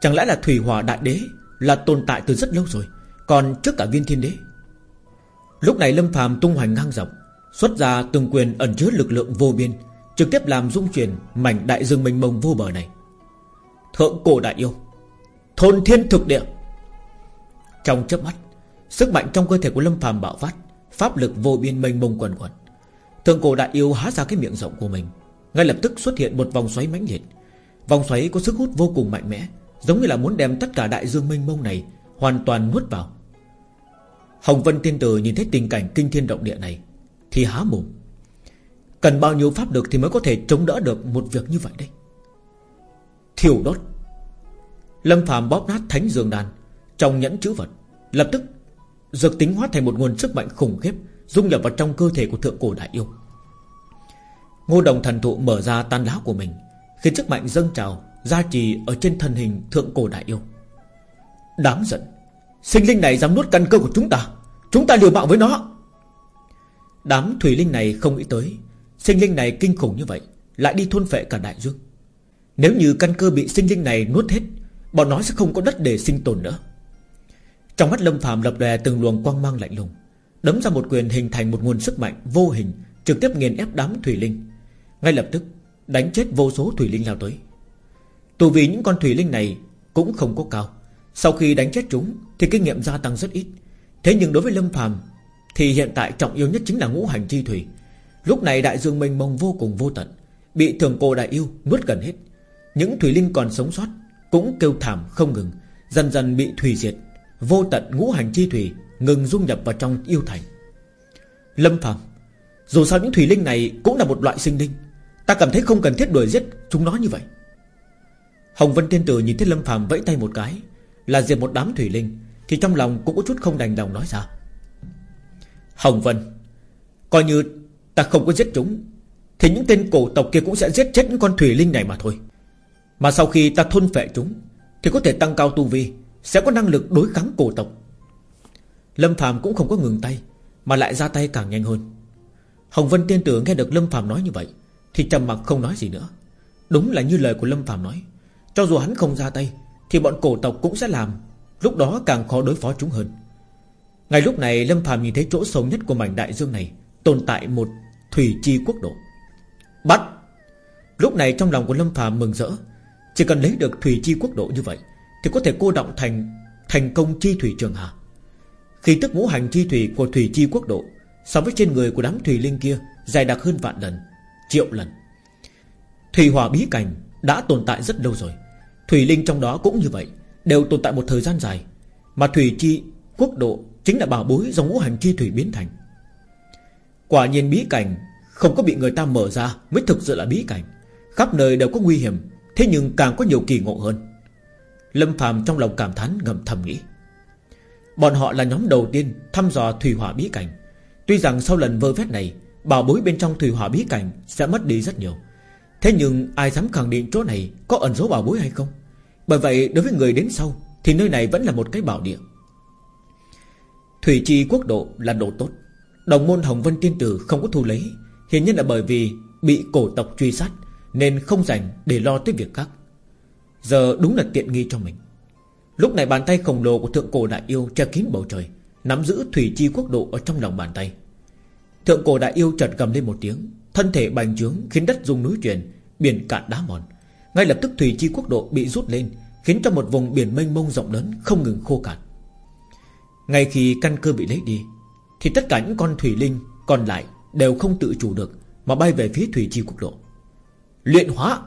Chẳng lẽ là thủy hòa đại đế Là tồn tại từ rất lâu rồi, Còn trước cả viên thiên đế? Lúc này Lâm phàm tung hoành ngang rộng Xuất ra từng quyền ẩn chứa lực lượng vô biên Trực tiếp làm dung chuyển Mảnh đại dương mênh mông vô bờ này. Thượng cổ đại yêu, Thôn thiên thực địa. Trong chớp mắt, Sức mạnh trong cơ thể của Lâm phàm bạo phát, Pháp lực vô biên mênh mông quần quần. Thượng cổ đại yêu há ra cái miệng rộng của mình, Ngay lập tức xuất hiện một vòng xoáy mãnh liệt. Vòng xoáy có sức hút vô cùng mạnh mẽ, Giống như là muốn đem tất cả đại dương mênh mông này Hoàn toàn nuốt vào. Hồng Vân Tiên Tử nhìn thấy tình cảnh kinh thiên động địa này, Thì há mồm. Cần bao nhiêu pháp lực thì mới có thể chống đỡ được Một việc như vậy đây? Thiểu đốt. Lâm phàm bóp nát thánh dường đàn, Trong nhẫn chữ vật, Lập tức Dược tính hóa thành một nguồn sức mạnh khủng khiếp, Dung nhập vào trong cơ thể của thượng cổ đại yêu. Ngô đồng thần thụ mở ra tan lá của mình, Khiến sức mạnh dâng trào, Gia trì ở trên thân hình thượng cổ đại yêu. Đáng giận. Sinh linh này dám nuốt căn cơ của chúng ta. Chúng ta liều mạng với nó. Đám thủy linh này không nghĩ tới Sinh linh này kinh khủng như vậy, Lại đi thôn phệ cả đại dương. Nếu như căn cơ bị sinh linh này nuốt hết, Bọn nó sẽ không có đất để sinh tồn nữa. Trong mắt Lâm Phạm lập đè từng luồng quang mang lạnh lùng, Đấm ra một quyền hình thành một nguồn sức mạnh vô hình, Trực tiếp nghiền ép đám thủy linh. Ngay lập tức, đánh chết vô số thủy linh lao tới. Tù vì những con thủy linh này Cũng không có cao. Sau khi đánh chết chúng, Thì kinh nghiệm gia tăng rất ít. Thế nhưng đối với Lâm Phạm Thì hiện tại trọng yếu nhất chính là ngũ hành chi thủy. Lúc này đại dương mênh mông vô cùng vô tận, Bị thường cô đại yêu nuốt gần hết. Những thủy linh còn sống sót Cũng kêu thảm không ngừng, Dần dần bị thủy diệt, Vô tận ngũ hành chi thủy Ngừng dung nhập vào trong yêu thành. Lâm Phạm Dù sao những thủy linh này cũng là một loại sinh linh, Ta cảm thấy không cần thiết đuổi giết chúng nó như vậy. Hồng Vân Tiên Tử nhìn thấy Lâm Phạm vẫy tay một cái, Là diệt một đám thủy linh, Thì trong lòng cũng có chút không đành lòng nói ra. Hồng Vân, Coi như ta không có giết chúng, Thì những tên cổ tộc kia cũng sẽ giết chết những con thủy linh này mà thôi. Mà sau khi ta thôn phệ chúng, Thì có thể tăng cao tu vi, sẽ có năng lực đối kháng cổ tộc. Lâm Phạm cũng không có ngừng tay, Mà lại ra tay càng nhanh hơn. Hồng Vân tiên tử nghe được Lâm Phạm nói như vậy, Thì trầm mặc không nói gì nữa. Đúng là như lời của Lâm Phạm nói, Cho dù hắn không ra tay, Thì bọn cổ tộc cũng sẽ làm, Lúc đó càng khó đối phó chúng hơn. Ngay lúc này, Lâm Phạm nhìn thấy chỗ sâu nhất của mảnh đại dương này Tồn tại một thủy chi quốc độ. Bắt. Lúc này trong lòng của Lâm phàm mừng rỡ. Chỉ cần lấy được thủy chi quốc độ như vậy, Thì có thể cô động thành Thành công chi thủy trường hà Khi tức ngũ hành chi thủy của thủy chi quốc độ, So với trên người của đám thủy linh kia, Dài đặc hơn vạn lần, Triệu lần. Thủy hỏa bí cảnh đã tồn tại rất lâu rồi. Thủy linh trong đó cũng như vậy, Đều tồn tại một thời gian dài. Mà thủy chi quốc độ Chính là bảo bối do ngũ hành chi thủy biến thành. Quả nhiên bí cảnh, Không có bị người ta mở ra Mới thực sự là bí cảnh. Khắp nơi đều có nguy hiểm, Thế nhưng càng có nhiều kỳ ngộ hơn. Lâm Phạm trong lòng cảm thán ngầm thầm nghĩ. Bọn họ là nhóm đầu tiên Thăm dò thủy hỏa bí cảnh. Tuy rằng sau lần vơ vét này, Bảo bối bên trong thủy hỏa bí cảnh Sẽ mất đi rất nhiều. Thế nhưng ai dám khẳng định chỗ này Có ẩn dấu bảo bối hay không? Bởi vậy, đối với người đến sau Thì nơi này vẫn là một cái bảo địa. Thủy chi quốc độ là độ tốt. Đồng môn Hồng Vân Tiên Tử không có thu lấy. Hiển nhiên là bởi vì Bị cổ tộc truy sát, Nên không dành để lo tới việc khác. Giờ đúng là tiện nghi cho mình. Lúc này bàn tay khổng lồ của thượng cổ đại yêu che kín bầu trời, Nắm giữ thủy chi quốc độ ở trong lòng bàn tay. Thượng cổ đại yêu chợt gầm lên một tiếng, Thân thể bành trướng khiến đất rung núi chuyển, Biển cạn đá mòn. Ngay lập tức thủy chi quốc độ bị rút lên, Khiến cho một vùng biển mênh mông rộng lớn Không ngừng khô cạn. Ngay khi căn cơ bị lấy đi thì tất cả những con thủy linh còn lại Đều không tự chủ được Mà bay về phía thủy chi quốc độ. Luyện hóa.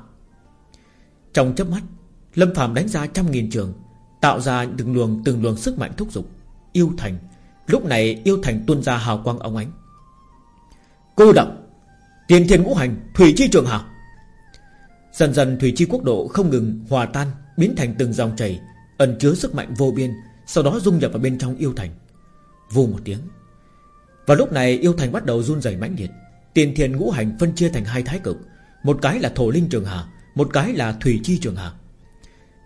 Trong chớp mắt, Lâm phàm đánh ra trăm nghìn trường, Tạo ra từng luồng từng luồng sức mạnh thúc giục. Yêu thành, Lúc này yêu thành tuôn ra hào quang óng ánh. Cô động Tiền thiên ngũ hành, Thủy chi trường hào Dần dần thủy chi quốc độ không ngừng hòa tan, Biến thành từng dòng chảy, Ẩn chứa sức mạnh vô biên, Sau đó dung nhập vào bên trong yêu thành. Vù một tiếng và lúc này yêu thành bắt đầu run rẩy mãnh liệt. Tiền thiền ngũ hành phân chia thành hai thái cực. Một cái là thổ linh trường hà Một cái là thủy chi trường hà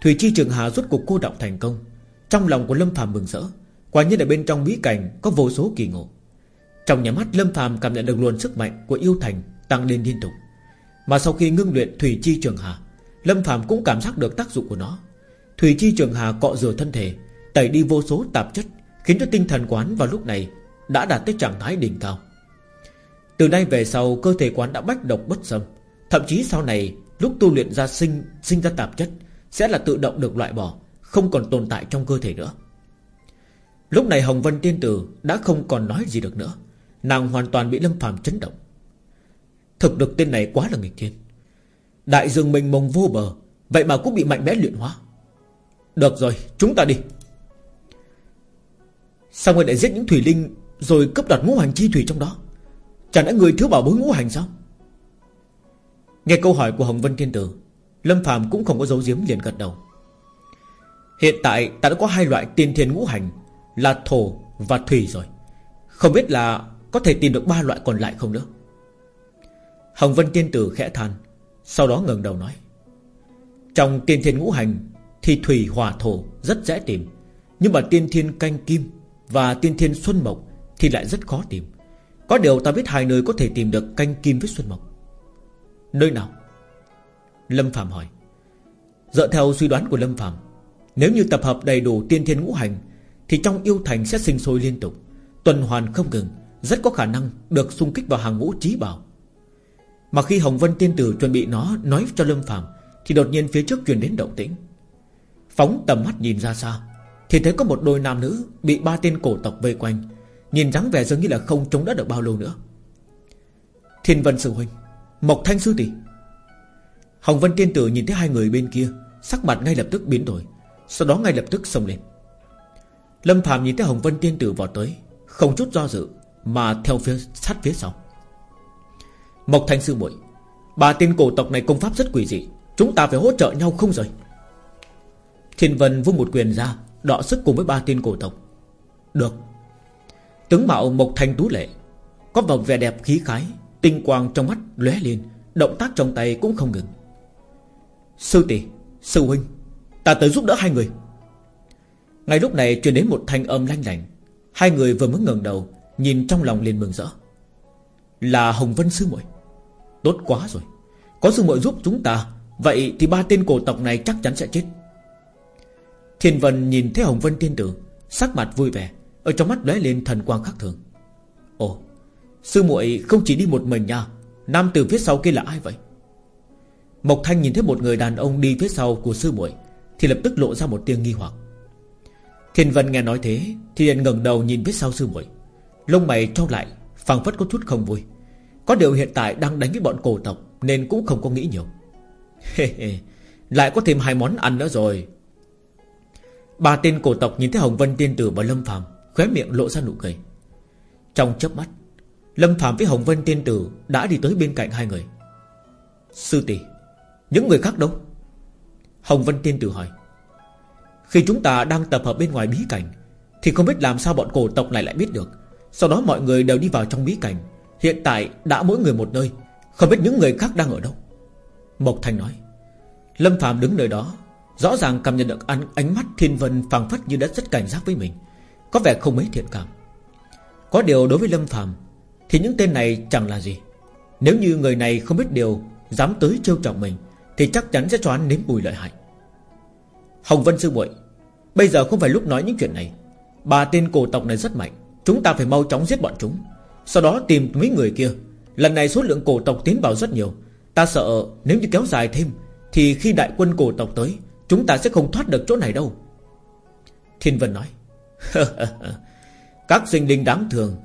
Thủy chi trường hà rút cuộc cô động thành công. Trong lòng của Lâm phàm mừng rỡ. Quả nhiên ở bên trong bí cảnh Có vô số kỳ ngộ. Trong nhà mắt, Lâm phàm cảm nhận được luồng sức mạnh Của yêu thành tăng lên liên tục. Mà sau khi ngưng luyện Thủy Chi Trường Hà Lâm phàm cũng cảm giác được tác dụng của nó. Thủy Chi Trường Hà cọ rửa thân thể, Tẩy đi vô số tạp chất, Khiến cho tinh thần quán vào lúc này đã đạt tới trạng thái đỉnh cao. Từ nay về sau, cơ thể quán đã bách độc bất xâm. Thậm chí sau này, Lúc tu luyện ra sinh sinh ra tạp chất, Sẽ là tự động được loại bỏ, Không còn tồn tại trong cơ thể nữa. Lúc này Hồng Vân Tiên Tử Đã không còn nói gì được nữa. Nàng hoàn toàn bị Lâm phàm chấn động. Thực lực tên này quá là nghịch thiên. Đại dương mình mông vô bờ, Vậy mà cũng bị mạnh mẽ luyện hóa. Được rồi, chúng ta đi. Sao người lại giết những thủy linh rồi cấp đoạt ngũ hành chi thủy trong đó. Chẳng lẽ người thiếu bảo bối ngũ hành sao? Nghe câu hỏi của Hồng Vân Thiên Tử, Lâm Phạm cũng không có dấu giếm liền gật đầu. Hiện tại ta đã có hai loại tiên thiên ngũ hành, Là thổ và thủy rồi. Không biết là có thể tìm được ba loại còn lại không nữa? Hồng Vân Tiên Tử khẽ than, Sau đó ngẩng đầu nói. Trong tiên thiên ngũ hành Thì thủy hỏa thổ rất dễ tìm, Nhưng mà tiên thiên canh kim Và tiên thiên xuân mộc thì lại rất khó tìm. Có điều ta biết hai nơi có thể tìm được canh kim với xuân mộc. Nơi nào? Lâm Phạm hỏi. Dựa theo suy đoán của Lâm Phạm Nếu như tập hợp đầy đủ tiên thiên ngũ hành, Thì trong yêu thành sẽ sinh sôi liên tục. Tuần hoàn không ngừng, Rất có khả năng được xung kích vào hàng ngũ trí bảo. Mà khi Hồng Vân Tiên Tử chuẩn bị nó Nói cho Lâm Phạm Thì đột nhiên phía trước truyền đến động tĩnh. Phóng tầm mắt nhìn ra xa, Thì thấy có một đôi nam nữ Bị ba tên cổ tộc vây quanh. Nhìn dáng vẻ dường như là không chống đỡ được bao lâu nữa. Thiên Vân Sư Huynh, Mộc Thanh Sư Tỷ. Hồng Vân Tiên Tử nhìn thấy hai người bên kia, Sắc mặt ngay lập tức biến đổi, Sau đó ngay lập tức xông lên. Lâm Phạm nhìn thấy Hồng Vân Tiên Tử vào tới, Không chút do dự Mà theo phía, sát phía sau. Mộc Thanh Sư muội, Bà tiên cổ tộc này công pháp rất quỷ dị, Chúng ta phải hỗ trợ nhau không rời? Thiên Vân vung một quyền ra, Đọ sức cùng với ba tiên cổ tộc. Được. Tướng mạo Mộc Thanh Tú Lệ. Có vòng vẻ đẹp khí khái Tinh quang trong mắt lóe lên Động tác trong tay cũng không ngừng. Sư tỷ, sư huynh Ta tới giúp đỡ hai người. Ngay lúc này truyền đến một thanh âm lanh lành Hai người vừa mới ngẩng đầu Nhìn trong lòng liền mừng rỡ. Là Hồng Vân Sư muội. Tốt quá rồi. Có sư muội giúp chúng ta Vậy thì ba tên cổ tộc này chắc chắn sẽ chết. Thiên Vân nhìn thấy Hồng Vân Tiên Tử Sắc mặt vui vẻ. Ở trong mắt lóe lên thần quang khác thường. Ồ, Sư muội không chỉ đi một mình nha. Nam tử phía sau kia là ai vậy? Mộc Thanh nhìn thấy một người đàn ông đi phía sau của sư muội, Thì lập tức lộ ra một tiếng nghi hoặc. Thiên Vân nghe nói thế, Thì liền ngẩng đầu nhìn phía sau sư muội. Lông mày trao lại, phảng phất có chút không vui. Có điều hiện tại đang đánh với bọn cổ tộc, Nên cũng không có nghĩ nhiều. Lại có thêm hai món ăn nữa rồi. Ba tên cổ tộc nhìn thấy Hồng Vân Tiên Tử và Lâm Phàm Khóe miệng lộ ra nụ cười. Trong chớp mắt Lâm Phạm với Hồng Vân Tiên Tử Đã đi tới bên cạnh hai người. Sư tỷ Những người khác đâu? Hồng Vân Tiên Tử hỏi. Khi chúng ta đang tập hợp bên ngoài bí cảnh Thì không biết làm sao bọn cổ tộc này lại biết được. Sau đó mọi người đều đi vào trong bí cảnh. Hiện tại đã mỗi người một nơi Không biết những người khác đang ở đâu. Mộc Thành nói. Lâm Phạm đứng nơi đó Rõ ràng cảm nhận được ánh, ánh mắt thiên vân phảng phất như đã rất cảnh giác với mình. Có vẻ không mấy thiện cảm. Có điều đối với Lâm Phạm Thì những tên này chẳng là gì. Nếu như người này không biết điều, Dám tới trêu chọc mình, Thì chắc chắn sẽ cho hắn nếm mùi lợi hại. Hồng Vân Sư muội, Bây giờ không phải lúc nói những chuyện này. Ba tên cổ tộc này rất mạnh, Chúng ta phải mau chóng giết bọn chúng. Sau đó tìm mấy người kia. Lần này số lượng cổ tộc tiến vào rất nhiều. Ta sợ nếu như kéo dài thêm, Thì khi đại quân cổ tộc tới, Chúng ta sẽ không thoát được chỗ này đâu. Thiên Vân nói Các sinh linh đáng thường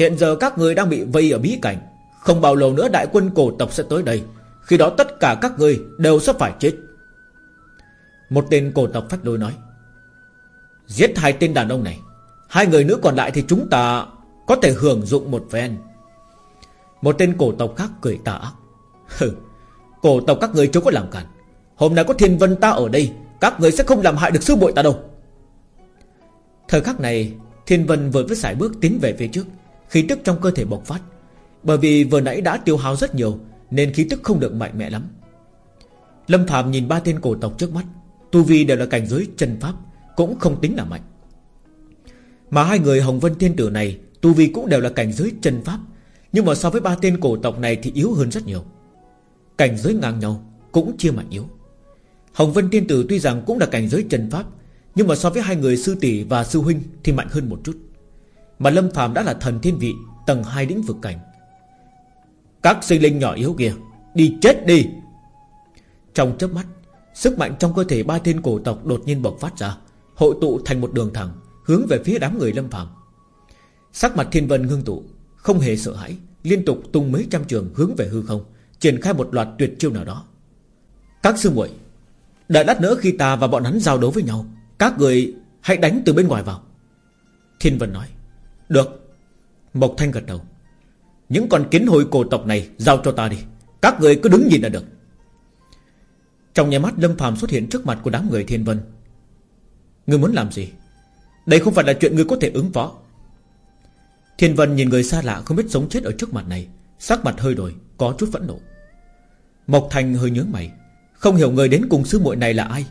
Hiện giờ các người đang bị vây ở bí cảnh. Không bao lâu nữa đại quân cổ tộc sẽ tới đây. Khi đó tất cả các người đều sẽ phải chết. Một tên cổ tộc phách đôi nói, Giết hai tên đàn ông này, Hai người nữ còn lại thì chúng ta Có thể hưởng dụng một phen. Một tên cổ tộc khác cười tà ác, Hừ, Cổ tộc các người chưa có làm cản Hôm nay có thiên vân ta ở đây, Các người sẽ không làm hại được sư muội ta đâu. Thời khắc này, Thiên vân vừa với sải bước tiến về phía trước. Khí tức trong cơ thể bộc phát. Bởi vì vừa nãy đã tiêu hao rất nhiều, Nên khí tức không được mạnh mẽ lắm. Lâm Phạm nhìn ba tên cổ tộc trước mắt. Tu Vi đều là cảnh giới chân pháp, Cũng không tính là mạnh. Mà hai người Hồng Vân Thiên Tử này, Tu Vi cũng đều là cảnh giới chân pháp. Nhưng mà so với ba tên cổ tộc này thì yếu hơn rất nhiều. Cảnh giới ngang nhau Cũng chia mạnh yếu. Hồng Vân thiên Tử tuy rằng cũng là cảnh giới chân pháp nhưng mà so với hai người sư tỷ và sư huynh Thì mạnh hơn một chút. Mà Lâm phàm đã là thần thiên vị, Tầng hai lĩnh vực cảnh. Các sinh linh nhỏ yếu kia, Đi chết đi! Trong chớp mắt, Sức mạnh trong cơ thể ba thiên cổ tộc đột nhiên bộc phát ra, Hội tụ thành một đường thẳng, Hướng về phía đám người Lâm phàm. Sắc mặt thiên vân ngưng tụ, Không hề sợ hãi, Liên tục tung mấy trăm trường hướng về hư không, Triển khai một loạt tuyệt chiêu nào đó. Các sư muội, Đợi lát nữa khi ta và bọn hắn giao đấu với nhau các người hãy đánh từ bên ngoài vào. Thiên Vân nói, Được. Mộc Thanh gật đầu, Những con kiến hồi cổ tộc này giao cho ta đi. Các người cứ đứng nhìn là được. Trong nhà mắt, Lâm phàm xuất hiện trước mặt của đám người Thiên Vân. Ngươi muốn làm gì? Đây không phải là chuyện ngươi có thể ứng phó. Thiên Vân nhìn người xa lạ không biết sống chết ở trước mặt này, Sắc mặt hơi đổi, Có chút phẫn nộ. Mộc Thành hơi nhớ mày, Không hiểu người đến cùng sư muội này là ai?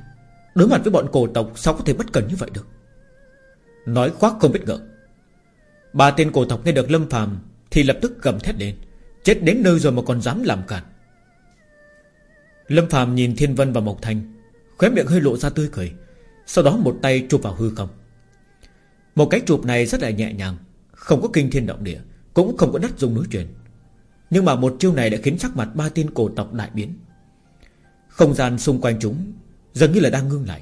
Đối mặt với bọn cổ tộc, Sao có thể bất cần như vậy được? Nói khoác không biết ngờ. Ba tên cổ tộc nghe được Lâm phàm Thì lập tức gầm thét lên, Chết đến nơi rồi mà còn dám làm cản Lâm phàm nhìn Thiên Vân và Mộc Thành, Khóe miệng hơi lộ ra tươi cười, Sau đó một tay chụp vào hư không. Một cái chụp này rất là nhẹ nhàng, Không có kinh thiên động địa, Cũng không có đất dùng núi truyền. Nhưng mà một chiêu này đã khiến sắc mặt ba tên cổ tộc đại biến. Không gian xung quanh chúng Dường như là đang ngưng lại.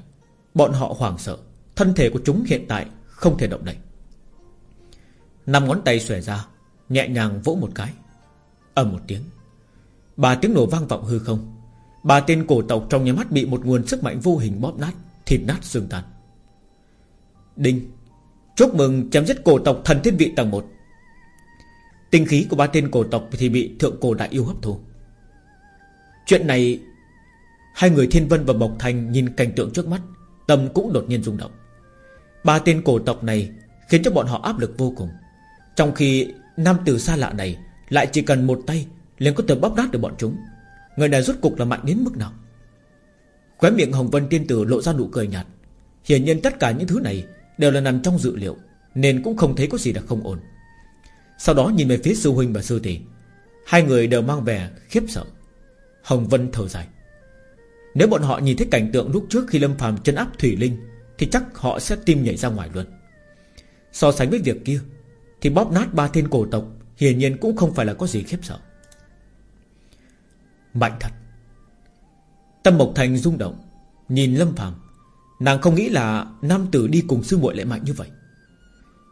Bọn họ hoảng sợ. Thân thể của chúng hiện tại không thể động đậy. Năm ngón tay xòe ra, Nhẹ nhàng vỗ một cái. Ầm một tiếng. Ba tiếng nổ vang vọng hư không. Ba tên cổ tộc trong nhà mắt bị một nguồn sức mạnh vô hình bóp nát, Thịt nát xương tan. Đinh. Chúc mừng chém giết cổ tộc thần thiên vị tầng 1 Tinh khí của ba tên cổ tộc thì bị thượng cổ đại yêu hấp thu. Chuyện này Hai người Thiên Vân và Mộc Thành nhìn cảnh tượng trước mắt, Tâm cũng đột nhiên rung động. Ba tên cổ tộc này Khiến cho bọn họ áp lực vô cùng. Trong khi nam tử xa lạ này Lại chỉ cần một tay liền có thể bóp nát được bọn chúng. Người này rốt cục là mạnh đến mức nào? Khóe miệng Hồng Vân Tiên Tử lộ ra nụ cười nhạt. Hiển nhiên tất cả những thứ này Đều là nằm trong dự liệu, Nên cũng không thấy có gì là không ổn. Sau đó nhìn về phía sư huynh và sư tỷ, Hai người đều mang vẻ khiếp sợ. Hồng Vân thở dài. Nếu bọn họ nhìn thấy cảnh tượng lúc trước khi Lâm phàm chân áp Thủy Linh, Thì chắc họ sẽ tim nhảy ra ngoài luôn. So sánh với việc kia, Thì bóp nát ba tên cổ tộc Hiển nhiên cũng không phải là có gì khiếp sợ. Mạnh thật. Tâm Mộc Thành rung động, Nhìn Lâm phàm. Nàng không nghĩ là Nam tử đi cùng sư muội lại mạnh như vậy.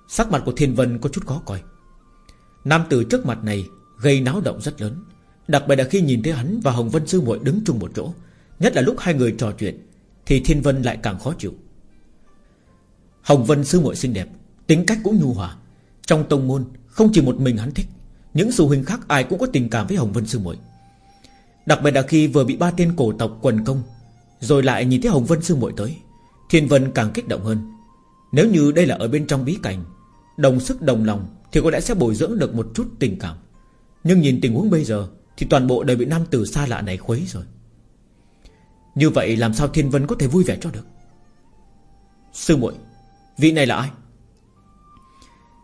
Sắc mặt của Thiên Vân có chút khó coi. Nam tử trước mặt này Gây náo động rất lớn, Đặc biệt là khi nhìn thấy hắn và Hồng Vân sư muội đứng chung một chỗ Nhất là lúc hai người trò chuyện, Thì Thiên Vân lại càng khó chịu. Hồng Vân sư muội xinh đẹp, Tính cách cũng nhu hòa. Trong tông môn, không chỉ một mình hắn thích, Những sư huynh khác ai cũng có tình cảm với Hồng Vân sư muội. Đặc biệt là khi vừa bị ba tên cổ tộc quần công, Rồi lại nhìn thấy Hồng Vân sư muội tới, Thiên Vân càng kích động hơn. Nếu như đây là ở bên trong bí cảnh, Đồng sức đồng lòng Thì có lẽ sẽ bồi dưỡng được một chút tình cảm. Nhưng nhìn tình huống bây giờ, Thì toàn bộ đều bị nam tử xa lạ này khuấy rồi. Như vậy làm sao Thiên Vân có thể vui vẻ cho được? Sư muội Vị này là ai?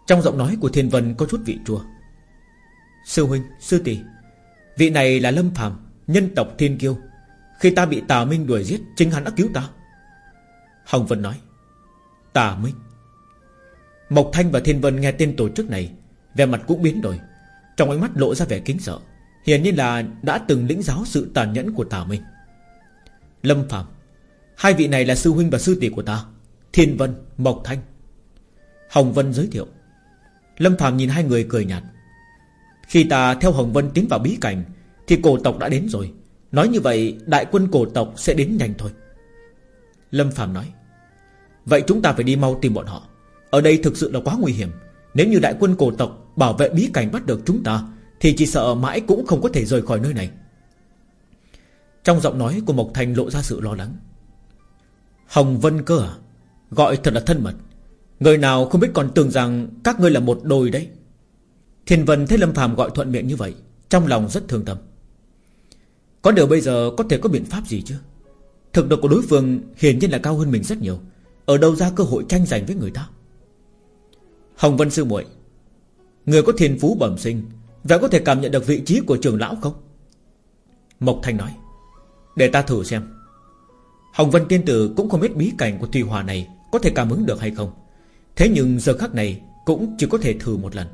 Trong giọng nói của Thiên Vân có chút vị chua. Sư huynh, sư tỷ Vị này là Lâm Phàm Nhân tộc Thiên Kiêu. Khi ta bị Tà Minh đuổi giết Chính hắn đã cứu ta. Hồng Vân nói Tà Minh. Mộc Thanh và Thiên Vân nghe tên tổ chức này Vẻ mặt cũng biến đổi. Trong ánh mắt lộ ra vẻ kính sợ Hiển nhiên là đã từng lĩnh giáo sự tàn nhẫn của Tà Minh. Lâm Phạm Hai vị này là sư huynh và sư tỷ của ta Thiên Vân, Mộc Thanh. Hồng Vân giới thiệu. Lâm Phạm nhìn hai người cười nhạt. Khi ta theo Hồng Vân tiến vào bí cảnh Thì cổ tộc đã đến rồi. Nói như vậy đại quân cổ tộc sẽ đến nhanh thôi. Lâm Phạm nói. Vậy chúng ta phải đi mau tìm bọn họ. Ở đây thực sự là quá nguy hiểm. Nếu như đại quân cổ tộc bảo vệ bí cảnh bắt được chúng ta Thì chỉ sợ mãi cũng không có thể rời khỏi nơi này. Trong giọng nói của Mộc Thành lộ ra sự lo lắng. Hồng Vân cơ à? Gọi thật là thân mật. Người nào không biết còn tưởng rằng Các ngươi là một đôi đấy. Thiên Vân thấy Lâm Phàm gọi thuận miệng như vậy, Trong lòng rất thương tâm. Có điều bây giờ có thể có biện pháp gì chứ? Thực lực của đối phương hiển nhiên là cao hơn mình rất nhiều. Ở đâu ra cơ hội tranh giành với người ta? Hồng Vân Sư muội, Người có thiên phú bẩm sinh Và có thể cảm nhận được vị trí của trường lão không? Mộc thành nói. Để ta thử xem. Hồng Vân Tiên Tử cũng không biết bí cảnh của Thùy Hòa này Có thể cảm ứng được hay không. Thế nhưng giờ khắc này Cũng chỉ có thể thử một lần.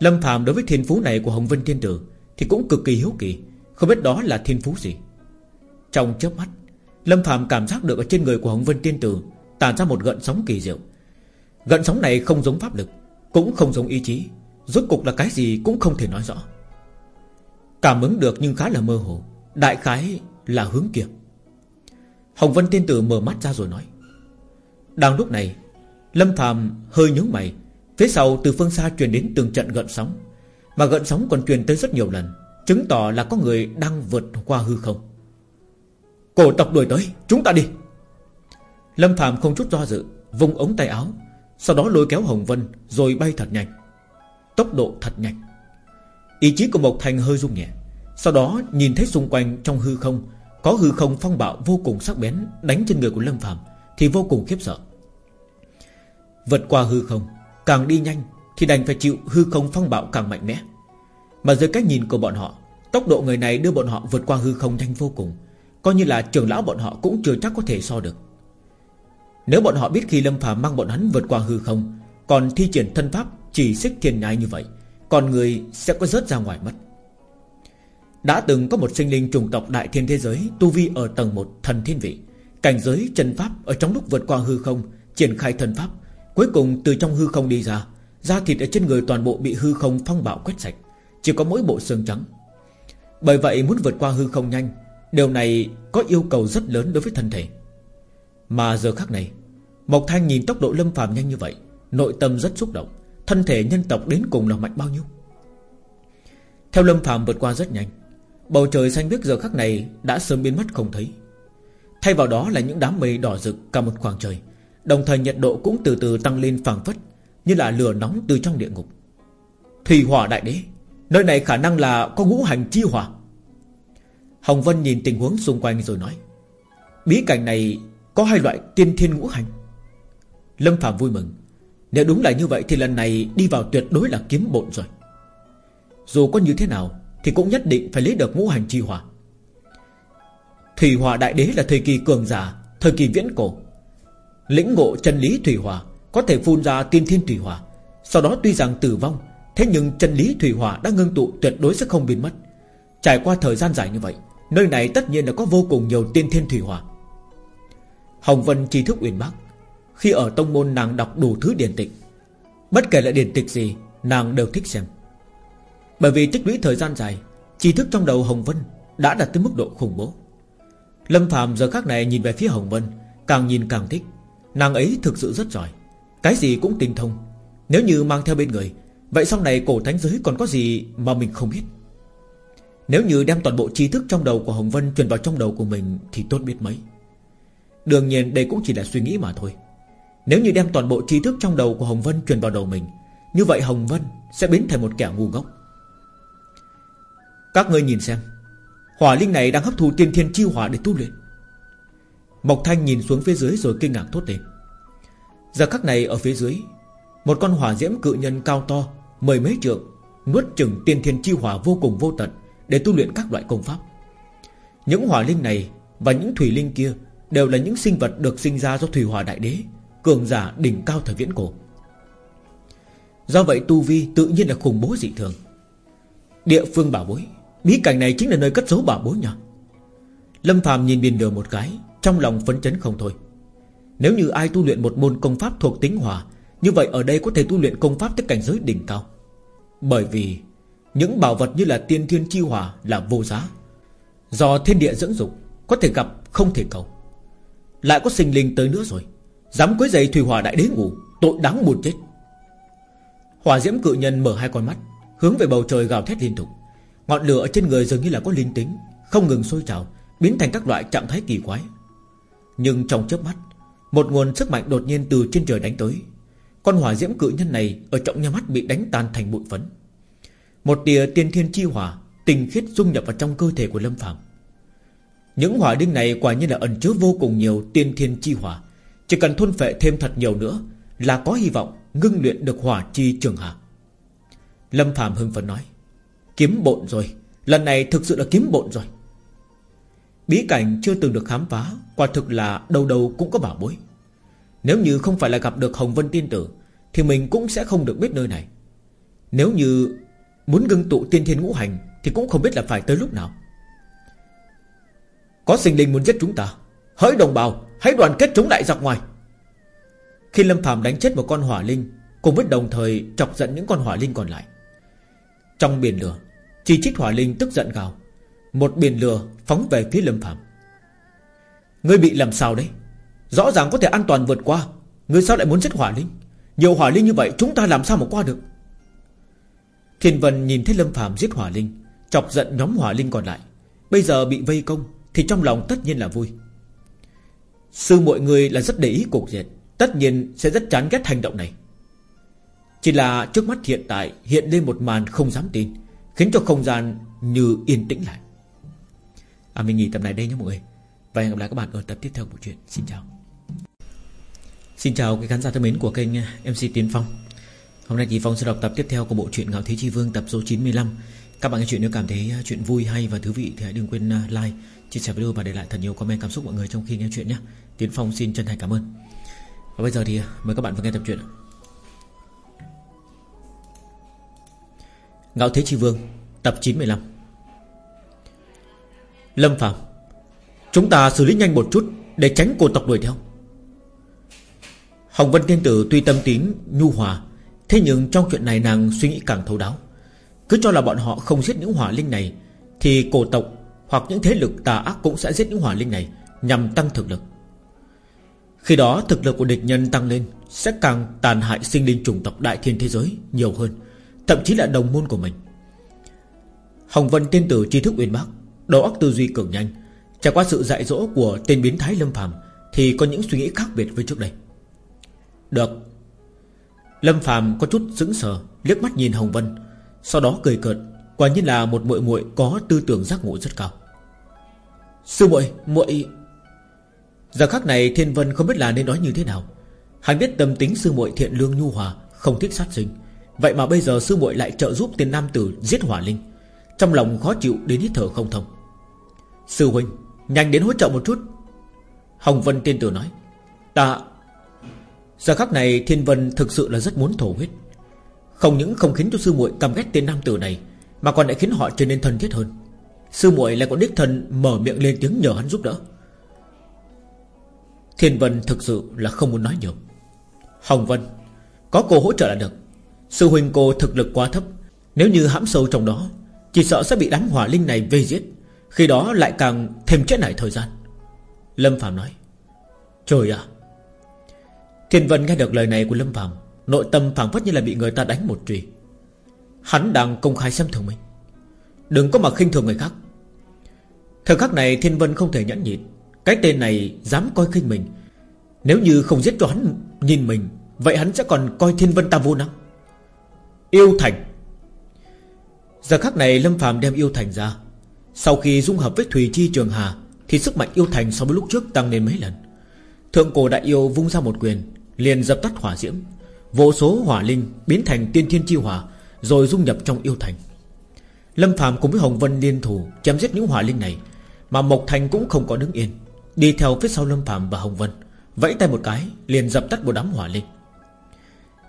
Lâm Phạm đối với thiên phú này của Hồng Vân Tiên Tử Thì cũng cực kỳ hiếu kỳ, Không biết đó là thiên phú gì. Trong chớp mắt, Lâm Phạm cảm giác được ở trên người của Hồng Vân Tiên Tử Tàn ra một gợn sóng kỳ diệu. Gợn sóng này không giống pháp lực, Cũng không giống ý chí, Rốt cục là cái gì cũng không thể nói rõ. Cảm ứng được nhưng khá là mơ hồ. Đại khái là hướng kia. Hồng Vân Tiên Tử mở mắt ra rồi nói, Đang lúc này, Lâm Phạm hơi nhướng mày, Phía sau từ phương xa truyền đến từng trận gợn sóng, Mà gợn sóng còn truyền tới rất nhiều lần, Chứng tỏ là có người đang vượt qua hư không. Cổ tộc đuổi tới, Chúng ta đi. Lâm Phạm không chút do dự Vùng ống tay áo, Sau đó lôi kéo Hồng Vân Rồi bay thật nhanh. Tốc độ thật nhanh. Ý chí của Mộc Thành hơi rung nhẹ. Sau đó nhìn thấy xung quanh trong hư không, Có hư không phong bạo vô cùng sắc bén, Đánh trên người của Lâm Phạm Thì vô cùng khiếp sợ. Vượt qua hư không, Càng đi nhanh Thì đành phải chịu hư không phong bạo càng mạnh mẽ. Mà dưới cách nhìn của bọn họ, Tốc độ người này đưa bọn họ vượt qua hư không nhanh vô cùng, Coi như là trưởng lão bọn họ cũng chưa chắc có thể so được. Nếu bọn họ biết khi Lâm phàm mang bọn hắn vượt qua hư không, Còn thi triển thân pháp chỉ xích thiên nhai như vậy, Còn người sẽ có rớt ra ngoài mất. Đã từng có một sinh linh trùng tộc đại thiên thế giới Tu vi ở tầng 1 thần thiên vị. Cảnh giới chân pháp ở trong lúc vượt qua hư không, Triển khai thần pháp, Cuối cùng từ trong hư không đi ra. Da thịt ở trên người toàn bộ bị hư không phong bạo quét sạch, Chỉ có mỗi bộ xương trắng. Bởi vậy muốn vượt qua hư không nhanh, Điều này có yêu cầu rất lớn đối với thân thể. Mà giờ khắc này, Mộc Thanh nhìn tốc độ lâm phàm nhanh như vậy, Nội tâm rất xúc động. Thân thể nhân tộc đến cùng là mạnh bao nhiêu? Theo lâm phàm vượt qua rất nhanh Bầu trời xanh biếc giờ khắc này Đã sớm biến mất không thấy. Thay vào đó là những đám mây đỏ rực cả một khoảng trời, Đồng thời nhiệt độ cũng từ từ tăng lên phảng phất Như là lửa nóng từ trong địa ngục. Thủy hỏa đại đế, Nơi này khả năng là có ngũ hành chi hỏa. Hồng Vân nhìn tình huống xung quanh rồi nói, Bí cảnh này có hai loại tiên thiên ngũ hành. Lâm Phạm vui mừng, Nếu đúng là như vậy thì lần này đi vào tuyệt đối là kiếm bộn rồi. Dù có như thế nào thì cũng nhất định phải lấy được ngũ hành chi hỏa. Thủy hỏa đại đế là thời kỳ cường giả, Thời kỳ viễn cổ. Lĩnh ngộ chân lý thủy hỏa, Có thể phun ra tiên thiên thủy hỏa. Sau đó tuy rằng tử vong, Thế nhưng chân lý thủy hỏa đã ngưng tụ tuyệt đối sẽ không biến mất. Trải qua thời gian dài như vậy, Nơi này tất nhiên là có vô cùng nhiều tiên thiên thủy hỏa. Hồng Vân tri thức uyên bác, Khi ở tông môn nàng đọc đủ thứ điển tịch. Bất kể là điển tịch gì, Nàng đều thích xem. Bởi vì tích lũy thời gian dài, tri thức trong đầu Hồng Vân đã đạt tới mức độ khủng bố. Lâm Phạm giờ khác này nhìn về phía Hồng Vân, Càng nhìn càng thích. Nàng ấy thực sự rất giỏi, Cái gì cũng tinh thông. Nếu như mang theo bên người, Vậy sau này cổ thánh giới còn có gì mà mình không biết? Nếu như đem toàn bộ tri thức trong đầu của Hồng Vân Truyền vào trong đầu của mình Thì tốt biết mấy. Đương nhiên đây cũng chỉ là suy nghĩ mà thôi. Nếu như đem toàn bộ tri thức trong đầu của Hồng Vân Truyền vào đầu mình, Như vậy Hồng Vân sẽ biến thành một kẻ ngu ngốc. Các ngươi nhìn xem. Hỏa linh này đang hấp thụ tiên thiên chi hỏa để tu luyện. Mộc Thanh nhìn xuống phía dưới rồi kinh ngạc thốt lên. Giờ khắc này ở phía dưới, Một con hỏa diễm cự nhân cao to, Mười mấy trượng, Nuốt chừng tiên thiên chi hỏa vô cùng vô tận Để tu luyện các loại công pháp. Những hỏa linh này Và những thủy linh kia Đều là những sinh vật được sinh ra do thủy hỏa đại đế, Cường giả đỉnh cao thời viễn cổ. Do vậy tu vi tự nhiên là khủng bố dị thường. Địa phương bảo bối. Bí cảnh này chính là nơi cất giấu bảo bối nhỉ Lâm phàm nhìn biển lửa một cái, Trong lòng phấn chấn không thôi. Nếu như ai tu luyện một môn công pháp thuộc tính hỏa Như vậy ở đây có thể tu luyện công pháp tới cảnh giới đỉnh cao. Bởi vì Những bảo vật như là tiên thiên chi hỏa Là vô giá. Do thiên địa dẫn dục Có thể gặp không thể cầu. Lại có sinh linh tới nữa rồi. Dám quấy giày thủy hỏa đại đế ngủ, Tội đáng buồn chết. Hỏa diễm cự nhân mở hai con mắt, Hướng về bầu trời gào thét liên tục. Ngọn lửa ở trên người dường như là có linh tính, Không ngừng sôi trào, Biến thành các loại trạng thái kỳ quái. Nhưng trong chớp mắt, Một nguồn sức mạnh đột nhiên từ trên trời đánh tới. Con hỏa diễm cự nhân này Ở trọng nhà mắt bị đánh tan thành bụi phấn. Một tia tiên thiên chi hỏa Tình khiết dung nhập vào trong cơ thể của Lâm Phạm Những hỏa đinh này quả nhiên là ẩn chứa vô cùng nhiều tiên thiên chi hỏa. Chỉ cần thôn phệ thêm thật nhiều nữa Là có hy vọng ngưng luyện được hỏa chi trường hạ. Lâm Phạm hưng phấn nói. Kiếm bộn rồi. Lần này thực sự là kiếm bộn rồi. Bí cảnh chưa từng được khám phá, Quả thực là đâu đâu cũng có bảo bối. Nếu như không phải là gặp được Hồng Vân Tiên Tử, Thì mình cũng sẽ không được biết nơi này. Nếu như Muốn ngưng tụ tiên thiên ngũ hành, Thì cũng không biết là phải tới lúc nào. Có sinh linh muốn giết chúng ta, Hỡi đồng bào, Hãy đoàn kết chống lại giặc ngoài. Khi Lâm Phạm đánh chết một con hỏa linh, Cùng với đồng thời chọc giận những con hỏa linh còn lại. Trong biển lửa chỉ trích hỏa linh tức giận gào. Một biển lửa phóng về phía lâm phạm Ngươi bị làm sao đấy? Rõ ràng có thể an toàn vượt qua. Ngươi sao lại muốn giết hỏa linh? Nhiều hỏa linh như vậy, chúng ta làm sao mà qua được? Thiên Vân nhìn thấy Lâm Phạm giết hỏa linh, Chọc giận nhóm hỏa linh còn lại. Bây giờ bị vây công Thì trong lòng tất nhiên là vui. Sư mọi người là rất để ý cuộc diện, Tất nhiên sẽ rất chán ghét hành động này. Chỉ là trước mắt hiện tại Hiện lên một màn không dám tin. Khiến cho không gian như yên tĩnh lại. À mình nghỉ tập này đây nhé mọi người. Và hẹn gặp lại các bạn ở tập tiếp theo của bộ truyện. Xin chào. Xin chào quý khán giả thân mến của kênh à, MC Tiến Phong. Hôm nay thì Phong sẽ đọc tập tiếp theo của bộ truyện Ngạo Thế Chi Vương tập số 95 Các bạn nghe chuyện nếu cảm thấy à, chuyện vui hay và thú vị Thì hãy đừng quên à, like, chia sẻ video và để lại thật nhiều comment cảm xúc mọi người trong khi nghe chuyện nhé. Tiến Phong xin chân thành cảm ơn. Và bây giờ thì mời các bạn vào nghe tập truyện Ngạo Thế Chi Vương, Tập 95 Lâm Phạm Chúng ta xử lý nhanh một chút Để tránh cổ tộc đuổi theo. Hồng Vân Thiên Tử tuy tâm tín, nhu hòa, Thế nhưng trong chuyện này nàng suy nghĩ càng thấu đáo. Cứ cho là bọn họ không giết những hỏa linh này, Thì cổ tộc Hoặc những thế lực tà ác cũng sẽ giết những hỏa linh này Nhằm tăng thực lực. Khi đó thực lực của địch nhân tăng lên, Sẽ càng tàn hại sinh linh chủng tộc đại thiên thế giới Nhiều hơn. Thậm chí là đồng môn của mình. Hồng Vân tiên tử tri thức uyên bác, Đầu óc tư duy cường nhanh. Trải qua sự dạy dỗ của tên biến thái Lâm Phàm Thì có những suy nghĩ khác biệt với trước đây. Được. Lâm Phàm có chút sững sờ, liếc mắt nhìn Hồng Vân, Sau đó cười cợt, Quả nhiên là một muội muội có tư tưởng giác ngộ rất cao. Sư muội muội. Giờ khắc này Thiên Vân không biết là nên nói như thế nào. Hắn biết tâm tính sư muội thiện lương nhu hòa Không thích sát sinh Vậy mà bây giờ sư muội lại trợ giúp tiền nam tử giết hỏa linh. Trong lòng khó chịu đến hít thở không thông. Sư huynh, Nhanh đến hỗ trợ một chút. Hồng Vân tiên tử nói, Ta Giờ khắc này Thiên Vân thực sự là rất muốn thổ huyết. Không những không khiến cho sư muội căm ghét tên nam tử này, Mà còn lại khiến họ trở nên thân thiết hơn. Sư muội lại có đích thân mở miệng lên tiếng nhờ hắn giúp đỡ. Thiên Vân thực sự là không muốn nói nhiều. Hồng Vân, Có cô hỗ trợ là được. Sư huynh cô thực lực quá thấp. Nếu như hãm sâu trong đó, Chỉ sợ sẽ bị đám hỏa linh này vây giết. Khi đó lại càng thêm chết nải thời gian. Lâm Phạm nói, Trời ạ. Thiên Vân nghe được lời này của Lâm Phạm Nội tâm phảng phất như là bị người ta đánh một trùy Hắn đang công khai xem thường mình. Đừng có mà khinh thường người khác. Thời khắc này Thiên Vân không thể nhẫn nhịn. Cái tên này dám coi khinh mình. Nếu như không giết cho hắn nhìn mình, Vậy hắn sẽ còn coi Thiên Vân ta vô năng. Yêu Thành. Giờ khắc này Lâm Phạm đem Yêu Thành ra. Sau khi dung hợp với Thùy Chi Trường Hà, Thì sức mạnh Yêu Thành so với lúc trước tăng lên mấy lần. Thượng cổ đại yêu vung ra một quyền, Liền dập tắt hỏa diễm. Vô số hỏa linh biến thành tiên thiên chi hỏa, Rồi dung nhập trong yêu thành. Lâm Phạm cùng với Hồng Vân liên thủ Chém giết những hỏa linh này, Mà Mộc Thành cũng không có đứng yên. Đi theo phía sau Lâm Phạm và Hồng Vân, Vẫy tay một cái, liền dập tắt một đám hỏa linh.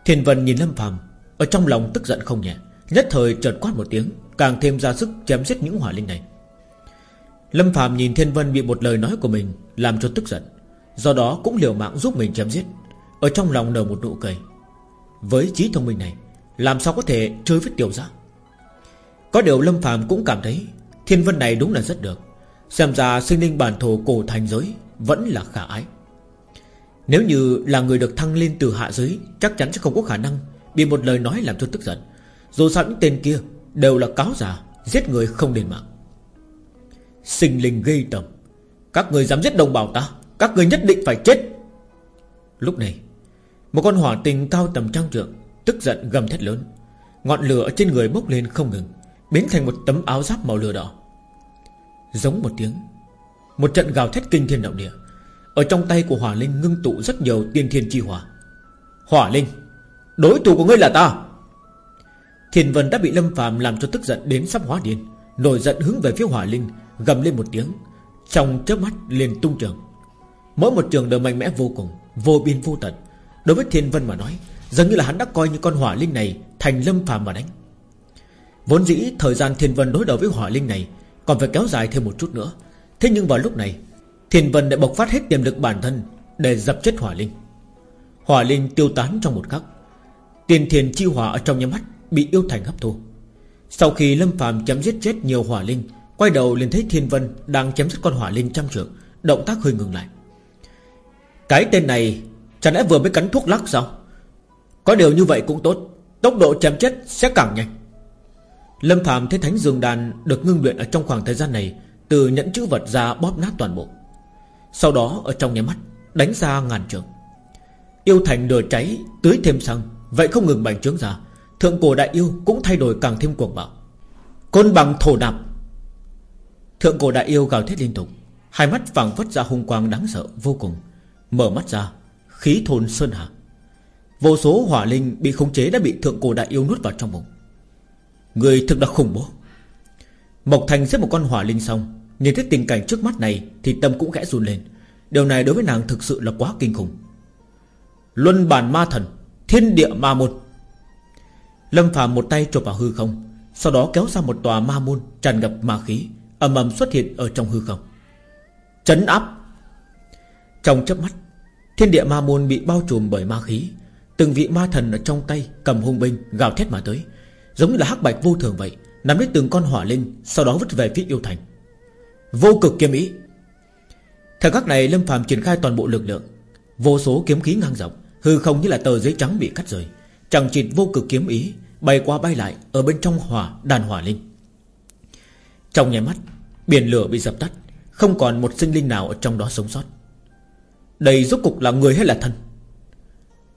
Thiên Vân nhìn Lâm Phạm ở trong lòng tức giận không nhẹ, Nhất thời chợt quát một tiếng, Càng thêm ra sức chém giết những hỏa linh này. Lâm Phạm nhìn Thiên Vân bị một lời nói của mình Làm cho tức giận, Do đó cũng liều mạng giúp mình chém giết. Ở trong lòng nở một nụ cười. Với trí thông minh này, Làm sao có thể chơi với tiểu gia Có điều Lâm Phạm cũng cảm thấy Thiên Vân này đúng là rất được, Xem ra sinh linh bản thổ cổ thành giới Vẫn là khả ái. Nếu như là người được thăng lên từ hạ giới, Chắc chắn sẽ không có khả năng Bị một lời nói làm cho tức giận. Dù sao những tên kia đều là cáo giả Giết người không đền mạng. Sinh linh gây tầm. Các người dám giết đồng bào ta, Các người nhất định phải chết. Lúc này, Một con hỏa tình cao tầm trang trượng, Tức giận gầm thét lớn. Ngọn lửa trên người bốc lên không ngừng, Biến thành một tấm áo giáp màu lửa đỏ. Giống một tiếng, Một trận gào thét kinh thiên động địa. Ở trong tay của hỏa linh ngưng tụ rất nhiều tiên thiên chi hỏa. Hỏa linh! Đối thủ của ngươi là ta. Thiền vân đã bị lâm Phạm làm cho tức giận đến sắp hóa điên, Nổi giận hướng về phía hỏa linh, Gầm lên một tiếng, Trong chớp mắt liền tung trường. Mỗi một trường đều mạnh mẽ vô cùng, Vô biên vô tận. Đối với thiên vân mà nói, Dường như là hắn đã coi như con hỏa linh này Thành lâm Phạm mà đánh. Vốn dĩ thời gian thiên vân đối đầu với hỏa linh này Còn phải kéo dài thêm một chút nữa. Thế nhưng vào lúc này, Thiên vân đã bộc phát hết tiềm lực bản thân Để dập chết hỏa linh. Hỏa linh tiêu tán trong một khắc. Tiền thiền chi hỏa ở trong nhà mắt Bị yêu thành hấp thu. Sau khi lâm phàm chém giết chết nhiều hỏa linh, Quay đầu liền thấy thiên vân Đang chém giết con hỏa linh trăm trượng, Động tác hơi ngừng lại. Cái tên này Chẳng lẽ vừa mới cắn thuốc lắc sao? Có điều như vậy cũng tốt, Tốc độ chém chết sẽ càng nhanh. Lâm Phạm thấy thánh dương đàn Được ngưng luyện ở trong khoảng thời gian này, Từ nhẫn chữ vật ra bóp nát toàn bộ. Sau đó, ở trong nhắm mắt, Đánh ra ngàn trường Yêu thành lửa cháy, tưới thêm xăng. Vậy không ngừng bành trướng ra, Thượng cổ đại yêu cũng thay đổi càng thêm cuồng bạo. Côn bằng thổ đạp Thượng cổ đại yêu gào thét liên tục, Hai mắt vàng vất ra hung quang đáng sợ vô cùng, Mở mắt ra, Khí thôn sơn hạ Vô số hỏa linh bị khống chế đã bị thượng cổ đại yêu nuốt vào trong bụng. Người thực là khủng bố. Mộc Thành xếp một con hỏa linh xong, Nhìn thấy tình cảnh trước mắt này Thì tâm cũng khẽ run lên. Điều này đối với nàng thực sự là quá kinh khủng. Luân bản ma thần. Thiên địa ma môn. Lâm phàm một tay chụp vào hư không, Sau đó kéo ra một tòa ma môn tràn ngập ma khí, ầm ầm xuất hiện ở trong hư không. Chấn áp. Trong chớp mắt, Thiên địa ma môn bị bao trùm bởi ma khí, Từng vị ma thần ở trong tay cầm hung binh gào thét mà tới, Giống như là hắc bạch vô thường vậy, Nắm lấy từng con hỏa linh Sau đó vứt về phía yêu thành. Vô cực kiếm ý. Thời khắc này, Lâm phàm triển khai toàn bộ lực lượng, Vô số kiếm khí ngang dọc Hư không như là tờ giấy trắng bị cắt rời. Chẳng chịt vô cực kiếm ý, Bay qua bay lại ở bên trong hỏa, đàn hỏa linh. Trong nháy mắt, Biển lửa bị dập tắt, Không còn một sinh linh nào ở trong đó sống sót. Đây rốt cục là người hay là thân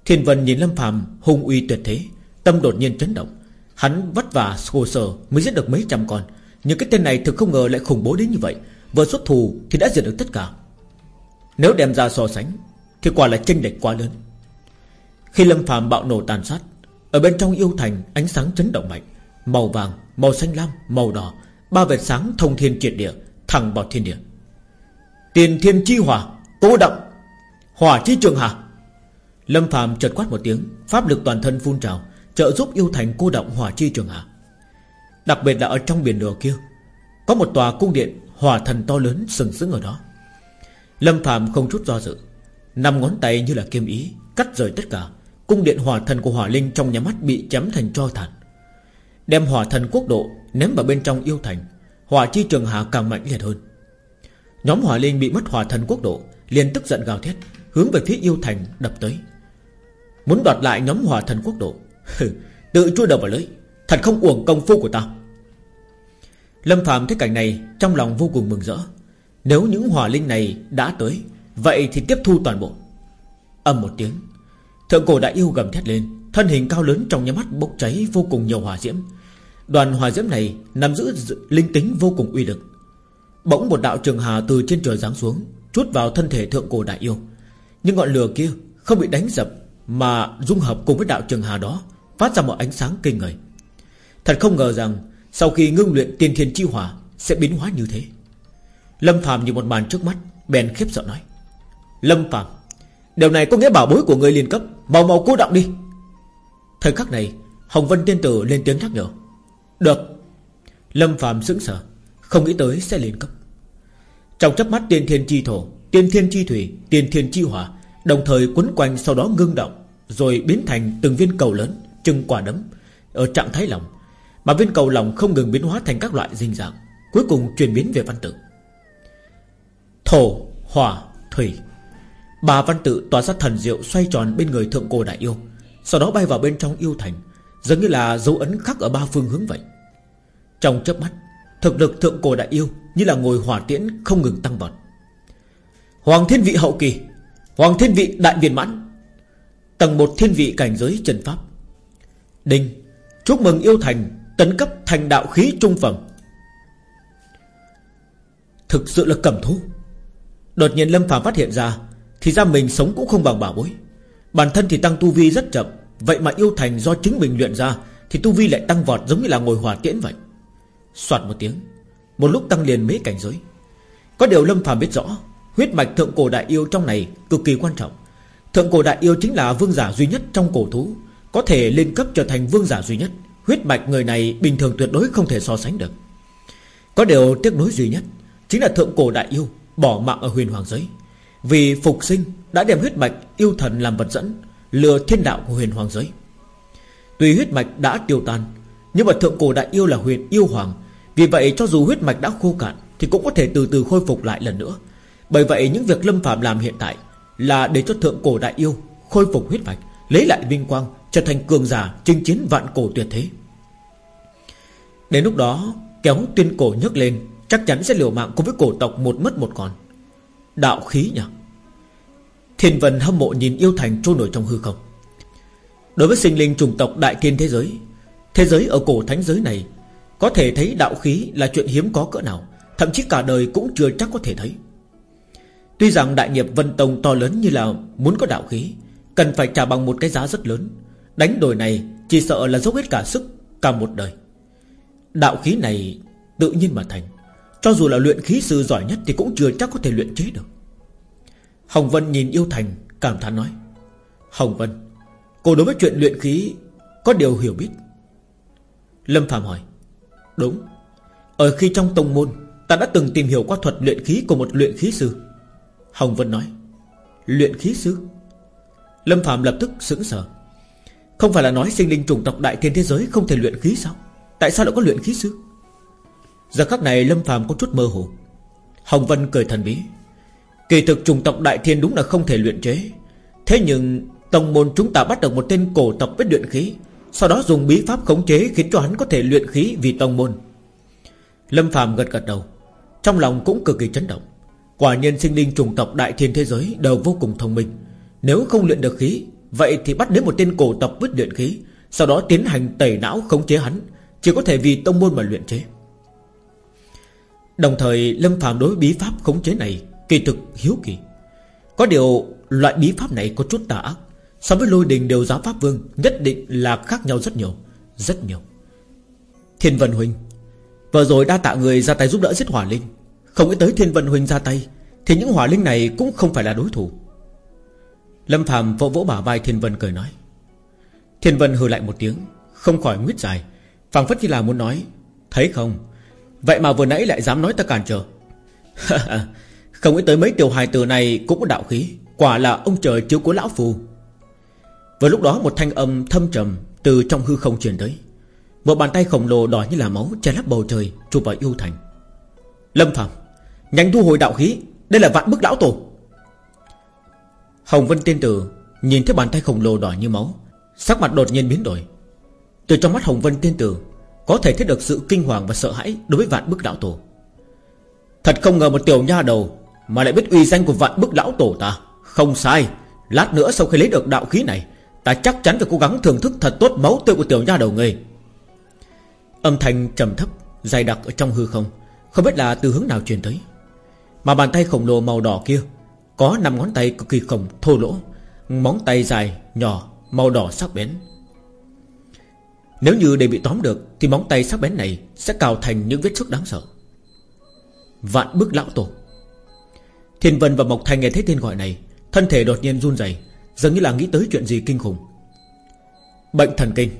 Thiên Vân nhìn Lâm phàm hung uy tuyệt thế, Tâm đột nhiên chấn động. Hắn vất vả, khổ sở mới giết được mấy trăm con. Nhưng cái tên này thực không ngờ lại khủng bố đến như vậy. Vừa xuất thù thì đã diệt được tất cả. Nếu đem ra so sánh, Thì quả là chênh lệch quá lớn. Khi Lâm Phạm bạo nổ tàn sát. Ở bên trong yêu thành ánh sáng chấn động mạnh. Màu vàng, màu xanh lam, màu đỏ Ba vệt sáng thông thiên triệt địa Thẳng vào thiên địa. Tiền thiên chi hỏa, cố động. Hỏa chi trường hạ Lâm Phạm chợt quát một tiếng Pháp lực toàn thân phun trào Trợ giúp yêu thành cô động hỏa chi trường hạ Đặc biệt là ở trong biển lửa kia Có một tòa cung điện Hỏa thần to lớn sừng sững ở đó. Lâm Phạm không chút do dự Năm ngón tay như là kiêm ý Cắt rời tất cả Cung điện hỏa thần của hỏa linh trong nhà mắt bị chém thành cho tàn. Đem hỏa thần quốc độ Ném vào bên trong yêu thành, Hỏa chi trường hạ càng mạnh liệt hơn. Nhóm hỏa linh bị mất hỏa thần quốc độ, liền tức giận gào thét, Hướng về phía yêu thành đập tới. Muốn đoạt lại nhóm hỏa thần quốc độ Tự chui đầu vào lưới, Thật không uổng công phu của ta. Lâm Phạm thấy cảnh này, Trong lòng vô cùng mừng rỡ. Nếu những hỏa linh này đã tới, Vậy thì tiếp thu toàn bộ. Âm một tiếng Thượng cổ đại yêu gầm thét lên, Thân hình cao lớn trong nhà mắt bốc cháy vô cùng nhiều hỏa diễm. Đoàn hỏa diễm này Nằm giữ linh tính vô cùng uy lực. Bỗng một đạo trường hà từ trên trời giáng xuống Chút vào thân thể thượng cổ đại yêu. Nhưng ngọn lửa kia không bị đánh dập Mà dung hợp cùng với đạo trường hà đó, Phát ra một ánh sáng kinh người. Thật không ngờ rằng, Sau khi ngưng luyện tiên thiên chi hỏa, Sẽ biến hóa như thế. Lâm Phạm như một màn trước mắt, Bèn khiếp sợ nói, Lâm Phạm Điều này có nghĩa bảo bối của người liên cấp màu màu cố động đi. Thời khắc này Hồng Vân Tiên Tử lên tiếng nhắc nhở. Được. Lâm Phạm sững sờ Không nghĩ tới sẽ liền cấp. Trong chớp mắt tiên thiên chi thổ Tiên thiên chi thủy Tiên thiên chi hỏa Đồng thời quấn quanh sau đó ngưng động Rồi biến thành từng viên cầu lớn Trưng quả đấm Ở trạng thái lòng Mà viên cầu lòng không ngừng biến hóa thành các loại dinh dạng Cuối cùng chuyển biến về văn tự. Thổ, hỏa, thủy Bà văn tự tỏa ra thần diệu xoay tròn bên người thượng cổ đại yêu, Sau đó bay vào bên trong yêu thành, Giống như là dấu ấn khắc ở ba phương hướng vậy. Trong chớp mắt, Thực lực thượng cổ đại yêu Như là ngồi hỏa tiễn không ngừng tăng vọt. Hoàng thiên vị hậu kỳ, Hoàng thiên vị đại viên mãn, Tầng một thiên vị cảnh giới trần pháp. Đinh, Chúc mừng yêu thành Tấn cấp thành đạo khí trung phẩm. Thực sự là cẩm thú. Đột nhiên Lâm Phạm phát hiện ra thì ra mình sống cũng không bằng bảo bối. Bản thân thì tăng tu vi rất chậm, Vậy mà yêu thành do chính mình luyện ra, Thì tu vi lại tăng vọt giống như là ngồi hỏa tiễn vậy. Xoạt một tiếng, Một lúc tăng liền mấy cảnh giới. Có điều Lâm phàm biết rõ, Huyết mạch thượng cổ đại yêu trong này cực kỳ quan trọng. Thượng cổ đại yêu chính là vương giả duy nhất trong cổ thú, Có thể lên cấp trở thành vương giả duy nhất. Huyết mạch người này bình thường tuyệt đối không thể so sánh được. Có điều tiếc nối duy nhất Chính là thượng cổ đại yêu Bỏ mạng ở huyền hoàng giới. Vì phục sinh đã đem huyết mạch yêu thần làm vật dẫn, Lừa thiên đạo của huyền hoàng giới. Tuy huyết mạch đã tiêu tan, Nhưng mà thượng cổ đại yêu là huyền yêu hoàng. Vì vậy, cho dù huyết mạch đã khô cạn, Thì cũng có thể từ từ khôi phục lại lần nữa. Bởi vậy, những việc Lâm Phạm làm hiện tại Là để cho thượng cổ đại yêu Khôi phục huyết mạch, Lấy lại vinh quang, Trở thành cường giả chinh chiến vạn cổ tuyệt thế. Đến lúc đó, Kéo tuyên cổ nhấc lên, Chắc chắn sẽ liều mạng cùng với cổ tộc một mất một còn. Đạo khí nhỉ? Thiên vân hâm mộ nhìn yêu thành trôi nổi trong hư không. Đối với sinh linh trùng tộc đại thiên thế giới Thế giới ở cổ thánh giới này Có thể thấy đạo khí là chuyện hiếm có cỡ nào, Thậm chí cả đời cũng chưa chắc có thể thấy. Tuy rằng đại nghiệp Vân Tông to lớn như là muốn có đạo khí, Cần phải trả bằng một cái giá rất lớn, Đánh đổi này chỉ sợ là dốc hết cả sức Cả một đời. Đạo khí này tự nhiên mà thành. Cho dù là luyện khí sư giỏi nhất Thì cũng chưa chắc có thể luyện chế được. Hồng Vân nhìn yêu thành, Cảm thán nói, Hồng Vân, Cô đối với chuyện luyện khí Có điều hiểu biết. Lâm Phạm hỏi, Đúng, Ở khi trong tông môn, Ta đã từng tìm hiểu qua thuật luyện khí của một luyện khí sư. Hồng Vân nói, Luyện khí sư? Lâm Phạm lập tức sững sờ. Không phải là nói sinh linh chủng tộc đại thiên thế giới Không thể luyện khí sao? Tại sao lại có luyện khí sư? Giờ khắc này Lâm phàm có chút mơ hồ. Hồng Vân cười thần bí. Kỳ thực trùng tộc đại thiên đúng là không thể luyện chế. Thế nhưng, Tông môn chúng ta bắt được một tên cổ tộc biết luyện khí, Sau đó dùng bí pháp khống chế Khiến cho hắn có thể luyện khí vì tông môn. Lâm phàm gật gật đầu. Trong lòng cũng cực kỳ chấn động. Quả nhiên sinh linh trùng tộc đại thiên thế giới Đều vô cùng thông minh. Nếu không luyện được khí, Vậy thì bắt đến một tên cổ tộc biết luyện khí, Sau đó tiến hành tẩy não khống chế hắn, Chỉ có thể vì tông môn mà luyện chế. Đồng thời, Lâm Phạm đối bí pháp khống chế này Kỳ thực hiếu kỳ. Có điều, loại bí pháp này có chút tà ác. So với lôi đình đều giáo Pháp Vương, Nhất định là khác nhau rất nhiều Rất nhiều. Thiên Vân Huynh Vừa rồi đa tạ người ra tay giúp đỡ giết hỏa linh. Không nghĩ tới Thiên Vân Huynh ra tay, Thì những hỏa linh này cũng không phải là đối thủ. Lâm Phạm vỗ vỗ bả vai Thiên Vân cười nói. Thiên Vân hừ lại một tiếng, Không khỏi nguyết dài. Phảng phất như là muốn nói, Thấy không? Vậy mà vừa nãy lại dám nói ta cản trở. Không nghĩ tới mấy tiểu hài từ này Cũng có đạo khí. Quả là ông trời chiếu của lão phù. Vừa lúc đó một thanh âm thâm trầm Từ trong hư không truyền tới. Một bàn tay khổng lồ đỏ như là máu Che lấp bầu trời, chụp vào yêu thành. Lâm Phạm Nhanh thu hồi đạo khí. Đây là vạn bức lão tổ. Hồng Vân tiên tử Nhìn thấy bàn tay khổng lồ đỏ như máu, Sắc mặt đột nhiên biến đổi. Từ trong mắt Hồng Vân tiên tử có thể thấy được sự kinh hoàng và sợ hãi Đối với vạn bức đạo tổ. Thật không ngờ một tiểu nha đầu Mà lại biết uy danh của vạn bức lão tổ ta. Không sai Lát nữa sau khi lấy được đạo khí này Ta chắc chắn phải cố gắng thưởng thức thật tốt máu tươi của tiểu nha đầu ngươi. Âm thanh trầm thấp Dài đặc ở trong hư không Không biết là từ hướng nào truyền tới. Mà bàn tay khổng lồ màu đỏ kia Có năm ngón tay cực kỳ khổng thô lỗ Móng tay dài, nhỏ, màu đỏ sắc bén. Nếu như để bị tóm được, Thì móng tay sắc bén này Sẽ cào thành những vết sức đáng sợ. Vạn bức lão tổ. Thiên Vân và Mộc Thành nghe thấy tên gọi này, Thân thể đột nhiên run rẩy, Dường như là nghĩ tới chuyện gì kinh khủng. Bệnh thần kinh,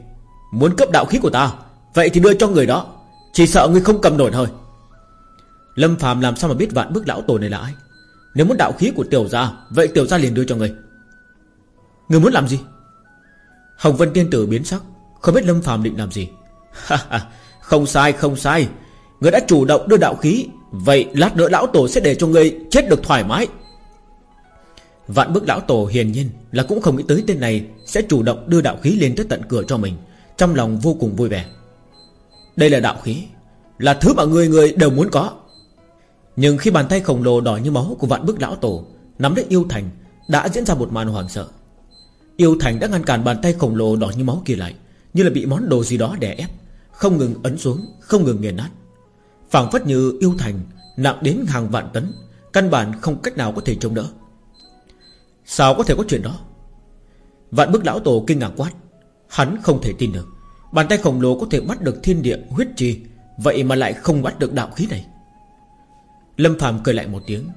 Muốn cấp đạo khí của ta, Vậy thì đưa cho người đó, Chỉ sợ người không cầm nổi thôi Lâm Phạm làm sao mà biết vạn bức lão tổ này là ai? Nếu muốn đạo khí của tiểu gia, Vậy tiểu gia liền đưa cho người. Người muốn làm gì? Hồng Vân Tiên Tử biến sắc. Không biết Lâm Phạm định làm gì. Không sai không sai. Người đã chủ động đưa đạo khí. Vậy lát nữa lão tổ sẽ để cho người chết được thoải mái. Vạn bức lão tổ hiền nhiên Là cũng không nghĩ tới tên này Sẽ chủ động đưa đạo khí lên tới tận cửa cho mình. Trong lòng vô cùng vui vẻ. Đây là đạo khí. Là thứ mà người người đều muốn có. Nhưng khi bàn tay khổng lồ đỏ như máu Của vạn bức lão tổ Nắm lấy yêu thành, Đã diễn ra một màn hoàng sợ. Yêu thành đã ngăn cản bàn tay khổng lồ đỏ như máu kia lại. Như là bị món đồ gì đó đè ép, Không ngừng ấn xuống, Không ngừng nghiền nát. Phảng phất như yêu thành, Nặng đến hàng vạn tấn, Căn bản không cách nào có thể chống đỡ. Sao có thể có chuyện đó? Vạn bức lão tổ kinh ngạc quát, Hắn không thể tin được. Bàn tay khổng lồ có thể bắt được thiên địa huyết chi Vậy mà lại không bắt được đạo khí này. Lâm phàm cười lại một tiếng,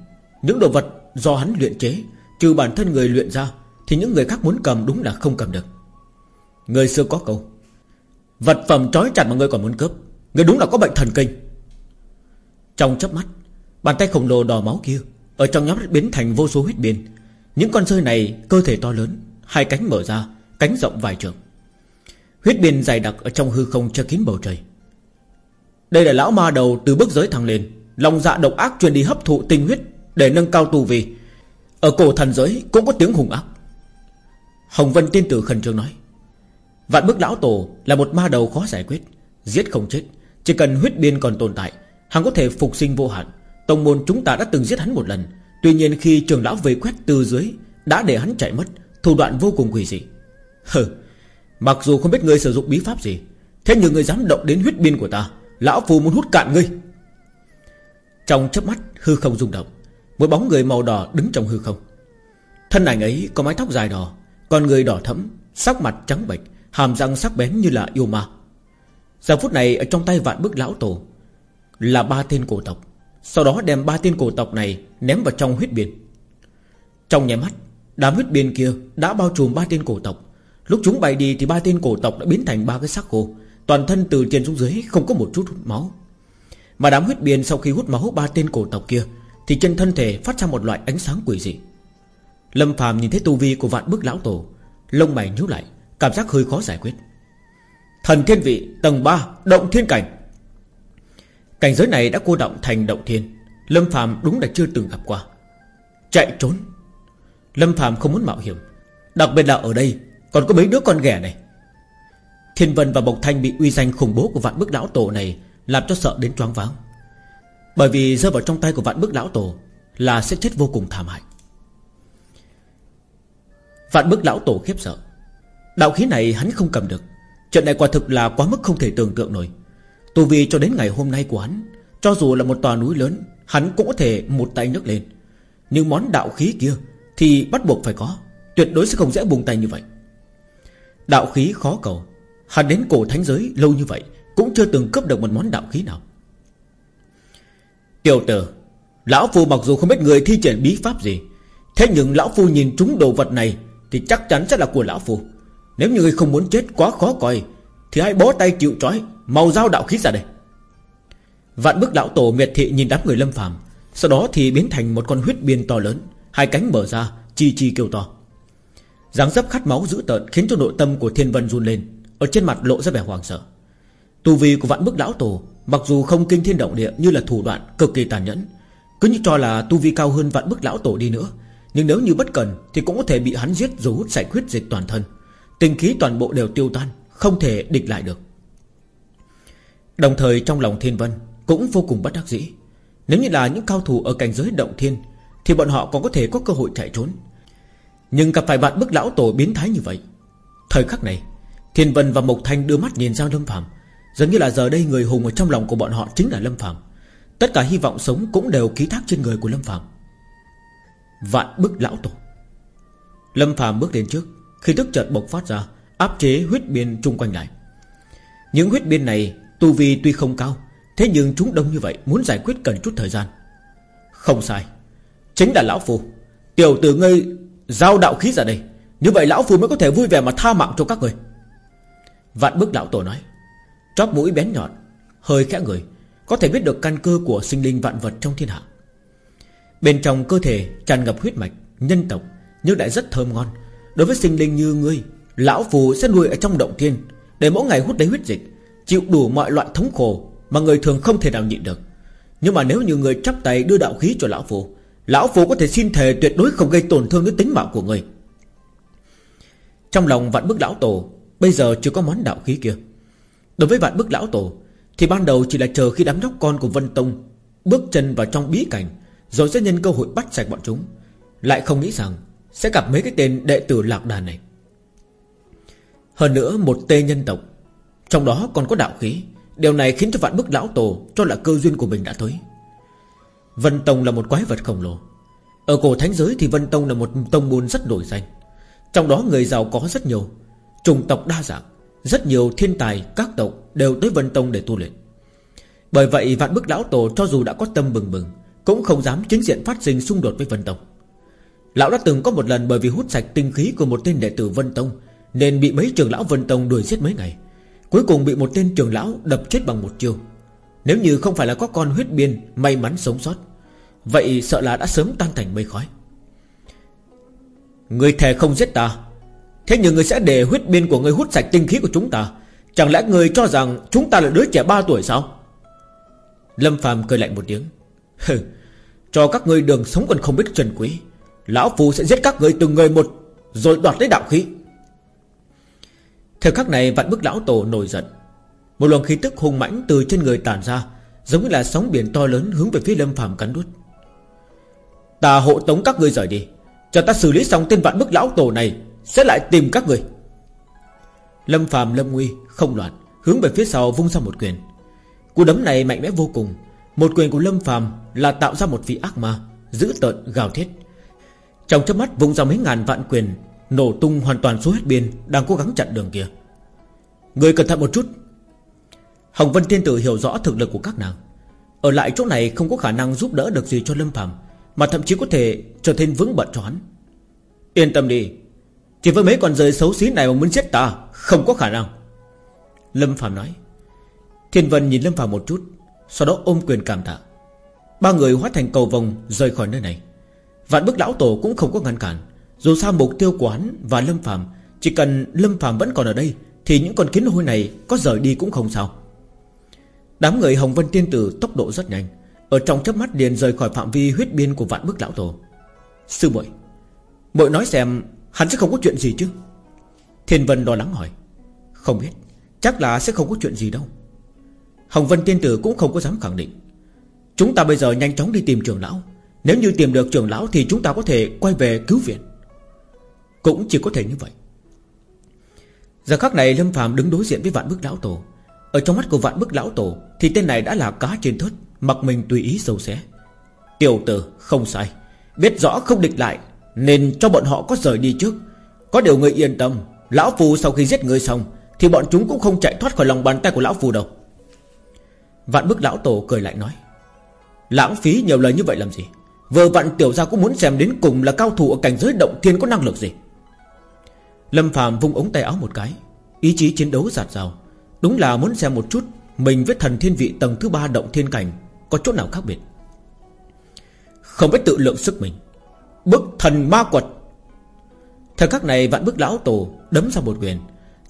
Những đồ vật do hắn luyện chế, Trừ bản thân người luyện ra, Thì những người khác muốn cầm đúng là không cầm được. Người xưa có câu, Vật phẩm trói chặt mà người còn muốn cướp Người đúng là có bệnh thần kinh. Trong chớp mắt, Bàn tay khổng lồ đỏ máu kia Ở trong nhóm biến thành vô số huyết biên. Những con rơi này, cơ thể to lớn, Hai cánh mở ra, Cánh rộng vài trường Huyết biên dài đặc ở trong hư không che kín bầu trời. Đây là lão ma đầu từ bước giới thăng lên, Lòng dạ độc ác truyền đi hấp thụ tinh huyết Để nâng cao tu vi. Ở cổ thần giới cũng có tiếng hùng ác. Hồng Vân tiên tử khẩn trương nói Vạn bức lão tổ là một ma đầu khó giải quyết, Giết không chết. Chỉ cần huyết biên còn tồn tại, Hắn có thể phục sinh vô hạn. Tông môn chúng ta đã từng giết hắn một lần. Tuy nhiên khi trường lão về quét từ dưới, Đã để hắn chạy mất, Thủ đoạn vô cùng quỷ dị. Hừ, Mặc dù không biết ngươi sử dụng bí pháp gì, Thế nhưng ngươi dám động đến huyết biên của ta, Lão phù muốn hút cạn ngươi. Trong chớp mắt, hư không rung động. Một bóng người màu đỏ đứng trong hư không. Thân ảnh ấy có mái tóc dài đỏ, Con người đỏ thẫm, Sắc mặt trắng bệch. Hàm răng sắc bén như là yêu ma. Giờ phút này, ở trong tay vạn bức lão tổ, Là ba tên cổ tộc. Sau đó đem ba tên cổ tộc này Ném vào trong huyết biển. Trong nhà mắt, Đám huyết biển kia đã bao trùm ba tên cổ tộc. Lúc chúng bay đi thì ba tên cổ tộc đã biến thành ba cái xác khô. Toàn thân từ trên xuống dưới không có một chút hút máu. Mà đám huyết biển sau khi hút máu ba tên cổ tộc kia, Thì trên thân thể phát ra một loại ánh sáng quỷ dị. Lâm phàm nhìn thấy tu vi của vạn bức lão tổ, Lông mày nhíu lại. Cảm giác hơi khó giải quyết. Thần thiên vị tầng 3 Động thiên cảnh. Cảnh giới này đã cô động thành động thiên. Lâm phàm đúng là chưa từng gặp qua. Chạy trốn. Lâm phàm không muốn mạo hiểm. Đặc biệt là ở đây, Còn có mấy đứa con ghẻ này. Thiên Vân và Bộc Thanh bị uy danh khủng bố của vạn bức lão tổ này Làm cho sợ đến choáng váng. Bởi vì rơi vào trong tay của vạn bức lão tổ Là sẽ chết vô cùng thảm hại. Vạn bức lão tổ khiếp sợ. Đạo khí này hắn không cầm được. Trận này quả thực là quá mức không thể tưởng tượng nổi. Tu vi cho đến ngày hôm nay của hắn, Cho dù là một tòa núi lớn, Hắn cũng có thể một tay nhấc lên. Nhưng món đạo khí kia Thì bắt buộc phải có, Tuyệt đối sẽ không dễ buông tay như vậy. Đạo khí khó cầu. Hắn đến cổ thánh giới lâu như vậy, Cũng chưa từng cướp được một món đạo khí nào. Tiểu tử, Lão Phu mặc dù không biết người thi triển bí pháp gì, Thế nhưng Lão Phu nhìn trúng đồ vật này Thì chắc chắn sẽ là của Lão Phu. Nếu như người không muốn chết quá khó coi, Thì hãy bó tay chịu trói, Màu dao đạo khí ra đây. Vạn bức lão tổ miệt thị nhìn đám người lâm phàm, Sau đó thì biến thành một con huyết biên to lớn, Hai cánh mở ra, Chi chi kêu to. Dáng dấp khát máu dữ tợn Khiến cho nội tâm của thiên vân run lên, Ở trên mặt lộ ra vẻ hoàng sợ. Tu vi của vạn bức lão tổ, Mặc dù không kinh thiên động địa như là thủ đoạn cực kỳ tàn nhẫn, Cứ như cho là tu vi cao hơn vạn bức lão tổ đi nữa, Nhưng nếu như bất cần Thì cũng có thể bị hắn giết rồi hút sạch huyết dịch toàn thân. Tình khí toàn bộ đều tiêu tan, Không thể địch lại được. Đồng thời trong lòng thiên vân Cũng vô cùng bất đắc dĩ. Nếu như là những cao thủ ở cảnh giới động thiên, Thì bọn họ còn có thể có cơ hội chạy trốn. Nhưng gặp phải vạn bức lão tổ biến thái như vậy, Thời khắc này, Thiên Vân và Mộc Thanh đưa mắt nhìn sang Lâm Phạm Giống như là giờ đây người hùng ở trong lòng của bọn họ chính là Lâm Phạm Tất cả hy vọng sống cũng đều ký thác trên người của Lâm Phạm Vạn bức lão tổ. Lâm Phạm bước đến trước khi tức chợt bộc phát ra, Áp chế huyết biên chung quanh lại. Những huyết biên này, Tu vi tuy không cao, Thế nhưng chúng đông như vậy Muốn giải quyết cần chút thời gian. Không sai, Chính là Lão Phu. Tiểu tử ngươi giao đạo khí ra đây, Như vậy Lão Phu mới có thể vui vẻ mà tha mạng cho các người. Vạn bước Lão Tổ nói, Chóp mũi bén nhọn, Hơi khẽ người, Có thể biết được căn cơ của sinh linh vạn vật trong thiên hạ. Bên trong cơ thể tràn ngập huyết mạch, Nhân tộc, Nhưng lại rất thơm ngon Đối với sinh linh như ngươi, Lão Phù sẽ nuôi ở trong động thiên, Để mỗi ngày hút lấy huyết dịch, Chịu đủ mọi loại thống khổ Mà người thường không thể nào nhịn được. Nhưng mà nếu như người chắp tay đưa đạo khí cho Lão Phù Lão Phù có thể xin thề tuyệt đối không gây tổn thương đến tính mạng của người. Trong lòng vạn bức lão tổ, Bây giờ chưa có món đạo khí kia. Đối với vạn bức lão tổ, Thì ban đầu chỉ là chờ khi đám nhóc con của Vân Tông Bước chân vào trong bí cảnh, Rồi sẽ nhân cơ hội bắt sạch bọn chúng. Lại không nghĩ rằng sẽ gặp mấy cái tên đệ tử lạc đàn này. Hơn nữa, một tê nhân tộc, Trong đó còn có đạo khí. Điều này khiến cho vạn bức lão tổ Cho là cơ duyên của mình đã tới. Vân Tông là một quái vật khổng lồ. Ở cổ thánh giới thì Vân Tông là một tông môn rất nổi danh. Trong đó người giàu có rất nhiều, Chủng tộc đa dạng, rất nhiều thiên tài, các tộc đều tới Vân Tông để tu luyện. Bởi vậy, vạn bức lão tổ cho dù đã có tâm bừng bừng, Cũng không dám chính diện phát sinh xung đột với Vân Tông. Lão đã từng có một lần bởi vì hút sạch tinh khí của một tên đệ tử Vân Tông, Nên bị mấy trường lão Vân Tông đuổi giết mấy ngày. Cuối cùng bị một tên trường lão đập chết bằng một chiêu. Nếu như không phải là có con huyết biên May mắn sống sót, Vậy sợ là đã sớm tan thành mây khói. Người thề không giết ta. Thế nhưng người sẽ để huyết biên của người hút sạch tinh khí của chúng ta. Chẳng lẽ người cho rằng Chúng ta là đứa trẻ 3 tuổi sao? Lâm phàm cười lạnh một tiếng. Hừ, Cho các ngươi đường sống còn không biết trần quý. Lão Phu sẽ giết các người từng người một, Rồi đoạt lấy đạo khí. Theo khắc này, vạn bức lão tổ nổi giận. Một luồng khí tức hung mãnh từ trên người tản ra, Giống như là sóng biển to lớn hướng về phía Lâm phàm cắn đuốt Ta hộ tống các ngươi rời đi Cho ta xử lý xong tên vạn bức lão tổ này, sẽ lại tìm các người Lâm phàm lâm nguy, không loạn, Hướng về phía sau vung ra một quyền. Cú đấm này mạnh mẽ vô cùng, Một quyền của Lâm phàm là tạo ra một vị ác ma Giữ tợn, gào thét. Trong chớp mắt, vung ra mấy ngàn vạn quyền, Nổ tung hoàn toàn số hết biên, Đang cố gắng chặn đường kia. Người cẩn thận một chút. Hồng Vân Tiên Tử hiểu rõ thực lực của các nàng. Ở lại chỗ này không có khả năng giúp đỡ được gì cho Lâm Phạm Mà thậm chí có thể trở thêm vững bận cho hắn. Yên tâm đi, chỉ với mấy con rơi xấu xí này mà muốn giết ta, Không có khả năng. Lâm Phạm nói. Thiên Vân nhìn Lâm Phạm một chút, Sau đó ôm quyền cảm tạ. Ba người hóa thành cầu vòng rời khỏi nơi này. Vạn bức lão tổ cũng không có ngăn cản. Dù sao mục tiêu của hắn và Lâm Phạm Chỉ cần Lâm Phạm vẫn còn ở đây, Thì những con kiến hôi này có rời đi cũng không sao. Đám người Hồng Vân Tiên Tử tốc độ rất nhanh. Ở trong chớp mắt liền rời khỏi phạm vi huyết biên của vạn bức lão tổ. Sư muội muội nói xem Hắn sẽ không có chuyện gì chứ? Thiên Vân lo lắng hỏi. Không biết, Chắc là sẽ không có chuyện gì đâu. Hồng Vân Tiên Tử cũng không có dám khẳng định. Chúng ta bây giờ nhanh chóng đi tìm trường lão. Nếu như tìm được trưởng lão Thì chúng ta có thể quay về cứu viện. Cũng chỉ có thể như vậy. Giờ khắc này Lâm phàm đứng đối diện với vạn bức lão tổ. Ở trong mắt của vạn bức lão tổ Thì tên này đã là cá trên thớt, Mặc mình tùy ý sâu xé. Tiểu tử, không sai. Biết rõ không địch lại, Nên cho bọn họ có rời đi trước. Có điều người yên tâm, Lão Phu sau khi giết người xong, Thì bọn chúng cũng không chạy thoát khỏi lòng bàn tay của Lão Phu đâu. Vạn bức Lão Tổ cười lại nói, Lãng phí nhiều lời như vậy làm gì? Vừa vạn tiểu gia cũng muốn xem đến cùng Là cao thủ ở cảnh giới động thiên có năng lực gì. Lâm Phạm vung ống tay áo một cái, Ý chí chiến đấu giạt rào. Đúng là muốn xem một chút Mình với thần thiên vị tầng thứ ba động thiên cảnh Có chỗ nào khác biệt. Không biết tự lượng sức mình. Bức thần ma quật. Thời khắc này vạn bức lão tổ Đấm ra một quyền.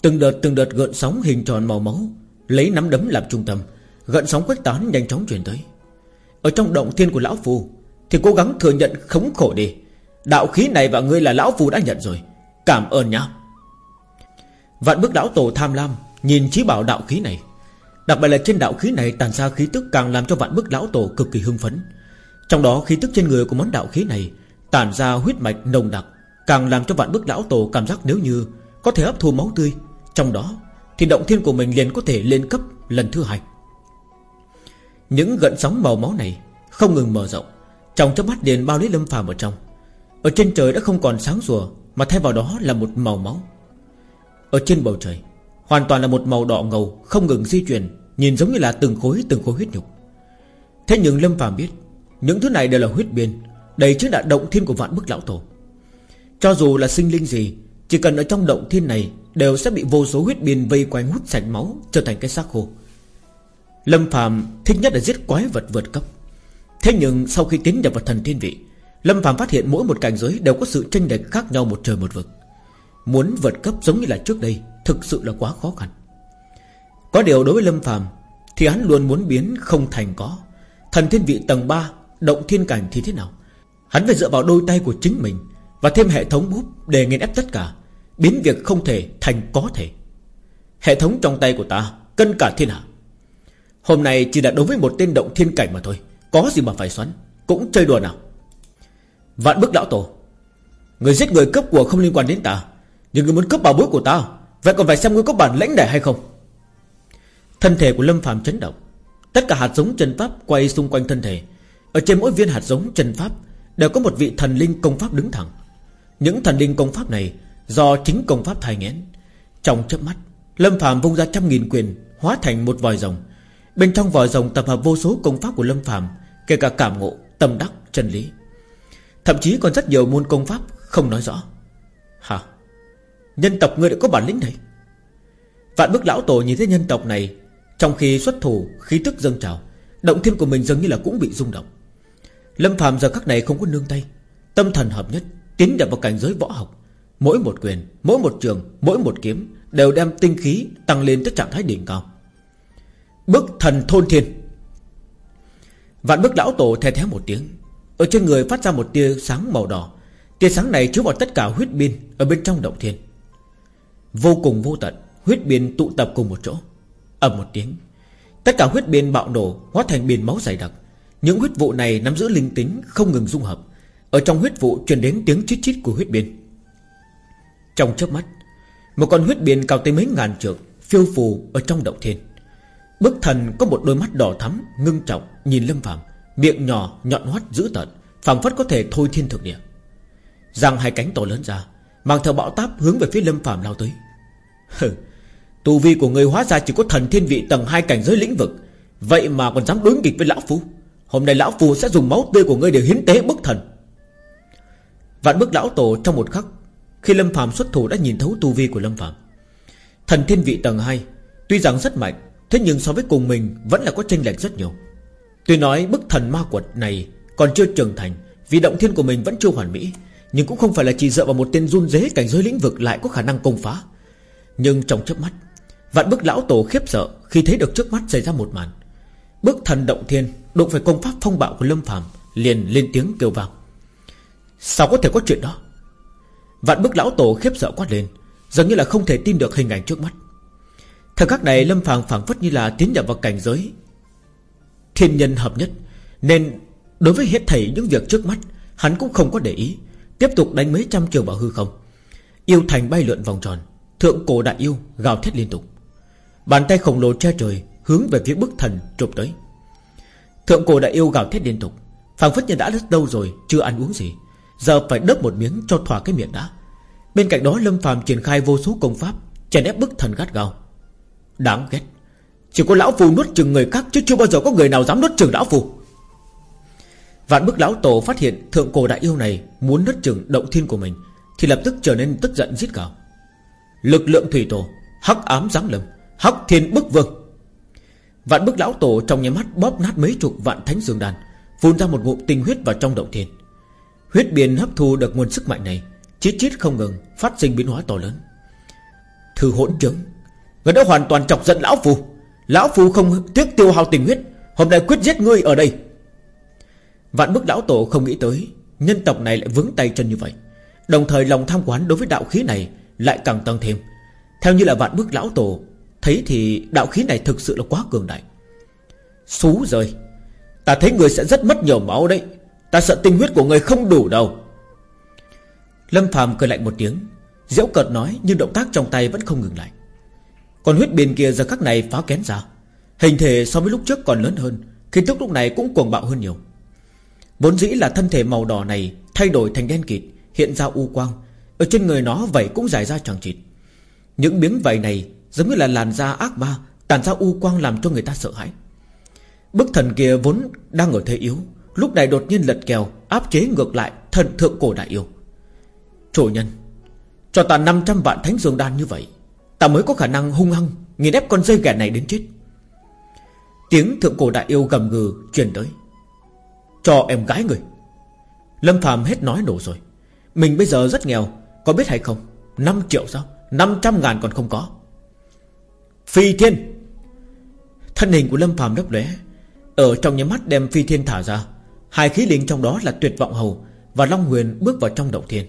Từng đợt từng đợt gợn sóng hình tròn màu máu, Lấy nắm đấm làm trung tâm. Gợn sóng quét tán nhanh chóng truyền tới. Ở trong động thiên của lão phù thì cố gắng thừa nhận khống khổ đi. Đạo khí này và ngươi là lão phù đã nhận rồi. Cảm ơn nhá. Vạn bức lão tổ tham lam, Nhìn trí bảo đạo khí này. Đặc biệt là trên đạo khí này tàn ra khí tức càng làm cho vạn bức lão tổ cực kỳ hưng phấn. Trong đó khí tức trên người của món đạo khí này Tản ra huyết mạch nồng đặc, Càng làm cho vạn bức lão tổ cảm giác nếu như Có thể hấp thu máu tươi. Trong đó, thì động thiên của mình liền có thể lên cấp lần thứ hai. Những gợn sóng màu máu này Không ngừng mở rộng. Trong chớp mắt liền bao lấy lâm phàm ở trong. Ở trên trời đã không còn sáng rùa Mà thay vào đó là một màu máu. Ở trên bầu trời, Hoàn toàn là một màu đỏ ngầu, Không ngừng di chuyển, Nhìn giống như là từng khối từng khối huyết nhục. Thế nhưng Lâm phàm biết, Những thứ này đều là huyết biên đây chính là động thiên của vạn bức lão tổ. Cho dù là sinh linh gì, Chỉ cần ở trong động thiên này Đều sẽ bị vô số huyết biên vây quanh hút sạch máu, Trở thành cái xác khô. Lâm phàm thích nhất là giết quái vật vượt cấp. Thế nhưng sau khi tiến nhập vào thần thiên vị, Lâm phàm phát hiện mỗi một cảnh giới Đều có sự tranh lệch khác nhau một trời một vực. Muốn vượt cấp giống như là trước đây Thực sự là quá khó khăn. Có điều đối với Lâm phàm Thì hắn luôn muốn biến không thành có. Thần thiên vị tầng 3 Động thiên cảnh thì thế nào? Hắn phải dựa vào đôi tay của chính mình Và thêm hệ thống bút để nghiền ép tất cả, Biến việc không thể thành có thể. Hệ thống trong tay của ta, Cân cả thiên hạ. Hôm nay chỉ là đối với một tên động thiên cảnh mà thôi. Có gì mà phải xoắn, Cũng chơi đùa nào. Vạn bức lão tổ, Người giết người cướp của không liên quan đến ta, Nhưng người muốn cướp bảo bối của ta, Vậy còn phải xem ngươi có bản lãnh này hay không. Thân thể của Lâm phàm chấn động, Tất cả hạt giống chân pháp quay xung quanh thân thể. Ở trên mỗi viên hạt giống chân pháp Đều có một vị thần linh công pháp đứng thẳng. Những thần linh công pháp này Do chính công pháp thai nghén. Trong chớp mắt, Lâm Phạm vung ra trăm nghìn quyền, Hóa thành một vòi rồng. Bên trong vòi rồng tập hợp vô số công pháp của Lâm Phạm Kể cả cảm ngộ, tâm đắc, chân lý. Thậm chí còn rất nhiều môn công pháp Không nói rõ. Hả? Nhân tộc ngươi đã có bản lĩnh này. Vạn bức lão tổ nhìn thấy nhân tộc này Trong khi xuất thủ khí tức dâng trào Động thiên của mình dường như là cũng bị rung động. Lâm Phạm giờ các này không có nương tay Tâm thần hợp nhất Tiến nhập vào cảnh giới võ học. Mỗi một quyền, mỗi một trường, mỗi một kiếm Đều đem tinh khí tăng lên tới trạng thái đỉnh cao. Bức thần thôn thiên. Vạn bức lão tổ thè thé một tiếng. Ở trên người phát ra một tia sáng màu đỏ. Tia sáng này chứa vào tất cả huyết biên Ở bên trong động thiên. Vô cùng vô tận, Huyết biên tụ tập cùng một chỗ. Ầm một tiếng. Tất cả huyết biên bạo nổ, Hóa thành biển máu dày đặc. Những huyết vụ này nắm giữ linh tính Không ngừng dung hợp. Ở trong huyết vụ truyền đến tiếng chít chít của huyết biên. Trong chớp mắt, Một con huyết biên cao tới mấy ngàn trượng, Phiêu phù ở trong động thiên. Bức thần có một đôi mắt đỏ thắm, Ngưng trọng, nhìn Lâm Phạm Miệng nhỏ, nhọn hoắt, dữ tợn, phảng phất có thể thôi thiên thực địa. Giang hai cánh to lớn ra, Mang theo bão táp hướng về phía Lâm Phạm lao tới. Hừ, Tu vi của người hóa ra chỉ có thần thiên vị tầng hai cảnh giới lĩnh vực, Vậy mà còn dám đối nghịch với lão phu? Hôm nay lão phu sẽ dùng máu tươi của ngươi để hiến tế bức thần. Vạn bức lão tổ trong một khắc, Khi Lâm Phạm xuất thủ đã nhìn thấu tu vi của Lâm Phạm Thần thiên vị tầng 2 Tuy rằng rất mạnh Thế nhưng so với cùng mình, vẫn là có tranh lệch rất nhiều. Tuy nói bức thần ma quật này Còn chưa trưởng thành, Vì động thiên của mình vẫn chưa hoàn mỹ, Nhưng cũng không phải là chỉ dựa vào một tên run dế cảnh giới lĩnh vực Lại có khả năng công phá. Nhưng trong chớp mắt, Vạn bức lão tổ khiếp sợ Khi thấy được trước mắt xảy ra một màn. Bức thần động thiên Đụng phải công pháp phong bạo của Lâm phàm Liền lên tiếng kêu vang. Sao có thể có chuyện đó? Vạn bức lão tổ khiếp sợ quát lên Giống như là không thể tin được hình ảnh trước mắt. Thời khắc này Lâm phàm phảng phất như là tiến nhập vào cảnh giới Thiên nhân hợp nhất. Nên đối với hết thảy những việc trước mắt, Hắn cũng không có để ý, Tiếp tục đánh mấy trăm trường vào hư không. Yêu thành bay lượn vòng tròn, Thượng cổ đại yêu gào thét liên tục. Bàn tay khổng lồ che trời Hướng về phía bức thần chụp tới. Thượng cổ đại yêu gào thét liên tục, phảng phất như đã rất lâu rồi, Chưa ăn uống gì. Giờ phải đớp một miếng cho thỏa cái miệng đã. Bên cạnh đó Lâm phàm triển khai vô số công pháp, Chèn ép bức thần gắt gao. Đáng ghét. Chỉ có lão phù nuốt chừng người khác Chứ chưa bao giờ có người nào dám nuốt chừng lão phù Vạn bức lão tổ phát hiện Thượng cổ đại yêu này muốn nuốt chừng động thiên của mình, Thì lập tức trở nên tức giận giết gào. Lực lượng thủy tổ, Hắc ám giáng lâm, Hắc thiên bức vương. Vạn bức lão tổ trong nhà mắt bóp nát mấy chục vạn thánh dương đàn Phun ra một ngụm tinh huyết vào trong động thiên. Huyết biển hấp thu được nguồn sức mạnh này, Chít chít không ngừng Phát sinh biến hóa to lớn. Thư hỗn trứng. Người đã hoàn toàn chọc giận lão phù. Lão phù không tiếc tiêu hao tình huyết. Hôm nay quyết giết ngươi ở đây. Vạn bức lão tổ không nghĩ tới, Nhân tộc này lại vướng tay chân như vậy. Đồng thời lòng tham quán đối với đạo khí này Lại càng tăng thêm. Theo như là vạn bức lão tổ, Thấy thì đạo khí này thực sự là quá cường đại. Xú rơi, Ta thấy người sẽ rất mất nhiều máu đấy. Ta sợ tinh huyết của người không đủ đâu. Lâm phàm cười lạnh một tiếng. Diễu cợt nói, nhưng động tác trong tay vẫn không ngừng lại. Còn huyết biên kia giờ khắc này phá kén ra Hình thể so với lúc trước còn lớn hơn Khi tức lúc này cũng cuồng bạo hơn nhiều. Vốn dĩ là thân thể màu đỏ này Thay đổi thành đen kịt, Hiện ra u quang. Ở trên người nó vậy cũng dài ra chẳng chịt. Những miếng vảy này giống như là làn da ác ma Tàn ra u quang làm cho người ta sợ hãi. Bức thần kia vốn đang ở thế yếu, Lúc này đột nhiên lật kèo, Áp chế ngược lại thần thượng cổ đại yêu. Chủ nhân, Cho ta 500 vạn thánh dương đan như vậy. Ta mới có khả năng hung hăng Nghiền ép con dây ghẻ này đến chết. Tiếng thượng cổ đại yêu gầm gừ truyền tới. Cho em gái người. Lâm phàm hết nói nổ rồi. Mình bây giờ rất nghèo, Có biết hay không? 5 triệu sao? 500 ngàn còn không có. Phi thiên. Thân hình của Lâm phàm đấp lóe. Ở trong nhắm mắt đem phi thiên thả ra. Hai khí linh trong đó là tuyệt vọng hầu Và Long Huyền bước vào trong động thiên.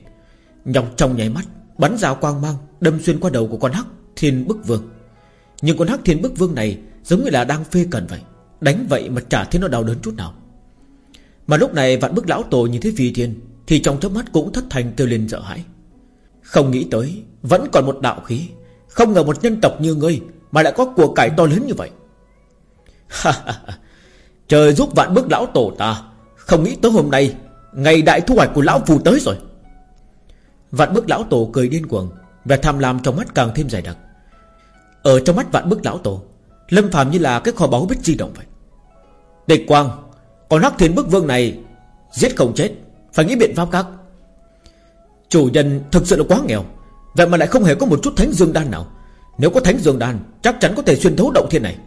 Nhọc trong nháy mắt, Bắn ra quang mang Đâm xuyên qua đầu của con hắc thiên bức vương. Nhưng con hắc thiên bức vương này Giống như là đang phê cần vậy, Đánh vậy mà chả thấy nó đau đớn chút nào. Mà lúc này vạn bức lão tổ nhìn thấy phi thiên Thì trong chớp mắt cũng thất thành kêu lên sợ hãi. Không nghĩ tới, Vẫn còn một đạo khí, Không ngờ một nhân tộc như ngươi Mà lại có của cải to lớn như vậy. Trời giúp vạn bức lão tổ ta, Không nghĩ tới hôm nay, Ngày đại thu hoạch của lão phù tới rồi. Vạn bức lão tổ cười điên cuồng Vẻ tham lam trong mắt càng thêm dày đặc. Ở trong mắt vạn bức lão tổ, Lâm phàm như là cái kho báu biết di động vậy. Địch quang, Còn hắc thiên bức vương này Giết không chết, Phải nghĩ biện pháp khác. Chủ nhân thực sự là quá nghèo, Vậy mà lại không hề có một chút thánh dương đan nào. Nếu có thánh dương đan, Chắc chắn có thể xuyên thấu động thiên này.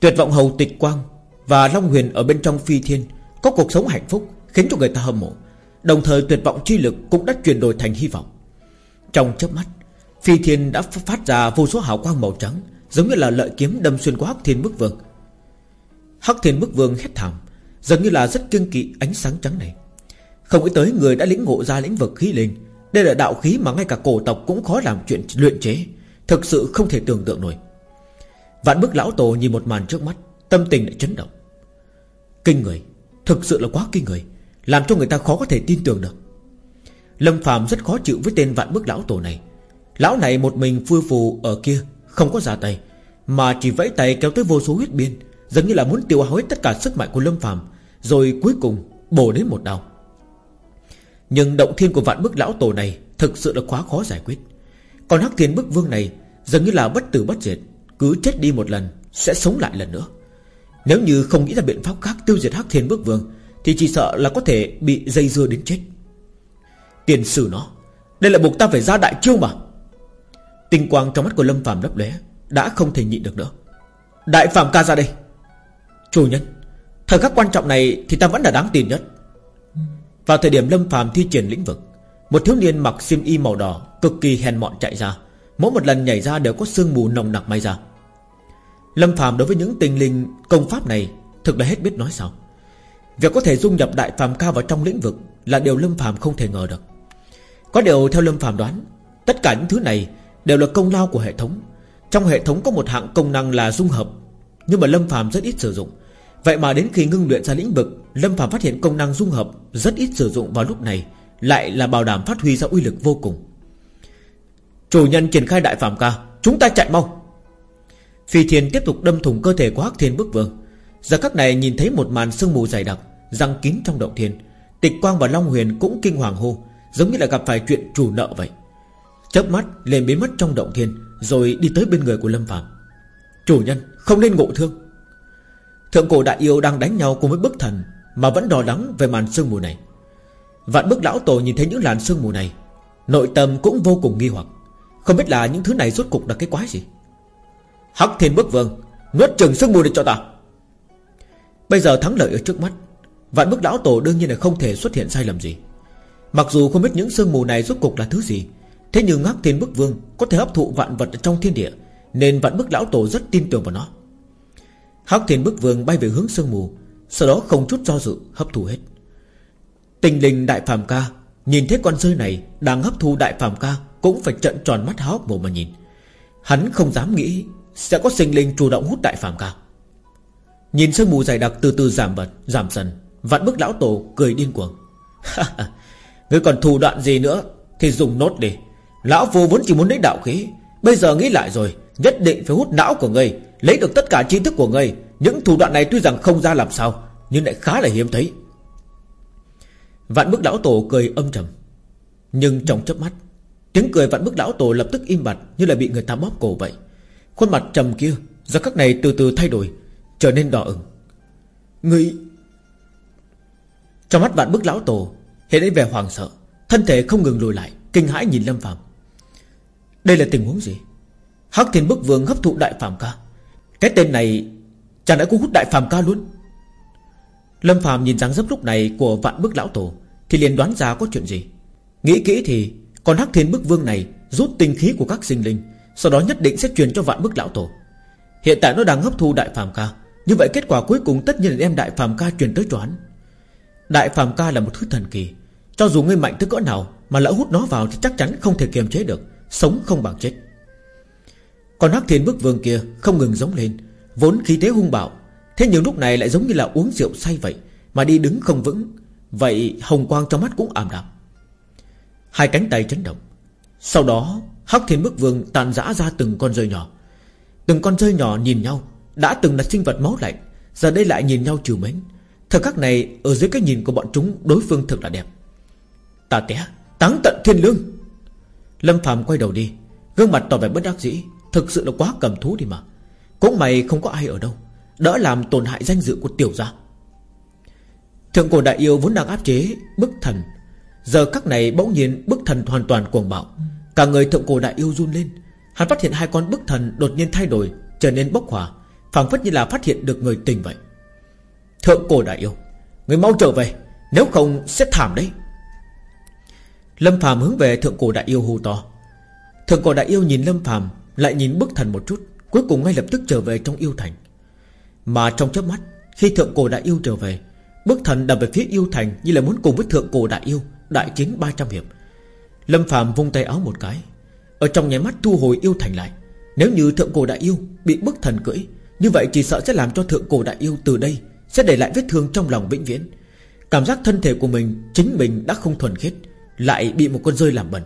Tuyệt vọng hầu tịch quang Và Long Huyền ở bên trong phi thiên Có cuộc sống hạnh phúc Khiến cho người ta hâm mộ. Đồng thời tuyệt vọng chi lực cũng đã chuyển đổi thành hy vọng. Trong chớp mắt, Phi thiên đã phát ra vô số hào quang màu trắng, Giống như là lợi kiếm đâm xuyên qua Hắc Thiên Bức Vương. Hắc Thiên Bức Vương hét thảm, Giống như là rất kiêng kỵ ánh sáng trắng này. Không nghĩ tới người đã lĩnh ngộ ra lĩnh vực khí linh, Đây là đạo khí mà ngay cả cổ tộc cũng khó làm chuyện luyện chế, Thực sự không thể tưởng tượng nổi. Vạn bức lão tổ nhìn một màn trước mắt, Tâm tình lại chấn động. Kinh người, Thực sự là quá kinh người. Làm cho người ta khó có thể tin tưởng được. Lâm Phạm rất khó chịu với tên vạn bức lão tổ này. Lão này một mình phư phù ở kia Không có ra tay Mà chỉ vẫy tay kéo tới vô số huyết biên Giống như là muốn tiêu hao hết tất cả sức mạnh của Lâm Phạm, Rồi cuối cùng bổ đến một đau Nhưng động thiên của vạn bức lão tổ này Thực sự là quá khó giải quyết. Còn hắc thiên bức vương này Giống như là bất tử bất diệt Cứ chết đi một lần Sẽ sống lại lần nữa. Nếu như không nghĩ ra biện pháp khác tiêu diệt hắc thiên bức vương thì chỉ sợ là có thể bị dây dưa đến chết. Tiền sử nó, Đây là buộc ta phải ra đại chiêu mà. Tinh quang trong mắt của Lâm Phạm lấp lóe, Đã không thể nhịn được nữa. Đại Phạm ca ra đây. Chủ nhân, Thời khắc quan trọng này thì ta vẫn là đáng tin nhất. Vào thời điểm Lâm Phạm thi triển lĩnh vực, Một thiếu niên mặc xiêm y màu đỏ Cực kỳ hèn mọn chạy ra, Mỗi một lần nhảy ra đều có sương mù nồng nặc bay ra. Lâm Phạm đối với những tình linh công pháp này Thực là hết biết nói sao. Việc có thể dung nhập đại phàm ca vào trong lĩnh vực Là điều Lâm Phạm không thể ngờ được. Có điều theo Lâm Phạm đoán, Tất cả những thứ này Đều là công lao của hệ thống. Trong hệ thống có một hạng công năng là dung hợp, Nhưng mà Lâm Phạm rất ít sử dụng. Vậy mà đến khi ngưng luyện ra lĩnh vực, Lâm Phạm phát hiện công năng dung hợp Rất ít sử dụng vào lúc này, Lại là bảo đảm phát huy ra uy lực vô cùng. Chủ nhân triển khai đại phạm ca, Chúng ta chạy mau. Phi thiên tiếp tục đâm thủng cơ thể của Hắc Thiên Bức Vương. Giờ các này nhìn thấy một màn sương mù dày đặc, Răng kín trong động thiên. Tịch Quang và Long Huyền cũng kinh hoàng hô, Giống như là gặp phải chuyện chủ nợ vậy. Chớp mắt, lên biến mất trong động thiên, Rồi đi tới bên người của Lâm Phạm Chủ nhân, không nên ngộ thương. Thượng cổ đại yêu đang đánh nhau cùng với bức thần, Mà vẫn đò đắng về màn sương mù này. Vạn bức lão tổ nhìn thấy những làn sương mù này, Nội tâm cũng vô cùng nghi hoặc. Không biết là những thứ này rốt cục là cái quái gì? Hắc thiên bức vương, Nuốt chừng sương mù để cho ta. Bây giờ thắng lợi ở trước mắt. Vạn bức lão tổ đương nhiên là không thể xuất hiện sai lầm gì. Mặc dù không biết những sương mù này rốt cục là thứ gì, Thế nhưng Hắc Thiên Bức Vương Có thể hấp thụ vạn vật trong thiên địa, Nên vạn bức lão tổ rất tin tưởng vào nó. Hắc Thiên Bức Vương bay về hướng sương mù, Sau đó không chút do dự hấp thụ hết. Tình linh đại phàm ca, Nhìn thấy con rơi này Đang hấp thu đại phàm ca Cũng phải trận tròn mắt háo mồm mà nhìn. Hắn không dám nghĩ Sẽ có sinh linh chủ động hút đại phàm ca. Nhìn sương mù dày đặc từ từ giảm bật Giảm dần. Vạn bức lão tổ cười điên cuồng. Ngươi còn thù đoạn gì nữa Thì dùng nốt đi. Lão vô vốn chỉ muốn lấy đạo khí. Bây giờ nghĩ lại rồi, Nhất định phải hút não của ngươi, Lấy được tất cả tri thức của ngươi. Những thủ đoạn này tuy rằng không ra làm sao, Nhưng lại khá là hiếm thấy. Vạn bức lão tổ cười âm trầm. Nhưng trong chớp mắt, Tiếng cười vạn bức lão tổ lập tức im bặt Như là bị người ta bóp cổ vậy. Khuôn mặt trầm kia, Giờ các này từ từ thay đổi. Trở nên đỏ ửng. Ngươi Trong mắt vạn bức lão tổ, Hiện lên vẻ hoàng sợ, Thân thể không ngừng lùi lại, Kinh hãi nhìn Lâm Phạm Đây là tình huống gì? Hắc thiên bức vương hấp thụ đại phàm ca. Cái tên này Chẳng lẽ cũng hút đại phàm ca luôn? Lâm Phạm nhìn dáng dấp lúc này Của vạn bức lão tổ, Thì liền đoán ra có chuyện gì. Nghĩ kỹ thì Còn Hắc thiên bức vương này Rút tinh khí của các sinh linh, Sau đó nhất định sẽ truyền cho vạn bức lão tổ. Hiện tại nó đang hấp thu đại phàm ca. Như vậy kết quả cuối cùng tất nhiên là đem đại phạm ca truyền tới cho hắn. Đại phạm ca là một thứ thần kỳ. Cho dù ngươi mạnh tới cỡ nào Mà lỡ hút nó vào thì chắc chắn không thể kiềm chế được, Sống không bằng chết. Còn hắc thiên bức vương kia không ngừng giống lên, Vốn khí thế hung bạo, Thế nhưng lúc này lại giống như là uống rượu say vậy, Mà đi đứng không vững, Vậy hồng quang trong mắt cũng ảm đạm. Hai cánh tay chấn động. Sau đó, Hắc thiên bức vương tàn rã ra từng con rơi nhỏ. Từng con rơi nhỏ nhìn nhau đã từng là sinh vật máu lạnh, Giờ đây lại nhìn nhau trừ mến. Thời khắc này, ở dưới cái nhìn của bọn chúng, Đối phương thực là đẹp. Ta té, Táng tận thiên lương. Lâm Phạm quay đầu đi, Gương mặt tỏ vẻ bất đắc dĩ. Thực sự là quá cầm thú đi mà. Cũng mày không có ai ở đâu Đỡ làm tổn hại danh dự của tiểu gia. Thượng cổ đại yêu vốn đang áp chế Bức thần. Giờ các này bỗng nhiên bức thần hoàn toàn cuồng bạo. Cả người thượng cổ đại yêu run lên. Hắn phát hiện hai con bức thần đột nhiên thay đổi, Trở nên bốc hỏa phảng phất như là phát hiện được người tình vậy. Thượng cổ đại yêu, Người mau trở về, Nếu không sẽ thảm đấy. Lâm Phàm hướng về thượng cổ đại yêu hù to. Thượng cổ đại yêu nhìn Lâm Phàm, Lại nhìn bức thần một chút, Cuối cùng ngay lập tức trở về trong yêu thành. Mà trong chớp mắt, Khi thượng cổ đại yêu trở về Bức thần đập về phía yêu thành Như là muốn cùng với thượng cổ đại yêu Đại chiến 300 hiệp. Lâm Phàm vung tay áo một cái, Ở trong nháy mắt thu hồi yêu thành lại. Nếu như thượng cổ đại yêu bị bức thần cưỡi như vậy chỉ sợ sẽ làm cho thượng cổ đại yêu từ đây Sẽ để lại vết thương trong lòng vĩnh viễn. Cảm giác thân thể của mình, Chính mình đã không thuần khiết, Lại bị một con rơi làm bẩn.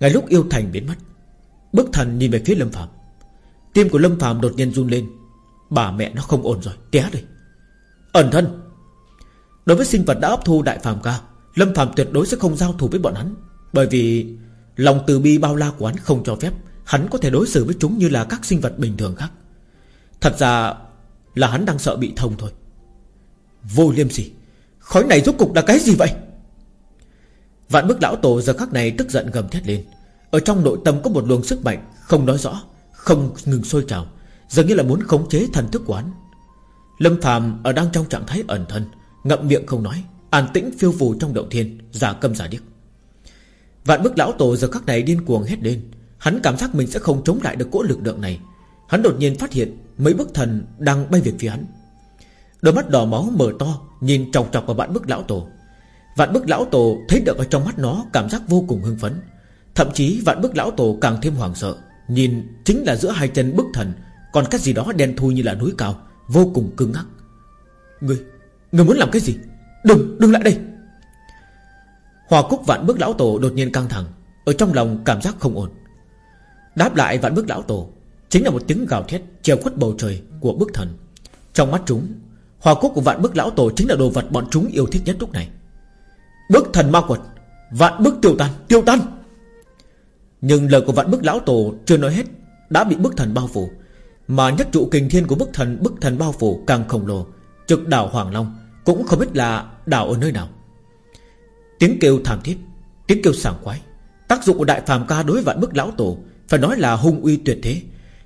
Ngay lúc yêu thành biến mất Bức thần nhìn về phía Lâm Phạm Tim của Lâm Phạm đột nhiên run lên. Bà mẹ nó không ổn rồi, Té đi Ẩn thân! Đối với sinh vật đã ấp thu đại phàm ca, Lâm Phạm tuyệt đối sẽ không giao thủ với bọn hắn, Bởi vì Lòng từ bi bao la của hắn không cho phép Hắn có thể đối xử với chúng như là các sinh vật bình thường khác. Thật ra Là hắn đang sợ bị thông thôi. Vô liêm sỉ. Khói này rốt cục là cái gì vậy? Vạn bức lão tổ giờ khắc này tức giận gầm thét lên. Ở trong nội tâm có một luồng sức mạnh Không nói rõ, Không ngừng sôi trào, Dường như là muốn khống chế thần thức quán Lâm phàm ở đang trong trạng thái ẩn thân, Ngậm miệng không nói, An tĩnh phiêu phù trong động thiên, Giả câm giả điếc. Vạn bức lão tổ giờ khắc này điên cuồng hét lên. Hắn cảm giác mình sẽ không chống lại được cỗ lực lượng này. Hắn đột nhiên phát hiện Mấy bức thần đang bay về phía hắn. Đôi mắt đỏ máu mở to Nhìn tròng trọc vào vạn bức lão tổ. Vạn bức lão tổ thấy được ở trong mắt nó Cảm giác vô cùng hưng phấn. Thậm chí vạn bức lão tổ càng thêm hoảng sợ Nhìn chính là giữa hai chân bức thần Còn cái gì đó đen thui như là núi cao Vô cùng cứng ngắc. Người, người muốn làm cái gì? Đừng, đừng lại đây. Hòa cúc vạn bức lão tổ đột nhiên căng thẳng Ở trong lòng cảm giác không ổn. Đáp lại vạn bức lão tổ Chính là một tiếng gào thét treo khuất bầu trời của bức thần. Trong mắt chúng, Hòa cốt của vạn bức lão tổ chính là đồ vật bọn chúng yêu thích nhất lúc này. Bức thần ma quật, Vạn bức tiêu tan Tiêu tan. Nhưng lời của vạn bức lão tổ chưa nói hết, Đã bị bức thần bao phủ, Mà nhất trụ kình thiên của bức thần Bức thần bao phủ càng khổng lồ, Trực đảo Hoàng Long, Cũng không biết là đảo ở nơi nào. Tiếng kêu thảm thiết, Tiếng kêu sảng khoái, Tác dụng của đại phàm ca đối với vạn bức lão tổ, Phải nói là hung uy tuyệt thế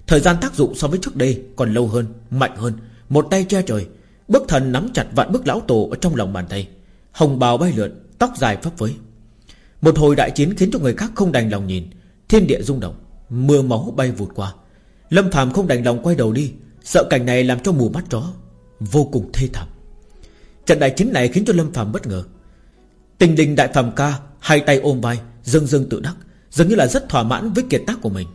Thời gian tác dụng so với trước đây còn lâu hơn, Mạnh hơn. Một tay che trời Bức thần nắm chặt vạn bức lão tổ ở trong lòng bàn tay. Hồng bào bay lượn, Tóc dài phấp phới. Một hồi đại chiến khiến cho người khác không đành lòng nhìn. Thiên địa rung động, Mưa máu bay vụt qua. Lâm phàm không đành lòng quay đầu đi. Sợ cảnh này làm cho mù mắt chó. Vô cùng thê thảm. Trận đại chiến này khiến cho Lâm phàm bất ngờ. Tình đình đại phàm ca Hai tay ôm vai, dâng dâng tự đắc, Dường như là rất thỏa mãn với kiệt tác của mình.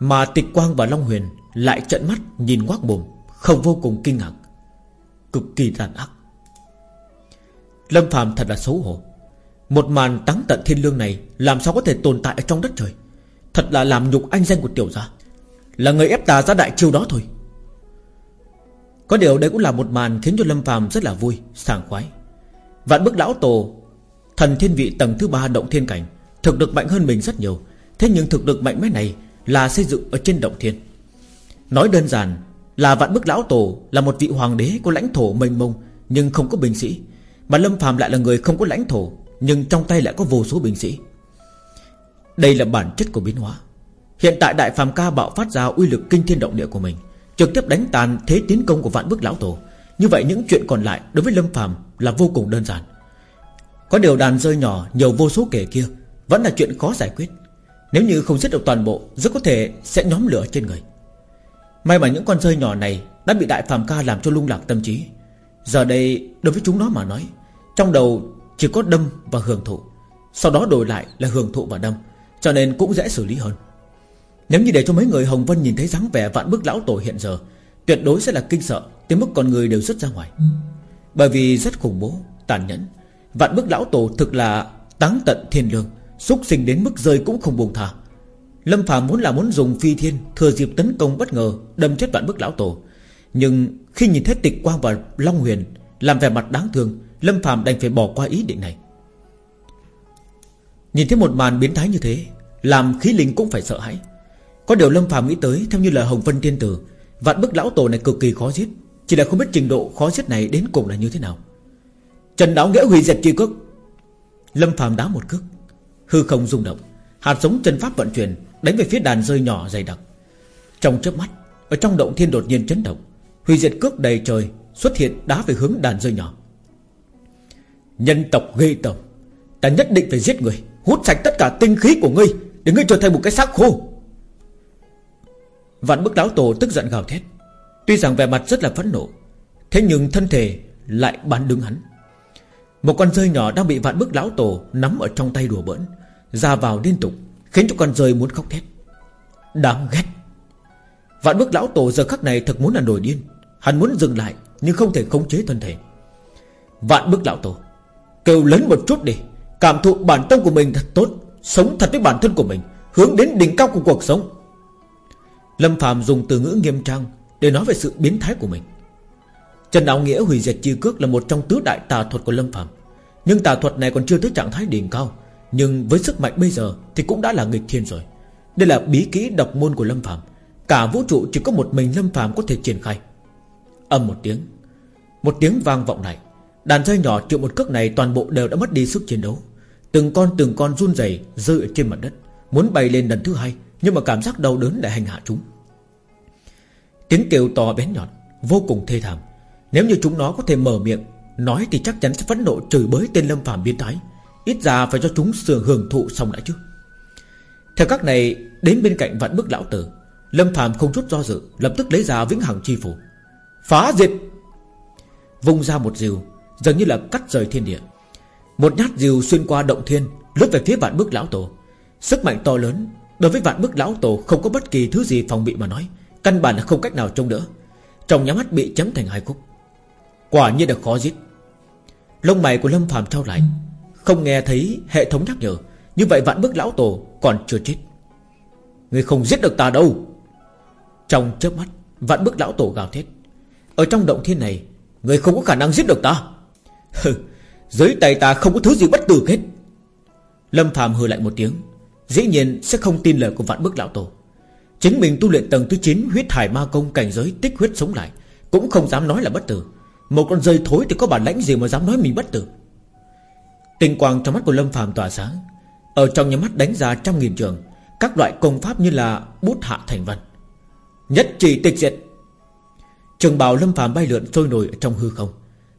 Mà tịch quang và Long Huyền Lại trận mắt nhìn ngoác mồm Không vô cùng kinh ngạc Cực kỳ tàn ác. Lâm phàm thật là xấu hổ. Một màn táng tận thiên lương này Làm sao có thể tồn tại ở trong đất trời? Thật là làm nhục anh danh của tiểu gia. Là người ép tà ra đại chiêu đó thôi. Có điều đây cũng là một màn Khiến cho Lâm phàm rất là vui, sảng khoái. Vạn bức lão tổ Thần thiên vị tầng thứ ba động thiên cảnh Thực lực mạnh hơn mình rất nhiều. Thế nhưng thực lực mạnh mẽ này là xây dựng ở trên động thiên. Nói đơn giản là vạn bức lão tổ Là một vị hoàng đế có lãnh thổ mênh mông, Nhưng không có binh sĩ. Mà Lâm phàm lại là người không có lãnh thổ, Nhưng trong tay lại có vô số binh sĩ. Đây là bản chất của biến hóa. Hiện tại đại phàm ca bạo phát ra uy lực kinh thiên động địa của mình, Trực tiếp đánh tàn thế tiến công của vạn bức lão tổ. Như vậy những chuyện còn lại đối với Lâm phàm là vô cùng đơn giản. Có điều đàn rơi nhỏ nhiều vô số kể kia Vẫn là chuyện khó giải quyết. Nếu như không giết được toàn bộ Rất có thể sẽ nhóm lửa trên người. May mà những con rơi nhỏ này Đã bị đại phàm ca làm cho lung lạc tâm trí. Giờ đây đối với chúng nó mà nói Trong đầu chỉ có đâm và hưởng thụ. Sau đó đổi lại là hưởng thụ và đâm Cho nên cũng dễ xử lý hơn. Nếu như để cho mấy người Hồng Vân nhìn thấy dáng vẻ vạn bức lão tổ hiện giờ Tuyệt đối sẽ là kinh sợ Tới mức con người đều rứt ra ngoài. Bởi vì rất khủng bố, tàn nhẫn. Vạn bức lão tổ thực là táng tận thiên lương Xúc sinh đến mức rơi cũng không buông tha. Lâm Phạm muốn là muốn dùng phi thiên, Thừa dịp tấn công bất ngờ, Đâm chết vạn bức lão tổ. Nhưng khi nhìn thấy tịch quang và Long Huyền Làm vẻ mặt đáng thương, Lâm Phạm đành phải bỏ qua ý định này. Nhìn thấy một màn biến thái như thế, Làm khí linh cũng phải sợ hãi. Có điều Lâm Phạm nghĩ tới, Theo như là Hồng Vân Tiên Tử, Vạn bức lão tổ này cực kỳ khó giết, Chỉ là không biết trình độ khó giết này đến cùng là như thế nào. Trần Đáo Nghĩa hủy diệt chi cước. Lâm Phạm đá một cước. Hư không rung động, Hạt giống chân pháp vận chuyển Đánh về phía đàn rơi nhỏ dày đặc. Trong chớp mắt, Ở trong động thiên đột nhiên chấn động, Hủy diệt cước đầy trời Xuất hiện đá về hướng đàn rơi nhỏ. Nhân tộc ghê tởm, Ta nhất định phải giết người, Hút sạch tất cả tinh khí của ngươi Để ngươi trở thành một cái xác khô. Vạn bức lão tổ tức giận gào thét, Tuy rằng vẻ mặt rất là phẫn nộ, Thế nhưng thân thể lại bán đứng hắn. Một con rơi nhỏ đang bị vạn bức lão tổ Nắm ở trong tay đùa bỡn, ra vào liên tục, Khiến cho con rơi muốn khóc thét. Đáng ghét. Vạn bức lão tổ giờ khắc này thật muốn là nổi điên. Hắn muốn dừng lại, Nhưng không thể khống chế thân thể. Vạn bức lão tổ, Kêu lớn một chút đi. Cảm thụ bản tâm của mình thật tốt, Sống thật với bản thân của mình, Hướng đến đỉnh cao của cuộc sống. Lâm Phạm dùng từ ngữ nghiêm trang Để nói về sự biến thái của mình. Trần Đạo Nghĩa hủy diệt chi cước là một trong tứ đại tà thuật của Lâm Phạm Nhưng tà thuật này còn chưa tới trạng thái đỉnh cao, nhưng với sức mạnh bây giờ Thì cũng đã là nghịch thiên rồi. Đây là bí kỹ độc môn của Lâm Phạm Cả vũ trụ chỉ có một mình Lâm Phạm có thể triển khai. Âm một tiếng. Một tiếng vang vọng này Đàn rơi nhỏ chịu một cước này toàn bộ đều đã mất đi sức chiến đấu. Từng con từng con run rẩy rơi ở trên mặt đất. Muốn bay lên lần thứ hai, Nhưng mà cảm giác đau đớn lại hành hạ chúng. Tiếng kêu to bén nhọn, Vô cùng thê thảm. Nếu như chúng nó có thể mở miệng Nói thì chắc chắn sẽ phẫn nộ chửi bới tên Lâm Phạm biến thái. Ít ra phải cho chúng sửa hưởng thụ xong đã chứ. Theo các này, Đến bên cạnh vạn bức lão tử, Lâm Phạm không chút do dự, Lập tức lấy ra vĩnh hằng chi phủ. Phá diệt! Vung ra một diều Dường như là cắt rời thiên địa. Một nhát diều xuyên qua động thiên, Lướt về phía vạn bức lão tổ. Sức mạnh to lớn, Đối với vạn bức lão tổ không có bất kỳ thứ gì phòng bị mà nói, Căn bản là không cách nào trông đỡ. Trong nhắm mắt bị chấm thành hai khúc. Quả nhiên là khó giết. Lông mày của Lâm Phạm trao lại, không nghe thấy hệ thống nhắc nhở, Như vậy vạn bức lão tổ còn chưa chết. Người không giết được ta đâu. Trong chớp mắt, Vạn bức lão tổ gào thét. Ở trong động thiên này, Người không có khả năng giết được ta. Dưới tay ta không có thứ gì bất tử hết. Lâm Phạm hừ lại một tiếng, Dĩ nhiên sẽ không tin lời của vạn bức lão tổ. Chính mình tu luyện tầng thứ 9 Huyết hải ma công cảnh giới, tích huyết sống lại, Cũng không dám nói là bất tử. Một con rơi thối thì có bản lãnh gì mà dám nói mình bất tử? Tinh quang trong mắt của Lâm Phàm tỏa sáng. Ở trong nhà mắt đánh ra trăm nghìn trường, Các loại công pháp như là bút hạ thành văn. Nhất chỉ tịch diệt. Trường bào Lâm Phàm bay lượn trôi nổi ở trong hư không.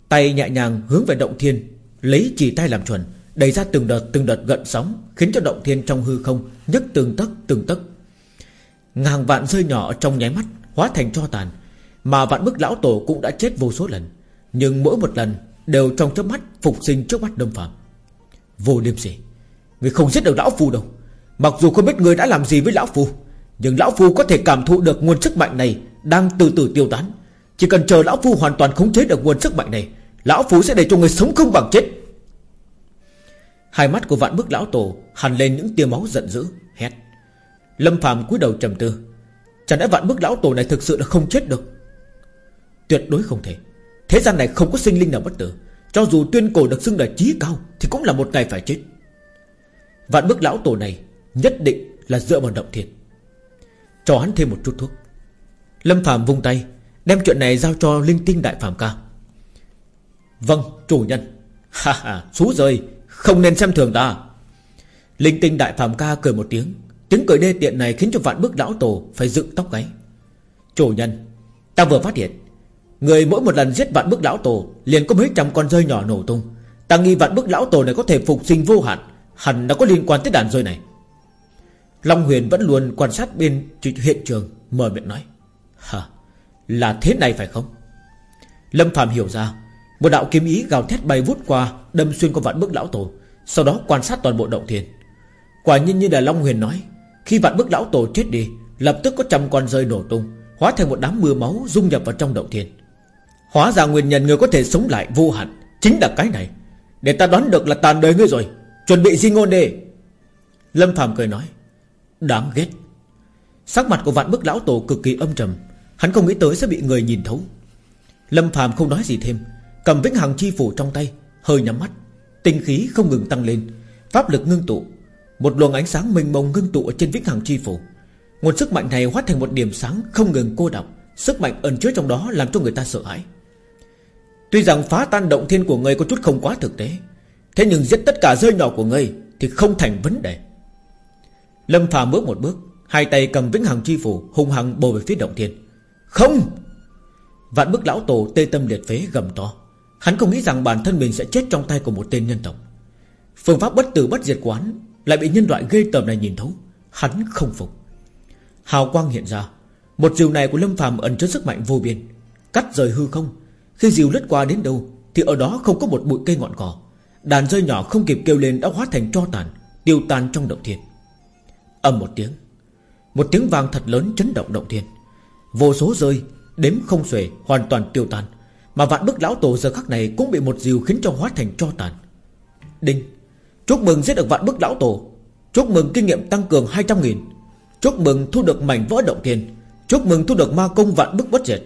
Tay nhẹ nhàng hướng về động thiên, Lấy chỉ tay làm chuẩn, Đẩy ra từng đợt từng đợt gợn sóng, Khiến cho động thiên trong hư không nhấc từng tấc từng tấc. Ngàn vạn rơi nhỏ trong nháy mắt, Hóa thành cho tàn, Mà vạn bức lão tổ cũng đã chết vô số lần. Nhưng mỗi một lần đều trong chớp mắt Phục sinh trước mắt Lâm Phạm Vô liêm gì Người không giết được lão phu đâu. Mặc dù không biết người đã làm gì với lão phu, Nhưng lão phu có thể cảm thụ được nguồn sức mạnh này Đang từ từ tiêu tán. Chỉ cần chờ lão phu hoàn toàn khống chế được nguồn sức mạnh này, Lão phu sẽ để cho người sống không bằng chết. Hai mắt của vạn bức lão tổ Hằn lên những tia máu giận dữ, Hét. Lâm phàm cúi đầu trầm tư. Chẳng lẽ vạn bức lão tổ này thực sự là không chết được? Tuyệt đối không thể. Thế gian này không có sinh linh nào bất tử. Cho dù tuyên cổ được xưng là trí cao, Thì cũng là một ngày phải chết. Vạn bức lão tổ này Nhất định là dựa vào động thiên. Cho hắn thêm một chút thuốc. Lâm phàm vung tay, Đem chuyện này giao cho linh tinh đại phàm ca. Vâng chủ nhân. Ha ha, xú rơi, Không nên xem thường ta. Linh tinh đại phàm ca cười một tiếng. Tiếng cười đê tiện này khiến cho vạn bức lão tổ Phải dựng tóc gáy. Chủ nhân, Ta vừa phát hiện Người mỗi một lần giết vạn bức lão tổ, Liền có mấy trăm con rơi nhỏ nổ tung. Ta nghi vạn bức lão tổ này có thể phục sinh vô hạn, Hẳn đã có liên quan tới đàn rơi này. Long Huyền vẫn luôn quan sát bên hiện trường, Mở miệng nói, Hả? Là thế này phải không? Lâm Phạm hiểu ra, Một đạo kiếm ý gào thét bay vút qua, Đâm xuyên qua vạn bức lão tổ, Sau đó quan sát toàn bộ động thiên. Quả nhiên như là Long Huyền nói, Khi vạn bức lão tổ chết đi, Lập tức có trăm con rơi nổ tung, Hóa thành một đám mưa máu dung nhập vào trong động thiên. Hóa ra nguyên nhân người có thể sống lại vô hạn Chính là cái này. Để ta đoán được là tàn đời ngươi rồi, Chuẩn bị di ngôn đi. Lâm Phạm cười nói, Đáng ghét. Sắc mặt của vạn bức lão tổ cực kỳ âm trầm, Hắn không nghĩ tới sẽ bị người nhìn thấu. Lâm Phạm không nói gì thêm, Cầm vĩnh hằng chi phủ trong tay, Hơi nhắm mắt, Tinh khí không ngừng tăng lên, Pháp lực ngưng tụ, Một luồng ánh sáng mênh mông ngưng tụ ở trên vĩnh hằng chi phủ. Nguồn sức mạnh này hóa thành một điểm sáng Không ngừng cô đọng, Sức mạnh ẩn chứa trong đó làm cho người ta sợ hãi. Tuy rằng phá tan động thiên của ngươi có chút không quá thực tế, Thế nhưng giết tất cả rơi nhỏ của ngươi Thì không thành vấn đề. Lâm phàm bước một bước, Hai tay cầm vĩnh hằng chi phủ, Hung hăng bồ về phía động thiên. Không! Vạn bức lão tổ tê tâm liệt phế gầm to. Hắn không nghĩ rằng bản thân mình sẽ chết trong tay của một tên nhân tộc. Phương pháp bất tử bất diệt quán Lại bị nhân loại ghê tởm này nhìn thấu. Hắn không phục. Hào quang hiện ra. Một diều này của Lâm phàm ẩn chứa sức mạnh vô biên, Cắt rời hư không khi diều lướt qua đến đâu, Thì ở đó không có một bụi cây ngọn cỏ. Đàn rơi nhỏ không kịp kêu lên đã hóa thành tro tàn, Tiêu tan trong động thiên. Âm một tiếng Một tiếng vang thật lớn chấn động động thiên. Vô số rơi, Đếm không xuể, hoàn toàn tiêu tan. Mà vạn bức lão tổ giờ khắc này Cũng bị một diều khiến cho hóa thành tro tàn. Đinh, Chúc mừng giết được vạn bức lão tổ. Chúc mừng kinh nghiệm tăng cường 200 nghìn. Chúc mừng thu được mảnh vỡ động thiên. Chúc mừng thu được ma công vạn bức bất diệt.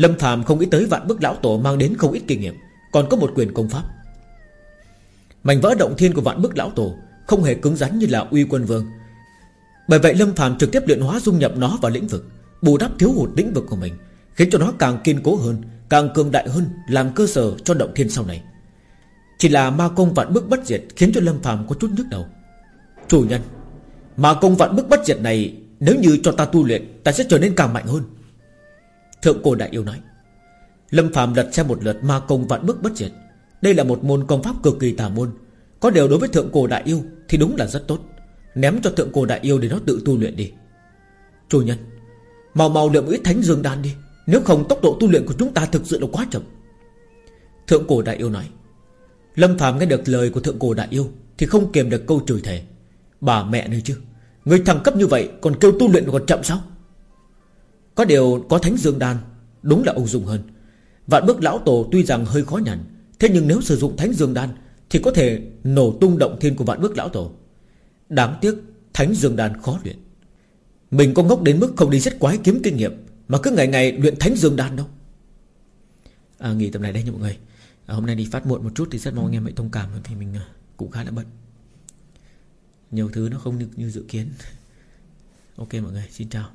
Lâm Phạm không nghĩ tới vạn bức lão tổ mang đến không ít kinh nghiệm, Còn có một quyền công pháp. Mảnh vỡ động thiên của vạn bức lão tổ Không hề cứng rắn như là uy quân vương. Bởi vậy Lâm Phạm trực tiếp luyện hóa dung nhập nó vào lĩnh vực, Bù đắp thiếu hụt lĩnh vực của mình, Khiến cho nó càng kiên cố hơn, Càng cường đại hơn, Làm cơ sở cho động thiên sau này. Chỉ là ma công vạn bức bất diệt Khiến cho Lâm Phạm có chút nhức đầu. Chủ nhân, Ma công vạn bức bất diệt này Nếu như cho ta tu luyện, Ta sẽ trở nên càng mạnh hơn. Thượng cổ đại yêu nói, Lâm Phạm lật xem một lượt ma công vạn bức bất diệt. Đây là một môn công pháp cực kỳ tà môn. Có điều đối với thượng cổ đại yêu Thì đúng là rất tốt. Ném cho thượng cổ đại yêu để nó tự tu luyện đi. Chủ nhân Màu màu lượm ít thánh dương đan đi. Nếu không tốc độ tu luyện của chúng ta thực sự là quá chậm. Thượng cổ đại yêu nói, Lâm Phạm nghe được lời của thượng cổ đại yêu Thì không kiềm được câu chửi thề. Bà mẹ nơi chứ, Người thằng cấp như vậy còn kêu tu luyện còn chậm sao? Có điều có thánh dương đan Đúng là ông dùng hơn. Vạn bức lão tổ tuy rằng hơi khó nhằn Thế nhưng nếu sử dụng Thánh Dương Đan Thì có thể nổ tung động thiên của vạn bước lão tổ. Đáng tiếc Thánh Dương Đan khó luyện. Mình có ngốc đến mức không đi rất quái kiếm kinh nghiệm Mà cứ ngày ngày luyện Thánh Dương Đan đâu. À, Nghỉ tập này đây nha mọi người. À, Hôm nay đi phát muộn một chút Thì rất mong anh em hãy thông cảm Vì mình à, cũng khá là bận. Nhiều thứ nó không được như dự kiến. Ok mọi người xin chào.